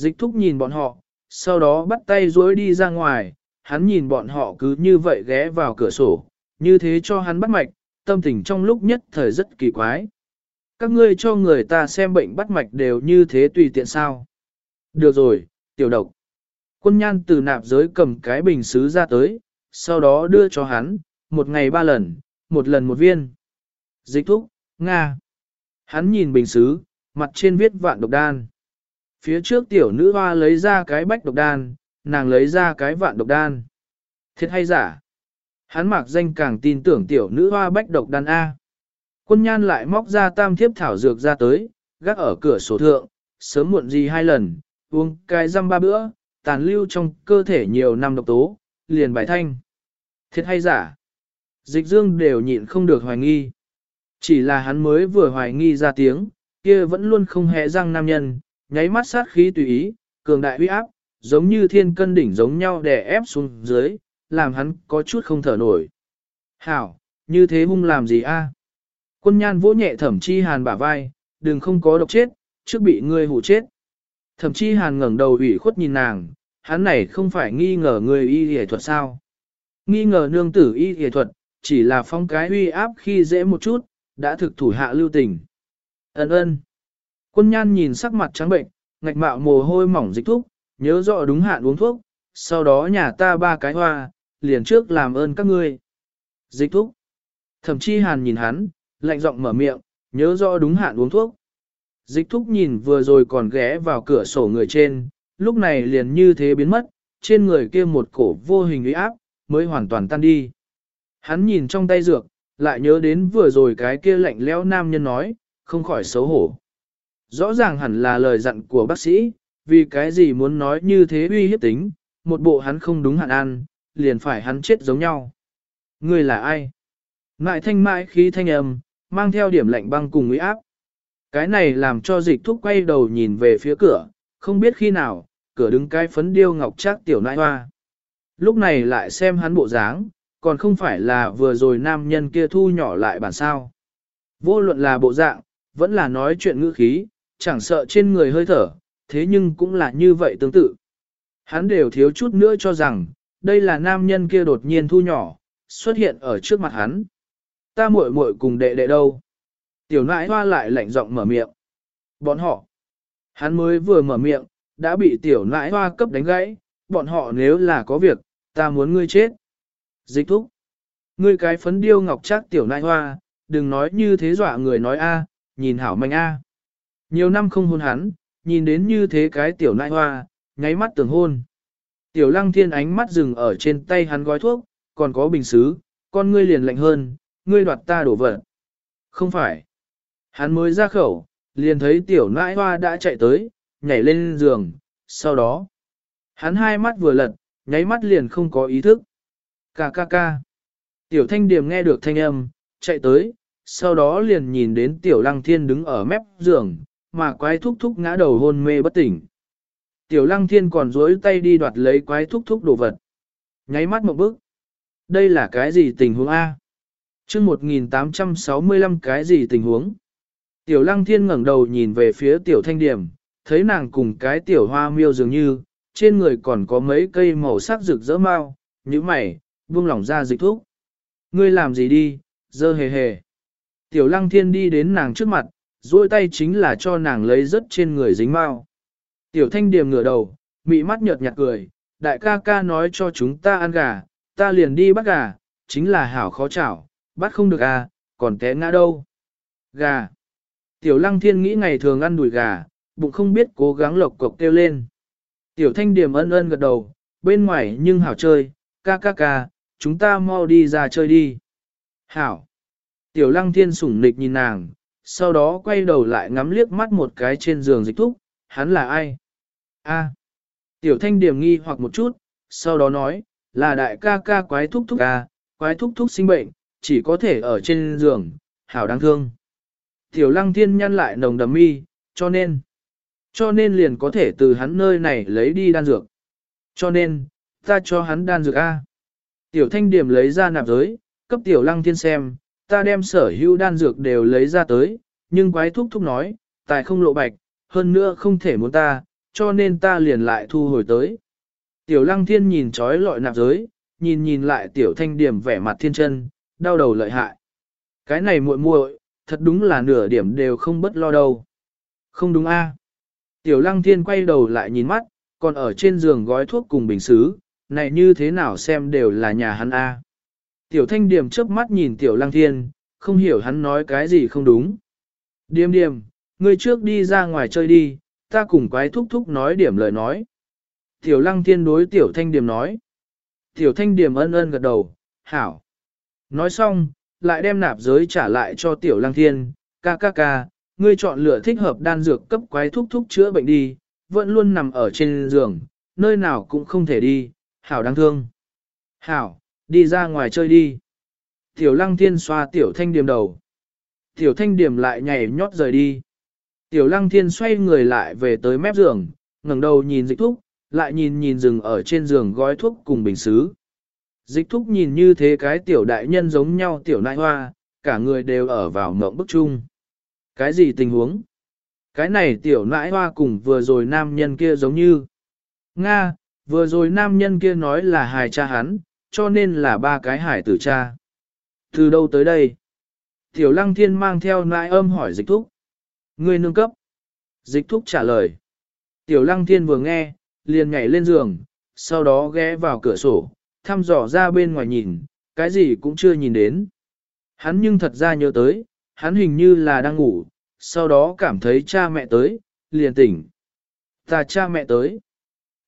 Dịch thúc nhìn bọn họ, sau đó bắt tay dối đi ra ngoài, hắn nhìn bọn họ cứ như vậy ghé vào cửa sổ, như thế cho hắn bắt mạch, tâm tình trong lúc nhất thời rất kỳ quái. Các ngươi cho người ta xem bệnh bắt mạch đều như thế tùy tiện sao. Được rồi, tiểu độc. Quân nhan từ nạp giới cầm cái bình xứ ra tới, sau đó đưa cho hắn, một ngày ba lần, một lần một viên. Dịch thúc, Nga. Hắn nhìn bình xứ, mặt trên viết vạn độc đan. Phía trước tiểu nữ hoa lấy ra cái bách độc đan, nàng lấy ra cái vạn độc đan. Thiệt hay giả? Hắn mặc danh càng tin tưởng tiểu nữ hoa bách độc đan A. Quân nhan lại móc ra tam thiếp thảo dược ra tới, gác ở cửa sổ thượng, sớm muộn gì hai lần, uống cái răm ba bữa, tàn lưu trong cơ thể nhiều năm độc tố, liền bài thanh. Thiệt hay giả? Dịch dương đều nhịn không được hoài nghi. Chỉ là hắn mới vừa hoài nghi ra tiếng, kia vẫn luôn không hề răng nam nhân, nháy mắt sát khí tùy ý, cường đại uy áp, giống như thiên cân đỉnh giống nhau đè ép xuống dưới, làm hắn có chút không thở nổi. Hảo, như thế hung làm gì a? Quân nhan vỗ nhẹ thẩm chi hàn bả vai, đừng không có độc chết, trước bị ngươi hủ chết. Thẩm chi hàn ngẩng đầu ủy khuất nhìn nàng, hắn này không phải nghi ngờ người y y thuật sao. Nghi ngờ nương tử y y thuật, chỉ là phong cái uy áp khi dễ một chút, đã thực thủ hạ lưu tình. Ấn ơn. Quân nhan nhìn sắc mặt trắng bệnh, ngạch mạo mồ hôi mỏng dịch thuốc, nhớ rõ đúng hạn uống thuốc, sau đó nhà ta ba cái hoa, liền trước làm ơn các ngươi. Dịch thuốc. Thẩm chi hàn nhìn hắn, lạnh giọng mở miệng, nhớ rõ đúng hạn uống thuốc. Dịch thúc nhìn vừa rồi còn ghé vào cửa sổ người trên, lúc này liền như thế biến mất, trên người kia một cổ vô hình uy áp, mới hoàn toàn tan đi. Hắn nhìn trong tay dược, lại nhớ đến vừa rồi cái kia lạnh lẽo nam nhân nói, không khỏi xấu hổ. Rõ ràng hẳn là lời dặn của bác sĩ, vì cái gì muốn nói như thế uy hiếp tính, một bộ hắn không đúng hạn ăn, liền phải hắn chết giống nhau. Người là ai? Ngại thanh mãi khí thanh âm, mang theo điểm lạnh băng cùng uy áp. Cái này làm cho dịch thúc quay đầu nhìn về phía cửa, không biết khi nào, cửa đứng cái phấn điêu ngọc trác tiểu nãi hoa. Lúc này lại xem hắn bộ dáng, còn không phải là vừa rồi nam nhân kia thu nhỏ lại bản sao. Vô luận là bộ dạng, vẫn là nói chuyện ngữ khí, chẳng sợ trên người hơi thở, thế nhưng cũng là như vậy tương tự. Hắn đều thiếu chút nữa cho rằng, đây là nam nhân kia đột nhiên thu nhỏ, xuất hiện ở trước mặt hắn. Ta muội muội cùng đệ đệ đâu? Tiểu nãi hoa lại lạnh giọng mở miệng. Bọn họ. Hắn mới vừa mở miệng, đã bị tiểu nãi hoa cấp đánh gãy. Bọn họ nếu là có việc, ta muốn ngươi chết. Dịch thúc. Ngươi cái phấn điêu ngọc chắc tiểu nãi hoa, đừng nói như thế dọa người nói a, nhìn hảo manh a. Nhiều năm không hôn hắn, nhìn đến như thế cái tiểu nãi hoa, nháy mắt tưởng hôn. Tiểu lăng thiên ánh mắt dừng ở trên tay hắn gói thuốc, còn có bình xứ, con ngươi liền lạnh hơn, ngươi đoạt ta đổ vật. Không phải. Hắn mới ra khẩu, liền thấy tiểu nãi hoa đã chạy tới, nhảy lên giường, sau đó. Hắn hai mắt vừa lật, nháy mắt liền không có ý thức. Ca ca ca. Tiểu thanh điểm nghe được thanh âm, chạy tới, sau đó liền nhìn đến tiểu lăng thiên đứng ở mép giường, mà quái thúc thúc ngã đầu hôn mê bất tỉnh. Tiểu lăng thiên còn dối tay đi đoạt lấy quái thúc thúc đồ vật. Nháy mắt một bước. Đây là cái gì tình huống A? chương 1865 cái gì tình huống? Tiểu lăng thiên ngẩng đầu nhìn về phía tiểu thanh điểm, thấy nàng cùng cái tiểu hoa miêu dường như, trên người còn có mấy cây màu sắc rực rỡ mau, như mày, buông lỏng ra dịch thuốc. Ngươi làm gì đi, dơ hề hề. Tiểu lăng thiên đi đến nàng trước mặt, duỗi tay chính là cho nàng lấy rất trên người dính mau. Tiểu thanh điểm ngửa đầu, mị mắt nhợt nhạt cười, đại ca ca nói cho chúng ta ăn gà, ta liền đi bắt gà, chính là hảo khó chảo, bắt không được à, còn té ngã đâu. Gà. Tiểu lăng thiên nghĩ ngày thường ăn đùi gà, bụng không biết cố gắng lộc cộc kêu lên. Tiểu thanh điểm ân ân gật đầu, bên ngoài nhưng hảo chơi, ca ca ca, chúng ta mau đi ra chơi đi. Hảo. Tiểu lăng thiên sủng nịch nhìn nàng, sau đó quay đầu lại ngắm liếc mắt một cái trên giường dịch thúc, hắn là ai? A. Tiểu thanh điểm nghi hoặc một chút, sau đó nói, là đại ca ca quái thúc thúc ca, quái thúc thúc sinh bệnh, chỉ có thể ở trên giường, hảo đáng thương. Tiểu lăng thiên nhăn lại nồng đầm mi, cho nên, cho nên liền có thể từ hắn nơi này lấy đi đan dược. Cho nên, ta cho hắn đan dược A. Tiểu thanh điểm lấy ra nạp giới, cấp tiểu lăng thiên xem, ta đem sở hữu đan dược đều lấy ra tới, nhưng quái thúc thúc nói, tài không lộ bạch, hơn nữa không thể muốn ta, cho nên ta liền lại thu hồi tới. Tiểu lăng thiên nhìn trói lọi nạp giới, nhìn nhìn lại tiểu thanh điểm vẻ mặt thiên chân, đau đầu lợi hại. Cái này muội muội, thật đúng là nửa điểm đều không bất lo đâu. Không đúng a? Tiểu lăng thiên quay đầu lại nhìn mắt, còn ở trên giường gói thuốc cùng bình xứ, này như thế nào xem đều là nhà hắn a. Tiểu thanh điểm chớp mắt nhìn tiểu lăng thiên, không hiểu hắn nói cái gì không đúng. Điềm điềm, ngươi trước đi ra ngoài chơi đi, ta cùng quái thúc thúc nói điểm lời nói. Tiểu lăng thiên đối tiểu thanh điểm nói. Tiểu thanh điểm ân ân gật đầu, hảo. Nói xong, lại đem nạp giới trả lại cho tiểu lăng thiên, ca ca ca, ngươi chọn lựa thích hợp đan dược cấp quái thúc thúc chữa bệnh đi, vẫn luôn nằm ở trên giường, nơi nào cũng không thể đi, hảo đáng thương. Hảo, đi ra ngoài chơi đi. Tiểu lăng thiên xoa tiểu thanh điểm đầu. Tiểu thanh điểm lại nhảy nhót rời đi. Tiểu lăng thiên xoay người lại về tới mép giường, ngẩng đầu nhìn dịch thúc, lại nhìn nhìn rừng ở trên giường gói thuốc cùng bình xứ. Dịch thúc nhìn như thế cái tiểu đại nhân giống nhau tiểu nại hoa, cả người đều ở vào mộng bức chung. Cái gì tình huống? Cái này tiểu nãi hoa cùng vừa rồi nam nhân kia giống như. Nga, vừa rồi nam nhân kia nói là hài cha hắn, cho nên là ba cái hải tử cha. Từ đâu tới đây? Tiểu lăng thiên mang theo nãi âm hỏi dịch thúc. Người nương cấp. Dịch thúc trả lời. Tiểu lăng thiên vừa nghe, liền nhảy lên giường, sau đó ghé vào cửa sổ, thăm dò ra bên ngoài nhìn, cái gì cũng chưa nhìn đến. Hắn nhưng thật ra nhớ tới, hắn hình như là đang ngủ, sau đó cảm thấy cha mẹ tới, liền tỉnh. Ta cha mẹ tới.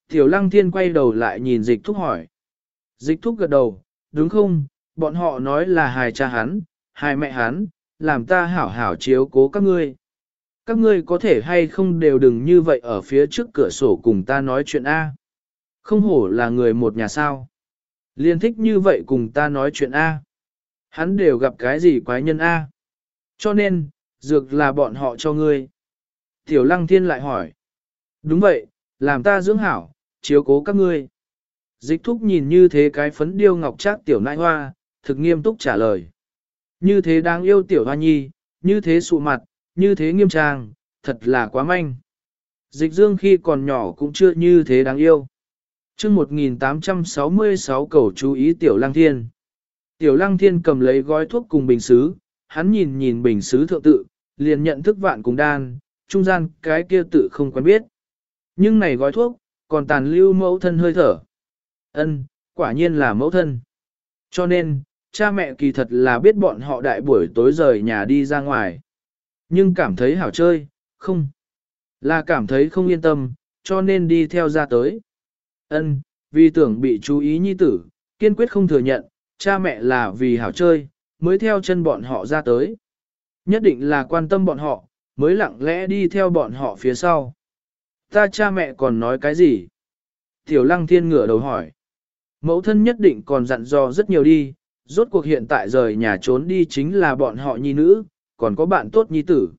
Tiểu lăng thiên quay đầu lại nhìn dịch thúc hỏi. Dịch thúc gật đầu, đúng không, bọn họ nói là hài cha hắn, hài mẹ hắn, làm ta hảo hảo chiếu cố các ngươi. Các ngươi có thể hay không đều đừng như vậy ở phía trước cửa sổ cùng ta nói chuyện A. Không hổ là người một nhà sao. Liên thích như vậy cùng ta nói chuyện A. Hắn đều gặp cái gì quái nhân A. Cho nên, dược là bọn họ cho ngươi. Tiểu lăng thiên lại hỏi. Đúng vậy, làm ta dưỡng hảo, chiếu cố các ngươi. Dịch thúc nhìn như thế cái phấn điêu ngọc trác tiểu nãi hoa, thực nghiêm túc trả lời. Như thế đáng yêu tiểu hoa nhi, như thế sụ mặt, như thế nghiêm trang, thật là quá manh. Dịch dương khi còn nhỏ cũng chưa như thế đáng yêu. chương 1866 cầu chú ý tiểu lăng thiên. Tiểu lăng thiên cầm lấy gói thuốc cùng bình xứ, hắn nhìn nhìn bình xứ thượng tự, liền nhận thức vạn cùng đan, trung gian cái kia tự không quen biết. Nhưng này gói thuốc, còn tàn lưu mẫu thân hơi thở. Ân, quả nhiên là mẫu thân. Cho nên, cha mẹ kỳ thật là biết bọn họ đại buổi tối rời nhà đi ra ngoài. Nhưng cảm thấy hảo chơi, không. Là cảm thấy không yên tâm, cho nên đi theo ra tới. Ân, vì tưởng bị chú ý nhi tử, kiên quyết không thừa nhận, cha mẹ là vì hảo chơi, mới theo chân bọn họ ra tới. Nhất định là quan tâm bọn họ, mới lặng lẽ đi theo bọn họ phía sau. Ta cha mẹ còn nói cái gì? Tiểu lăng thiên ngửa đầu hỏi. Mẫu thân nhất định còn dặn dò rất nhiều đi, rốt cuộc hiện tại rời nhà trốn đi chính là bọn họ nhi nữ, còn có bạn tốt nhi tử.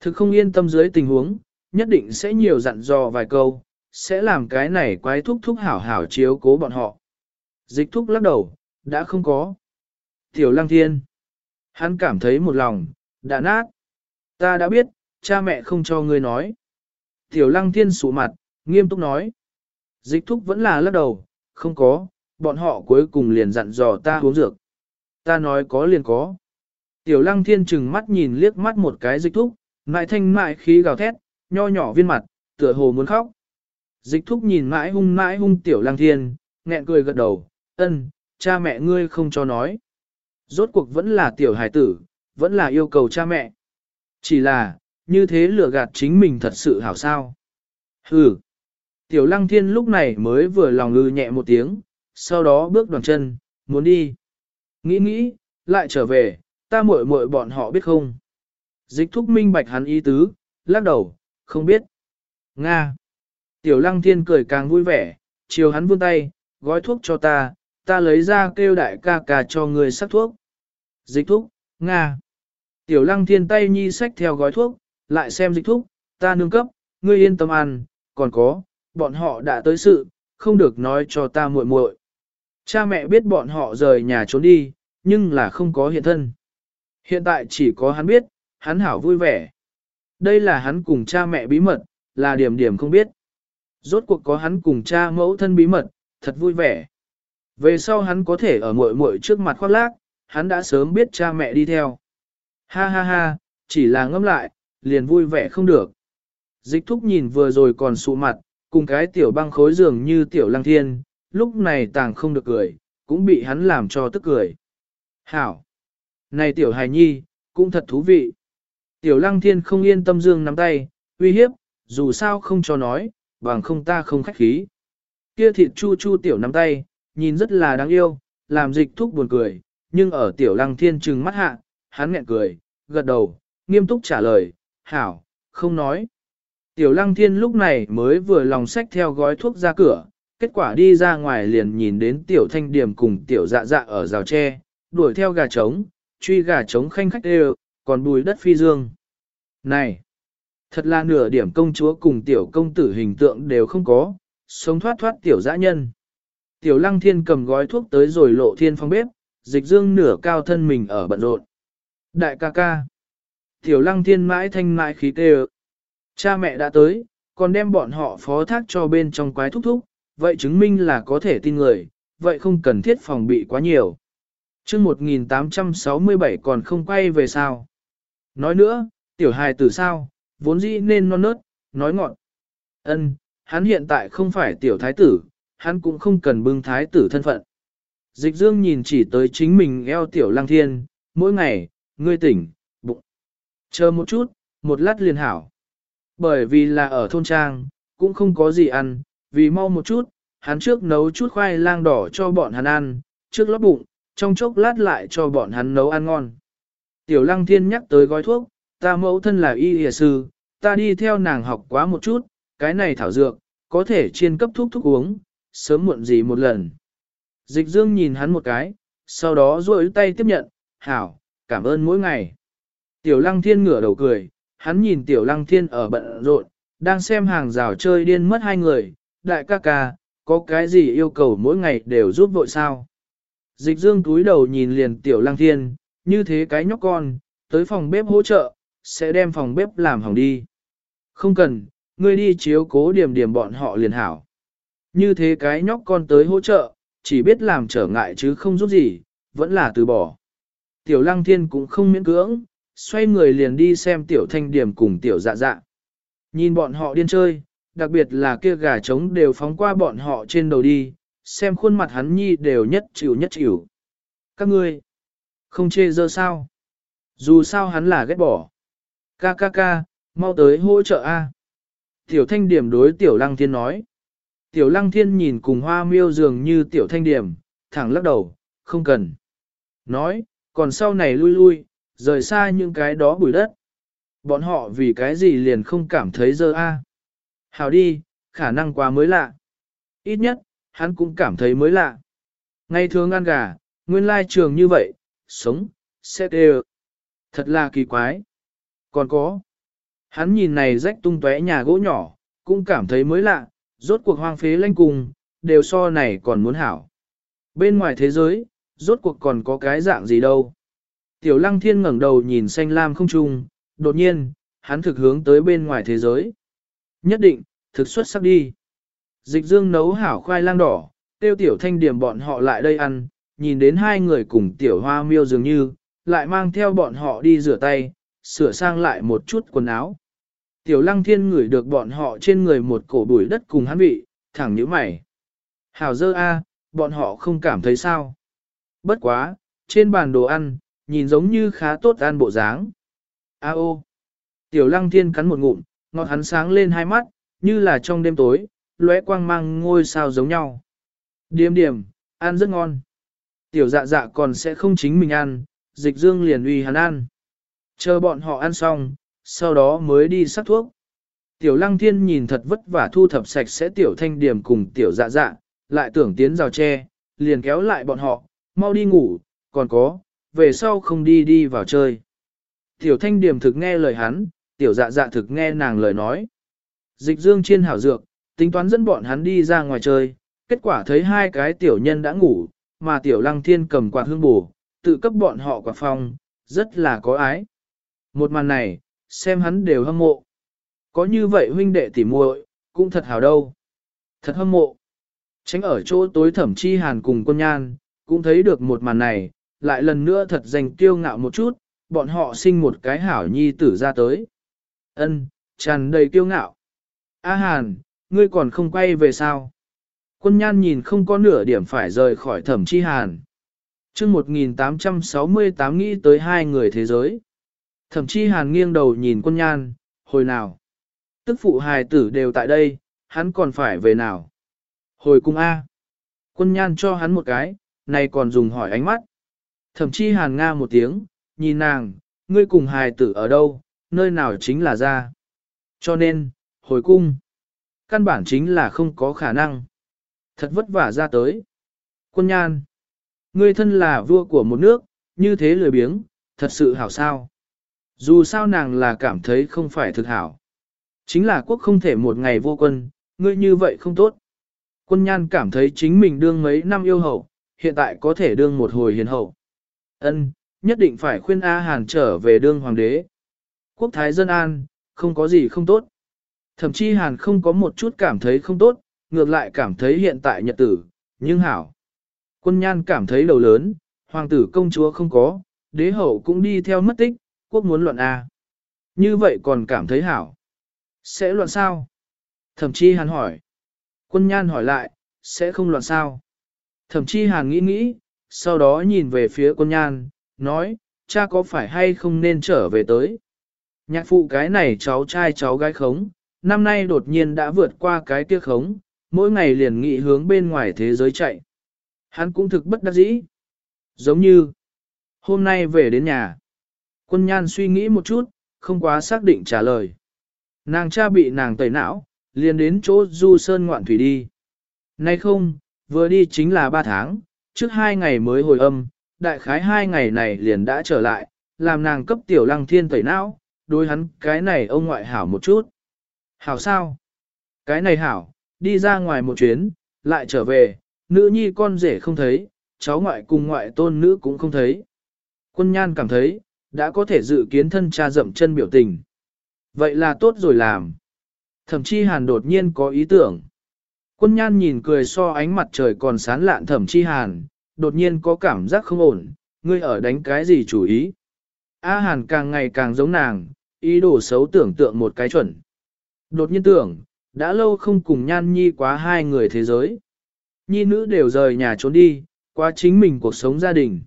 Thực không yên tâm dưới tình huống, nhất định sẽ nhiều dặn dò vài câu, sẽ làm cái này quái thúc thúc hảo hảo chiếu cố bọn họ. Dịch thúc lắc đầu, đã không có. Tiểu lăng thiên. Hắn cảm thấy một lòng, đã nát. Ta đã biết, cha mẹ không cho ngươi nói. Tiểu lăng thiên sụ mặt, nghiêm túc nói. Dịch thúc vẫn là lắc đầu, không có, bọn họ cuối cùng liền dặn dò ta uống dược. Ta nói có liền có. Tiểu lăng thiên chừng mắt nhìn liếc mắt một cái dịch thúc, mãi thanh mãi khí gào thét, nho nhỏ viên mặt, tựa hồ muốn khóc. Dịch thúc nhìn mãi hung mãi hung tiểu lăng thiên, nghẹn cười gật đầu, ân, cha mẹ ngươi không cho nói. Rốt cuộc vẫn là tiểu hải tử, vẫn là yêu cầu cha mẹ. Chỉ là, như thế lừa gạt chính mình thật sự hảo sao. Hừ. Tiểu lăng thiên lúc này mới vừa lòng lư nhẹ một tiếng, sau đó bước đoàn chân, muốn đi. Nghĩ nghĩ, lại trở về, ta muội muội bọn họ biết không? Dịch thúc minh bạch hắn ý tứ, lắc đầu, không biết. Nga. Tiểu lăng thiên cười càng vui vẻ, chiều hắn vươn tay, gói thuốc cho ta, ta lấy ra kêu đại ca ca cho người sắc thuốc. Dịch thuốc, Nga. Tiểu lăng thiên tay nhi sách theo gói thuốc, lại xem dịch thuốc, ta nương cấp, ngươi yên tâm ăn, còn có, bọn họ đã tới sự, không được nói cho ta muội muội. Cha mẹ biết bọn họ rời nhà trốn đi, nhưng là không có hiện thân. Hiện tại chỉ có hắn biết, hắn hảo vui vẻ. Đây là hắn cùng cha mẹ bí mật, là điểm điểm không biết. Rốt cuộc có hắn cùng cha mẫu thân bí mật, thật vui vẻ. Về sau hắn có thể ở muội muội trước mặt khoác lác, hắn đã sớm biết cha mẹ đi theo. Ha ha ha, chỉ là ngâm lại, liền vui vẻ không được. Dịch thúc nhìn vừa rồi còn sụ mặt, cùng cái tiểu băng khối dường như tiểu lăng thiên, lúc này tàng không được cười, cũng bị hắn làm cho tức cười. Hảo! Này tiểu hài nhi, cũng thật thú vị. Tiểu lăng thiên không yên tâm dương nắm tay, uy hiếp, dù sao không cho nói, bằng không ta không khách khí. Kia thịt chu chu tiểu nắm tay, nhìn rất là đáng yêu, làm dịch thúc buồn cười, nhưng ở tiểu lăng thiên trừng mắt hạ, hắn nghẹn cười, gật đầu, nghiêm túc trả lời, hảo, không nói. Tiểu lăng thiên lúc này mới vừa lòng sách theo gói thuốc ra cửa, kết quả đi ra ngoài liền nhìn đến tiểu thanh điểm cùng tiểu dạ dạ ở rào tre, đuổi theo gà trống, truy gà trống khanh khách đều, còn bùi đất phi dương. Này! Thật là nửa điểm công chúa cùng tiểu công tử hình tượng đều không có, sống thoát thoát tiểu dã nhân. Tiểu lăng thiên cầm gói thuốc tới rồi lộ thiên phong bếp, dịch dương nửa cao thân mình ở bận rộn. Đại ca ca! Tiểu lăng thiên mãi thanh mãi khí tê Cha mẹ đã tới, còn đem bọn họ phó thác cho bên trong quái thúc thúc, vậy chứng minh là có thể tin người, vậy không cần thiết phòng bị quá nhiều. chương 1867 còn không quay về sao. Nói nữa, tiểu hài tử sao, vốn dĩ nên non nớt, nói ngọn. Ân, hắn hiện tại không phải tiểu thái tử, hắn cũng không cần bưng thái tử thân phận. Dịch dương nhìn chỉ tới chính mình eo tiểu lang thiên, mỗi ngày, ngươi tỉnh, bụng. Chờ một chút, một lát liền hảo. Bởi vì là ở thôn trang, cũng không có gì ăn, vì mau một chút, hắn trước nấu chút khoai lang đỏ cho bọn hắn ăn, trước lót bụng, trong chốc lát lại cho bọn hắn nấu ăn ngon. Tiểu lăng thiên nhắc tới gói thuốc, ta mẫu thân là y y sư, ta đi theo nàng học quá một chút, cái này thảo dược, có thể chiên cấp thuốc thuốc uống, sớm muộn gì một lần. Dịch dương nhìn hắn một cái, sau đó duỗi tay tiếp nhận, hảo, cảm ơn mỗi ngày. Tiểu lăng thiên ngửa đầu cười, hắn nhìn tiểu lăng thiên ở bận rộn, đang xem hàng rào chơi điên mất hai người, đại ca ca, có cái gì yêu cầu mỗi ngày đều giúp vội sao. Dịch dương túi đầu nhìn liền tiểu lăng thiên, như thế cái nhóc con, tới phòng bếp hỗ trợ, sẽ đem phòng bếp làm hỏng đi. Không cần, ngươi đi chiếu cố điểm điểm bọn họ liền hảo. Như thế cái nhóc con tới hỗ trợ, chỉ biết làm trở ngại chứ không giúp gì, vẫn là từ bỏ. Tiểu lăng thiên cũng không miễn cưỡng, xoay người liền đi xem tiểu thanh điểm cùng tiểu dạ dạ. Nhìn bọn họ điên chơi, đặc biệt là kia gà trống đều phóng qua bọn họ trên đầu đi, xem khuôn mặt hắn nhi đều nhất chịu nhất chịu. Các ngươi, không chê dơ sao? Dù sao hắn là ghét bỏ. Ca ca ca, mau tới hỗ trợ A. Tiểu thanh điểm đối tiểu lăng thiên nói. Tiểu lăng thiên nhìn cùng hoa miêu dường như tiểu thanh điểm, thẳng lắc đầu, không cần. Nói, còn sau này lui lui, rời xa những cái đó bụi đất. Bọn họ vì cái gì liền không cảm thấy dơ a? Hào đi, khả năng quá mới lạ. Ít nhất, hắn cũng cảm thấy mới lạ. Ngày thường ăn gà, nguyên lai trường như vậy, sống, sẽ đều, Thật là kỳ quái. Còn có. Hắn nhìn này rách tung tóe nhà gỗ nhỏ, cũng cảm thấy mới lạ, rốt cuộc hoang phế lanh cùng, đều so này còn muốn hảo. Bên ngoài thế giới, rốt cuộc còn có cái dạng gì đâu. Tiểu lăng thiên ngẩng đầu nhìn xanh lam không trung, đột nhiên, hắn thực hướng tới bên ngoài thế giới. Nhất định, thực xuất sắc đi. Dịch dương nấu hảo khoai lang đỏ, tiêu tiểu thanh điểm bọn họ lại đây ăn, nhìn đến hai người cùng tiểu hoa miêu dường như, lại mang theo bọn họ đi rửa tay, sửa sang lại một chút quần áo. Tiểu lăng thiên ngửi được bọn họ trên người một cổ bụi đất cùng hắn vị, thẳng nhíu mày. Hảo dơ a, bọn họ không cảm thấy sao. Bất quá, trên bàn đồ ăn, nhìn giống như khá tốt ăn bộ dáng. A ô. Tiểu lăng thiên cắn một ngụm, ngọt hắn sáng lên hai mắt, như là trong đêm tối, lóe quang mang ngôi sao giống nhau. Điềm điểm, ăn rất ngon. Tiểu dạ dạ còn sẽ không chính mình ăn, dịch dương liền uy hắn ăn. Chờ bọn họ ăn xong, sau đó mới đi sắc thuốc. Tiểu lăng thiên nhìn thật vất vả thu thập sạch sẽ tiểu thanh điểm cùng tiểu dạ dạ, lại tưởng tiến rào tre, liền kéo lại bọn họ, mau đi ngủ, còn có, về sau không đi đi vào chơi. Tiểu thanh điểm thực nghe lời hắn, tiểu dạ dạ thực nghe nàng lời nói. Dịch dương chiên hảo dược, tính toán dẫn bọn hắn đi ra ngoài chơi, kết quả thấy hai cái tiểu nhân đã ngủ, mà tiểu lăng thiên cầm quạt hương bù, tự cấp bọn họ quạt phòng, rất là có ái. Một màn này, xem hắn đều hâm mộ. Có như vậy huynh đệ tỉ muội cũng thật hảo đâu. Thật hâm mộ. Tránh ở chỗ tối thẩm chi hàn cùng quân nhan, cũng thấy được một màn này, lại lần nữa thật dành tiêu ngạo một chút, bọn họ sinh một cái hảo nhi tử ra tới. Ân, tràn đầy kiêu ngạo. A hàn, ngươi còn không quay về sao? Quân nhan nhìn không có nửa điểm phải rời khỏi thẩm chi hàn. chương 1868 nghĩ tới hai người thế giới. Thẩm chi hàn nghiêng đầu nhìn quân nhan, hồi nào? Tức phụ hài tử đều tại đây, hắn còn phải về nào? Hồi cung A. Quân nhan cho hắn một cái, này còn dùng hỏi ánh mắt. Thẩm chi hàn nga một tiếng, nhìn nàng, ngươi cùng hài tử ở đâu, nơi nào chính là ra. Cho nên, hồi cung. Căn bản chính là không có khả năng. Thật vất vả ra tới. Quân nhan. Ngươi thân là vua của một nước, như thế lười biếng, thật sự hảo sao. Dù sao nàng là cảm thấy không phải thực hảo. Chính là quốc không thể một ngày vô quân, ngươi như vậy không tốt. Quân nhan cảm thấy chính mình đương mấy năm yêu hậu, hiện tại có thể đương một hồi hiền hậu. Ân, nhất định phải khuyên A Hàn trở về đương hoàng đế. Quốc thái dân an, không có gì không tốt. Thậm chí Hàn không có một chút cảm thấy không tốt, ngược lại cảm thấy hiện tại nhật tử, nhưng hảo. Quân nhan cảm thấy đầu lớn, hoàng tử công chúa không có, đế hậu cũng đi theo mất tích, quốc muốn loạn A. Như vậy còn cảm thấy hảo. Sẽ loạn sao? Thậm chí Hàn hỏi. Quân nhan hỏi lại, sẽ không loạn sao? Thậm chí Hàn nghĩ nghĩ, sau đó nhìn về phía quân nhan, nói, cha có phải hay không nên trở về tới. Nhạc phụ cái này cháu trai cháu gái khống, năm nay đột nhiên đã vượt qua cái kia khống, mỗi ngày liền nghị hướng bên ngoài thế giới chạy. Hắn cũng thực bất đắc dĩ. Giống như, hôm nay về đến nhà. Quân nhan suy nghĩ một chút, không quá xác định trả lời. Nàng cha bị nàng tẩy não, liền đến chỗ du sơn ngoạn thủy đi. Nay không, vừa đi chính là ba tháng, trước hai ngày mới hồi âm, đại khái hai ngày này liền đã trở lại, làm nàng cấp tiểu lăng thiên tẩy não, đối hắn cái này ông ngoại hảo một chút. Hảo sao? Cái này hảo, đi ra ngoài một chuyến, lại trở về, nữ nhi con rể không thấy, cháu ngoại cùng ngoại tôn nữ cũng không thấy. Quân nhan cảm thấy, đã có thể dự kiến thân cha dậm chân biểu tình. Vậy là tốt rồi làm. Thậm chí hàn đột nhiên có ý tưởng. Quân nhan nhìn cười so ánh mặt trời còn sán lạn thẩm chi hàn, đột nhiên có cảm giác không ổn, ngươi ở đánh cái gì chủ ý. A hàn càng ngày càng giống nàng, ý đồ xấu tưởng tượng một cái chuẩn. Đột nhiên tưởng, đã lâu không cùng nhan nhi quá hai người thế giới. Nhi nữ đều rời nhà trốn đi, qua chính mình cuộc sống gia đình.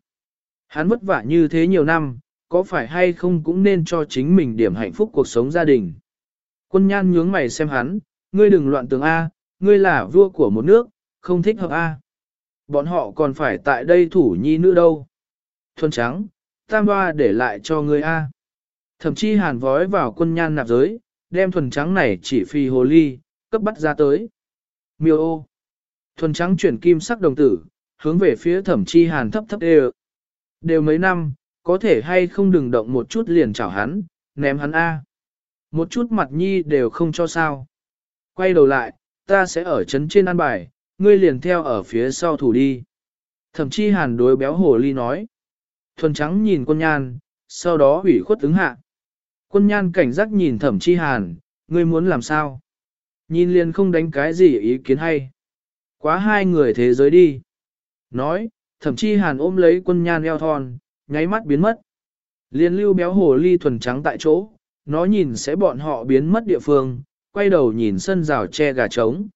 Hắn vất vả như thế nhiều năm, có phải hay không cũng nên cho chính mình điểm hạnh phúc cuộc sống gia đình. Quân nhan nhướng mày xem hắn, ngươi đừng loạn tưởng A, ngươi là vua của một nước, không thích hợp A. Bọn họ còn phải tại đây thủ nhi nữ đâu. Thuần trắng, tam hoa để lại cho ngươi A. Thậm chí hàn vói vào quân nhan nạp giới, đem thuần trắng này chỉ phi hồ ly, cấp bắt ra tới. Miêu ô. Thuần trắng chuyển kim sắc đồng tử, hướng về phía thẩm chi hàn thấp thấp đều. Đều mấy năm, có thể hay không đừng động một chút liền chảo hắn, ném hắn A. Một chút mặt nhi đều không cho sao. Quay đầu lại, ta sẽ ở chấn trên ăn bài, ngươi liền theo ở phía sau thủ đi. Thẩm chi hàn đối béo hồ ly nói. Thuần trắng nhìn con nhan, sau đó hủy khuất ứng hạ. Quân nhan cảnh giác nhìn thẩm chi hàn, ngươi muốn làm sao? Nhìn liền không đánh cái gì ý kiến hay. Quá hai người thế giới đi. Nói, thẩm chi hàn ôm lấy quân nhan eo thon, nháy mắt biến mất. Liên lưu béo hồ ly thuần trắng tại chỗ, nó nhìn sẽ bọn họ biến mất địa phương, quay đầu nhìn sân rào che gà trống.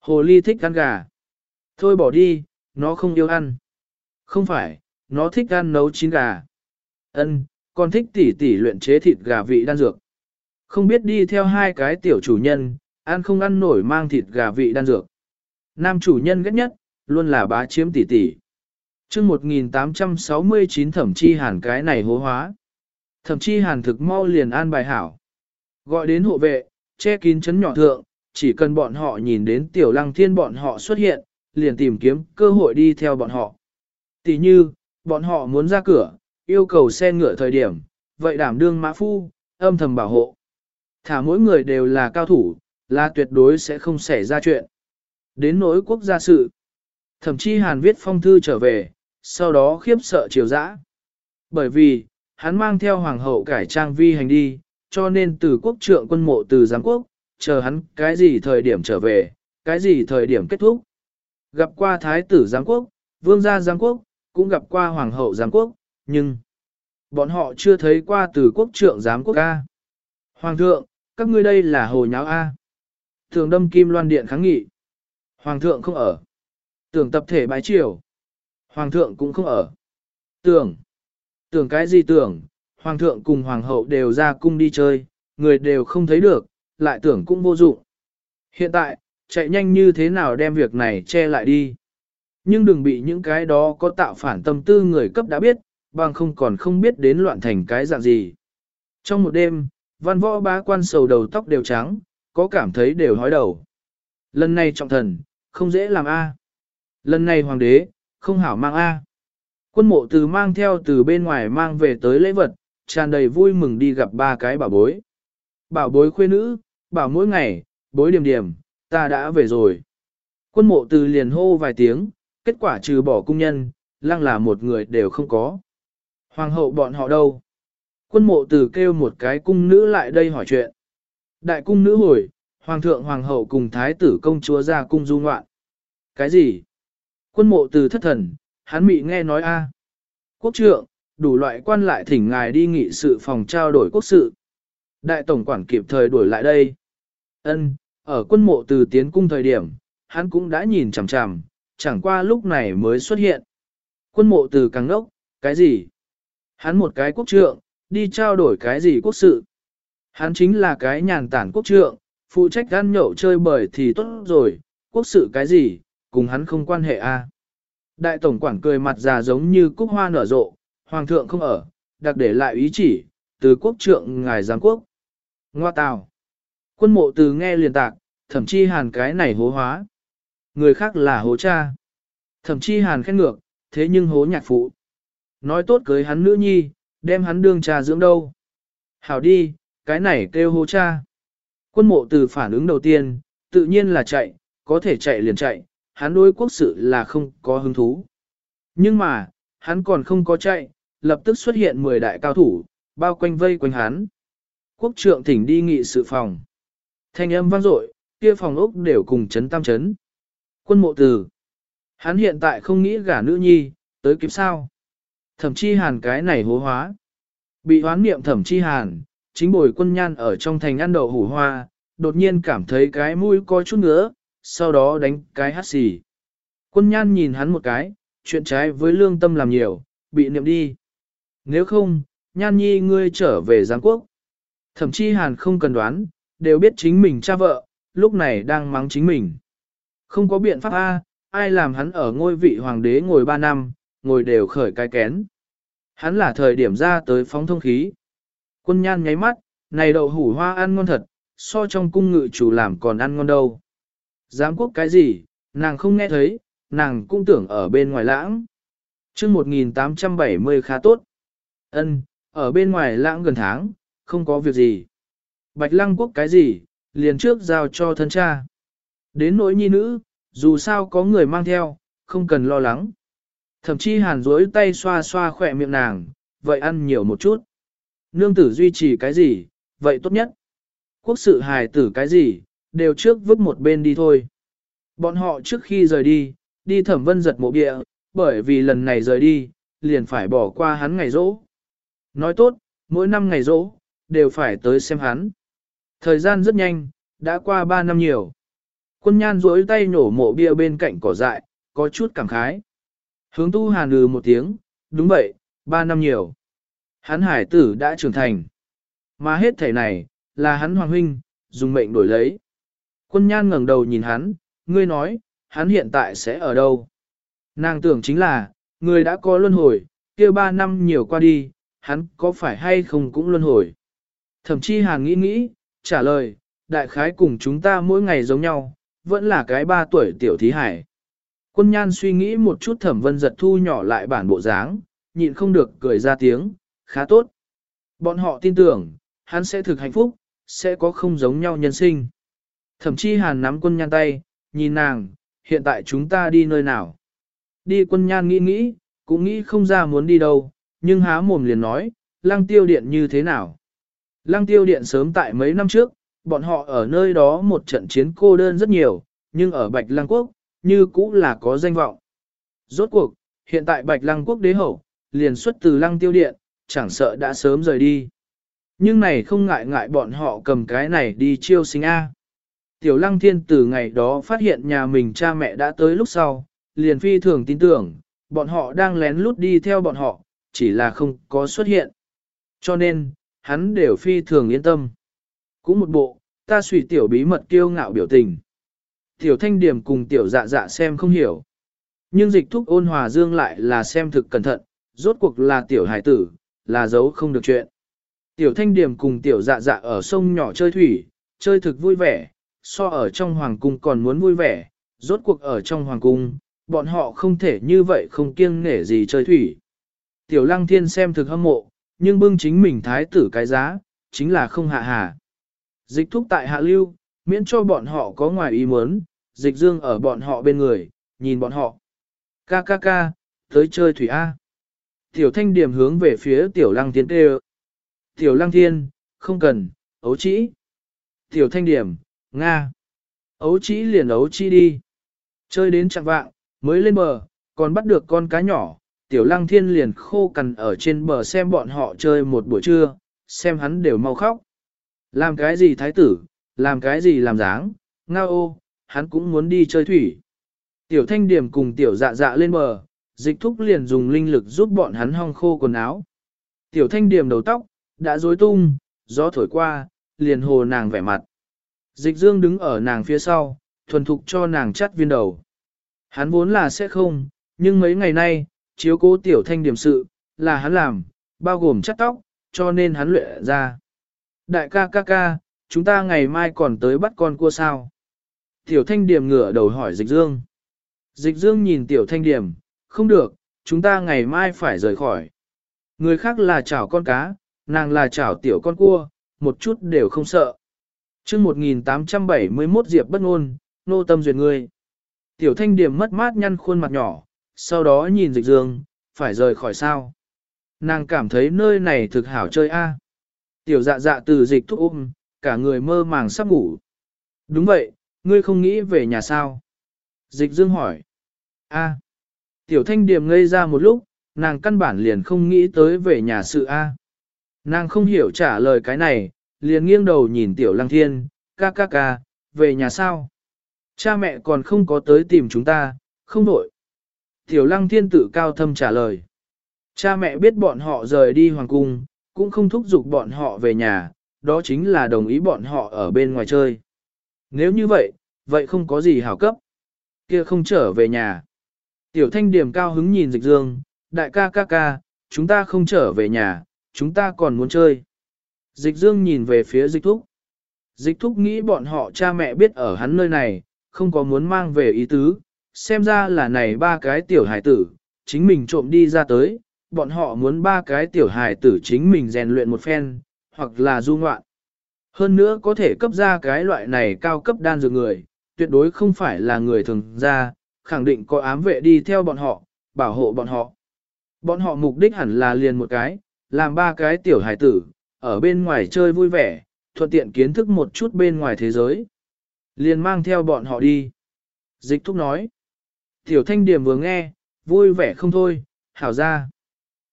Hồ ly thích ăn gà. Thôi bỏ đi, nó không yêu ăn. Không phải, nó thích ăn nấu chín gà. Ân, còn thích tỉ tỉ luyện chế thịt gà vị đan dược. Không biết đi theo hai cái tiểu chủ nhân, ăn không ăn nổi mang thịt gà vị đan dược. Nam chủ nhân ghét nhất, luôn là bá chiếm tỉ tỉ. chương 1869 thẩm chi hàn cái này hố hóa. Thẩm chi hàn thực mau liền an bài hảo. Gọi đến hộ vệ, che kín chấn nhỏ thượng, chỉ cần bọn họ nhìn đến tiểu lăng thiên bọn họ xuất hiện, liền tìm kiếm cơ hội đi theo bọn họ. Tỷ như, bọn họ muốn ra cửa, yêu cầu xe ngựa thời điểm, vậy đảm đương mã phu, âm thầm bảo hộ. Thả mỗi người đều là cao thủ, là tuyệt đối sẽ không xảy ra chuyện. Đến nỗi quốc gia sự. Thậm chí Hàn viết phong thư trở về, sau đó khiếp sợ triều dã. Bởi vì, hắn mang theo hoàng hậu cải trang vi hành đi, cho nên từ quốc trượng quân mộ từ giám quốc, chờ hắn cái gì thời điểm trở về, cái gì thời điểm kết thúc. Gặp qua thái tử giáng quốc, vương gia giáng quốc, cũng gặp qua hoàng hậu giáng quốc, nhưng bọn họ chưa thấy qua từ quốc trượng giám quốc A. Hoàng thượng, các ngươi đây là hồ nháo A. Thường đâm kim loan điện kháng nghị. Hoàng thượng không ở. Tưởng tập thể bái triều. Hoàng thượng cũng không ở. Tưởng. Tưởng cái gì tưởng, hoàng thượng cùng hoàng hậu đều ra cung đi chơi, người đều không thấy được, lại tưởng cũng vô dụng. Hiện tại, chạy nhanh như thế nào đem việc này che lại đi. Nhưng đừng bị những cái đó có tạo phản tâm tư người cấp đã biết, bằng không còn không biết đến loạn thành cái dạng gì. Trong một đêm, văn võ bá quan sầu đầu tóc đều trắng, có cảm thấy đều hói đầu. Lần này trọng thần, không dễ làm A. Lần này hoàng đế, không hảo mang A. Quân mộ từ mang theo từ bên ngoài mang về tới lễ vật, tràn đầy vui mừng đi gặp ba cái bảo bối. Bảo bối khuê nữ, bảo mỗi ngày, bối điểm điểm, ta đã về rồi. Quân mộ từ liền hô vài tiếng, kết quả trừ bỏ cung nhân, lăng là một người đều không có. Hoàng hậu bọn họ đâu? Quân mộ từ kêu một cái cung nữ lại đây hỏi chuyện. Đại cung nữ hồi, hoàng thượng hoàng hậu cùng thái tử công chúa ra cung du ngoạn. Cái gì? Quân mộ từ thất thần, hắn mị nghe nói a. Quốc trượng, đủ loại quan lại thỉnh ngài đi nghị sự phòng trao đổi quốc sự. Đại tổng quản kịp thời đuổi lại đây. Ân, ở quân mộ từ tiến cung thời điểm, hắn cũng đã nhìn chằm chằm, chẳng qua lúc này mới xuất hiện. Quân mộ từ càng ngốc, cái gì? Hắn một cái quốc trượng, đi trao đổi cái gì quốc sự? Hắn chính là cái nhàn tản quốc trượng, phụ trách ăn nhậu chơi bời thì tốt rồi, quốc sự cái gì, cùng hắn không quan hệ a. Đại tổng quản cười mặt già giống như cúc hoa nở rộ, hoàng thượng không ở, đặc để lại ý chỉ, từ quốc trượng ngài giáng quốc. Ngoa tào. Quân mộ từ nghe liền tạc, thậm chí hàn cái này hố hóa. Người khác là hố cha. Thậm chí hàn khét ngược, thế nhưng hố nhạc phụ. Nói tốt cưới hắn nữ nhi, đem hắn đương cha dưỡng đâu. Hảo đi, cái này kêu hô cha. Quân mộ từ phản ứng đầu tiên, tự nhiên là chạy, có thể chạy liền chạy, hắn đối quốc sự là không có hứng thú. Nhưng mà, hắn còn không có chạy, lập tức xuất hiện 10 đại cao thủ, bao quanh vây quanh hắn. Quốc trượng thỉnh đi nghị sự phòng. Thanh âm vang dội, kia phòng ốc đều cùng chấn tam chấn. Quân mộ từ. Hắn hiện tại không nghĩ gả nữ nhi, tới kịp sao. Thẩm chi hàn cái này hố hóa. Bị hoán niệm thẩm chi hàn, chính bồi quân nhan ở trong thành ăn đậu hủ hoa, đột nhiên cảm thấy cái mũi có chút ngứa, sau đó đánh cái hát xì. Quân nhan nhìn hắn một cái, chuyện trái với lương tâm làm nhiều, bị niệm đi. Nếu không, nhan nhi ngươi trở về Giáng Quốc. Thậm chí hàn không cần đoán, đều biết chính mình cha vợ, lúc này đang mắng chính mình. Không có biện pháp A, ai làm hắn ở ngôi vị hoàng đế ngồi 3 năm, ngồi đều khởi cái kén. Hắn là thời điểm ra tới phóng thông khí. Quân nhan nháy mắt, này đậu hủ hoa ăn ngon thật, so trong cung ngự chủ làm còn ăn ngon đâu. Giám quốc cái gì, nàng không nghe thấy, nàng cũng tưởng ở bên ngoài lãng. chương 1870 khá tốt. ân ở bên ngoài lãng gần tháng, không có việc gì. Bạch lăng quốc cái gì, liền trước giao cho thân cha. Đến nỗi nhi nữ, dù sao có người mang theo, không cần lo lắng. Thậm chí hàn rối tay xoa xoa khỏe miệng nàng, vậy ăn nhiều một chút. Nương tử duy trì cái gì, vậy tốt nhất. Quốc sự hài tử cái gì, đều trước vứt một bên đi thôi. Bọn họ trước khi rời đi, đi thẩm vân giật mộ địa, bởi vì lần này rời đi, liền phải bỏ qua hắn ngày rỗ. Nói tốt, mỗi năm ngày rỗ, đều phải tới xem hắn. Thời gian rất nhanh, đã qua 3 năm nhiều. Quân nhan duỗi tay nổ mộ bia bên cạnh cỏ dại, có chút cảm khái. Hướng tu hàn lừ một tiếng, đúng vậy, ba năm nhiều. Hắn hải tử đã trưởng thành. Mà hết thể này, là hắn hoàng huynh, dùng mệnh đổi lấy. Quân nhan ngẩng đầu nhìn hắn, ngươi nói, hắn hiện tại sẽ ở đâu? Nàng tưởng chính là, người đã có luân hồi, kia ba năm nhiều qua đi, hắn có phải hay không cũng luân hồi. Thậm chí hàng nghĩ nghĩ, trả lời, đại khái cùng chúng ta mỗi ngày giống nhau, vẫn là cái ba tuổi tiểu thí hải. Quân nhan suy nghĩ một chút thẩm vân giật thu nhỏ lại bản bộ dáng, nhịn không được cười ra tiếng, khá tốt. Bọn họ tin tưởng, hắn sẽ thực hạnh phúc, sẽ có không giống nhau nhân sinh. Thậm chí hàn nắm quân nhan tay, nhìn nàng, hiện tại chúng ta đi nơi nào. Đi quân nhan nghĩ nghĩ, cũng nghĩ không ra muốn đi đâu, nhưng há mồm liền nói, lăng tiêu điện như thế nào. Lăng tiêu điện sớm tại mấy năm trước, bọn họ ở nơi đó một trận chiến cô đơn rất nhiều, nhưng ở Bạch Lăng Quốc, như cũ là có danh vọng. Rốt cuộc, hiện tại Bạch Lăng Quốc đế hậu, liền xuất từ Lăng Tiêu Điện, chẳng sợ đã sớm rời đi. Nhưng này không ngại ngại bọn họ cầm cái này đi chiêu sinh A. Tiểu Lăng Thiên từ ngày đó phát hiện nhà mình cha mẹ đã tới lúc sau, liền phi thường tin tưởng, bọn họ đang lén lút đi theo bọn họ, chỉ là không có xuất hiện. Cho nên, hắn đều phi thường yên tâm. Cũng một bộ, ta suy tiểu bí mật kiêu ngạo biểu tình. Tiểu thanh điểm cùng tiểu dạ dạ xem không hiểu. Nhưng dịch thúc ôn hòa dương lại là xem thực cẩn thận, rốt cuộc là tiểu hải tử, là giấu không được chuyện. Tiểu thanh điểm cùng tiểu dạ dạ ở sông nhỏ chơi thủy, chơi thực vui vẻ, so ở trong hoàng cung còn muốn vui vẻ, rốt cuộc ở trong hoàng cung, bọn họ không thể như vậy không kiêng nể gì chơi thủy. Tiểu lăng thiên xem thực hâm mộ, nhưng bưng chính mình thái tử cái giá, chính là không hạ hà. Dịch thúc tại hạ lưu, miễn cho bọn họ có ngoài ý muốn, dịch dương ở bọn họ bên người, nhìn bọn họ. Ca ca ca, tới chơi thủy A. Tiểu thanh điểm hướng về phía tiểu lăng thiên kêu. Tiểu lăng thiên, không cần, ấu chỉ. Tiểu thanh điểm, Nga. Ấu chỉ liền ấu chỉ đi. Chơi đến chặng vạng, mới lên bờ, còn bắt được con cá nhỏ. Tiểu lăng thiên liền khô cằn ở trên bờ xem bọn họ chơi một buổi trưa, xem hắn đều mau khóc. Làm cái gì thái tử, làm cái gì làm dáng, nga ô, hắn cũng muốn đi chơi thủy. Tiểu thanh điểm cùng tiểu dạ dạ lên bờ, dịch thúc liền dùng linh lực giúp bọn hắn hong khô quần áo. Tiểu thanh điểm đầu tóc, đã rối tung, gió thổi qua, liền hồ nàng vẻ mặt. Dịch dương đứng ở nàng phía sau, thuần thục cho nàng chắt viên đầu. Hắn vốn là sẽ không, nhưng mấy ngày nay, chiếu cố tiểu thanh điểm sự, là hắn làm, bao gồm chắt tóc, cho nên hắn luyện ra. Đại ca ca ca, chúng ta ngày mai còn tới bắt con cua sao? Tiểu thanh điểm ngửa đầu hỏi dịch dương. Dịch dương nhìn tiểu thanh điểm, không được, chúng ta ngày mai phải rời khỏi. Người khác là chảo con cá, nàng là chảo tiểu con cua, một chút đều không sợ. chương 1871 Diệp bất ngôn, nô tâm duyệt người. Tiểu thanh điểm mất mát nhăn khuôn mặt nhỏ, sau đó nhìn dịch dương, phải rời khỏi sao. Nàng cảm thấy nơi này thực hảo chơi a. Tiểu dạ dạ từ dịch thúc ôm, cả người mơ màng sắp ngủ. Đúng vậy, ngươi không nghĩ về nhà sao? Dịch dương hỏi. A. Tiểu thanh điểm ngây ra một lúc, nàng căn bản liền không nghĩ tới về nhà sự A. Nàng không hiểu trả lời cái này, liền nghiêng đầu nhìn tiểu lăng thiên, ca ca ca, về nhà sao? Cha mẹ còn không có tới tìm chúng ta, không đổi. Tiểu lăng thiên tự cao thâm trả lời. Cha mẹ biết bọn họ rời đi hoàng cung, cũng không thúc giục bọn họ về nhà, đó chính là đồng ý bọn họ ở bên ngoài chơi. Nếu như vậy, vậy không có gì hảo cấp. Kia không trở về nhà. Tiểu thanh điểm cao hứng nhìn dịch dương, đại ca ca ca, chúng ta không trở về nhà, chúng ta còn muốn chơi. Dịch dương nhìn về phía dịch thúc. Dịch thúc nghĩ bọn họ cha mẹ biết ở hắn nơi này, không có muốn mang về ý tứ, xem ra là này ba cái tiểu hải tử, chính mình trộm đi ra tới, bọn họ muốn ba cái tiểu hải tử chính mình rèn luyện một phen, hoặc là du ngoạn. Hơn nữa có thể cấp ra cái loại này cao cấp đan dược người, tuyệt đối không phải là người thường ra, khẳng định có ám vệ đi theo bọn họ, bảo hộ bọn họ. Bọn họ mục đích hẳn là liền một cái, làm ba cái tiểu hải tử, ở bên ngoài chơi vui vẻ, thuận tiện kiến thức một chút bên ngoài thế giới. Liền mang theo bọn họ đi. Dịch thúc nói. Tiểu thanh điểm vừa nghe, vui vẻ không thôi, hảo ra.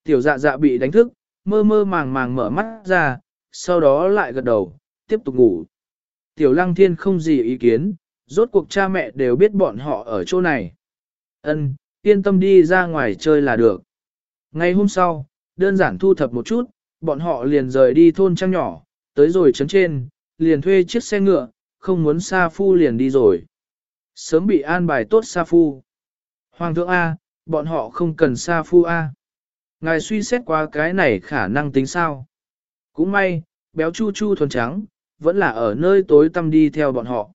Tiểu dạ dạ bị đánh thức, mơ mơ màng màng mở mắt ra, sau đó lại gật đầu, tiếp tục ngủ. Tiểu lăng thiên không gì ý kiến, rốt cuộc cha mẹ đều biết bọn họ ở chỗ này. Ân, yên tâm đi ra ngoài chơi là được. Ngày hôm sau, đơn giản thu thập một chút, bọn họ liền rời đi thôn trang nhỏ, tới rồi trấn trên, liền thuê chiếc xe ngựa, không muốn Sa Phu liền đi rồi. Sớm bị an bài tốt Sa Phu. Hoàng thượng A, bọn họ không cần Sa Phu A. Ngài suy xét qua cái này khả năng tính sao. Cũng may, béo chu chu thuần trắng, vẫn là ở nơi tối tăm đi theo bọn họ.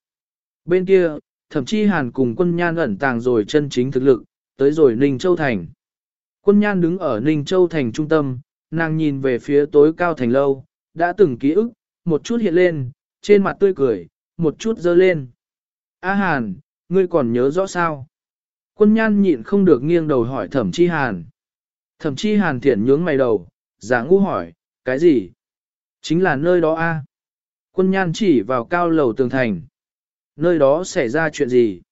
Bên kia, thậm chí hàn cùng quân nhan ẩn tàng rồi chân chính thực lực, tới rồi Ninh Châu Thành. Quân nhan đứng ở Ninh Châu Thành trung tâm, nàng nhìn về phía tối cao thành lâu, đã từng ký ức, một chút hiện lên, trên mặt tươi cười, một chút dơ lên. A Hàn, ngươi còn nhớ rõ sao? Quân nhan nhịn không được nghiêng đầu hỏi thẩm chi Hàn. Thẩm chi Hàn thiện nhướng mày đầu, giả ngu hỏi, cái gì? Chính là nơi đó a. Quân nhan chỉ vào cao lầu tường thành. Nơi đó xảy ra chuyện gì?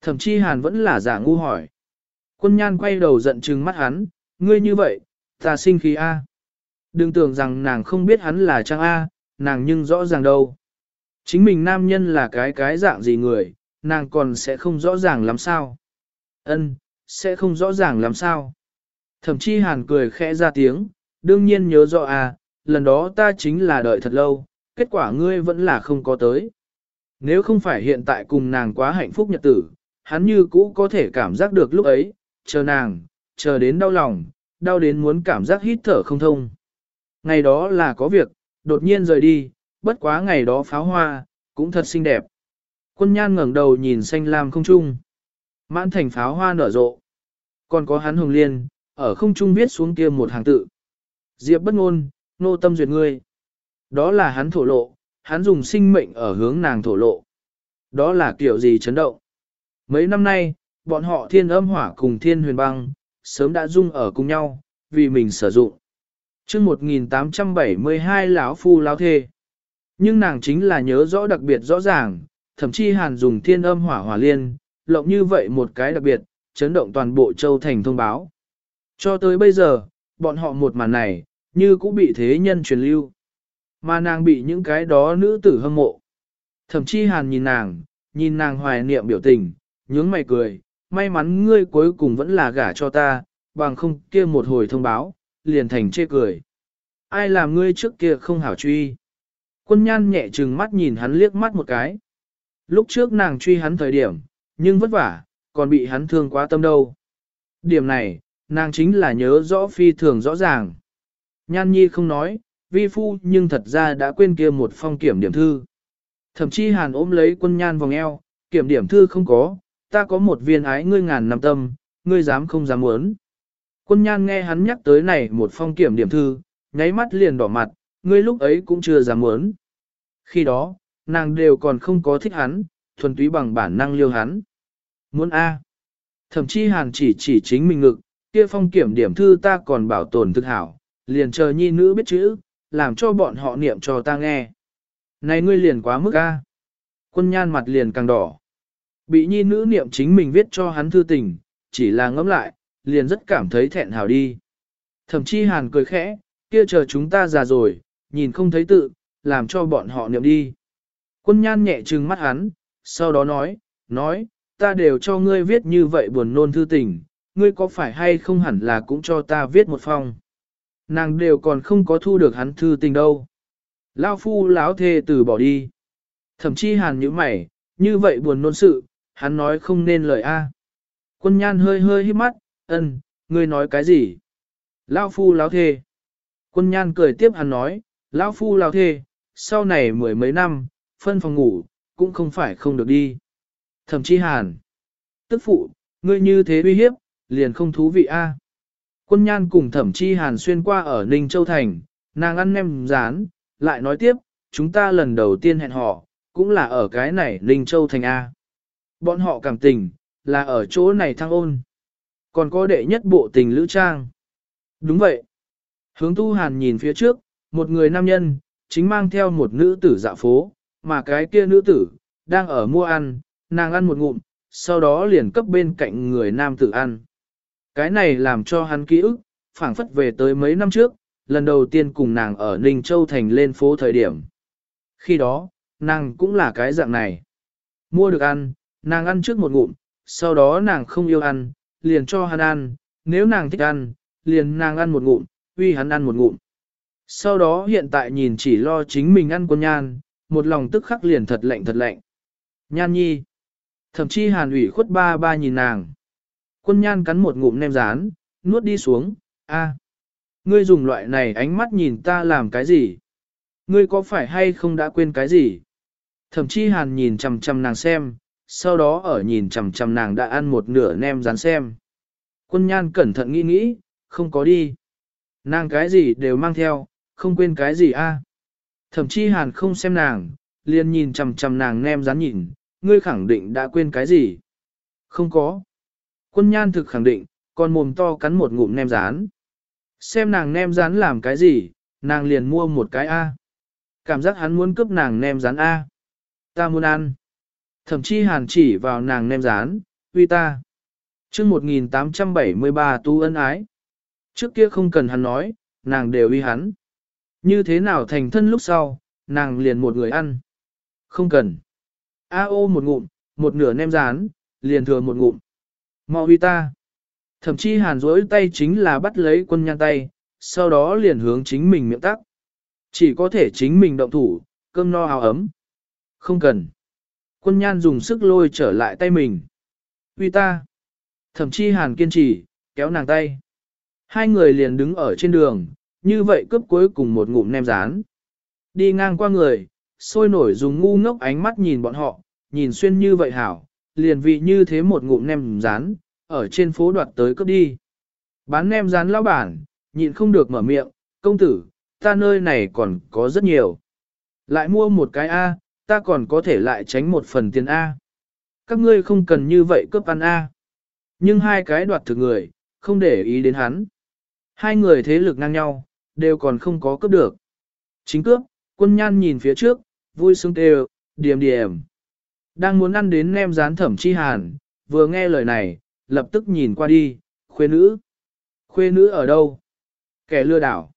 Thẩm Chi hàn vẫn là giả ngu hỏi. Quân nhan quay đầu giận trừng mắt hắn, ngươi như vậy, ta sinh khí A. Đừng tưởng rằng nàng không biết hắn là trang A, nàng nhưng rõ ràng đâu. Chính mình nam nhân là cái cái dạng gì người, nàng còn sẽ không rõ ràng làm sao. Ân, sẽ không rõ ràng làm sao. Thẩm Chi hàn cười khẽ ra tiếng, đương nhiên nhớ rõ à, lần đó ta chính là đợi thật lâu, kết quả ngươi vẫn là không có tới. Nếu không phải hiện tại cùng nàng quá hạnh phúc nhật tử, hắn như cũ có thể cảm giác được lúc ấy, chờ nàng, chờ đến đau lòng, đau đến muốn cảm giác hít thở không thông. Ngày đó là có việc, đột nhiên rời đi, bất quá ngày đó pháo hoa, cũng thật xinh đẹp. Quân nhan ngẩng đầu nhìn xanh lam không trung. Mãn thành pháo hoa nở rộ. Còn có hắn hồng liên, ở không trung viết xuống kia một hàng tự. Diệp bất ngôn, nô tâm duyệt ngươi. Đó là hắn thổ lộ, hắn dùng sinh mệnh ở hướng nàng thổ lộ. Đó là kiểu gì chấn động. Mấy năm nay, bọn họ thiên âm hỏa cùng thiên huyền băng, sớm đã dung ở cùng nhau, vì mình sử dụng. chương 1872 lão phu lão thê. Nhưng nàng chính là nhớ rõ đặc biệt rõ ràng, thậm chí hàn dùng thiên âm hỏa hỏa liên, lộng như vậy một cái đặc biệt, chấn động toàn bộ châu thành thông báo. Cho tới bây giờ, bọn họ một màn này, như cũng bị thế nhân truyền lưu. Mà nàng bị những cái đó nữ tử hâm mộ. Thậm chí hàn nhìn nàng, nhìn nàng hoài niệm biểu tình, nhướng mày cười, may mắn ngươi cuối cùng vẫn là gả cho ta, bằng không kia một hồi thông báo, liền thành chê cười. Ai làm ngươi trước kia không hảo truy? Quân nhan nhẹ trừng mắt nhìn hắn liếc mắt một cái. Lúc trước nàng truy hắn thời điểm, nhưng vất vả, còn bị hắn thương quá tâm đâu. Điểm này, nàng chính là nhớ rõ phi thường rõ ràng. Nhan nhi không nói, vi phu nhưng thật ra đã quên kia một phong kiểm điểm thư. Thậm chí hàn ôm lấy quân nhan vòng eo, kiểm điểm thư không có, ta có một viên ái ngươi ngàn năm tâm, ngươi dám không dám muốn. Quân nhan nghe hắn nhắc tới này một phong kiểm điểm thư, nháy mắt liền đỏ mặt, ngươi lúc ấy cũng chưa dám muốn. Khi đó, nàng đều còn không có thích hắn, thuần túy bằng bản năng liêu hắn. Muốn A. Thậm chí hàn chỉ chỉ chính mình ngực, kia phong kiểm điểm thư ta còn bảo tồn thực hảo, liền chờ nhi nữ biết chữ, làm cho bọn họ niệm cho ta nghe. Này ngươi liền quá mức A. Quân nhan mặt liền càng đỏ. Bị nhi nữ niệm chính mình viết cho hắn thư tình, chỉ là ngẫm lại, liền rất cảm thấy thẹn hào đi. Thậm chí hàn cười khẽ, kia chờ chúng ta già rồi, nhìn không thấy tự, làm cho bọn họ niệm đi. Quân nhan nhẹ trừng mắt hắn, sau đó nói, nói, ta đều cho ngươi viết như vậy buồn nôn thư tình, ngươi có phải hay không hẳn là cũng cho ta viết một phong. Nàng đều còn không có thu được hắn thư tình đâu. Lao phu lão thê từ bỏ đi. Thậm chí hàn như mày, như vậy buồn nôn sự, hắn nói không nên lời A. Quân nhan hơi hơi hít mắt, ân, ngươi nói cái gì? Lao phu lão thê. Quân nhan cười tiếp hắn nói, Lão phu lão thê, sau này mười mấy năm, phân phòng ngủ, cũng không phải không được đi. Thậm chí hàn. Tức phụ, ngươi như thế uy hiếp, liền không thú vị a. Quân nhan cùng thẩm chi hàn xuyên qua ở Ninh Châu Thành, nàng ăn nem rán, lại nói tiếp, chúng ta lần đầu tiên hẹn họ, cũng là ở cái này Ninh Châu Thành A. Bọn họ cảm tình, là ở chỗ này thăng ôn. Còn có đệ nhất bộ tình lữ trang. Đúng vậy. Hướng tu hàn nhìn phía trước, một người nam nhân, chính mang theo một nữ tử dạo phố, mà cái kia nữ tử, đang ở mua ăn, nàng ăn một ngụm, sau đó liền cấp bên cạnh người nam tử ăn. Cái này làm cho hắn ký ức, phảng phất về tới mấy năm trước, lần đầu tiên cùng nàng ở Ninh Châu Thành lên phố thời điểm. Khi đó, nàng cũng là cái dạng này. Mua được ăn, nàng ăn trước một ngụm, sau đó nàng không yêu ăn, liền cho hắn ăn, nếu nàng thích ăn, liền nàng ăn một ngụm, uy hắn ăn một ngụm. Sau đó hiện tại nhìn chỉ lo chính mình ăn con nhan, một lòng tức khắc liền thật lạnh thật lạnh. Nhan nhi. Thậm chí hàn ủy khuất ba ba nhìn nàng. Quân nhan cắn một ngụm nem rán, nuốt đi xuống, a, Ngươi dùng loại này ánh mắt nhìn ta làm cái gì? Ngươi có phải hay không đã quên cái gì? Thậm chí hàn nhìn chằm chằm nàng xem, sau đó ở nhìn chằm chằm nàng đã ăn một nửa nem rán xem. Quân nhan cẩn thận nghĩ nghĩ, không có đi. Nàng cái gì đều mang theo, không quên cái gì a? Thậm chí hàn không xem nàng, liền nhìn chằm chằm nàng nem rán nhìn, ngươi khẳng định đã quên cái gì? Không có. Quân nhan thực khẳng định, con mồm to cắn một ngụm nem rán. Xem nàng nem rán làm cái gì, nàng liền mua một cái A. Cảm giác hắn muốn cướp nàng nem rán A. Ta muốn ăn. Thậm chí hàn chỉ vào nàng nem rán, uy ta. Trước 1873 tu ân ái. Trước kia không cần hắn nói, nàng đều uy hắn. Như thế nào thành thân lúc sau, nàng liền một người ăn. Không cần. A ô một ngụm, một nửa nem rán, liền thừa một ngụm. Mau huy ta. Thậm chí hàn rỗi tay chính là bắt lấy quân nhan tay, sau đó liền hướng chính mình miệng tắc. Chỉ có thể chính mình động thủ, cơm no áo ấm. Không cần. Quân nhan dùng sức lôi trở lại tay mình. Huy ta. Thậm chí hàn kiên trì, kéo nàng tay. Hai người liền đứng ở trên đường, như vậy cướp cuối cùng một ngụm nem rán. Đi ngang qua người, sôi nổi dùng ngu ngốc ánh mắt nhìn bọn họ, nhìn xuyên như vậy hảo, liền vị như thế một ngụm nem rán, ở trên phố đoạt tới cướp đi. Bán nem rán lão bản, nhịn không được mở miệng, công tử, ta nơi này còn có rất nhiều. Lại mua một cái A, ta còn có thể lại tránh một phần tiền A. Các ngươi không cần như vậy cướp ăn A. Nhưng hai cái đoạt thực người, không để ý đến hắn. Hai người thế lực ngang nhau, đều còn không có cướp được. Chính cướp, quân nhan nhìn phía trước, vui sướng kêu, điềm điềm. Đang muốn ăn đến nem rán thẩm chi hàn, vừa nghe lời này, lập tức nhìn qua đi, khuê nữ. Khuê nữ ở đâu? Kẻ lừa đảo.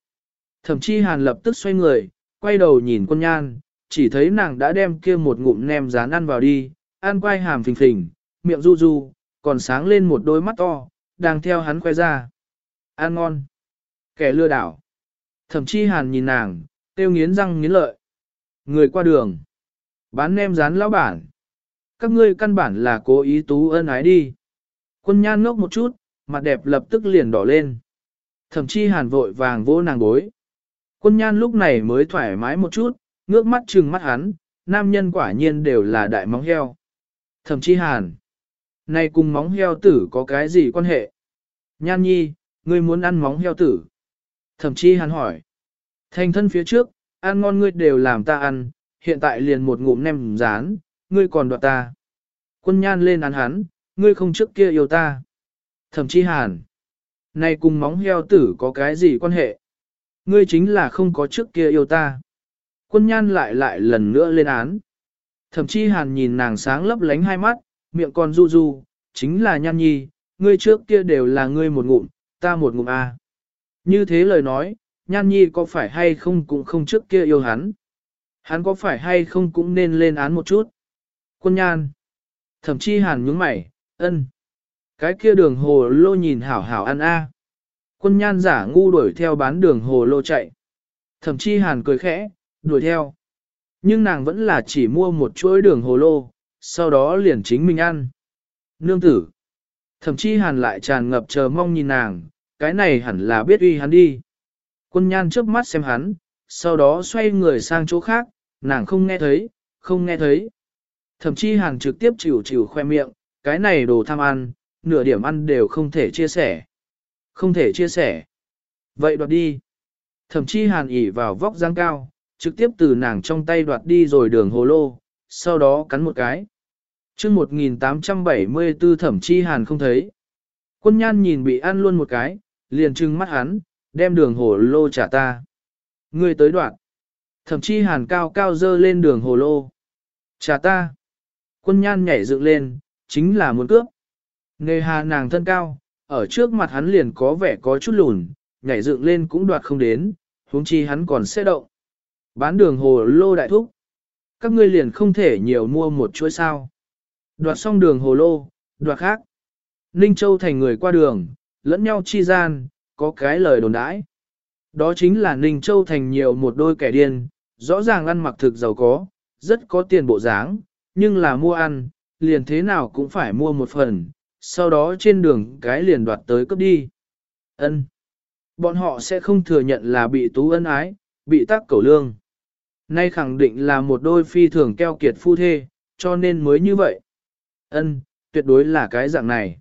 Thẩm chi hàn lập tức xoay người, quay đầu nhìn quân nhan, chỉ thấy nàng đã đem kia một ngụm nem rán ăn vào đi, ăn quay hàm phình phình, miệng du du, còn sáng lên một đôi mắt to, đang theo hắn khoe ra. Ăn ngon. Kẻ lừa đảo. Thẩm chi hàn nhìn nàng, tiêu nghiến răng nghiến lợi. Người qua đường. Bán nem rán lão bản. Các ngươi căn bản là cố ý tú ân ái đi. Quân nhan ngốc một chút, mặt đẹp lập tức liền đỏ lên. Thẩm chi hàn vội vàng vỗ nàng bối. Quân nhan lúc này mới thoải mái một chút, ngước mắt trừng mắt hắn, nam nhân quả nhiên đều là đại móng heo. Thẩm chi hàn. Này cùng móng heo tử có cái gì quan hệ? Nhan nhi, ngươi muốn ăn móng heo tử. Thẩm chi hàn hỏi. Thành thân phía trước, ăn ngon ngươi đều làm ta ăn, hiện tại liền một ngụm nem rán, ngươi còn đoạt ta. Quân nhan lên án hắn, ngươi không trước kia yêu ta. Thẩm chi hàn. Này cùng móng heo tử có cái gì quan hệ? Ngươi chính là không có trước kia yêu ta. Quân nhan lại lại lần nữa lên án. Thẩm chi hàn nhìn nàng sáng lấp lánh hai mắt, miệng còn du du, chính là nhan nhi, ngươi trước kia đều là ngươi một ngụm, ta một ngụm a. Như thế lời nói, nhan nhi có phải hay không cũng không trước kia yêu hắn. Hắn có phải hay không cũng nên lên án một chút. Quân nhan. Thẩm chi hàn nhướng mày, ân. Cái kia đường hồ lô nhìn hảo hảo ăn a. Quân nhan giả ngu đuổi theo bán đường hồ lô chạy. Thẩm chi hàn cười khẽ, đuổi theo. Nhưng nàng vẫn là chỉ mua một chuỗi đường hồ lô, sau đó liền chính mình ăn. Nương tử. Thẩm chi hàn lại tràn ngập chờ mong nhìn nàng, cái này hẳn là biết uy hắn đi. Quân nhan trước mắt xem hắn, sau đó xoay người sang chỗ khác, nàng không nghe thấy, không nghe thấy. Thậm chí hàng trực tiếp chịu chịu khoe miệng, cái này đồ tham ăn, nửa điểm ăn đều không thể chia sẻ. Không thể chia sẻ. Vậy đoạt đi. Thậm chí hàn ỉ vào vóc dáng cao, trực tiếp từ nàng trong tay đoạt đi rồi đường hồ lô, sau đó cắn một cái. chương 1874 thẩm chi hàn không thấy. Quân nhan nhìn bị ăn luôn một cái, liền trừng mắt hắn, đem đường hồ lô trả ta. Ngươi tới đoạn. Thậm chí hàn cao cao dơ lên đường hồ lô. Trả ta. Quân nhan nhảy dựng lên, chính là muốn cướp. Nề hà nàng thân cao, ở trước mặt hắn liền có vẻ có chút lùn, nhảy dựng lên cũng đoạt không đến, huống chi hắn còn xe động. Bán đường hồ lô đại thúc. Các ngươi liền không thể nhiều mua một chuỗi sao. Đoạt xong đường hồ lô, đoạt khác. Ninh Châu thành người qua đường, lẫn nhau chi gian, có cái lời đồn đãi. Đó chính là Ninh Châu thành nhiều một đôi kẻ điên, rõ ràng ăn mặc thực giàu có, rất có tiền bộ dáng, nhưng là mua ăn, liền thế nào cũng phải mua một phần, sau đó trên đường cái liền đoạt tới cấp đi. Ân. Bọn họ sẽ không thừa nhận là bị tú ân ái, bị tác cầu lương. Nay khẳng định là một đôi phi thường keo kiệt phu thê, cho nên mới như vậy. Ân, tuyệt đối là cái dạng này.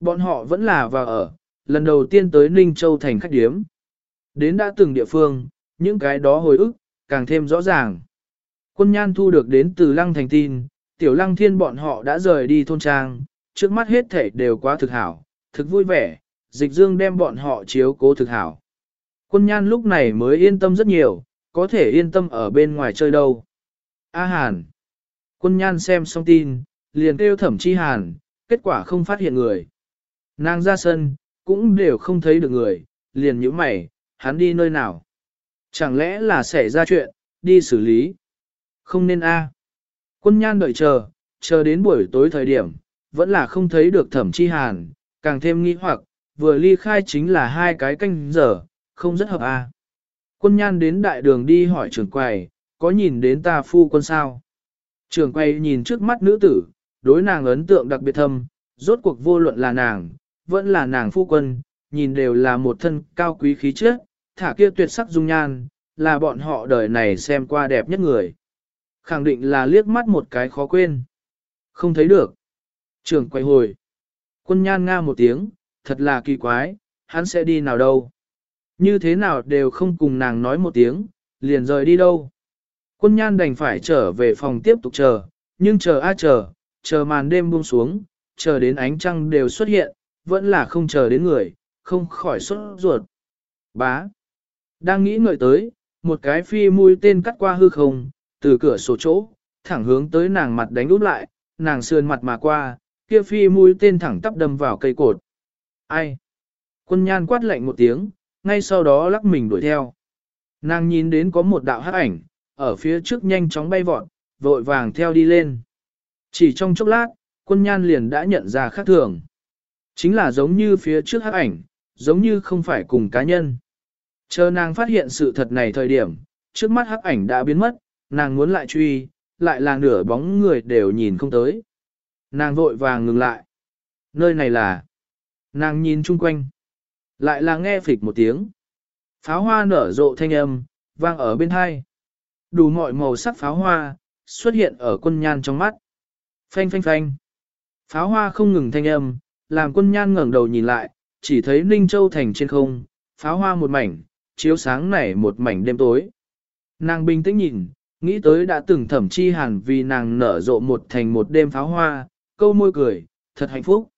Bọn họ vẫn là vào ở, lần đầu tiên tới Ninh Châu thành khách điếm. Đến đã từng địa phương, những cái đó hồi ức, càng thêm rõ ràng. Quân nhan thu được đến từ lăng thành tin, tiểu lăng thiên bọn họ đã rời đi thôn trang, trước mắt hết thể đều quá thực hảo, thực vui vẻ, dịch dương đem bọn họ chiếu cố thực hảo. Quân nhan lúc này mới yên tâm rất nhiều, có thể yên tâm ở bên ngoài chơi đâu. A Hàn. Quân nhan xem xong tin, liền kêu thẩm chi hàn, kết quả không phát hiện người. Nàng ra sân, cũng đều không thấy được người, liền nhíu mày, hắn đi nơi nào. Chẳng lẽ là xảy ra chuyện, đi xử lý. Không nên a. Quân nhan đợi chờ, chờ đến buổi tối thời điểm, vẫn là không thấy được thẩm chi hàn, càng thêm nghi hoặc, vừa ly khai chính là hai cái canh giờ, không rất hợp a. Quân nhan đến đại đường đi hỏi trưởng quầy, có nhìn đến ta phu quân sao? Trưởng quầy nhìn trước mắt nữ tử, đối nàng ấn tượng đặc biệt thâm, rốt cuộc vô luận là nàng, vẫn là nàng phu quân, nhìn đều là một thân cao quý khí chất, thả kia tuyệt sắc dung nhan, là bọn họ đời này xem qua đẹp nhất người. Khẳng định là liếc mắt một cái khó quên. Không thấy được. Trưởng quay hồi. Quân nhan nga một tiếng, thật là kỳ quái, hắn sẽ đi nào đâu. Như thế nào đều không cùng nàng nói một tiếng, liền rời đi đâu. Quân nhan đành phải trở về phòng tiếp tục chờ, nhưng chờ a chờ, chờ màn đêm buông xuống, chờ đến ánh trăng đều xuất hiện, vẫn là không chờ đến người, không khỏi sốt ruột. Bá. Đang nghĩ ngợi tới, một cái phi mũi tên cắt qua hư không, từ cửa sổ chỗ, thẳng hướng tới nàng mặt đánh úp lại, nàng sườn mặt mà qua, kia phi mũi tên thẳng tắp đâm vào cây cột. Ai? Quân nhan quát lạnh một tiếng, ngay sau đó lắc mình đuổi theo. Nàng nhìn đến có một đạo hắc ảnh, ở phía trước nhanh chóng bay vọt, vội vàng theo đi lên. Chỉ trong chốc lát, quân nhan liền đã nhận ra khác thường. Chính là giống như phía trước hắc ảnh, giống như không phải cùng cá nhân. Chờ nàng phát hiện sự thật này thời điểm, trước mắt hắc ảnh đã biến mất, nàng muốn lại truy, lại là nửa bóng người đều nhìn không tới. Nàng vội vàng ngừng lại. Nơi này là... Nàng nhìn chung quanh. Lại là nghe phịch một tiếng. Pháo hoa nở rộ thanh âm, vang ở bên hai. Đủ mọi màu sắc pháo hoa, xuất hiện ở quân nhan trong mắt. Phanh phanh phanh. Pháo hoa không ngừng thanh âm, làm quân nhan ngẩng đầu nhìn lại, chỉ thấy Ninh Châu thành trên không, pháo hoa một mảnh, chiếu sáng nảy một mảnh đêm tối. Nàng bình tĩnh nhìn, nghĩ tới đã từng thẩm chi hàn vì nàng nở rộ một thành một đêm pháo hoa, câu môi cười, thật hạnh phúc.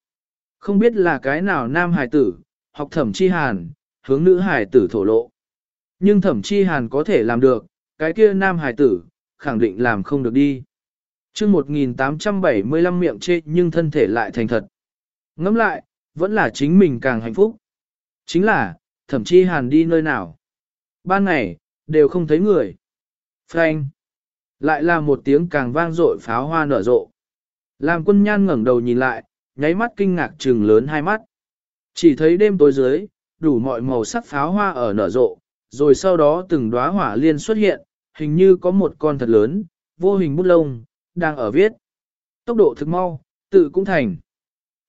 Không biết là cái nào nam hải tử, học thẩm chi hàn, hướng nữ hải tử thổ lộ. Nhưng thẩm chi hàn có thể làm được, cái kia nam hải tử, khẳng định làm không được đi. chương 1875 miệng chê nhưng thân thể lại thành thật. Ngẫm lại, vẫn là chính mình càng hạnh phúc. Chính là, thẩm chi hàn đi nơi nào. Ban ngày, đều không thấy người. Phanh. Lại là một tiếng càng vang dội pháo hoa nở rộ. Làm quân nhan ngẩng đầu nhìn lại, nháy mắt kinh ngạc trừng lớn hai mắt. Chỉ thấy đêm tối dưới, đủ mọi màu sắc pháo hoa ở nở rộ, rồi sau đó từng đóa hỏa liên xuất hiện, hình như có một con thật lớn, vô hình bút lông, đang ở viết. Tốc độ thực mau, tự cũng thành.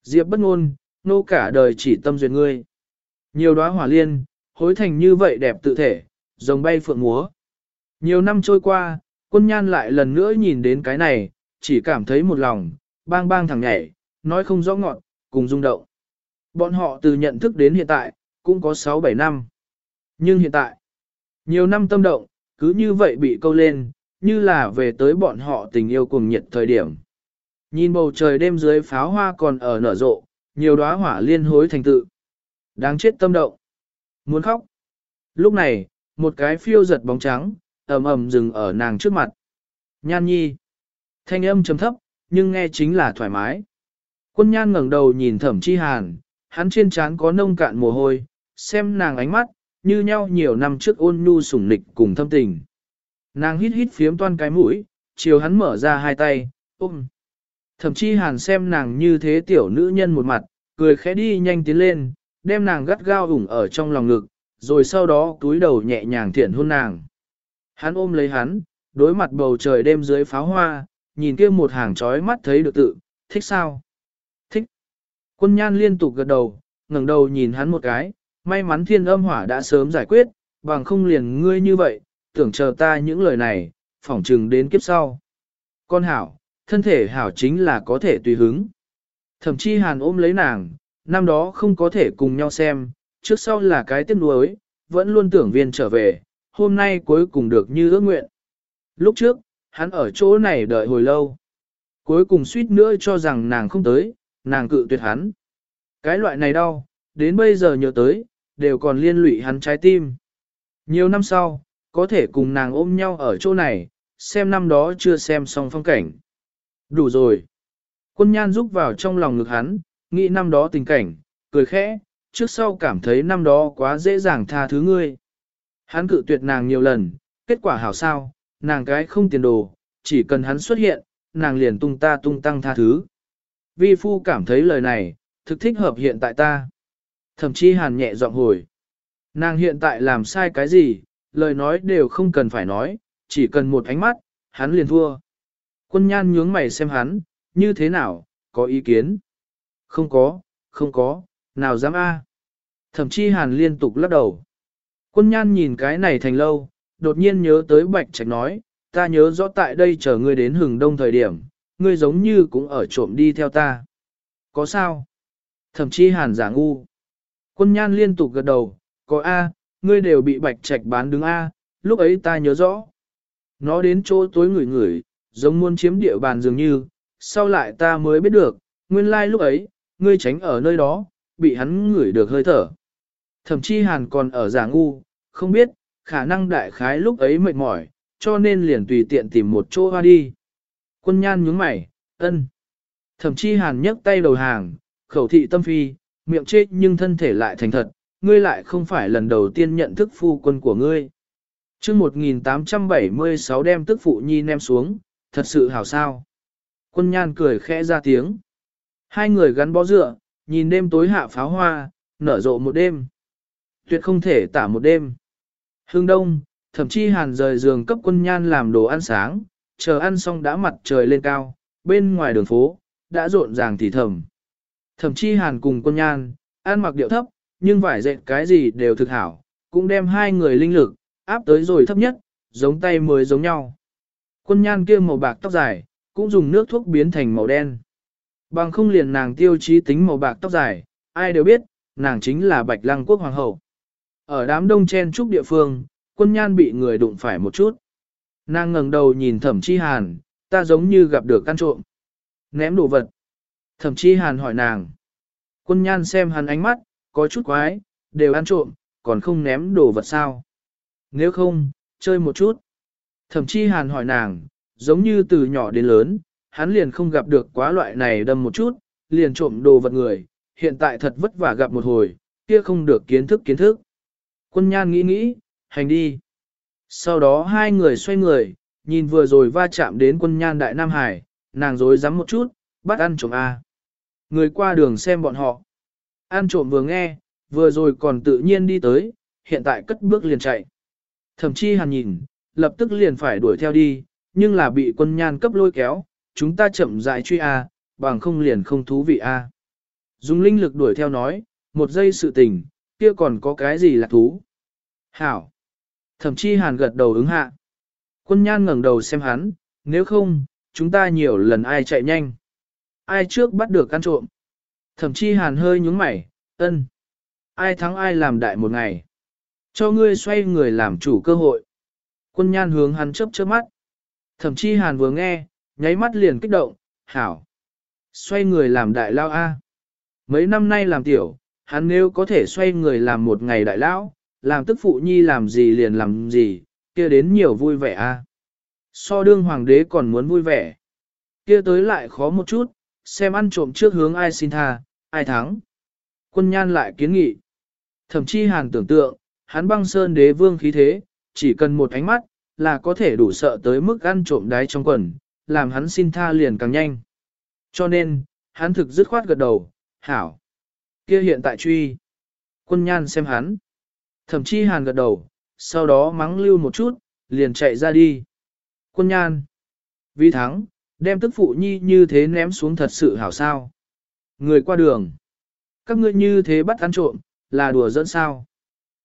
Diệp bất ngôn, nô cả đời chỉ tâm duyệt ngươi. Nhiều đóa hỏa liên, hối thành như vậy đẹp tự thể, rồng bay phượng múa. Nhiều năm trôi qua, quân nhan lại lần nữa nhìn đến cái này, chỉ cảm thấy một lòng, bang bang thằng nhảy, nói không rõ ngọn, cùng rung động. Bọn họ từ nhận thức đến hiện tại, cũng có 6-7 năm. Nhưng hiện tại, nhiều năm tâm động, cứ như vậy bị câu lên, như là về tới bọn họ tình yêu cùng nhiệt thời điểm. Nhìn bầu trời đêm dưới pháo hoa còn ở nở rộ, nhiều đóa hỏa liên hối thành tự. Đáng chết tâm động. Muốn khóc. Lúc này, một cái phiêu giật bóng trắng, ầm ầm dừng ở nàng trước mặt. Nhan nhi. Thanh âm trầm thấp, nhưng nghe chính là thoải mái. Quân nhan ngẩng đầu nhìn thẩm chi hàn, hắn trên trán có nông cạn mồ hôi, xem nàng ánh mắt, như nhau nhiều năm trước ôn nhu sủng nịch cùng thâm tình. Nàng hít hít phiếm toan cái mũi, chiều hắn mở ra hai tay, ôm. Thậm chí hàn xem nàng như thế tiểu nữ nhân một mặt, cười khẽ đi nhanh tiến lên, đem nàng gắt gao ủng ở trong lòng ngực, rồi sau đó túi đầu nhẹ nhàng thiện hôn nàng. Hắn ôm lấy hắn, đối mặt bầu trời đêm dưới pháo hoa, nhìn kia một hàng trói mắt thấy được tự, thích sao? Thích. Quân nhan liên tục gật đầu, ngẩng đầu nhìn hắn một cái, may mắn thiên âm hỏa đã sớm giải quyết, bằng không liền ngươi như vậy, tưởng chờ ta những lời này, phỏng chừng đến kiếp sau. Con hảo, thân thể hảo chính là có thể tùy hứng. Thậm chí hàn ôm lấy nàng, năm đó không có thể cùng nhau xem, trước sau là cái tiếc nuối, vẫn luôn tưởng viên trở về, hôm nay cuối cùng được như ước nguyện. Lúc trước, hắn ở chỗ này đợi hồi lâu. Cuối cùng suýt nữa cho rằng nàng không tới, nàng cự tuyệt hắn. Cái loại này đau, đến bây giờ nhớ tới, đều còn liên lụy hắn trái tim. Nhiều năm sau, có thể cùng nàng ôm nhau ở chỗ này, xem năm đó chưa xem xong phong cảnh. Đủ rồi. Quân nhan rúc vào trong lòng ngực hắn, nghĩ năm đó tình cảnh, cười khẽ, trước sau cảm thấy năm đó quá dễ dàng tha thứ ngươi. Hắn cự tuyệt nàng nhiều lần, kết quả hảo sao, nàng cái không tiền đồ, chỉ cần hắn xuất hiện, nàng liền tung ta tung tăng tha thứ. Vi phu cảm thấy lời này, thực thích hợp hiện tại ta. Thậm chí hàn nhẹ giọng hồi. Nàng hiện tại làm sai cái gì, lời nói đều không cần phải nói, chỉ cần một ánh mắt, hắn liền thua. Quân nhan nhướng mày xem hắn, như thế nào, có ý kiến? Không có, không có, nào dám a? Thậm chí hàn liên tục lắc đầu. Quân nhan nhìn cái này thành lâu, đột nhiên nhớ tới bạch trạch nói, ta nhớ rõ tại đây chờ ngươi đến hừng đông thời điểm, ngươi giống như cũng ở trộm đi theo ta. Có sao? Thậm chí hàn giả ngu. Quân nhan liên tục gật đầu, có A, ngươi đều bị bạch trạch bán đứng A, lúc ấy ta nhớ rõ. Nó đến chỗ tối ngửi ngửi, giống muốn chiếm địa bàn dường như, sau lại ta mới biết được, nguyên lai like lúc ấy, ngươi tránh ở nơi đó, bị hắn ngửi được hơi thở. Thậm chí hàn còn ở giả ngu, không biết, khả năng đại khái lúc ấy mệt mỏi, cho nên liền tùy tiện tìm một chỗ hoa đi. Quân nhan nhướng mày, ân. Thậm chí hàn nhấc tay đầu hàng, khẩu thị tâm phi, miệng chết nhưng thân thể lại thành thật, ngươi lại không phải lần đầu tiên nhận thức phu quân của ngươi. chương 1876 đem tức phụ nhi ném xuống, thật sự hảo sao. Quân nhan cười khẽ ra tiếng. Hai người gắn bó dựa, nhìn đêm tối hạ pháo hoa, nở rộ một đêm. Tuyệt không thể tả một đêm. Hương đông, thậm chí hàn rời giường cấp quân nhan làm đồ ăn sáng, chờ ăn xong đã mặt trời lên cao, bên ngoài đường phố, đã rộn ràng thì thầm. Thậm chí hàn cùng quân nhan, ăn mặc điệu thấp, nhưng vải dệt cái gì đều thực hảo, cũng đem hai người linh lực, áp tới rồi thấp nhất, giống tay mới giống nhau. Quân nhan kia màu bạc tóc dài, cũng dùng nước thuốc biến thành màu đen. Bằng không liền nàng tiêu chí tính màu bạc tóc dài, ai đều biết, nàng chính là Bạch Lăng Quốc Hoàng hậu. Ở đám đông chen trúc địa phương, quân nhan bị người đụng phải một chút. Nàng ngẩng đầu nhìn thẩm chi hàn, ta giống như gặp được căn trộm. Ném đồ vật. Thẩm chi hàn hỏi nàng. Quân nhan xem hắn ánh mắt, có chút quái, đều ăn trộm, còn không ném đồ vật sao. Nếu không, chơi một chút. Thẩm chi hàn hỏi nàng, giống như từ nhỏ đến lớn, hắn liền không gặp được quá loại này đâm một chút, liền trộm đồ vật người, hiện tại thật vất vả gặp một hồi, kia không được kiến thức kiến thức. Quân nhan nghĩ nghĩ, hành đi. Sau đó hai người xoay người, nhìn vừa rồi va chạm đến quân nhan đại Nam Hải, nàng dối rắm một chút, bắt ăn trộm A. Người qua đường xem bọn họ. Ăn trộm vừa nghe, vừa rồi còn tự nhiên đi tới, hiện tại cất bước liền chạy. Thậm chí hàn nhìn, lập tức liền phải đuổi theo đi, nhưng là bị quân nhan cấp lôi kéo, chúng ta chậm dại truy A, bằng không liền không thú vị A. Dùng linh lực đuổi theo nói, một giây sự tình, kia còn có cái gì là thú. Hảo. thẩm chi hàn gật đầu ứng hạ. Quân nhan ngẩng đầu xem hắn, nếu không, chúng ta nhiều lần ai chạy nhanh. Ai trước bắt được ăn trộm. Thẩm chi hàn hơi nhúng mày, ân. Ai thắng ai làm đại một ngày. Cho ngươi xoay người làm chủ cơ hội. Quân nhan hướng hắn chớp chớp mắt. thẩm chi hàn vừa nghe, nháy mắt liền kích động, hảo. Xoay người làm đại lao A. Mấy năm nay làm tiểu, hắn nếu có thể xoay người làm một ngày đại lão, làm tức phụ nhi làm gì liền làm gì, kia đến nhiều vui vẻ A. So đương hoàng đế còn muốn vui vẻ. Kia tới lại khó một chút, xem ăn trộm trước hướng ai xin tha, ai thắng. Quân nhan lại kiến nghị. Thậm chí hàn tưởng tượng, hắn băng sơn đế vương khí thế, chỉ cần một ánh mắt, là có thể đủ sợ tới mức ăn trộm đáy trong quần, làm hắn xin tha liền càng nhanh. Cho nên, hắn thực dứt khoát gật đầu, hảo kia hiện tại truy. Quân nhan xem hắn. Thậm chí hàn gật đầu, sau đó mắng lưu một chút, liền chạy ra đi. Quân nhan. Vì thắng, đem tức phụ nhi như thế ném xuống thật sự hảo sao. Người qua đường. Các ngươi như thế bắt ăn trộm, là đùa dẫn sao.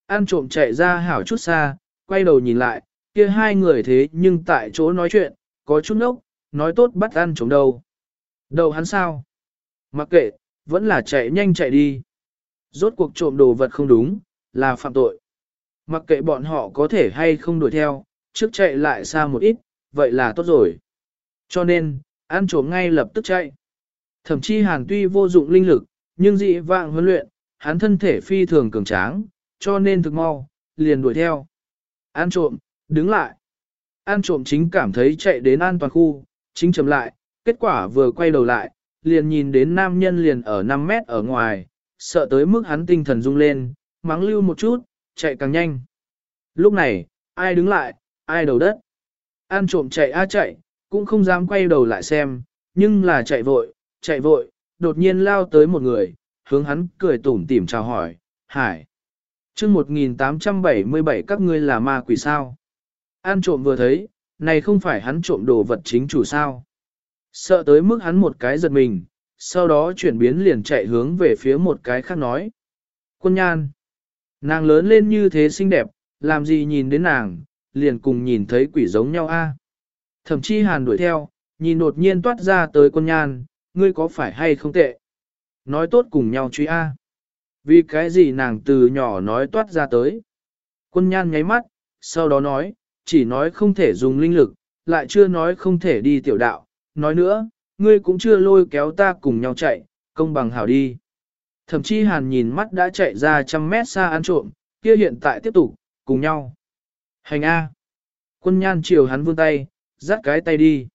Ăn trộm chạy ra hảo chút xa, quay đầu nhìn lại, kia hai người thế nhưng tại chỗ nói chuyện, có chút nốc, nói tốt bắt ăn trộm đâu. Đầu hắn sao? Mặc kệ, vẫn là chạy nhanh chạy đi. Rốt cuộc trộm đồ vật không đúng, là phạm tội. Mặc kệ bọn họ có thể hay không đuổi theo, trước chạy lại xa một ít, vậy là tốt rồi. Cho nên, ăn trộm ngay lập tức chạy. Thậm chí hàn tuy vô dụng linh lực, nhưng dị vạng huấn luyện, hắn thân thể phi thường cường tráng, cho nên thực mau, liền đuổi theo. Ăn trộm, đứng lại. Ăn trộm chính cảm thấy chạy đến an toàn khu, chính chậm lại, Kết quả vừa quay đầu lại, liền nhìn đến nam nhân liền ở 5 mét ở ngoài, sợ tới mức hắn tinh thần rung lên, mắng lưu một chút, chạy càng nhanh. Lúc này, ai đứng lại, ai đầu đất. An trộm chạy a chạy, cũng không dám quay đầu lại xem, nhưng là chạy vội, chạy vội, đột nhiên lao tới một người, hướng hắn cười tủm tỉm chào hỏi, hải. chương 1877 các ngươi là ma quỷ sao. An trộm vừa thấy, này không phải hắn trộm đồ vật chính chủ sao. Sợ tới mức hắn một cái giật mình, sau đó chuyển biến liền chạy hướng về phía một cái khác nói. Quân nhan, nàng lớn lên như thế xinh đẹp, làm gì nhìn đến nàng, liền cùng nhìn thấy quỷ giống nhau a. Thậm chí hàn đuổi theo, nhìn đột nhiên toát ra tới quân nhan, ngươi có phải hay không tệ? Nói tốt cùng nhau truy a. Vì cái gì nàng từ nhỏ nói toát ra tới? Quân nhan nháy mắt, sau đó nói, chỉ nói không thể dùng linh lực, lại chưa nói không thể đi tiểu đạo, nói nữa, ngươi cũng chưa lôi kéo ta cùng nhau chạy, công bằng hảo đi. Thậm chí hàn nhìn mắt đã chạy ra trăm mét xa ăn trộm, kia hiện tại tiếp tục, cùng nhau. Hành A. Quân nhan chiều hắn vươn tay, dắt cái tay đi.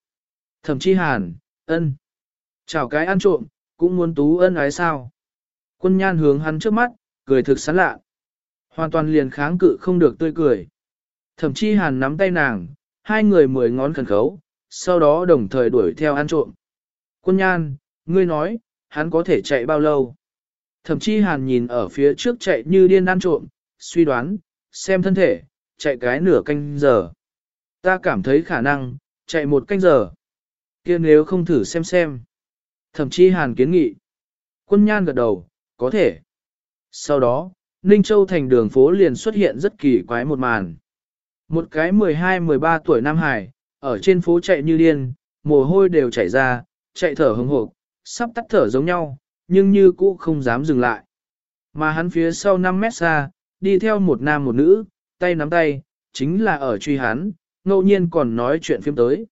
Thậm chí hàn, ân. Chào cái ăn trộm, cũng muốn tú ân ái sao. Quân nhan hướng hắn trước mắt, cười thực sán lạ. Hoàn toàn liền kháng cự không được tươi cười. Thậm chí hàn nắm tay nàng, hai người mười ngón khẩn khấu, sau đó đồng thời đuổi theo ăn trộm. Quân nhan, ngươi nói, hắn có thể chạy bao lâu? Thậm chí hàn nhìn ở phía trước chạy như điên ăn trộm, suy đoán, xem thân thể, chạy cái nửa canh giờ. Ta cảm thấy khả năng, chạy một canh giờ. kia nếu không thử xem xem. Thậm chí hàn kiến nghị. Quân nhan gật đầu, có thể. Sau đó, Ninh Châu thành đường phố liền xuất hiện rất kỳ quái một màn. Một cái 12-13 tuổi Nam Hải, ở trên phố chạy như điên, mồ hôi đều chảy ra, chạy thở hừng hộp, sắp tắt thở giống nhau, nhưng như cũ không dám dừng lại. Mà hắn phía sau 5 mét xa, đi theo một nam một nữ, tay nắm tay, chính là ở truy hắn, ngẫu nhiên còn nói chuyện phim tới.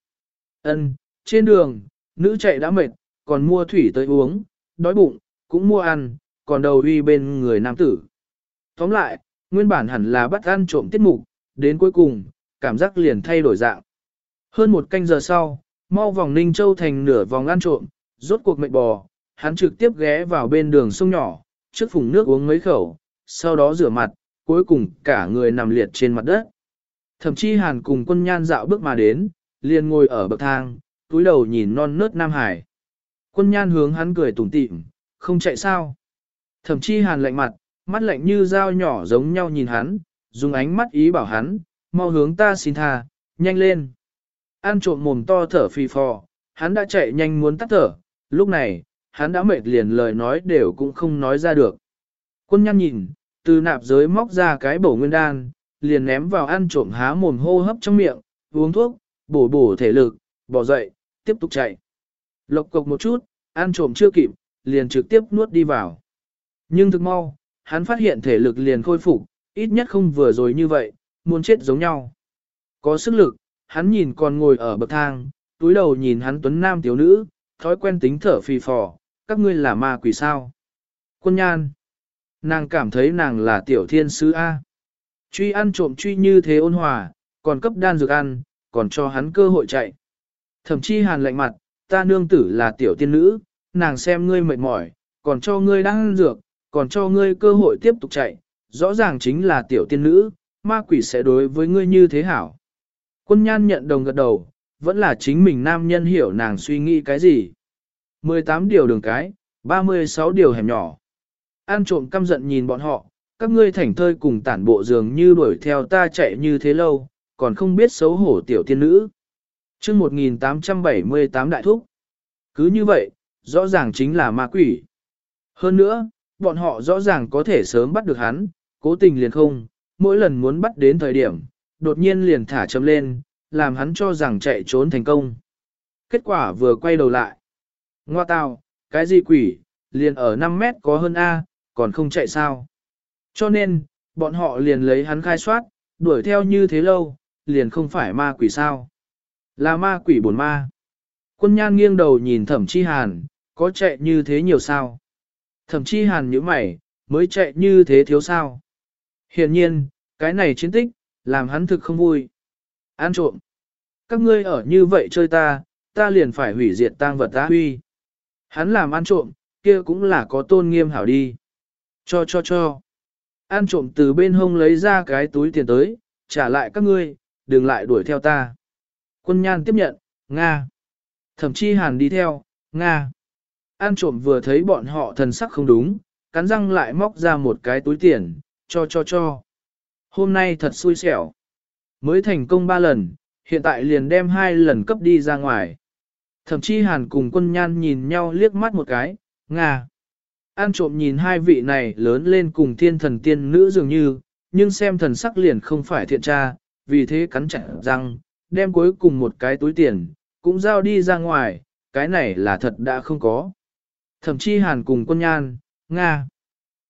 Ân, trên đường, nữ chạy đã mệt, còn mua thủy tới uống, đói bụng, cũng mua ăn, còn đầu uy bên người nam tử. Tóm lại, nguyên bản hẳn là bắt ăn trộm tiết mục, đến cuối cùng, cảm giác liền thay đổi dạng. Hơn một canh giờ sau, mau vòng Ninh Châu thành nửa vòng ăn trộm, rốt cuộc mệt bò, hắn trực tiếp ghé vào bên đường sông nhỏ, trước phùng nước uống mấy khẩu, sau đó rửa mặt, cuối cùng cả người nằm liệt trên mặt đất. Thậm chí hàn cùng quân nhan dạo bước mà đến, liền ngồi ở bậc thang, túi đầu nhìn non nớt Nam Hải. Quân nhan hướng hắn cười tủm tỉm, không chạy sao. Thậm chí hàn lạnh mặt, mắt lạnh như dao nhỏ giống nhau nhìn hắn, dùng ánh mắt ý bảo hắn, mau hướng ta xin tha, nhanh lên. Ăn trộm mồm to thở phì phò, hắn đã chạy nhanh muốn tắt thở, lúc này, hắn đã mệt liền lời nói đều cũng không nói ra được. Quân nhăn nhìn, từ nạp giới móc ra cái bổ nguyên đan, liền ném vào ăn trộm há mồm hô hấp trong miệng, uống thuốc, bổ bổ thể lực, bỏ dậy, tiếp tục chạy. Lộc cộc một chút, ăn trộm chưa kịp, liền trực tiếp nuốt đi vào. Nhưng thực mau, hắn phát hiện thể lực liền khôi phục, ít nhất không vừa rồi như vậy, muốn chết giống nhau. Có sức lực, hắn nhìn còn ngồi ở bậc thang, túi đầu nhìn hắn tuấn nam tiểu nữ, thói quen tính thở phì phò, các ngươi là ma quỷ sao. Quân nhan, nàng cảm thấy nàng là tiểu thiên sứ A. Truy ăn trộm truy như thế ôn hòa, còn cấp đan dược ăn, còn cho hắn cơ hội chạy. Thậm chí hàn lạnh mặt, ta nương tử là tiểu tiên nữ, nàng xem ngươi mệt mỏi, còn cho ngươi đang ăn dược, còn cho ngươi cơ hội tiếp tục chạy, rõ ràng chính là tiểu tiên nữ, ma quỷ sẽ đối với ngươi như thế hảo. Quân nhan nhận đồng gật đầu, vẫn là chính mình nam nhân hiểu nàng suy nghĩ cái gì. 18 điều đường cái, 36 điều hẻm nhỏ. An trộm căm giận nhìn bọn họ, các ngươi thảnh thơi cùng tản bộ dường như đuổi theo ta chạy như thế lâu, còn không biết xấu hổ tiểu tiên nữ. chương 1878 đại thúc. Cứ như vậy, rõ ràng chính là ma quỷ. Hơn nữa, bọn họ rõ ràng có thể sớm bắt được hắn, cố tình liền không, mỗi lần muốn bắt đến thời điểm, đột nhiên liền thả chấm lên, làm hắn cho rằng chạy trốn thành công. Kết quả vừa quay đầu lại. Ngoa tào, cái gì quỷ, liền ở 5 mét có hơn A, còn không chạy sao. Cho nên, bọn họ liền lấy hắn khai soát, đuổi theo như thế lâu, liền không phải ma quỷ sao. Là ma quỷ bổn ma. Quân nhan nghiêng đầu nhìn thẩm chi hàn, có chạy như thế nhiều sao. Thẩm chi hàn như mày, mới chạy như thế thiếu sao. Hiện nhiên, cái này chiến tích, làm hắn thực không vui. An trộm. Các ngươi ở như vậy chơi ta, ta liền phải hủy diệt tang vật ta huy. Hắn làm ăn trộm, kia cũng là có tôn nghiêm hảo đi. Cho cho cho. an trộm từ bên hông lấy ra cái túi tiền tới, trả lại các ngươi, đừng lại đuổi theo ta. Quân nhan tiếp nhận, Nga. Thậm chí hàn đi theo, Nga. An trộm vừa thấy bọn họ thần sắc không đúng, cắn răng lại móc ra một cái túi tiền, cho cho cho. Hôm nay thật xui xẻo. Mới thành công ba lần, hiện tại liền đem hai lần cấp đi ra ngoài. Thậm chí hàn cùng quân nhan nhìn nhau liếc mắt một cái, Nga. An trộm nhìn hai vị này lớn lên cùng thiên thần tiên nữ dường như, nhưng xem thần sắc liền không phải thiện tra, vì thế cắn chặt răng, đem cuối cùng một cái túi tiền, cũng giao đi ra ngoài, cái này là thật đã không có. Thậm chí hàn cùng quân nhan, Nga.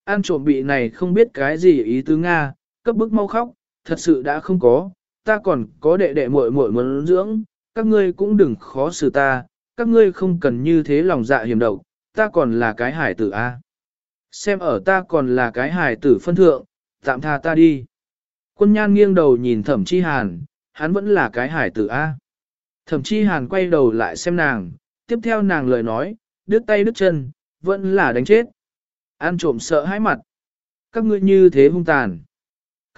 An trộm bị này không biết cái gì ý tứ Nga, cấp bức mau khóc, thật sự đã không có, ta còn có đệ đệ muội muội muốn dưỡng, các ngươi cũng đừng khó xử ta, các ngươi không cần như thế lòng dạ hiểm độc, ta còn là cái hải tử A. Xem ở ta còn là cái hải tử phân thượng, tạm tha ta đi. Quân nhan nghiêng đầu nhìn thẩm chi hàn, hắn vẫn là cái hải tử A. Thẩm chi hàn quay đầu lại xem nàng, tiếp theo nàng lời nói, đứt tay đứt chân, vẫn là đánh chết. An trộm sợ hãi mặt. Các ngươi như thế hung tàn.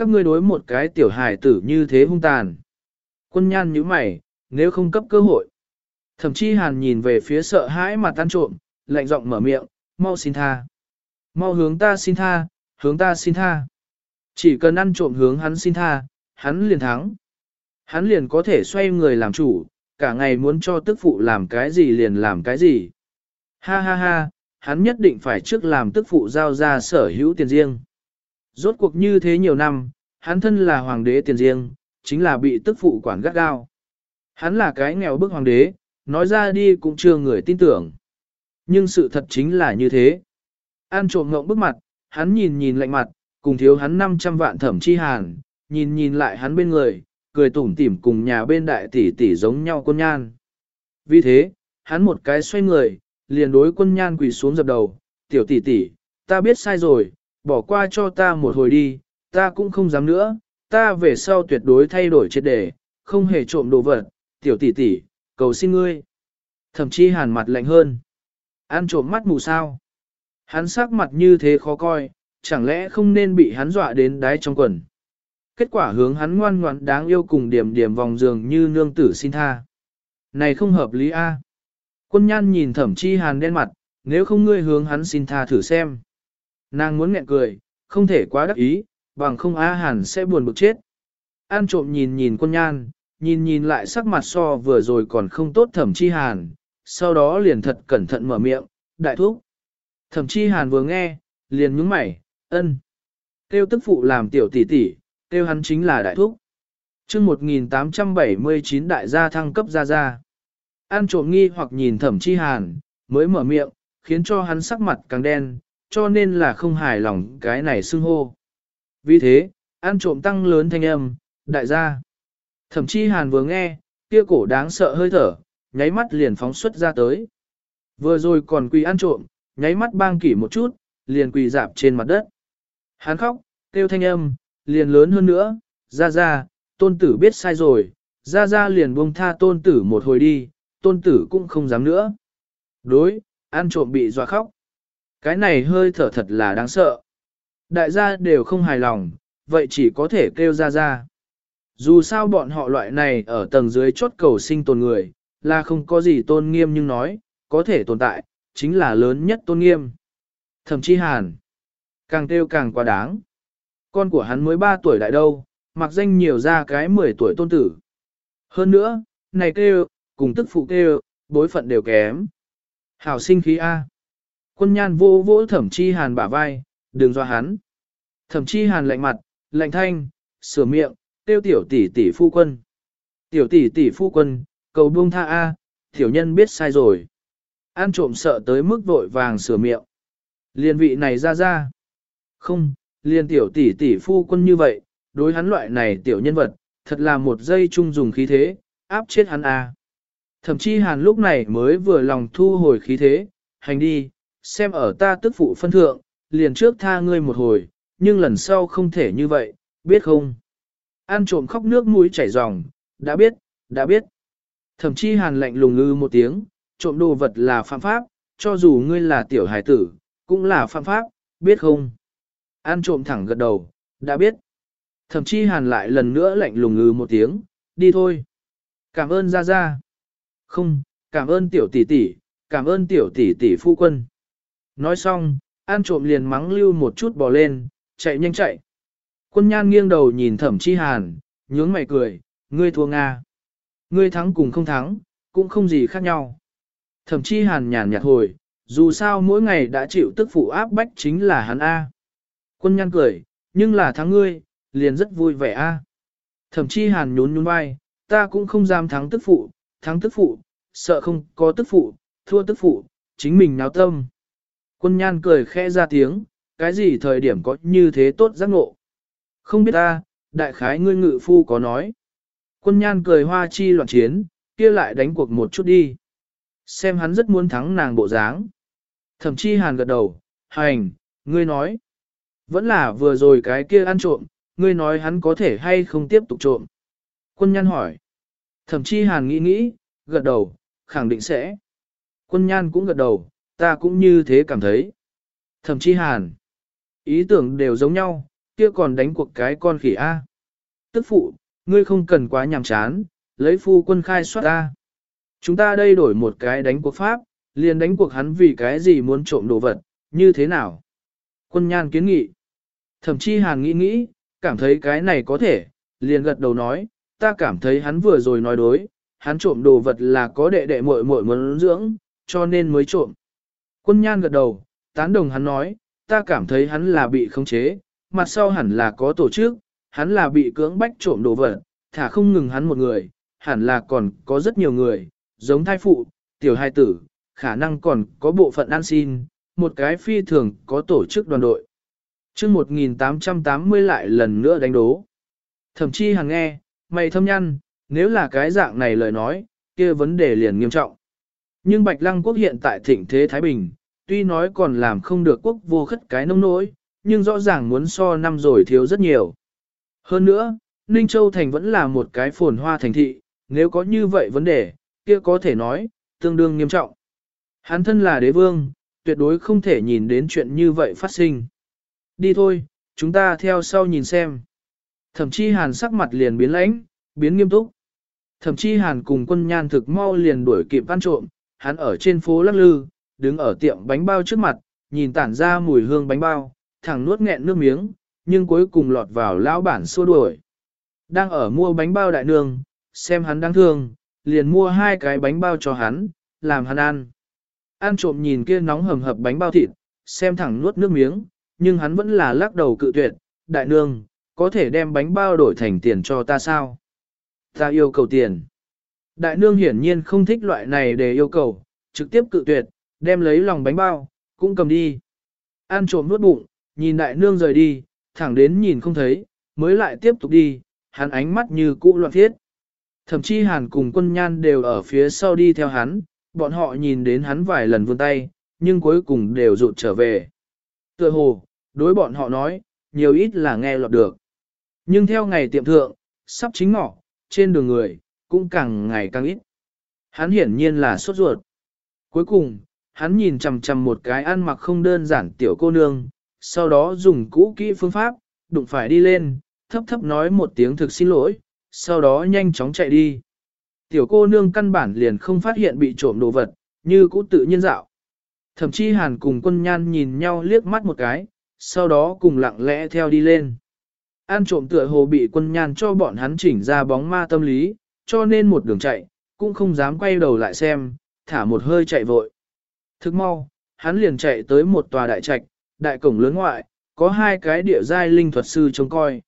Các ngươi đối một cái tiểu hải tử như thế hung tàn. Quân nhan như mày, nếu không cấp cơ hội. Thậm chí hàn nhìn về phía sợ hãi mà tan trộm, lạnh giọng mở miệng, mau xin tha. Mau hướng ta xin tha, hướng ta xin tha. Chỉ cần ăn trộm hướng hắn xin tha, hắn liền thắng. Hắn liền có thể xoay người làm chủ, cả ngày muốn cho tức phụ làm cái gì liền làm cái gì. Ha ha ha, hắn nhất định phải trước làm tức phụ giao ra sở hữu tiền riêng. Rốt cuộc như thế nhiều năm, hắn thân là hoàng đế tiền riêng, chính là bị tức phụ quản gắt gao. Hắn là cái nghèo bức hoàng đế, nói ra đi cũng chưa người tin tưởng. Nhưng sự thật chính là như thế. An trộm ngộng bức mặt, hắn nhìn nhìn lạnh mặt, cùng thiếu hắn 500 vạn thẩm chi hàn, nhìn nhìn lại hắn bên người, cười tủm tỉm cùng nhà bên đại tỷ tỷ giống nhau con nhan. Vì thế, hắn một cái xoay người, liền đối quân nhan quỳ xuống dập đầu, tiểu tỷ tỷ, ta biết sai rồi, bỏ qua cho ta một hồi đi, ta cũng không dám nữa, ta về sau tuyệt đối thay đổi triệt đề, không hề trộm đồ vật, tiểu tỷ tỷ, cầu xin ngươi. Thậm chí hàn mặt lạnh hơn. Ăn trộm mắt mù sao. Hắn sắc mặt như thế khó coi, chẳng lẽ không nên bị hắn dọa đến đáy trong quần. Kết quả hướng hắn ngoan ngoãn đáng yêu cùng điểm điểm vòng giường như nương tử xin tha. Này không hợp lý a. Quân nhan nhìn thẩm chi hàn đen mặt, nếu không ngươi hướng hắn xin tha thử xem. Nàng muốn nghẹn cười, không thể quá đắc ý, bằng không á hàn sẽ buồn bực chết. An trộm nhìn nhìn quân nhan, nhìn nhìn lại sắc mặt so vừa rồi còn không tốt thẩm chi hàn, sau đó liền thật cẩn thận mở miệng, đại thúc. Thẩm chi hàn vừa nghe, liền nhướng mày, ân. Tiêu tức phụ làm tiểu tỷ tỷ, tiêu hắn chính là đại thúc. chương 1879 đại gia thăng cấp ra ra. An trộm nghi hoặc nhìn thẩm chi hàn, mới mở miệng, khiến cho hắn sắc mặt càng đen, cho nên là không hài lòng cái này xưng hô. Vì thế, an trộm tăng lớn thanh âm, đại gia. Thậm chí hàn vừa nghe, kia cổ đáng sợ hơi thở, nháy mắt liền phóng xuất ra tới. Vừa rồi còn quỳ ăn trộm, nháy mắt bang kỷ một chút, liền quỳ dạp trên mặt đất. Hắn khóc, kêu thanh âm, liền lớn hơn nữa, ra ra, tôn tử biết sai rồi, ra ra liền buông tha tôn tử một hồi đi, tôn tử cũng không dám nữa. Đối, ăn trộm bị dọa khóc. Cái này hơi thở thật là đáng sợ. Đại gia đều không hài lòng, vậy chỉ có thể kêu ra ra. Dù sao bọn họ loại này ở tầng dưới chốt cầu sinh tồn người, là không có gì tôn nghiêm nhưng nói, có thể tồn tại, chính là lớn nhất tôn nghiêm. Thậm chí hàn, càng kêu càng quá đáng. Con của hắn mới 3 tuổi đại đâu, mặc danh nhiều ra cái 10 tuổi tôn tử. Hơn nữa, này kêu, cùng tức phụ kêu, bối phận đều kém. Hảo sinh khí A. Quân nhan vô vỗ thẩm chi hàn bả vai, đừng do hắn. Thẩm chi hàn lạnh mặt, lạnh thanh, sửa miệng, tiêu tiểu tỷ tỷ phu quân. Tiểu tỷ tỷ phu quân, cầu buông tha A, tiểu nhân biết sai rồi. An trộm sợ tới mức vội vàng sửa miệng. Liên vị này ra ra. Không, liên tiểu tỷ tỷ phu quân như vậy, đối hắn loại này tiểu nhân vật, thật là một giây chung dùng khí thế, áp chết hắn A. Thậm chí hàn lúc này mới vừa lòng thu hồi khí thế, hành đi, xem ở ta tức phụ phân thượng, liền trước tha ngươi một hồi, nhưng lần sau không thể như vậy, biết không? An trộm khóc nước mũi chảy ròng, đã biết, đã biết. Thậm chí hàn lạnh lùng ngư một tiếng, trộm đồ vật là phạm pháp, cho dù ngươi là tiểu hải tử, cũng là phạm pháp, biết không? An trộm thẳng gật đầu, đã biết. Thậm chí hàn lại lần nữa lạnh lùng ngư một tiếng, đi thôi. Cảm ơn ra ra. Không, cảm ơn tiểu tỷ tỷ, cảm ơn tiểu tỷ tỷ phu quân. Nói xong, An trộm liền mắng lưu một chút bò lên, chạy nhanh chạy. Quân nhan nghiêng đầu nhìn thẩm chi hàn, nhướng mày cười, ngươi thua Nga. Ngươi thắng cùng không thắng, cũng không gì khác nhau. Thẩm chi hàn nhàn nhạt hồi, dù sao mỗi ngày đã chịu tức phụ áp bách chính là hắn A. Quân nhan cười, nhưng là thắng ngươi, liền rất vui vẻ A. Thẩm chi hàn nhún nhún vai, ta cũng không dám thắng tức phụ, thắng tức phụ, sợ không có tức phụ, thua tức phụ, chính mình náo tâm. Quân nhan cười khẽ ra tiếng, cái gì thời điểm có như thế tốt giác ngộ. Không biết ta, đại khái ngươi ngự phu có nói. Quân nhan cười hoa chi loạn chiến, kia lại đánh cuộc một chút đi. Xem hắn rất muốn thắng nàng bộ dáng. Thậm chí hàn gật đầu, hành, ngươi nói. Vẫn là vừa rồi cái kia ăn trộm, ngươi nói hắn có thể hay không tiếp tục trộm. Quân nhan hỏi. Thậm chí hàn nghĩ nghĩ, gật đầu, khẳng định sẽ. Quân nhan cũng gật đầu, ta cũng như thế cảm thấy. Thậm chí hàn. Ý tưởng đều giống nhau, kia còn đánh cuộc cái con khỉ A. Tức phụ, ngươi không cần quá nhàm chán, lấy phu quân khai soát A. Chúng ta đây đổi một cái đánh cuộc pháp, liền đánh cuộc hắn vì cái gì muốn trộm đồ vật, như thế nào? Quân nhan kiến nghị. Thậm chí hàn nghĩ nghĩ, cảm thấy cái này có thể, liền gật đầu nói, ta cảm thấy hắn vừa rồi nói đối, hắn trộm đồ vật là có đệ đệ muội muội muốn dưỡng, cho nên mới trộm. Quân nhan gật đầu, tán đồng hắn nói, ta cảm thấy hắn là bị khống chế, mặt sau hẳn là có tổ chức, hắn là bị cưỡng bách trộm đồ vật, thả không ngừng hắn một người, hẳn là còn có rất nhiều người, giống thai phụ, tiểu hai tử, khả năng còn có bộ phận an xin, một cái phi thường có tổ chức đoàn đội. chương 1880 lại lần nữa đánh đố. Thậm chí hàng nghe, mày thâm nhăn, nếu là cái dạng này lời nói, kia vấn đề liền nghiêm trọng. Nhưng Bạch Lăng quốc hiện tại thịnh thế Thái Bình, tuy nói còn làm không được quốc vô khất cái nông nỗi, nhưng rõ ràng muốn so năm rồi thiếu rất nhiều. Hơn nữa, Ninh Châu Thành vẫn là một cái phồn hoa thành thị, nếu có như vậy vấn đề, kia có thể nói, tương đương nghiêm trọng. Hắn thân là đế vương, tuyệt đối không thể nhìn đến chuyện như vậy phát sinh. Đi thôi, chúng ta theo sau nhìn xem. Thậm chí hàn sắc mặt liền biến lãnh, biến nghiêm túc. Thậm chí hàn cùng quân nhan thực mau liền đuổi kịp văn trộm, hắn ở trên phố lắc lư, đứng ở tiệm bánh bao trước mặt, nhìn tản ra mùi hương bánh bao, thẳng nuốt nghẹn nước miếng, nhưng cuối cùng lọt vào lão bản xua đuổi. Đang ở mua bánh bao đại nương, xem hắn đáng thương, liền mua hai cái bánh bao cho hắn, làm hắn ăn. Ăn trộm nhìn kia nóng hầm hập bánh bao thịt, xem thẳng nuốt nước miếng, nhưng hắn vẫn là lắc đầu cự tuyệt, đại nương, có thể đem bánh bao đổi thành tiền cho ta sao? Ta yêu cầu tiền. Đại nương hiển nhiên không thích loại này để yêu cầu, trực tiếp cự tuyệt, đem lấy lòng bánh bao, cũng cầm đi. An trộm nuốt bụng, nhìn đại nương rời đi, thẳng đến nhìn không thấy, mới lại tiếp tục đi, hắn ánh mắt như cũ loạn thiết. Thậm chí hàn cùng quân nhan đều ở phía sau đi theo hắn, bọn họ nhìn đến hắn vài lần vươn tay, nhưng cuối cùng đều rụt trở về. Tựa hồ, đối bọn họ nói, nhiều ít là nghe lọt được. Nhưng theo ngày tiệm thượng, sắp chính ngọ, trên đường người, cũng càng ngày càng ít. Hắn hiển nhiên là sốt ruột. Cuối cùng, hắn nhìn chằm chằm một cái ăn mặc không đơn giản tiểu cô nương, sau đó dùng cũ kỹ phương pháp, đụng phải đi lên, thấp thấp nói một tiếng thực xin lỗi, sau đó nhanh chóng chạy đi. Tiểu cô nương căn bản liền không phát hiện bị trộm đồ vật, như cũ tự nhiên dạo. Thậm chí hàn cùng quân nhan nhìn nhau liếc mắt một cái, sau đó cùng lặng lẽ theo đi lên. An trộm tựa hồ bị quân nhan cho bọn hắn chỉnh ra bóng ma tâm lý, cho nên một đường chạy, cũng không dám quay đầu lại xem, thả một hơi chạy vội. Thức mau, hắn liền chạy tới một tòa đại trạch, đại cổng lớn ngoại, có hai cái địa giai linh thuật sư trông coi.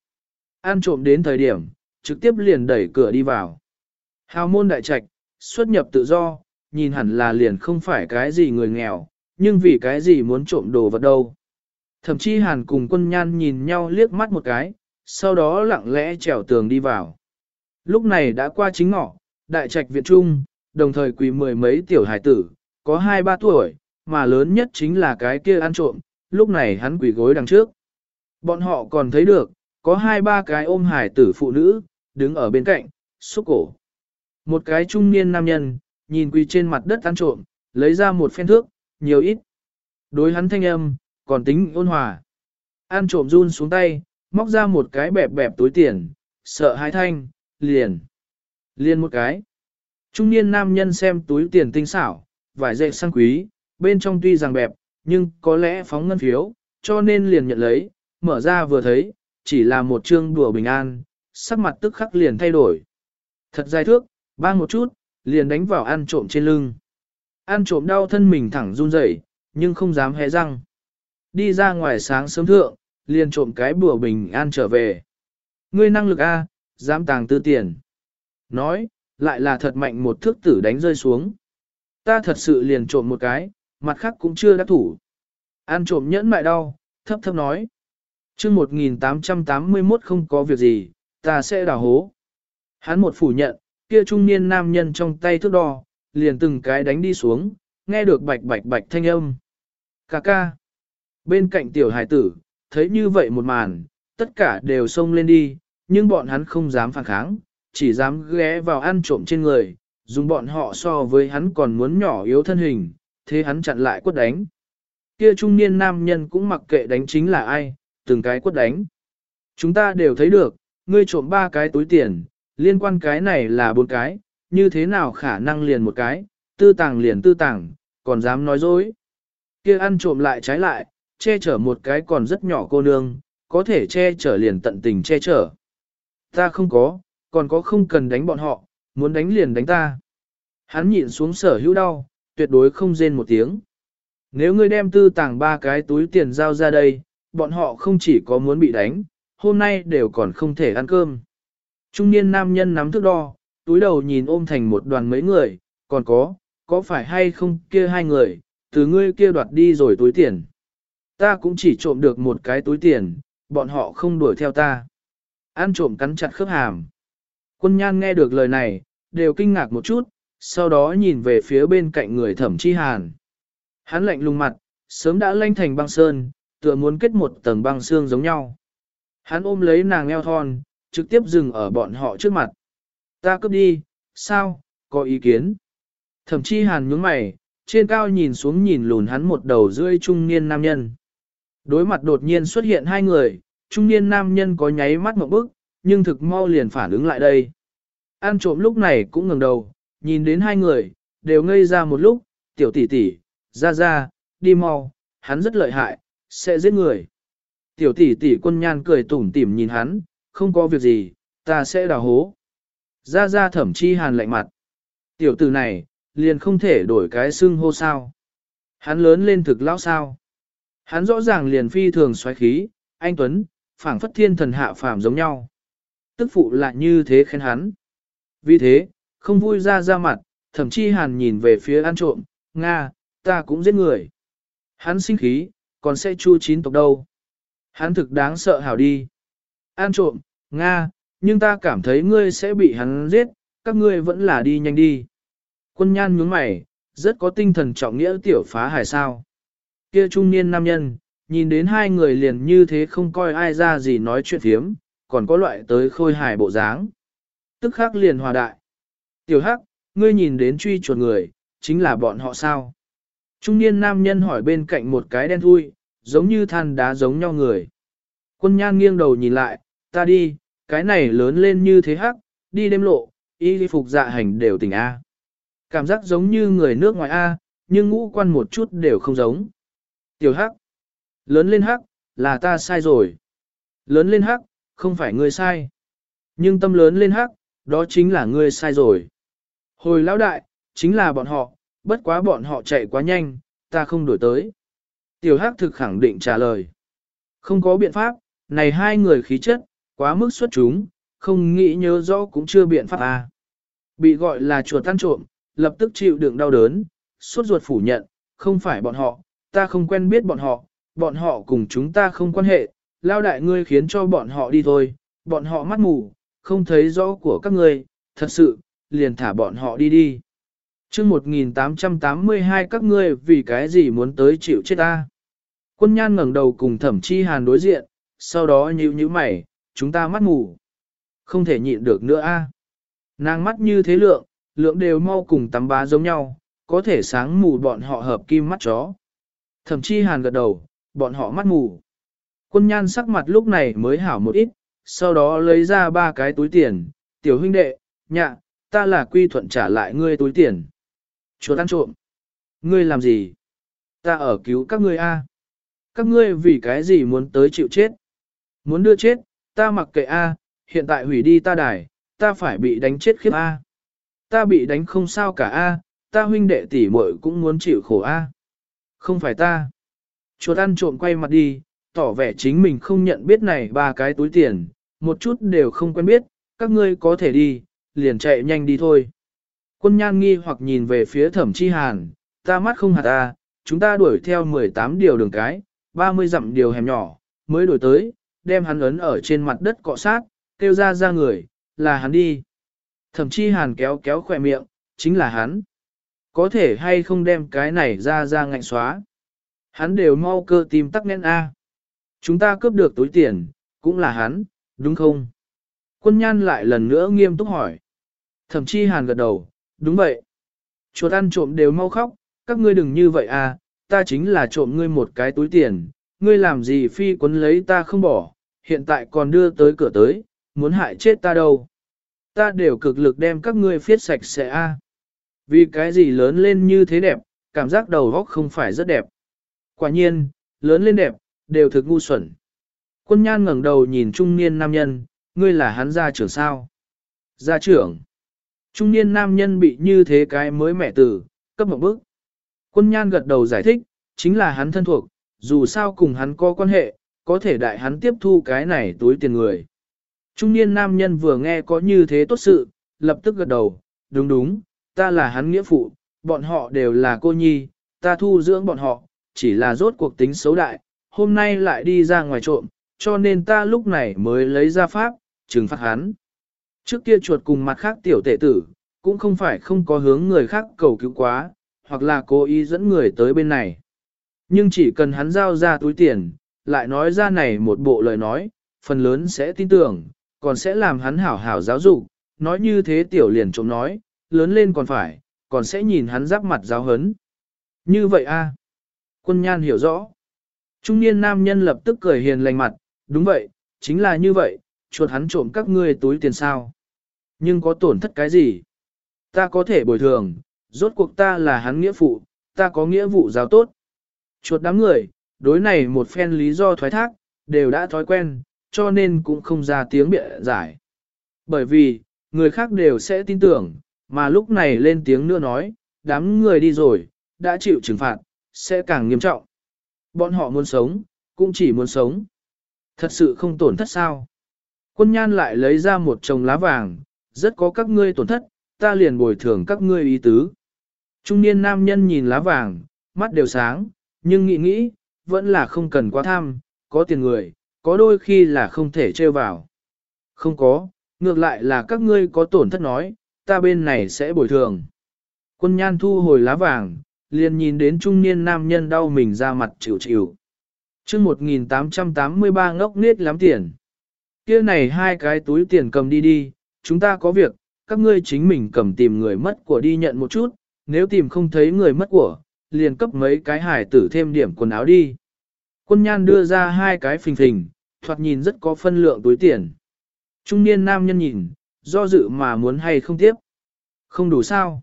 An trộm đến thời điểm, trực tiếp liền đẩy cửa đi vào. Hào môn đại trạch, xuất nhập tự do, nhìn hẳn là liền không phải cái gì người nghèo, nhưng vì cái gì muốn trộm đồ vật đâu. Thậm chí hàn cùng quân nhan nhìn nhau liếc mắt một cái, sau đó lặng lẽ trèo tường đi vào. Lúc này đã qua chính ngọ, đại trạch viện trung, đồng thời quỳ mười mấy tiểu hải tử, có hai ba tuổi, mà lớn nhất chính là cái kia ăn trộm, lúc này hắn quỳ gối đằng trước. Bọn họ còn thấy được, có hai ba cái ôm hải tử phụ nữ, đứng ở bên cạnh, xúc cổ. Một cái trung niên nam nhân, nhìn quỳ trên mặt đất ăn trộm, lấy ra một phen thước, nhiều ít. Đối hắn thanh âm, còn tính ôn hòa. Ăn trộm run xuống tay, móc ra một cái bẹp bẹp túi tiền, sợ hãi thanh, liền. Liền một cái. Trung niên nam nhân xem túi tiền tinh xảo, vải dệt sang quý, bên trong tuy rằng bẹp, nhưng có lẽ phóng ngân phiếu, cho nên liền nhận lấy, mở ra vừa thấy, chỉ là một chương đùa bình an, sắc mặt tức khắc liền thay đổi. Thật dài thước, bang một chút, liền đánh vào ăn trộm trên lưng. Ăn trộm đau thân mình thẳng run rẩy, nhưng không dám hé răng. Đi ra ngoài sáng sớm thượng, liền trộm cái bùa bình an trở về. Ngươi năng lực A, dám tàng tư tiền. Nói, lại là thật mạnh một thước tử đánh rơi xuống. Ta thật sự liền trộm một cái, mặt khác cũng chưa đắc thủ. an trộm nhẫn mại đau, thấp thấp nói. chương 1881 không có việc gì, ta sẽ đào hố. Hắn một phủ nhận, kia trung niên nam nhân trong tay thước đo, liền từng cái đánh đi xuống, nghe được bạch bạch bạch thanh âm. Cà ca. Bên cạnh tiểu hải tử, thấy như vậy một màn, tất cả đều xông lên đi, nhưng bọn hắn không dám phản kháng, chỉ dám ghé vào ăn trộm trên người, dùng bọn họ so với hắn còn muốn nhỏ yếu thân hình, thế hắn chặn lại quất đánh. Kia trung niên nam nhân cũng mặc kệ đánh chính là ai, từng cái quất đánh. Chúng ta đều thấy được, ngươi trộm ba cái túi tiền, liên quan cái này là bốn cái, như thế nào khả năng liền một cái, tư tàng liền tư tàng, còn dám nói dối. Kia ăn trộm lại trái lại, che chở một cái còn rất nhỏ cô nương, có thể che chở liền tận tình che chở. Ta không có, còn có không cần đánh bọn họ, muốn đánh liền đánh ta. Hắn nhịn xuống sở hữu đau, tuyệt đối không rên một tiếng. Nếu ngươi đem tư tàng ba cái túi tiền giao ra đây, bọn họ không chỉ có muốn bị đánh, hôm nay đều còn không thể ăn cơm. Trung niên nam nhân nắm thước đo, túi đầu nhìn ôm thành một đoàn mấy người, còn có, có phải hay không kia hai người, từ ngươi kia đoạt đi rồi túi tiền. Ta cũng chỉ trộm được một cái túi tiền, bọn họ không đuổi theo ta. Ăn trộm cắn chặt khớp hàm. Quân nhan nghe được lời này, đều kinh ngạc một chút, sau đó nhìn về phía bên cạnh người thẩm chi hàn. Hắn lạnh lùng mặt, sớm đã lanh thành băng sơn, tựa muốn kết một tầng băng xương giống nhau. Hắn ôm lấy nàng eo thon, trực tiếp dừng ở bọn họ trước mặt. Ta cướp đi, sao, có ý kiến. Thẩm chi hàn nhướng mày, trên cao nhìn xuống nhìn lùn hắn một đầu rưỡi trung niên nam nhân. Đối mặt đột nhiên xuất hiện hai người, trung niên nam nhân có nháy mắt một bức, nhưng thực mau liền phản ứng lại đây. An trộm lúc này cũng ngẩng đầu, nhìn đến hai người, đều ngây ra một lúc, tiểu tỷ tỷ, ra ra, đi mau, hắn rất lợi hại, sẽ giết người. Tiểu tỷ tỷ quân nhan cười tủm tỉm nhìn hắn, không có việc gì, ta sẽ đào hố. Ra ra thẩm chi hàn lạnh mặt. Tiểu tử này, liền không thể đổi cái xưng hô sao. Hắn lớn lên thực lão sao. Hắn rõ ràng liền phi thường xoáy khí, anh Tuấn, phảng phất thiên thần hạ phàm giống nhau. Tức phụ lại như thế khen hắn. Vì thế, không vui ra ra mặt, thậm chí hàn nhìn về phía ăn trộm, Nga, ta cũng giết người. Hắn sinh khí, còn sẽ chu chín tộc đâu. Hắn thực đáng sợ hảo đi. An trộm, Nga, nhưng ta cảm thấy ngươi sẽ bị hắn giết, các ngươi vẫn là đi nhanh đi. Quân nhan nhướng mày, rất có tinh thần trọng nghĩa tiểu phá hải sao. Kia trung niên nam nhân, nhìn đến hai người liền như thế không coi ai ra gì nói chuyện thiếm, còn có loại tới khôi hài bộ dáng. Tức khắc liền hòa đại. Tiểu hắc, ngươi nhìn đến truy chuột người, chính là bọn họ sao? Trung niên nam nhân hỏi bên cạnh một cái đen thui, giống như than đá giống nhau người. Quân nhan nghiêng đầu nhìn lại, ta đi, cái này lớn lên như thế hắc, đi đêm lộ, y phục dạ hành đều tỉnh A. Cảm giác giống như người nước ngoài A, nhưng ngũ quan một chút đều không giống. Tiểu hắc, lớn lên hắc, là ta sai rồi. Lớn lên hắc, không phải ngươi sai. Nhưng tâm lớn lên hắc, đó chính là ngươi sai rồi. Hồi lão đại, chính là bọn họ, bất quá bọn họ chạy quá nhanh, ta không đổi tới. Tiểu hắc thực khẳng định trả lời. Không có biện pháp, này hai người khí chất, quá mức xuất chúng, không nghĩ nhớ rõ cũng chưa biện pháp à. Bị gọi là chuột tan trộm, lập tức chịu đựng đau đớn, suốt ruột phủ nhận, không phải bọn họ, ta không quen biết bọn họ, bọn họ cùng chúng ta không quan hệ, lao đại ngươi khiến cho bọn họ đi thôi, bọn họ mắt mù, không thấy rõ của các ngươi, thật sự, liền thả bọn họ đi đi. chương 1882 các ngươi vì cái gì muốn tới chịu chết ta? Quân nhan ngẩng đầu cùng thẩm chi hàn đối diện, sau đó nhíu nhíu mày, chúng ta mắt mù. Không thể nhịn được nữa a. À? Nàng mắt như thế lượng, lượng đều mau cùng tắm bá giống nhau, có thể sáng mù bọn họ hợp kim mắt chó. Thẩm chi hàn gật đầu, bọn họ mắt mù. Quân nhan sắc mặt lúc này mới hảo một ít, sau đó lấy ra ba cái túi tiền, tiểu huynh đệ, nhạ, ta là quy thuận trả lại ngươi túi tiền. Chuột ăn trộm. Ngươi làm gì? Ta ở cứu các ngươi a. Các ngươi vì cái gì muốn tới chịu chết? Muốn đưa chết, ta mặc kệ a, hiện tại hủy đi ta đài, ta phải bị đánh chết khiếp a. Ta bị đánh không sao cả a, ta huynh đệ tỷ muội cũng muốn chịu khổ a. Không phải ta. Chuột ăn trộm quay mặt đi, tỏ vẻ chính mình không nhận biết này ba cái túi tiền, một chút đều không quen biết, các ngươi có thể đi, liền chạy nhanh đi thôi. Quân nhan nghi hoặc nhìn về phía thẩm chi hàn, ta mắt không hạt ta, chúng ta đuổi theo 18 điều đường cái, 30 dặm điều hẻm nhỏ, mới đuổi tới, đem hắn ấn ở trên mặt đất cọ sát, kêu ra ra người, là hắn đi. Thẩm chi hàn kéo kéo khỏe miệng, chính là hắn. Có thể hay không đem cái này ra ra ngạnh xóa. Hắn đều mau cơ tim tắc nghẽn A. Chúng ta cướp được túi tiền, cũng là hắn, đúng không? Quân nhan lại lần nữa nghiêm túc hỏi. Thẩm chi hàn gật đầu, đúng vậy. Chuột ăn trộm đều mau khóc, các ngươi đừng như vậy à, ta chính là trộm ngươi một cái túi tiền, ngươi làm gì phi quấn lấy ta không bỏ, hiện tại còn đưa tới cửa tới, muốn hại chết ta đâu. Ta đều cực lực đem các ngươi phiết sạch sẽ a. À. Vì cái gì lớn lên như thế đẹp, cảm giác đầu góc không phải rất đẹp. Quả nhiên, lớn lên đẹp, đều thực ngu xuẩn. Quân nhan ngẩng đầu nhìn trung niên nam nhân, ngươi là hắn gia trưởng sao? Gia trưởng. Trung niên nam nhân bị như thế cái mới mẹ tử, cấp một bước. Quân nhan gật đầu giải thích, chính là hắn thân thuộc, dù sao cùng hắn có quan hệ, có thể đại hắn tiếp thu cái này túi tiền người. Trung niên nam nhân vừa nghe có như thế tốt sự, lập tức gật đầu, đúng đúng, ta là hắn nghĩa phụ, bọn họ đều là cô nhi, ta thu dưỡng bọn họ, chỉ là rốt cuộc tính xấu đại, hôm nay lại đi ra ngoài trộm, cho nên ta lúc này mới lấy ra pháp, trừng phạt hắn. Trước kia chuột cùng mặt khác tiểu tệ tử, cũng không phải không có hướng người khác cầu cứu quá, hoặc là cố ý dẫn người tới bên này. Nhưng chỉ cần hắn giao ra túi tiền, lại nói ra này một bộ lời nói, phần lớn sẽ tin tưởng, còn sẽ làm hắn hảo hảo giáo dục, nói như thế tiểu liền trộm nói, lớn lên còn phải, còn sẽ nhìn hắn giáp mặt giáo hấn. Như vậy a Quân nhan hiểu rõ. Trung niên nam nhân lập tức cười hiền lành mặt, đúng vậy, chính là như vậy, chuột hắn trộm các ngươi túi tiền sao. Nhưng có tổn thất cái gì? Ta có thể bồi thường, rốt cuộc ta là hắn nghĩa phụ, ta có nghĩa vụ giáo tốt. Chuột đám người, đối này một phen lý do thoái thác, đều đã thói quen, cho nên cũng không ra tiếng bịa giải. Bởi vì, người khác đều sẽ tin tưởng, mà lúc này lên tiếng nữa nói, đám người đi rồi, đã chịu trừng phạt, sẽ càng nghiêm trọng. Bọn họ muốn sống, cũng chỉ muốn sống. Thật sự không tổn thất sao. Quân nhan lại lấy ra một chồng lá vàng, rất có các ngươi tổn thất, ta liền bồi thường các ngươi ý tứ. Trung niên nam nhân nhìn lá vàng, mắt đều sáng, nhưng nghĩ nghĩ, vẫn là không cần quá tham, có tiền người, có đôi khi là không thể trêu vào. Không có, ngược lại là các ngươi có tổn thất nói, ta bên này sẽ bồi thường. Quân nhan thu hồi lá vàng, liền nhìn đến trung niên nam nhân đau mình ra mặt chịu chịu. chương 1883 ngốc nết lắm tiền. kia này hai cái túi tiền cầm đi đi, chúng ta có việc, các ngươi chính mình cầm tìm người mất của đi nhận một chút, nếu tìm không thấy người mất của, liền cấp mấy cái hải tử thêm điểm quần áo đi. Quân nhan đưa ra hai cái phình phình, thoạt nhìn rất có phân lượng túi tiền. Trung niên nam nhân nhìn, do dự mà muốn hay không tiếp. Không đủ sao.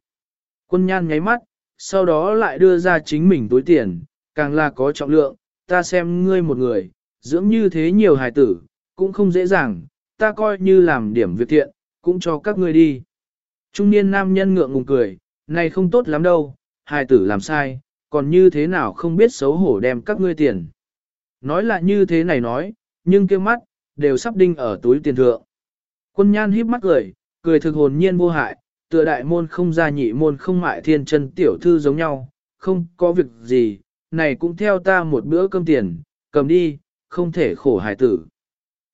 Quân nhan nháy mắt, sau đó lại đưa ra chính mình túi tiền, càng là có trọng lượng, ta xem ngươi một người, dưỡng như thế nhiều hài tử, cũng không dễ dàng, ta coi như làm điểm việc thiện, cũng cho các ngươi đi. Trung niên nam nhân ngượng ngùng cười, này không tốt lắm đâu, hài tử làm sai, còn như thế nào không biết xấu hổ đem các ngươi tiền. Nói là như thế này nói, nhưng kêu mắt, đều sắp đinh ở túi tiền thượng. Quân nhan híp mắt cười, cười thực hồn nhiên vô hại, tựa đại môn không ra nhị môn không mại thiên chân tiểu thư giống nhau, không có việc gì, này cũng theo ta một bữa cơm tiền, cầm đi, không thể khổ hài tử.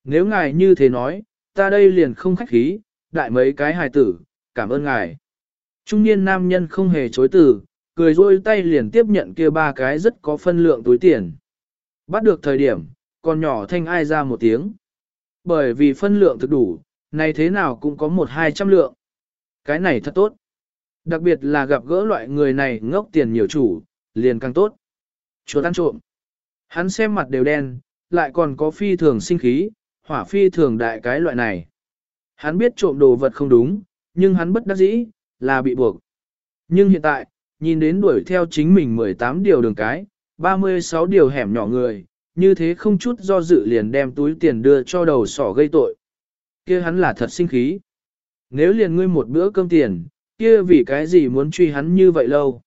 Nếu ngài như thế nói, ta đây liền không khách khí, đại mấy cái hài tử, cảm ơn ngài. Trung niên nam nhân không hề chối từ, cười rôi tay liền tiếp nhận kia ba cái rất có phân lượng túi tiền. Bắt được thời điểm, còn nhỏ thanh ai ra một tiếng. Bởi vì phân lượng thực đủ, này thế nào cũng có một hai trăm lượng. Cái này thật tốt. Đặc biệt là gặp gỡ loại người này ngốc tiền nhiều chủ, liền càng tốt. Chuột ăn trộm. Hắn xem mặt đều đen, lại còn có phi thường sinh khí, hỏa phi thường đại cái loại này. Hắn biết trộm đồ vật không đúng, nhưng hắn bất đắc dĩ, là bị buộc. Nhưng hiện tại, nhìn đến đuổi theo chính mình 18 điều đường cái, 36 điều hẻm nhỏ người, như thế không chút do dự liền đem túi tiền đưa cho đầu sỏ gây tội. kia hắn là thật sinh khí. Nếu liền ngươi một bữa cơm tiền, kia vì cái gì muốn truy hắn như vậy lâu?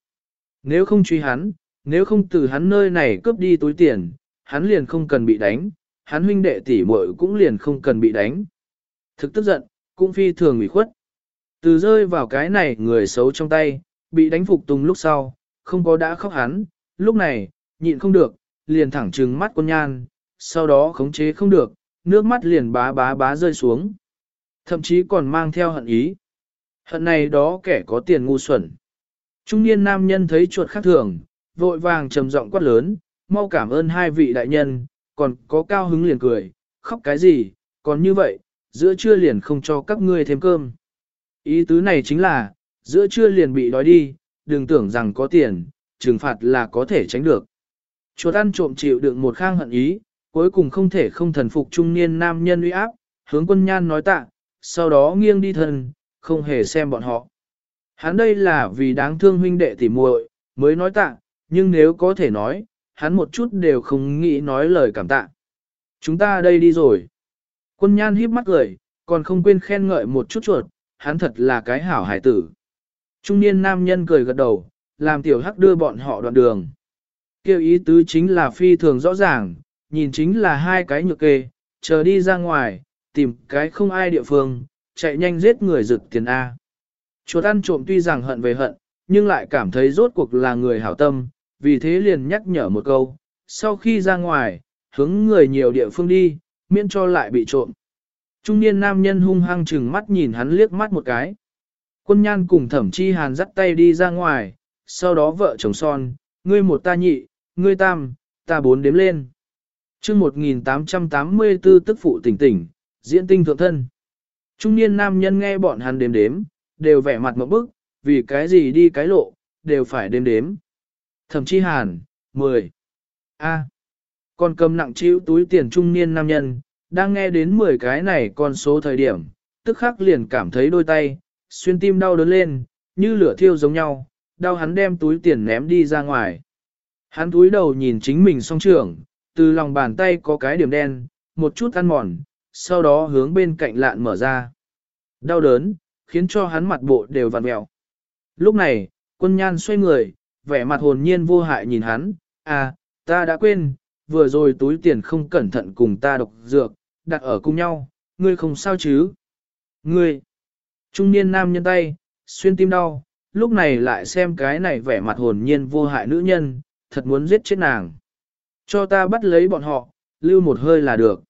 Nếu không truy hắn, nếu không từ hắn nơi này cướp đi túi tiền, hắn liền không cần bị đánh, hắn huynh đệ tỷ muội cũng liền không cần bị đánh. Thực tức giận, cũng phi thường ủy khuất. Từ rơi vào cái này người xấu trong tay, bị đánh phục tùng lúc sau, không có đã khóc hắn, lúc này, nhịn không được, liền thẳng trừng mắt con nhan, sau đó khống chế không được, nước mắt liền bá bá bá rơi xuống. Thậm chí còn mang theo hận ý. Hận này đó kẻ có tiền ngu xuẩn. Trung niên nam nhân thấy chuột khác thường, vội vàng trầm giọng quát lớn, mau cảm ơn hai vị đại nhân, còn có cao hứng liền cười, khóc cái gì, còn như vậy, giữa trưa liền không cho các ngươi thêm cơm. Ý tứ này chính là, giữa trưa liền bị đói đi, đừng tưởng rằng có tiền, trừng phạt là có thể tránh được. Chuột ăn trộm chịu đựng một khang hận ý, cuối cùng không thể không thần phục trung niên nam nhân uy áp, hướng quân nhan nói tạ, sau đó nghiêng đi thân, không hề xem bọn họ. Hắn đây là vì đáng thương huynh đệ tỉ muội mới nói tạ, nhưng nếu có thể nói, hắn một chút đều không nghĩ nói lời cảm tạ. Chúng ta đây đi rồi. Quân nhan híp mắt cười, còn không quên khen ngợi một chút chuột, hắn thật là cái hảo hải tử. Trung niên nam nhân cười gật đầu, làm tiểu hắc đưa bọn họ đoạn đường. Kêu ý tứ chính là phi thường rõ ràng, nhìn chính là hai cái nhược kê, chờ đi ra ngoài, tìm cái không ai địa phương, chạy nhanh giết người rực tiền A. Chuột ăn trộm tuy rằng hận về hận, nhưng lại cảm thấy rốt cuộc là người hảo tâm, vì thế liền nhắc nhở một câu, sau khi ra ngoài, hướng người nhiều địa phương đi, miễn cho lại bị trộm. Trung niên nam nhân hung hăng chừng mắt nhìn hắn liếc mắt một cái. Quân nhan cùng thẩm chi hàn dắt tay đi ra ngoài, sau đó vợ chồng son, ngươi một ta nhị, ngươi tam, ta bốn đếm lên. chương 1884 tức phụ tỉnh tỉnh, diễn tinh thượng thân. Trung niên nam nhân nghe bọn hắn đếm đếm, đều vẻ mặt một bức, vì cái gì đi cái lộ, đều phải đếm đếm. Thẩm chi hàn, 10. A. Còn cầm nặng chịu túi tiền trung niên nam nhân, đang nghe đến 10 cái này con số thời điểm, tức khắc liền cảm thấy đôi tay, xuyên tim đau đớn lên, như lửa thiêu giống nhau, đau hắn đem túi tiền ném đi ra ngoài. Hắn túi đầu nhìn chính mình song trưởng, từ lòng bàn tay có cái điểm đen, một chút ăn mòn, sau đó hướng bên cạnh lạn mở ra. Đau đớn, khiến cho hắn mặt bộ đều vặn mẹo. Lúc này, quân nhan xoay người, vẻ mặt hồn nhiên vô hại nhìn hắn, à, ta đã quên, vừa rồi túi tiền không cẩn thận cùng ta độc dược, đặt ở cùng nhau, ngươi không sao chứ? Ngươi, trung niên nam nhân tay, xuyên tim đau, lúc này lại xem cái này vẻ mặt hồn nhiên vô hại nữ nhân, thật muốn giết chết nàng. Cho ta bắt lấy bọn họ, lưu một hơi là được.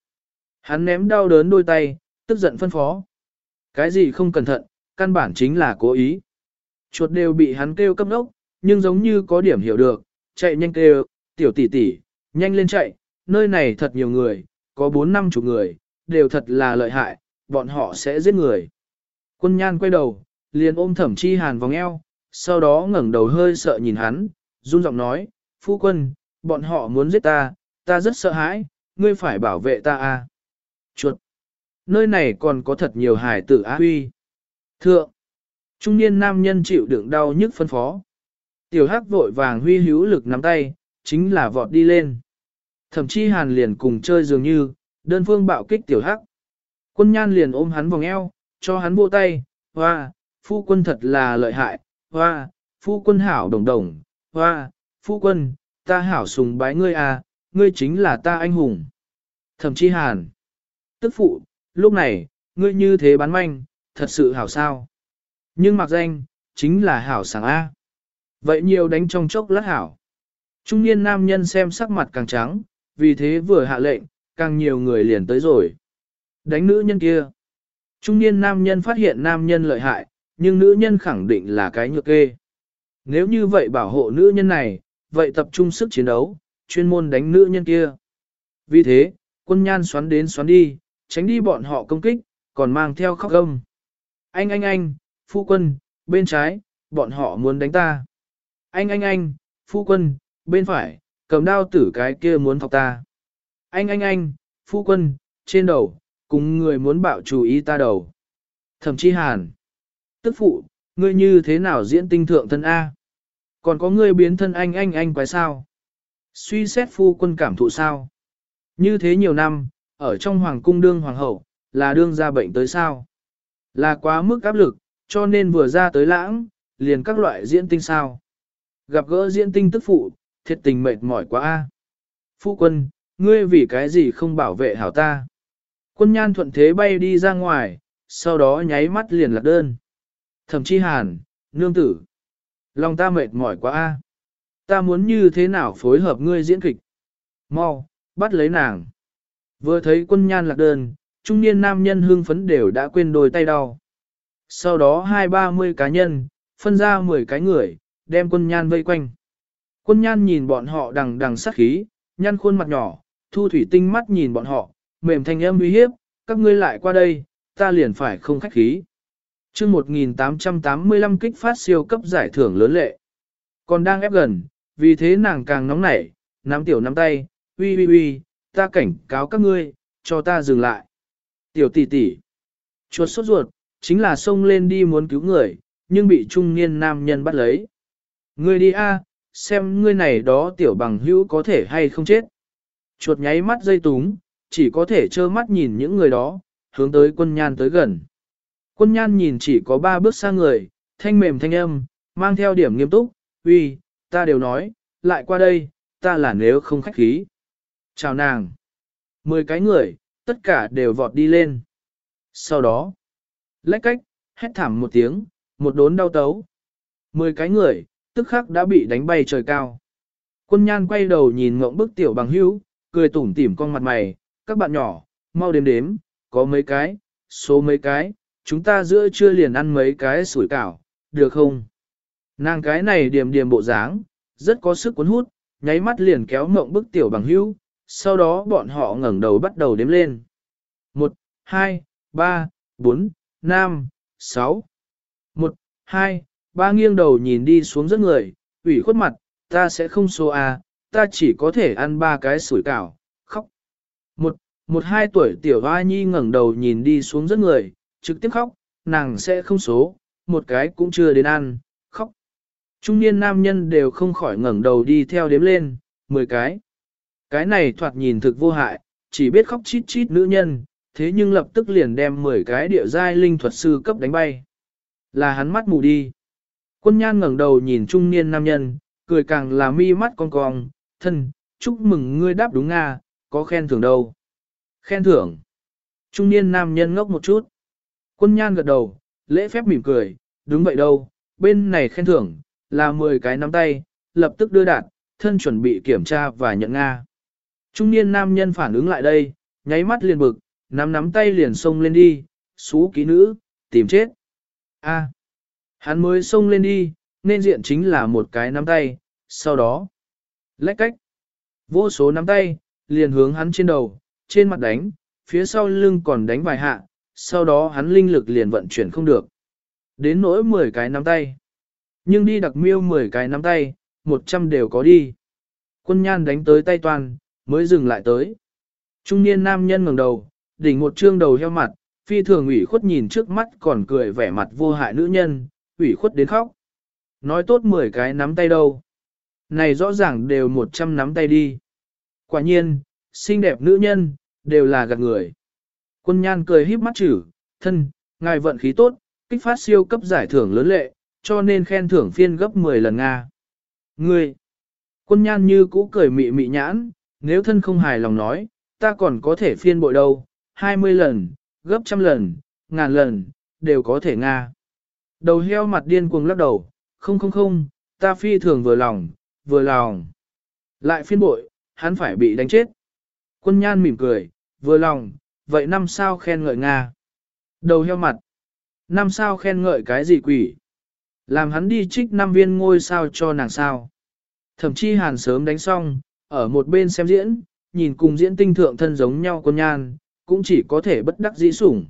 Hắn ném đau đớn đôi tay, tức giận phân phó. Cái gì không cẩn thận, căn bản chính là cố ý. Chuột đều bị hắn kêu cấp nốc, nhưng giống như có điểm hiểu được, chạy nhanh kêu, tiểu tỷ tỷ, nhanh lên chạy, nơi này thật nhiều người, có bốn năm chục người, đều thật là lợi hại, bọn họ sẽ giết người. Quân nhan quay đầu, liền ôm thẩm chi hàn vòng eo, sau đó ngẩng đầu hơi sợ nhìn hắn, run giọng nói, phu quân, bọn họ muốn giết ta, ta rất sợ hãi, ngươi phải bảo vệ ta à. Chuột! Nơi này còn có thật nhiều hải tử á huy. Thượng! Trung niên nam nhân chịu đựng đau nhức phân phó. Tiểu hắc vội vàng huy hữu lực nắm tay, chính là vọt đi lên. Thậm chí hàn liền cùng chơi dường như, đơn phương bạo kích tiểu hắc. Quân nhan liền ôm hắn vòng eo, cho hắn vỗ tay, hoa, phu quân thật là lợi hại, hoa, phu quân hảo đồng đồng, hoa, phu quân, ta hảo sùng bái ngươi à, ngươi chính là ta anh hùng. Thậm chí hàn. Tức phụ, lúc này, ngươi như thế bán manh, thật sự hảo sao. Nhưng mặc danh, chính là hảo sáng A. Vậy nhiều đánh trong chốc lát hảo. Trung niên nam nhân xem sắc mặt càng trắng, vì thế vừa hạ lệnh, càng nhiều người liền tới rồi. Đánh nữ nhân kia. Trung niên nam nhân phát hiện nam nhân lợi hại, nhưng nữ nhân khẳng định là cái nhược kê. Nếu như vậy bảo hộ nữ nhân này, vậy tập trung sức chiến đấu, chuyên môn đánh nữ nhân kia. Vì thế, quân nhan xoắn đến xoắn đi, tránh đi bọn họ công kích, còn mang theo khóc gâm. Anh anh anh, phu quân, bên trái, bọn họ muốn đánh ta. Anh anh anh, phu quân, bên phải, cầm đao tử cái kia muốn thọc ta. Anh anh anh, phu quân, trên đầu, cùng người muốn bạo chủ ý ta đầu. Thẩm chi hàn. Tức phụ, ngươi như thế nào diễn tinh thượng thân A? Còn có ngươi biến thân anh anh anh quái sao? Suy xét phu quân cảm thụ sao? Như thế nhiều năm, ở trong hoàng cung đương hoàng hậu, là đương ra bệnh tới sao? Là quá mức áp lực, cho nên vừa ra tới lãng, liền các loại diễn tinh sao? Gặp gỡ diễn tinh tức phụ, thiệt tình mệt mỏi quá a. Phu quân, ngươi vì cái gì không bảo vệ hảo ta? Quân nhan thuận thế bay đi ra ngoài, sau đó nháy mắt liền lạc đơn. Thẩm chi hàn, nương tử. Lòng ta mệt mỏi quá a. Ta muốn như thế nào phối hợp ngươi diễn kịch? Mau, bắt lấy nàng. Vừa thấy quân nhan lạc đơn, trung niên nam nhân hương phấn đều đã quên đôi tay đau. Sau đó hai ba mươi cá nhân, phân ra mười cái người, đem quân nhan vây quanh. Quân nhan nhìn bọn họ đằng đằng sát khí, nhăn khuôn mặt nhỏ, thu thủy tinh mắt nhìn bọn họ, mềm thanh âm uy hiếp, các ngươi lại qua đây, ta liền phải không khách khí. chương 1885 kích phát siêu cấp giải thưởng lớn lệ. Còn đang ép gần, vì thế nàng càng nóng nảy, nắm tiểu nắm tay, uy uy uy, ta cảnh cáo các ngươi, cho ta dừng lại. Tiểu tỷ tỷ, chuột sốt ruột, chính là xông lên đi muốn cứu người, nhưng bị trung niên nam nhân bắt lấy. Ngươi đi a, xem ngươi này đó tiểu bằng hữu có thể hay không chết. Chuột nháy mắt dây túng, chỉ có thể trơ mắt nhìn những người đó, hướng tới quân nhan tới gần. Quân nhan nhìn chỉ có ba bước xa người, thanh mềm thanh âm, mang theo điểm nghiêm túc, uy, ta đều nói, lại qua đây, ta là nếu không khách khí. Chào nàng. Mười cái người, tất cả đều vọt đi lên. Sau đó, lách cách, hét thảm một tiếng, một đốn đau tấu. Mười cái người, tức khắc đã bị đánh bay trời cao. Quân nhan quay đầu nhìn ngộng bức tiểu bằng hữu, cười tủm tỉm con mặt mày, các bạn nhỏ, mau đếm đếm, có mấy cái, số mấy cái, chúng ta giữa trưa liền ăn mấy cái sủi cảo, được không? Nàng cái này điềm điềm bộ dáng, rất có sức cuốn hút, nháy mắt liền kéo mộng bức tiểu bằng hữu, sau đó bọn họ ngẩng đầu bắt đầu đếm lên. 1, 2, 3, 4, 5, 6. 1, 2, 3 nghiêng đầu nhìn đi xuống rất người, ủy khuất mặt, ta sẽ không số A, à, ta chỉ có thể ăn ba cái sủi cảo, khóc. Một, một hai tuổi tiểu hoa nhi ngẩng đầu nhìn đi xuống rất người, trực tiếp khóc, nàng sẽ không số, một cái cũng chưa đến ăn, khóc. Trung niên nam nhân đều không khỏi ngẩng đầu đi theo đếm lên, 10 cái. Cái này thoạt nhìn thực vô hại, chỉ biết khóc chít chít nữ nhân, thế nhưng lập tức liền đem 10 cái địa giai linh thuật sư cấp đánh bay. Là hắn mắt mù đi. Quân nhan ngẩng đầu nhìn trung niên nam nhân, cười càng là mi mắt con cong, thân, chúc mừng ngươi đáp đúng Nga, có khen thưởng đâu. Khen thưởng. Trung niên nam nhân ngốc một chút. Quân nhan gật đầu, lễ phép mỉm cười, đúng vậy đâu, bên này khen thưởng, là 10 cái nắm tay, lập tức đưa đạt, thân chuẩn bị kiểm tra và nhận Nga. Trung niên nam nhân phản ứng lại đây, nháy mắt liền bực, nắm nắm tay liền xông lên đi, xú ký nữ, tìm chết. A. hắn mới xông lên đi, nên diện chính là một cái nắm tay, sau đó, lách cách, vô số nắm tay, liền hướng hắn trên đầu, trên mặt đánh, phía sau lưng còn đánh vài hạ, sau đó hắn linh lực liền vận chuyển không được. Đến nỗi 10 cái nắm tay. Nhưng đi đặc miêu 10 cái nắm tay, 100 đều có đi. Quân nhan đánh tới tay toàn, mới dừng lại tới. Trung niên nam nhân ngẩng đầu, đỉnh một trương đầu heo mặt, phi thường ủy khuất nhìn trước mắt còn cười vẻ mặt vô hại nữ nhân, ủy khuất đến khóc. Nói tốt 10 cái nắm tay đâu. Này rõ ràng đều 100 nắm tay đi. Quả nhiên, xinh đẹp nữ nhân, đều là gạt người. Quân nhan cười híp mắt chữ, thân, ngài vận khí tốt, kích phát siêu cấp giải thưởng lớn lệ, cho nên khen thưởng phiên gấp 10 lần Nga. Ngươi, quân nhan như cũ cười mị mị nhãn, nếu thân không hài lòng nói, ta còn có thể phiên bội đâu, 20 lần, gấp trăm lần, ngàn lần, đều có thể Nga. Đầu heo mặt điên cuồng lắc đầu, không không không, ta phi thường vừa lòng, vừa lòng. Lại phiên bội, hắn phải bị đánh chết. Quân nhan mỉm cười, vừa lòng, vậy năm sao khen ngợi Nga. Đầu heo mặt. Năm sao khen ngợi cái gì quỷ? Làm hắn đi trích năm viên ngôi sao cho nàng sao. Thậm chí hàn sớm đánh xong, ở một bên xem diễn, nhìn cùng diễn tinh thượng thân giống nhau quân nhan, cũng chỉ có thể bất đắc dĩ sủng.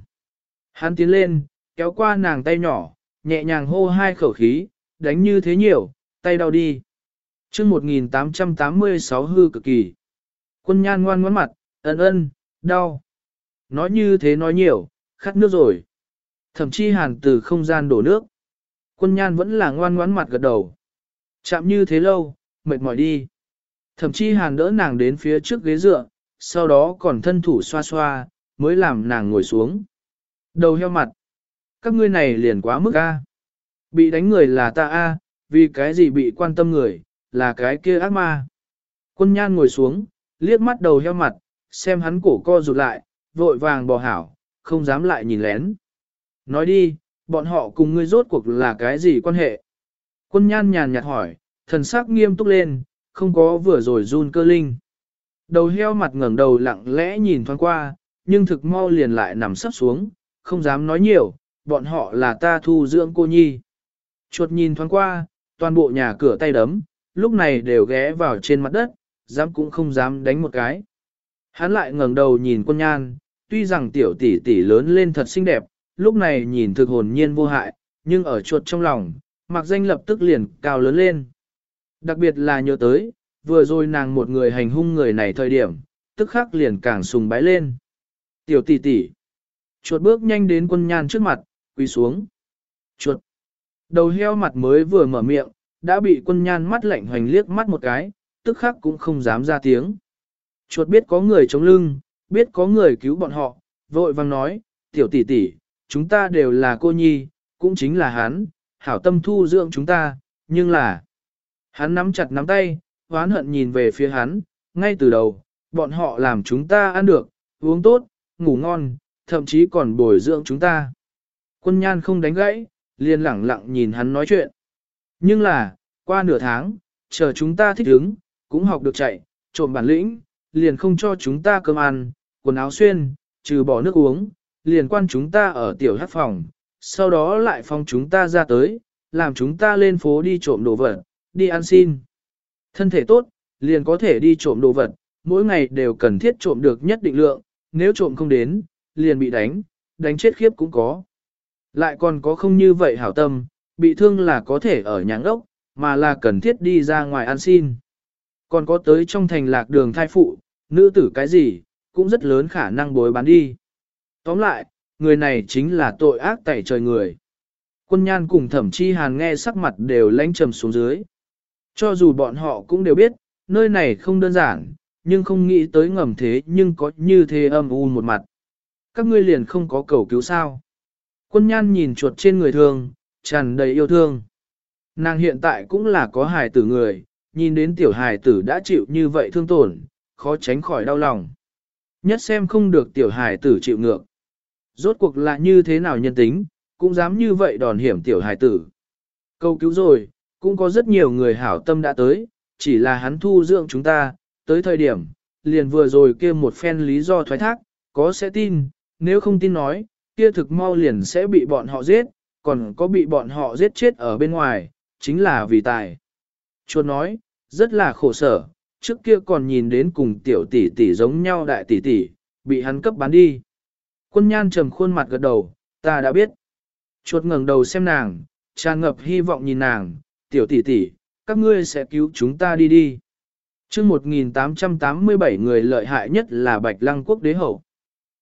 Hắn tiến lên, kéo qua nàng tay nhỏ, nhẹ nhàng hô hai khẩu khí, đánh như thế nhiều, tay đau đi. chương 1886 hư cực kỳ. Quân nhan ngoan ngoãn mặt, ân ân, đau. Nói như thế nói nhiều, khát nước rồi. Thậm chí hàn từ không gian đổ nước. Quân nhan vẫn là ngoan ngoãn mặt gật đầu. Chạm như thế lâu, mệt mỏi đi. Thậm chí hàn đỡ nàng đến phía trước ghế dựa, sau đó còn thân thủ xoa xoa, mới làm nàng ngồi xuống. Đầu heo mặt. Các ngươi này liền quá mức a. Bị đánh người là ta a, vì cái gì bị quan tâm người, là cái kia ác ma. Quân nhan ngồi xuống, liếc mắt đầu heo mặt, xem hắn cổ co rụt lại, vội vàng bò hảo, không dám lại nhìn lén. Nói đi, bọn họ cùng ngươi rốt cuộc là cái gì quan hệ? Quân nhan nhàn nhạt hỏi, thần sắc nghiêm túc lên, không có vừa rồi run cơ linh. Đầu heo mặt ngẩng đầu lặng lẽ nhìn thoáng qua, nhưng thực mau liền lại nằm sắp xuống, không dám nói nhiều, bọn họ là ta thu dưỡng cô nhi. Chuột nhìn thoáng qua, toàn bộ nhà cửa tay đấm, lúc này đều ghé vào trên mặt đất, dám cũng không dám đánh một cái. Hắn lại ngẩng đầu nhìn quân nhan, tuy rằng tiểu tỷ tỷ lớn lên thật xinh đẹp, lúc này nhìn thực hồn nhiên vô hại, nhưng ở chuột trong lòng, mặc danh lập tức liền cao lớn lên. Đặc biệt là nhớ tới, vừa rồi nàng một người hành hung người này thời điểm, tức khắc liền càng sùng bái lên. Tiểu tỷ tỷ, chuột bước nhanh đến quân nhan trước mặt, quỳ xuống. Chuột, đầu heo mặt mới vừa mở miệng, đã bị quân nhan mắt lạnh hoành liếc mắt một cái, tức khắc cũng không dám ra tiếng. Chuột biết có người chống lưng, biết có người cứu bọn họ, vội vang nói, tiểu tỷ tỷ, chúng ta đều là cô nhi, cũng chính là hắn, hảo tâm thu dưỡng chúng ta, nhưng là... Hắn nắm chặt nắm tay, hoán hận nhìn về phía hắn, ngay từ đầu, bọn họ làm chúng ta ăn được, uống tốt, ngủ ngon, thậm chí còn bồi dưỡng chúng ta. Quân nhan không đánh gãy, liền lẳng lặng nhìn hắn nói chuyện. Nhưng là, qua nửa tháng, chờ chúng ta thích ứng, cũng học được chạy, trộm bản lĩnh, liền không cho chúng ta cơm ăn, quần áo xuyên, trừ bỏ nước uống, liền quan chúng ta ở tiểu hát phòng, sau đó lại phong chúng ta ra tới, làm chúng ta lên phố đi trộm đồ vật, đi ăn xin. Thân thể tốt, liền có thể đi trộm đồ vật, mỗi ngày đều cần thiết trộm được nhất định lượng, nếu trộm không đến, liền bị đánh, đánh chết khiếp cũng có. Lại còn có không như vậy hảo tâm, bị thương là có thể ở nhà ốc, mà là cần thiết đi ra ngoài ăn xin. Còn có tới trong thành lạc đường thai phụ, nữ tử cái gì, cũng rất lớn khả năng bối bán đi. Tóm lại, người này chính là tội ác tẩy trời người. Quân nhan cùng thẩm chi hàn nghe sắc mặt đều lánh trầm xuống dưới. Cho dù bọn họ cũng đều biết, nơi này không đơn giản, nhưng không nghĩ tới ngầm thế nhưng có như thế âm u một mặt. Các ngươi liền không có cầu cứu sao. Quân nhan nhìn chuột trên người thương, tràn đầy yêu thương. Nàng hiện tại cũng là có hài tử người, nhìn đến tiểu hài tử đã chịu như vậy thương tổn, khó tránh khỏi đau lòng. Nhất xem không được tiểu hài tử chịu ngược. Rốt cuộc là như thế nào nhân tính, cũng dám như vậy đòn hiểm tiểu hài tử. Câu cứu rồi, cũng có rất nhiều người hảo tâm đã tới, chỉ là hắn thu dưỡng chúng ta, tới thời điểm, liền vừa rồi kia một phen lý do thoái thác, có sẽ tin, nếu không tin nói, kia thực mau liền sẽ bị bọn họ giết, còn có bị bọn họ giết chết ở bên ngoài, chính là vì tài. Chuột nói, rất là khổ sở, trước kia còn nhìn đến cùng tiểu tỷ tỷ giống nhau đại tỷ tỷ, bị hắn cấp bán đi. Quân nhan trầm khuôn mặt gật đầu, ta đã biết. Chuột ngẩng đầu xem nàng, tràn ngập hy vọng nhìn nàng, tiểu tỷ tỷ, các ngươi sẽ cứu chúng ta đi đi. Trước 1887 người lợi hại nhất là Bạch Lăng Quốc đế hậu.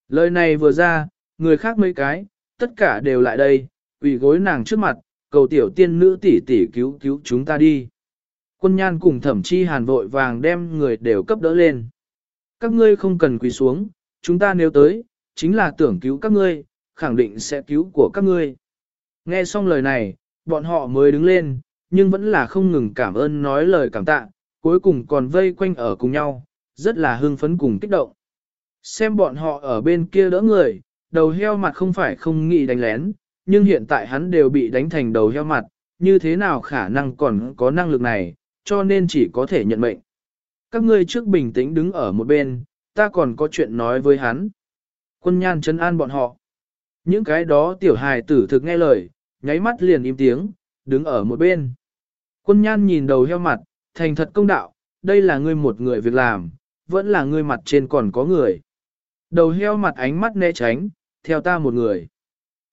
Lời này vừa ra, người khác mấy cái, tất cả đều lại đây, quỳ gối nàng trước mặt, cầu tiểu tiên nữ tỷ tỷ cứu cứu chúng ta đi. Quân nhan cùng thẩm chi hàn vội vàng đem người đều cấp đỡ lên. Các ngươi không cần quỳ xuống, chúng ta nếu tới, chính là tưởng cứu các ngươi, khẳng định sẽ cứu của các ngươi. Nghe xong lời này, bọn họ mới đứng lên, nhưng vẫn là không ngừng cảm ơn nói lời cảm tạ, cuối cùng còn vây quanh ở cùng nhau, rất là hưng phấn cùng kích động. Xem bọn họ ở bên kia đỡ người, đầu heo mặt không phải không nghĩ đánh lén, nhưng hiện tại hắn đều bị đánh thành đầu heo mặt, như thế nào khả năng còn có năng lực này, cho nên chỉ có thể nhận mệnh. Các ngươi trước bình tĩnh đứng ở một bên, ta còn có chuyện nói với hắn. Quân nhan chấn an bọn họ. Những cái đó tiểu hài tử thực nghe lời, nháy mắt liền im tiếng, đứng ở một bên. Quân nhan nhìn đầu heo mặt, thành thật công đạo, đây là ngươi một người việc làm, vẫn là ngươi mặt trên còn có người. Đầu heo mặt ánh mắt né tránh, theo ta một người.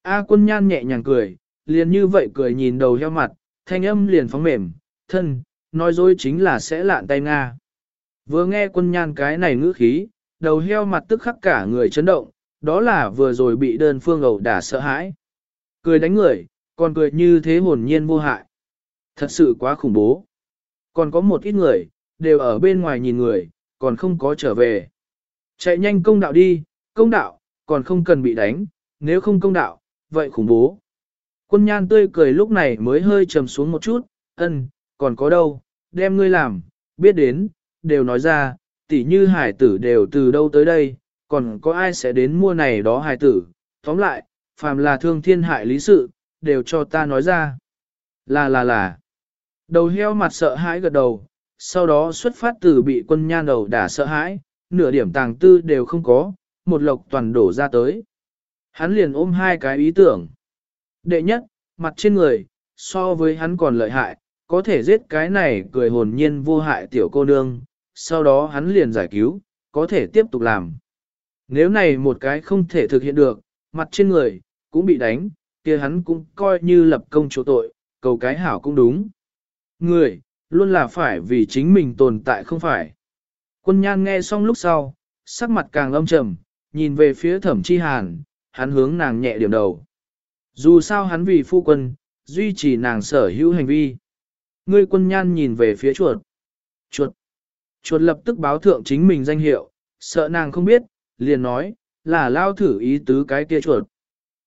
A quân nhan nhẹ nhàng cười, liền như vậy cười nhìn đầu heo mặt, thanh âm liền phóng mềm, thân, nói dối chính là sẽ lạn tay Nga. Vừa nghe quân nhan cái này ngữ khí, đầu heo mặt tức khắc cả người chấn động, đó là vừa rồi bị đơn phương ẩu đả sợ hãi. Cười đánh người, còn cười như thế hồn nhiên vô hại. Thật sự quá khủng bố. Còn có một ít người, đều ở bên ngoài nhìn người, còn không có trở về. Chạy nhanh công đạo đi, công đạo, còn không cần bị đánh, nếu không công đạo, vậy khủng bố. Quân nhan tươi cười lúc này mới hơi trầm xuống một chút, ân, còn có đâu, đem ngươi làm, biết đến, đều nói ra, tỉ như hải tử đều từ đâu tới đây, còn có ai sẽ đến mua này đó hải tử, tóm lại, phàm là thương thiên hại lý sự, đều cho ta nói ra. Là là là. Đầu heo mặt sợ hãi gật đầu, sau đó xuất phát từ bị quân nhan đầu đả sợ hãi, nửa điểm tàng tư đều không có, một lộc toàn đổ ra tới. Hắn liền ôm hai cái ý tưởng. Đệ nhất, mặt trên người, so với hắn còn lợi hại, có thể giết cái này cười hồn nhiên vô hại tiểu cô nương, sau đó hắn liền giải cứu, có thể tiếp tục làm. Nếu này một cái không thể thực hiện được, mặt trên người, cũng bị đánh, kia hắn cũng coi như lập công chỗ tội, cầu cái hảo cũng đúng. Người, luôn là phải vì chính mình tồn tại không phải. Quân nhan nghe xong lúc sau, sắc mặt càng âm trầm, nhìn về phía thẩm chi hàn, hắn hướng nàng nhẹ điểm đầu. Dù sao hắn vì phu quân, duy trì nàng sở hữu hành vi. Ngươi quân nhan nhìn về phía chuột. Chuột. Chuột lập tức báo thượng chính mình danh hiệu, sợ nàng không biết, liền nói, là lao thử ý tứ cái kia chuột.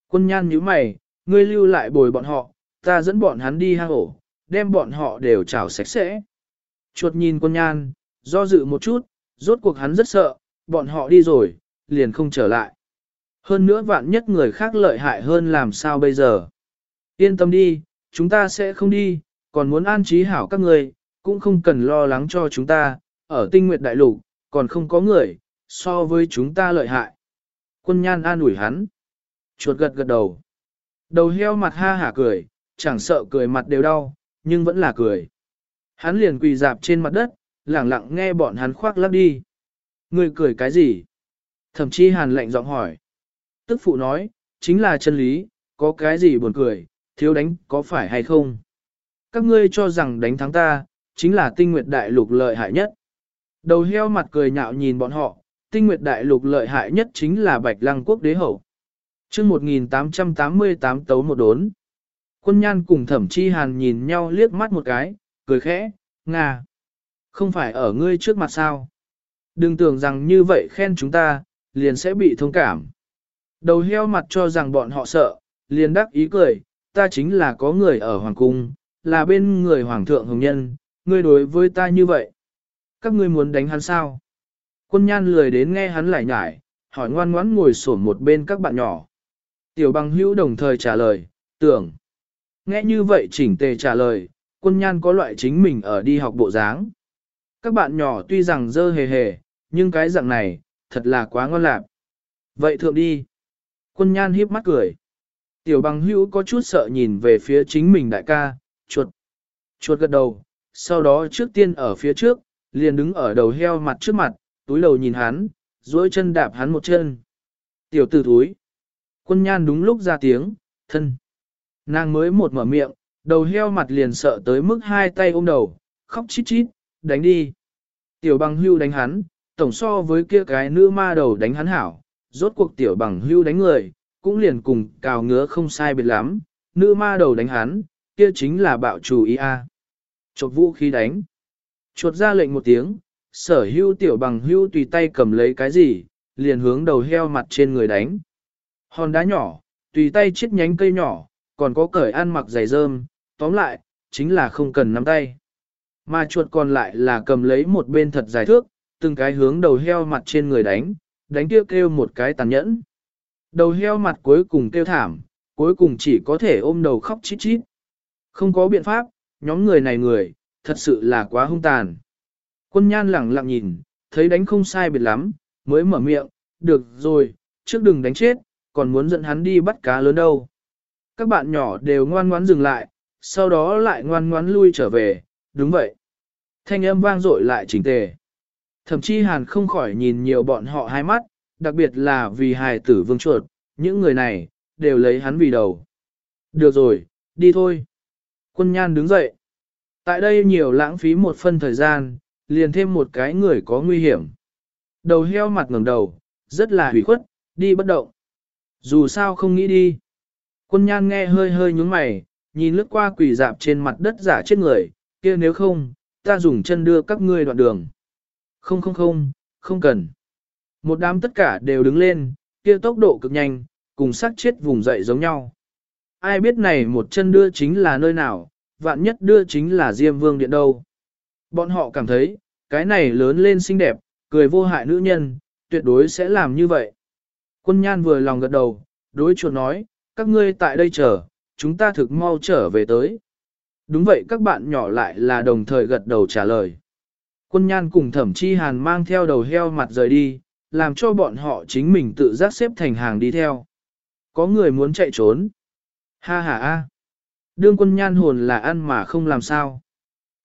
Quân nhan nhíu mày, ngươi lưu lại bồi bọn họ, ta dẫn bọn hắn đi hang ổ, đem bọn họ đều chảo sạch sẽ. Chuột nhìn quân nhan, do dự một chút, rốt cuộc hắn rất sợ, bọn họ đi rồi, liền không trở lại. Hơn nữa vạn nhất người khác lợi hại hơn làm sao bây giờ. Yên tâm đi, chúng ta sẽ không đi, còn muốn an trí hảo các người, cũng không cần lo lắng cho chúng ta, ở tinh nguyệt đại lục, còn không có người, so với chúng ta lợi hại. Quân nhan an ủi hắn. Chuột gật gật đầu. Đầu heo mặt ha hả cười, chẳng sợ cười mặt đều đau, nhưng vẫn là cười. Hắn liền quỳ dạp trên mặt đất, lẳng lặng nghe bọn hắn khoác lắc đi. Người cười cái gì? Thậm chí hàn lạnh giọng hỏi. Tức phụ nói, chính là chân lý, có cái gì buồn cười, thiếu đánh có phải hay không? Các ngươi cho rằng đánh thắng ta, chính là tinh nguyệt đại lục lợi hại nhất. Đầu heo mặt cười nhạo nhìn bọn họ, tinh nguyệt đại lục lợi hại nhất chính là bạch lăng quốc đế hậu chương 1888 tấu một đốn. Quân nhan cùng thẩm chi hàn nhìn nhau liếc mắt một cái, cười khẽ, ngà. Không phải ở ngươi trước mặt sao? Đừng tưởng rằng như vậy khen chúng ta, liền sẽ bị thông cảm. Đầu heo mặt cho rằng bọn họ sợ, liền đắc ý cười, ta chính là có người ở hoàng cung, là bên người hoàng thượng hồng nhân, ngươi đối với ta như vậy. Các ngươi muốn đánh hắn sao? Quân nhan lười đến nghe hắn lại nhải, hỏi ngoan ngoãn ngồi sổn một bên các bạn nhỏ. Tiểu bằng hữu đồng thời trả lời, tưởng. Nghe như vậy chỉnh tề trả lời, quân nhan có loại chính mình ở đi học bộ dáng. Các bạn nhỏ tuy rằng dơ hề hề, nhưng cái dạng này, thật là quá ngon lạc. Vậy thượng đi. Quân nhan hiếp mắt cười. Tiểu bằng hữu có chút sợ nhìn về phía chính mình đại ca, chuột. Chuột gật đầu, sau đó trước tiên ở phía trước, liền đứng ở đầu heo mặt trước mặt, túi đầu nhìn hắn, duỗi chân đạp hắn một chân. Tiểu tử túi. Quân nhan đúng lúc ra tiếng, thân. Nàng mới một mở miệng, đầu heo mặt liền sợ tới mức hai tay ôm đầu, khóc chít chít, đánh đi. Tiểu bằng hưu đánh hắn, tổng so với kia cái nữ ma đầu đánh hắn hảo, rốt cuộc tiểu bằng hưu đánh người, cũng liền cùng cào ngứa không sai biệt lắm, nữ ma đầu đánh hắn, kia chính là bạo chủ ý a. Chột vũ khí đánh. Chuột ra lệnh một tiếng, sở hưu tiểu bằng hưu tùy tay cầm lấy cái gì, liền hướng đầu heo mặt trên người đánh. Hòn đá nhỏ, tùy tay chiết nhánh cây nhỏ, còn có cởi ăn mặc giày rơm, tóm lại, chính là không cần nắm tay. Mà chuột còn lại là cầm lấy một bên thật dài thước, từng cái hướng đầu heo mặt trên người đánh, đánh kêu kêu một cái tàn nhẫn. Đầu heo mặt cuối cùng kêu thảm, cuối cùng chỉ có thể ôm đầu khóc chít chít. Không có biện pháp, nhóm người này người, thật sự là quá hung tàn. Quân nhan lẳng lặng nhìn, thấy đánh không sai biệt lắm, mới mở miệng, được rồi, trước đừng đánh chết, còn muốn dẫn hắn đi bắt cá lớn đâu. Các bạn nhỏ đều ngoan ngoãn dừng lại, sau đó lại ngoan ngoãn lui trở về, đúng vậy. Thanh âm vang dội lại chỉnh tề. Thậm chí hàn không khỏi nhìn nhiều bọn họ hai mắt, đặc biệt là vì hài tử vương chuột, những người này, đều lấy hắn vì đầu. Được rồi, đi thôi. Quân nhan đứng dậy. Tại đây nhiều lãng phí một phân thời gian, liền thêm một cái người có nguy hiểm. Đầu heo mặt ngẩng đầu, rất là hủy khuất, đi bất động. Dù sao không nghĩ đi. Quân nhan nghe hơi hơi nhúng mày, nhìn lướt qua quỷ dạp trên mặt đất giả chết người, kia nếu không, ta dùng chân đưa các ngươi đoạn đường. Không không không, không cần. Một đám tất cả đều đứng lên, kia tốc độ cực nhanh, cùng sát chết vùng dậy giống nhau. Ai biết này một chân đưa chính là nơi nào, vạn nhất đưa chính là Diêm Vương Điện đâu. Bọn họ cảm thấy, cái này lớn lên xinh đẹp, cười vô hại nữ nhân, tuyệt đối sẽ làm như vậy. Quân nhan vừa lòng gật đầu, đối chuột nói, các ngươi tại đây chờ, chúng ta thực mau trở về tới. Đúng vậy các bạn nhỏ lại là đồng thời gật đầu trả lời. Quân nhan cùng thẩm chi hàn mang theo đầu heo mặt rời đi, làm cho bọn họ chính mình tự giác xếp thành hàng đi theo. Có người muốn chạy trốn. Ha ha a. Đương quân nhan hồn là ăn mà không làm sao.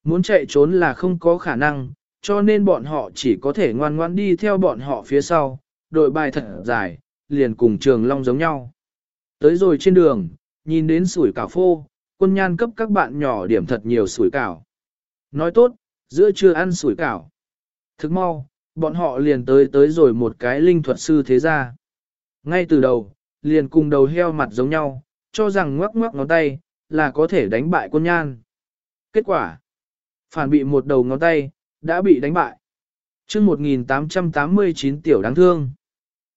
Muốn chạy trốn là không có khả năng, cho nên bọn họ chỉ có thể ngoan ngoan đi theo bọn họ phía sau, đội bài thật dài, liền cùng trường long giống nhau. Tới rồi trên đường, nhìn đến sủi cảo phô, quân nhan cấp các bạn nhỏ điểm thật nhiều sủi cảo. Nói tốt, giữa trưa ăn sủi cảo. Thức mau, bọn họ liền tới tới rồi một cái linh thuật sư thế gia. Ngay từ đầu, liền cùng đầu heo mặt giống nhau, cho rằng ngoắc ngoắc ngón tay, là có thể đánh bại quân nhan. Kết quả, phản bị một đầu ngón tay, đã bị đánh bại. chương 1889 tiểu đáng thương.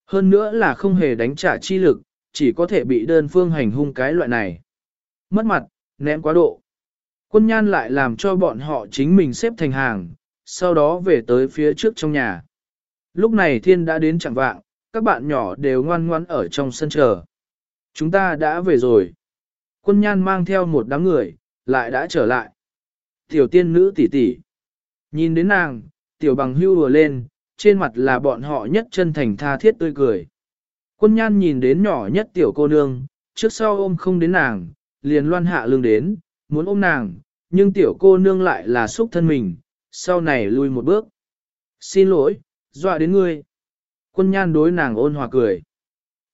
Hơn nữa là không hề đánh trả chi lực, chỉ có thể bị đơn phương hành hung cái loại này. Mất mặt, ném quá độ. Quân nhan lại làm cho bọn họ chính mình xếp thành hàng, sau đó về tới phía trước trong nhà. Lúc này thiên đã đến chẳng vạng, các bạn nhỏ đều ngoan ngoan ở trong sân chờ. Chúng ta đã về rồi. Quân nhan mang theo một đám người, lại đã trở lại. Tiểu tiên nữ tỷ tỷ. Nhìn đến nàng, tiểu bằng hưu vừa lên, trên mặt là bọn họ nhất chân thành tha thiết tươi cười. Quân nhan nhìn đến nhỏ nhất tiểu cô nương, trước sau ôm không đến nàng, liền loan hạ lưng đến, muốn ôm nàng, nhưng tiểu cô nương lại là xúc thân mình, sau này lui một bước. Xin lỗi, dọa đến ngươi. Quân nhan đối nàng ôn hòa cười.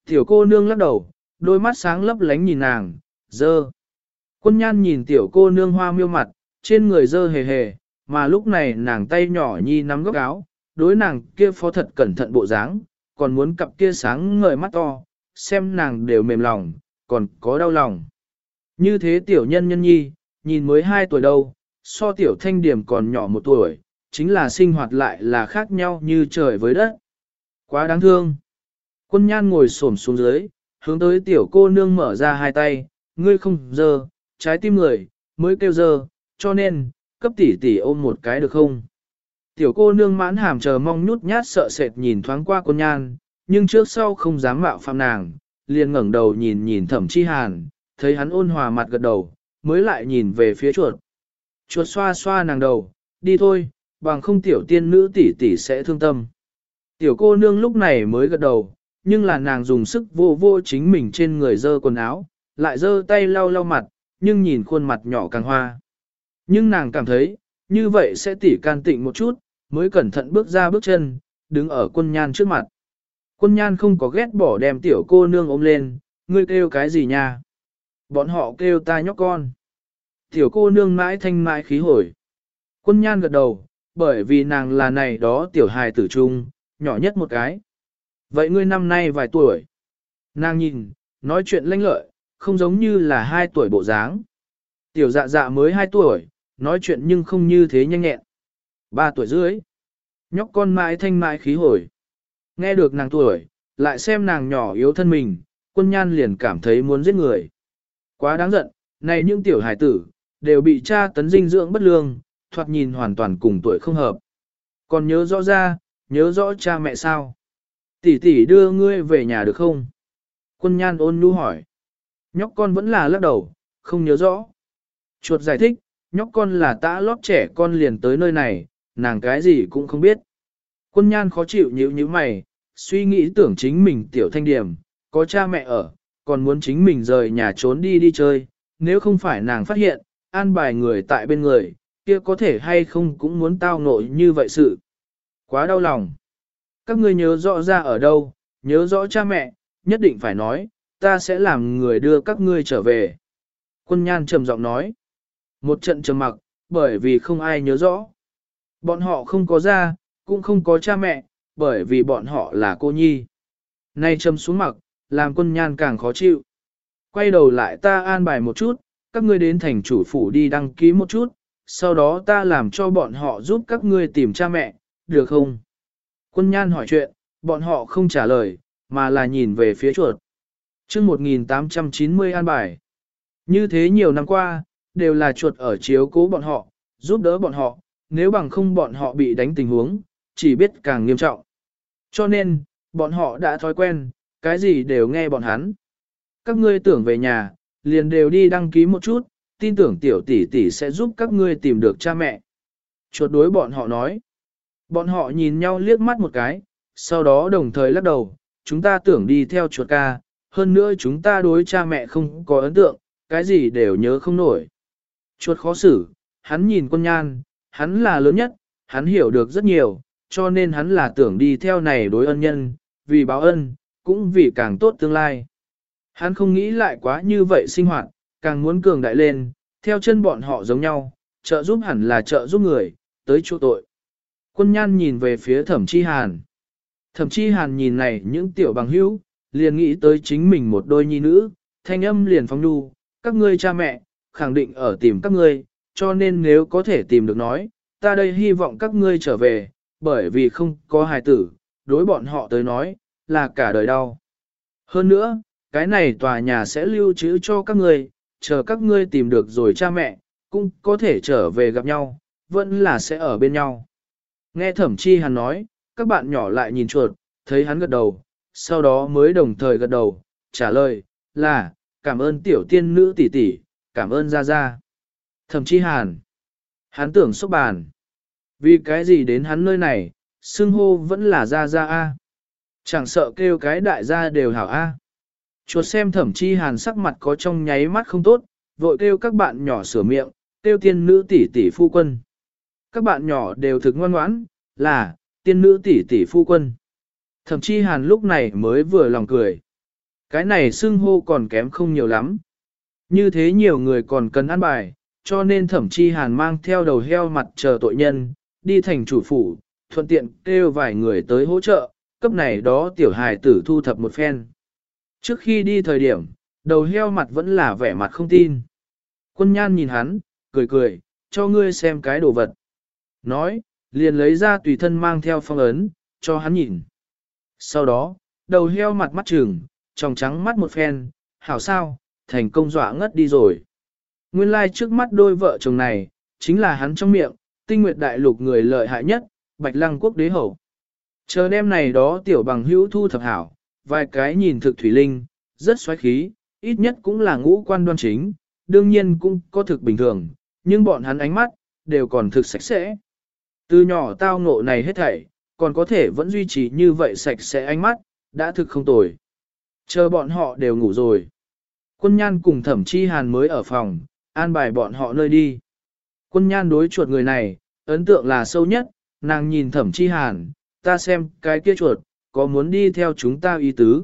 Tiểu cô nương lắc đầu, đôi mắt sáng lấp lánh nhìn nàng, dơ. Quân nhan nhìn tiểu cô nương hoa miêu mặt, trên người dơ hề hề, mà lúc này nàng tay nhỏ nhi nắm góc áo, đối nàng kia phó thật cẩn thận bộ dáng, còn muốn cặp kia sáng ngời mắt to, xem nàng đều mềm lòng, còn có đau lòng. Như thế tiểu nhân nhân nhi, nhìn mới 2 tuổi đâu, so tiểu thanh điểm còn nhỏ một tuổi, chính là sinh hoạt lại là khác nhau như trời với đất. Quá đáng thương. Quân nhan ngồi xổm xuống dưới, hướng tới tiểu cô nương mở ra hai tay, ngươi không giờ, trái tim người, mới kêu giờ, cho nên, cấp tỷ tỷ ôm một cái được không? Tiểu cô nương mãn hàm chờ mong nhút nhát sợ sệt nhìn thoáng qua quân nhan, nhưng trước sau không dám mạo phạm nàng, liền ngẩng đầu nhìn nhìn thẩm chi hàn, thấy hắn ôn hòa mặt gật đầu, mới lại nhìn về phía chuột. Chuột xoa xoa nàng đầu, đi thôi, bằng không tiểu tiên nữ tỷ tỷ sẽ thương tâm. Tiểu cô nương lúc này mới gật đầu, nhưng là nàng dùng sức vô vô chính mình trên người dơ quần áo, lại dơ tay lau lau mặt, nhưng nhìn khuôn mặt nhỏ càng hoa. Nhưng nàng cảm thấy, như vậy sẽ tỉ can tịnh một chút, mới cẩn thận bước ra bước chân, đứng ở quân nhan trước mặt. Quân nhan không có ghét bỏ đem tiểu cô nương ôm lên, ngươi kêu cái gì nha? Bọn họ kêu ta nhóc con. Tiểu cô nương mãi thanh mãi khí hồi. Quân nhan gật đầu, bởi vì nàng là này đó tiểu hài tử trung, nhỏ nhất một cái. Vậy ngươi năm nay vài tuổi? Nàng nhìn, nói chuyện lanh lợi, không giống như là hai tuổi bộ dáng. Tiểu dạ dạ mới hai tuổi, nói chuyện nhưng không như thế nhanh nhẹn. Ba tuổi dưới. Nhóc con mãi thanh mãi khí hồi. Nghe được nàng tuổi, lại xem nàng nhỏ yếu thân mình, quân nhan liền cảm thấy muốn giết người. Quá đáng giận, này những tiểu hải tử, đều bị cha tấn dinh dưỡng bất lương, thoạt nhìn hoàn toàn cùng tuổi không hợp. Còn nhớ rõ ra, nhớ rõ cha mẹ sao? Tỷ tỷ đưa ngươi về nhà được không? Quân nhan ôn nhu hỏi. Nhóc con vẫn là lắc đầu, không nhớ rõ. Chuột giải thích, nhóc con là tã lót trẻ con liền tới nơi này, nàng cái gì cũng không biết. Quân nhan khó chịu nhíu như mày, suy nghĩ tưởng chính mình tiểu thanh điểm, có cha mẹ ở, còn muốn chính mình rời nhà trốn đi đi chơi, nếu không phải nàng phát hiện, an bài người tại bên người, kia có thể hay không cũng muốn tao nội như vậy sự. Quá đau lòng. Các ngươi nhớ rõ ra ở đâu, nhớ rõ cha mẹ, nhất định phải nói, ta sẽ làm người đưa các ngươi trở về. Quân nhan trầm giọng nói. Một trận trầm mặc, bởi vì không ai nhớ rõ. Bọn họ không có gia, cũng không có cha mẹ, bởi vì bọn họ là cô nhi. Nay trầm xuống mặc, làm quân nhan càng khó chịu. Quay đầu lại ta an bài một chút, các ngươi đến thành chủ phủ đi đăng ký một chút, sau đó ta làm cho bọn họ giúp các ngươi tìm cha mẹ, được không? Quân nhan hỏi chuyện, bọn họ không trả lời, mà là nhìn về phía chuột. chương 1890 an bài. Như thế nhiều năm qua, đều là chuột ở chiếu cố bọn họ, giúp đỡ bọn họ, nếu bằng không bọn họ bị đánh tình huống, chỉ biết càng nghiêm trọng. Cho nên, bọn họ đã thói quen, cái gì đều nghe bọn hắn. Các ngươi tưởng về nhà, liền đều đi đăng ký một chút, tin tưởng tiểu tỷ tỷ sẽ giúp các ngươi tìm được cha mẹ. Chuột đối bọn họ nói. Bọn họ nhìn nhau liếc mắt một cái, sau đó đồng thời lắc đầu, chúng ta tưởng đi theo chuột ca, hơn nữa chúng ta đối cha mẹ không có ấn tượng, cái gì đều nhớ không nổi. Chuột khó xử, hắn nhìn quân nhan, hắn là lớn nhất, hắn hiểu được rất nhiều, cho nên hắn là tưởng đi theo này đối ân nhân, vì báo ân, cũng vì càng tốt tương lai. Hắn không nghĩ lại quá như vậy sinh hoạt, càng muốn cường đại lên, theo chân bọn họ giống nhau, trợ giúp hẳn là trợ giúp người, tới chỗ tội. Quân nhan nhìn về phía thẩm chi hàn. Thẩm chi hàn nhìn này những tiểu bằng hữu, liền nghĩ tới chính mình một đôi nhi nữ, thanh âm liền phóng nhu, các ngươi cha mẹ, khẳng định ở tìm các ngươi, cho nên nếu có thể tìm được nói, ta đây hy vọng các ngươi trở về, bởi vì không có hài tử, đối bọn họ tới nói, là cả đời đau. Hơn nữa, cái này tòa nhà sẽ lưu trữ cho các ngươi, chờ các ngươi tìm được rồi cha mẹ, cũng có thể trở về gặp nhau, vẫn là sẽ ở bên nhau. Nghe thẩm chi hắn nói, các bạn nhỏ lại nhìn chuột, thấy hắn gật đầu, sau đó mới đồng thời gật đầu, trả lời, là, cảm ơn tiểu tiên nữ tỷ tỷ, cảm ơn ra ra. thậm chi hàn, hắn tưởng sốc bàn. Vì cái gì đến hắn nơi này, xưng hô vẫn là ra ra a. Chẳng sợ kêu cái đại gia đều hảo a. Chuột xem thẩm chi hàn sắc mặt có trong nháy mắt không tốt, vội kêu các bạn nhỏ sửa miệng, kêu tiên nữ tỷ tỷ phu quân. Các bạn nhỏ đều thực ngoan ngoãn, là, tiên nữ tỷ tỷ phu quân. Thẩm chi hàn lúc này mới vừa lòng cười. Cái này xưng hô còn kém không nhiều lắm. Như thế nhiều người còn cần ăn bài, cho nên thẩm chi hàn mang theo đầu heo mặt chờ tội nhân, đi thành chủ phủ, thuận tiện kêu vài người tới hỗ trợ, cấp này đó tiểu hài tử thu thập một phen. Trước khi đi thời điểm, đầu heo mặt vẫn là vẻ mặt không tin. Quân nhan nhìn hắn, cười cười, cho ngươi xem cái đồ vật. Nói, liền lấy ra tùy thân mang theo phong ấn, cho hắn nhìn. Sau đó, đầu heo mặt mắt trừng, tròng trắng mắt một phen, hảo sao, thành công dọa ngất đi rồi. Nguyên lai like trước mắt đôi vợ chồng này, chính là hắn trong miệng, tinh nguyệt đại lục người lợi hại nhất, bạch lăng quốc đế hậu. Chờ đêm này đó tiểu bằng hữu thu thập hảo, vài cái nhìn thực thủy linh, rất xoáy khí, ít nhất cũng là ngũ quan đoan chính, đương nhiên cũng có thực bình thường, nhưng bọn hắn ánh mắt, đều còn thực sạch sẽ. Từ nhỏ tao ngộ này hết thảy, còn có thể vẫn duy trì như vậy sạch sẽ ánh mắt, đã thực không tồi. Chờ bọn họ đều ngủ rồi. Quân nhan cùng thẩm chi hàn mới ở phòng, an bài bọn họ nơi đi. Quân nhan đối chuột người này, ấn tượng là sâu nhất, nàng nhìn thẩm chi hàn, ta xem cái kia chuột, có muốn đi theo chúng ta ý tứ.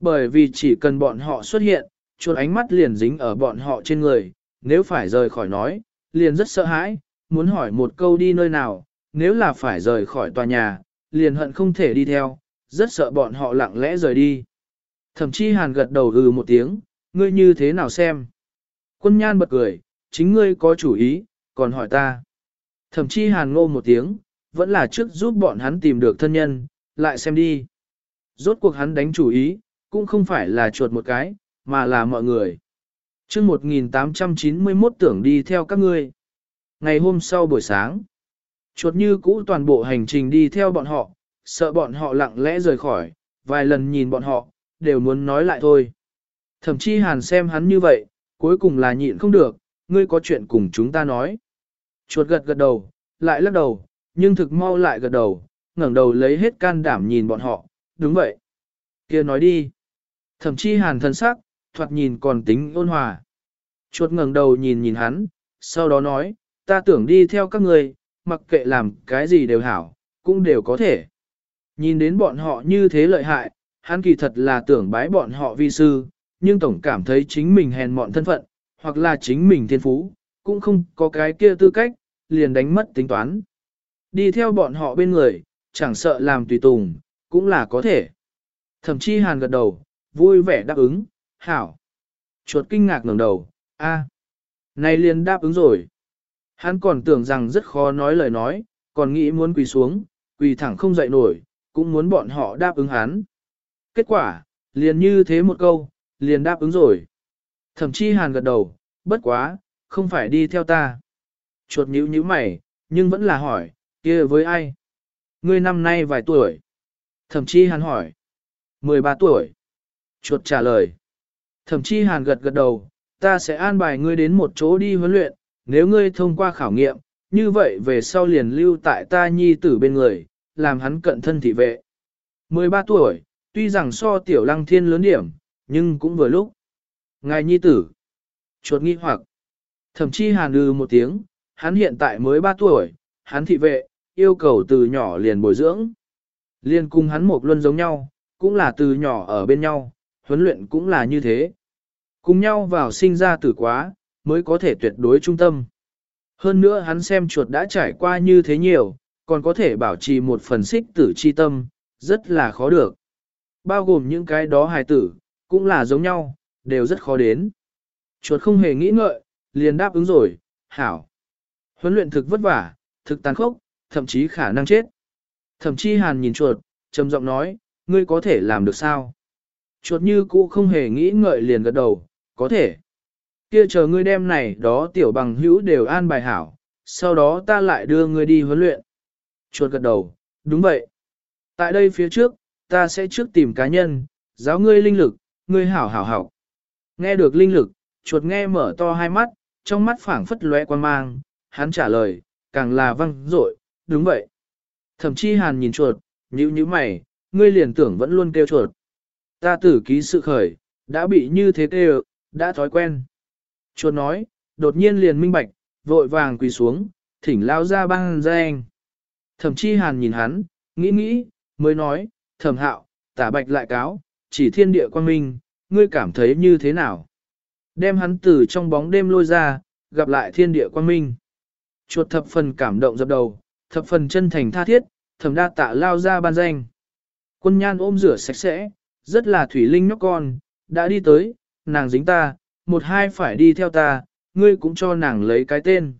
Bởi vì chỉ cần bọn họ xuất hiện, chuột ánh mắt liền dính ở bọn họ trên người, nếu phải rời khỏi nói, liền rất sợ hãi, muốn hỏi một câu đi nơi nào, nếu là phải rời khỏi tòa nhà, liền hận không thể đi theo, rất sợ bọn họ lặng lẽ rời đi. Thậm chí hàn gật đầu ừ một tiếng, ngươi như thế nào xem? Quân nhan bật cười, chính ngươi có chủ ý, còn hỏi ta. Thậm chí hàn ngô một tiếng, vẫn là trước giúp bọn hắn tìm được thân nhân, lại xem đi. Rốt cuộc hắn đánh chủ ý, cũng không phải là chuột một cái, mà là mọi người. chương 1891 tưởng đi theo các ngươi. Ngày hôm sau buổi sáng, chuột như cũ toàn bộ hành trình đi theo bọn họ, sợ bọn họ lặng lẽ rời khỏi, vài lần nhìn bọn họ, đều muốn nói lại thôi. Thậm chí hàn xem hắn như vậy, cuối cùng là nhịn không được, ngươi có chuyện cùng chúng ta nói. Chuột gật gật đầu, lại lắc đầu, nhưng thực mau lại gật đầu, ngẩng đầu lấy hết can đảm nhìn bọn họ, đúng vậy. kia nói đi. Thậm chí hàn thân sắc, thoạt nhìn còn tính ôn hòa. Chuột ngẩng đầu nhìn nhìn hắn, sau đó nói, ta tưởng đi theo các người, mặc kệ làm cái gì đều hảo, cũng đều có thể. Nhìn đến bọn họ như thế lợi hại, hắn kỳ thật là tưởng bái bọn họ vi sư, nhưng tổng cảm thấy chính mình hèn mọn thân phận, hoặc là chính mình thiên phú, cũng không có cái kia tư cách, liền đánh mất tính toán. Đi theo bọn họ bên người, chẳng sợ làm tùy tùng, cũng là có thể. Thậm chí hàn gật đầu, vui vẻ đáp ứng, hảo. Chuột kinh ngạc ngẩng đầu, a, này liền đáp ứng rồi. Hắn còn tưởng rằng rất khó nói lời nói, còn nghĩ muốn quỳ xuống, quỳ thẳng không dậy nổi, cũng muốn bọn họ đáp ứng hắn. Kết quả, liền như thế một câu, liền đáp ứng rồi. Thẩm Chi hàn gật đầu, bất quá, không phải đi theo ta. Chuột nhíu nhíu mày, nhưng vẫn là hỏi, kia với ai? Ngươi năm nay vài tuổi? Thẩm Chi hàn hỏi. 13 tuổi. Chuột trả lời. Thẩm Chi hàn gật gật đầu, ta sẽ an bài ngươi đến một chỗ đi huấn luyện, nếu ngươi thông qua khảo nghiệm, như vậy về sau liền lưu tại ta nhi tử bên người, làm hắn cận thân thị vệ. 13 tuổi, tuy rằng so tiểu lăng thiên lớn điểm, nhưng cũng vừa lúc. Ngài nhi tử. Chuột nghi hoặc. Thậm chí hàn ư một tiếng, hắn hiện tại mới 3 tuổi, hắn thị vệ, yêu cầu từ nhỏ liền bồi dưỡng. Liên cùng hắn một luân giống nhau, cũng là từ nhỏ ở bên nhau, huấn luyện cũng là như thế. Cùng nhau vào sinh ra tử quá, mới có thể tuyệt đối trung tâm. Hơn nữa hắn xem chuột đã trải qua như thế nhiều, còn có thể bảo trì một phần xích tử chi tâm, rất là khó được. Bao gồm những cái đó hài tử, cũng là giống nhau, đều rất khó đến. Chuột không hề nghĩ ngợi, liền đáp ứng rồi, hảo. Huấn luyện thực vất vả, thực tàn khốc, thậm chí khả năng chết. Thậm chí hàn nhìn chuột, trầm giọng nói, ngươi có thể làm được sao? Chuột như cũ không hề nghĩ ngợi liền gật đầu, có thể. Kia chờ ngươi đem này đó tiểu bằng hữu đều an bài hảo, sau đó ta lại đưa ngươi đi huấn luyện. Chuột gật đầu, đúng vậy. Tại đây phía trước, ta sẽ trước tìm cá nhân, giáo ngươi linh lực, ngươi hảo hảo học, Nghe được linh lực, chuột nghe mở to hai mắt, trong mắt phảng phất lóe quan mang, hắn trả lời, càng là văng rội, đúng vậy. Thậm chí hàn nhìn chuột, nhíu nhíu mày, ngươi liền tưởng vẫn luôn kêu chuột. Ta tử ký sự khởi, đã bị như thế kêu, đã thói quen. Chuột nói, đột nhiên liền minh bạch, vội vàng quỳ xuống, thỉnh lao ra băng danh. Thẩm chi hàn nhìn hắn, nghĩ nghĩ, mới nói, thẩm hạo, tả bạch lại cáo, chỉ thiên địa quan minh, ngươi cảm thấy như thế nào? Đem hắn từ trong bóng đêm lôi ra, gặp lại thiên địa quan minh. Chuột thập phần cảm động dập đầu, thập phần chân thành tha thiết, thẩm đa tạ lao ra ban danh. Quân nhan ôm rửa sạch sẽ, rất là thủy linh nhóc con, đã đi tới, nàng dính ta, một hai phải đi theo ta, ngươi cũng cho nàng lấy cái tên.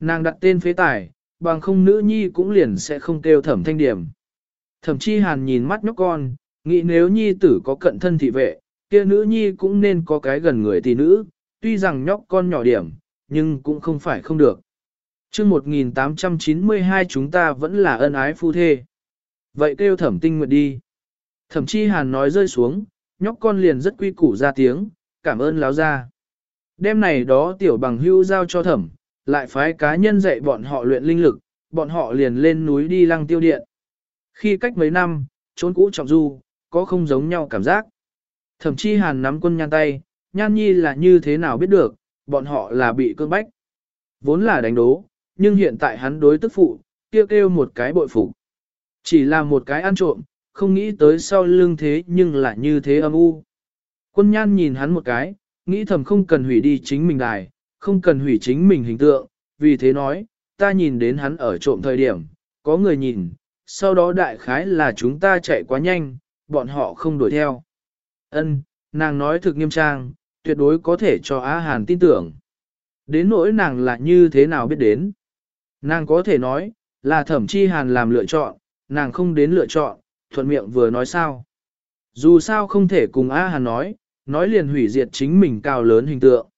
Nàng đặt tên phế tài, bằng không nữ nhi cũng liền sẽ không kêu thẩm thanh điểm. Thẩm chi hàn nhìn mắt nhóc con, nghĩ nếu nhi tử có cận thân thị vệ, kia nữ nhi cũng nên có cái gần người tỷ nữ, tuy rằng nhóc con nhỏ điểm, nhưng cũng không phải không được. chương 1892 chúng ta vẫn là ân ái phu thê. Vậy kêu thẩm tinh nguyện đi. Thẩm chi hàn nói rơi xuống, nhóc con liền rất quy củ ra tiếng, cảm ơn láo ra. Đêm này đó tiểu bằng hưu giao cho thẩm, lại phái cá nhân dạy bọn họ luyện linh lực, bọn họ liền lên núi đi lăng tiêu điện. Khi cách mấy năm, trốn cũ trọng du, có không giống nhau cảm giác. Thẩm chi hàn nắm quân nhan tay, nhan nhi là như thế nào biết được, bọn họ là bị cơn bách. Vốn là đánh đố, nhưng hiện tại hắn đối tức phụ, kêu kêu một cái bội phục. Chỉ là một cái ăn trộm, không nghĩ tới sau lưng thế nhưng lại như thế âm u. Quân nhan nhìn hắn một cái, nghĩ thầm không cần hủy đi chính mình đài, không cần hủy chính mình hình tượng, vì thế nói, ta nhìn đến hắn ở trộm thời điểm, có người nhìn, sau đó đại khái là chúng ta chạy quá nhanh, bọn họ không đuổi theo. Ân, nàng nói thực nghiêm trang, tuyệt đối có thể cho Á Hàn tin tưởng. Đến nỗi nàng là như thế nào biết đến. Nàng có thể nói, là thẩm chi Hàn làm lựa chọn, nàng không đến lựa chọn, thuận miệng vừa nói sao. Dù sao không thể cùng Á Hàn nói, nói liền hủy diệt chính mình cao lớn hình tượng.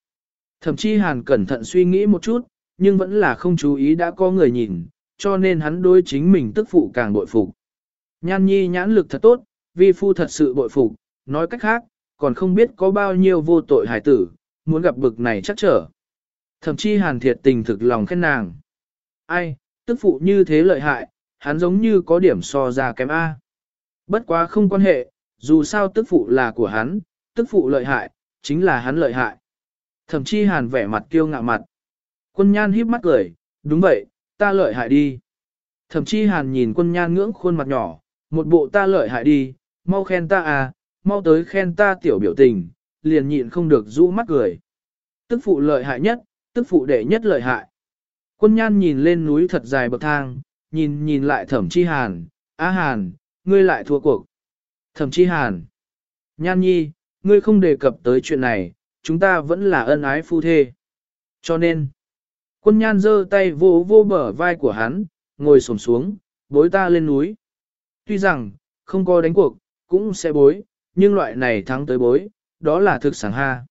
Thẩm Chi Hàn cẩn thận suy nghĩ một chút, nhưng vẫn là không chú ý đã có người nhìn, cho nên hắn đối chính mình tức phụ càng bội phục. Nhan nhi nhãn lực thật tốt, vi phu thật sự bội phục, nói cách khác, còn không biết có bao nhiêu vô tội hải tử, muốn gặp bực này chắc trở. Thậm chí hàn thiệt tình thực lòng khen nàng. Ai, tức phụ như thế lợi hại, hắn giống như có điểm so ra kém A. Bất quá không quan hệ, dù sao tức phụ là của hắn, tức phụ lợi hại, chính là hắn lợi hại. Thậm chí hàn vẻ mặt kiêu ngạo mặt. Quân nhan híp mắt cười, đúng vậy, ta lợi hại đi. Thậm chí hàn nhìn quân nhan ngưỡng khuôn mặt nhỏ, một bộ ta lợi hại đi, mau khen ta à, mau tới khen ta tiểu biểu tình, liền nhịn không được rũ mắt cười. Tức phụ lợi hại nhất, tức phụ đệ nhất lợi hại. Quân nhan nhìn lên núi thật dài bậc thang, nhìn nhìn lại thẩm chi hàn, á hàn, ngươi lại thua cuộc. Thẩm chi hàn, nhan nhi, ngươi không đề cập tới chuyện này, chúng ta vẫn là ân ái phu thê. Cho nên, quân nhan giơ tay vô vô bờ vai của hắn, ngồi xổm xuống, bối ta lên núi. Tuy rằng, không có đánh cuộc, cũng sẽ bối, nhưng loại này thắng tới bối, đó là thực sáng ha.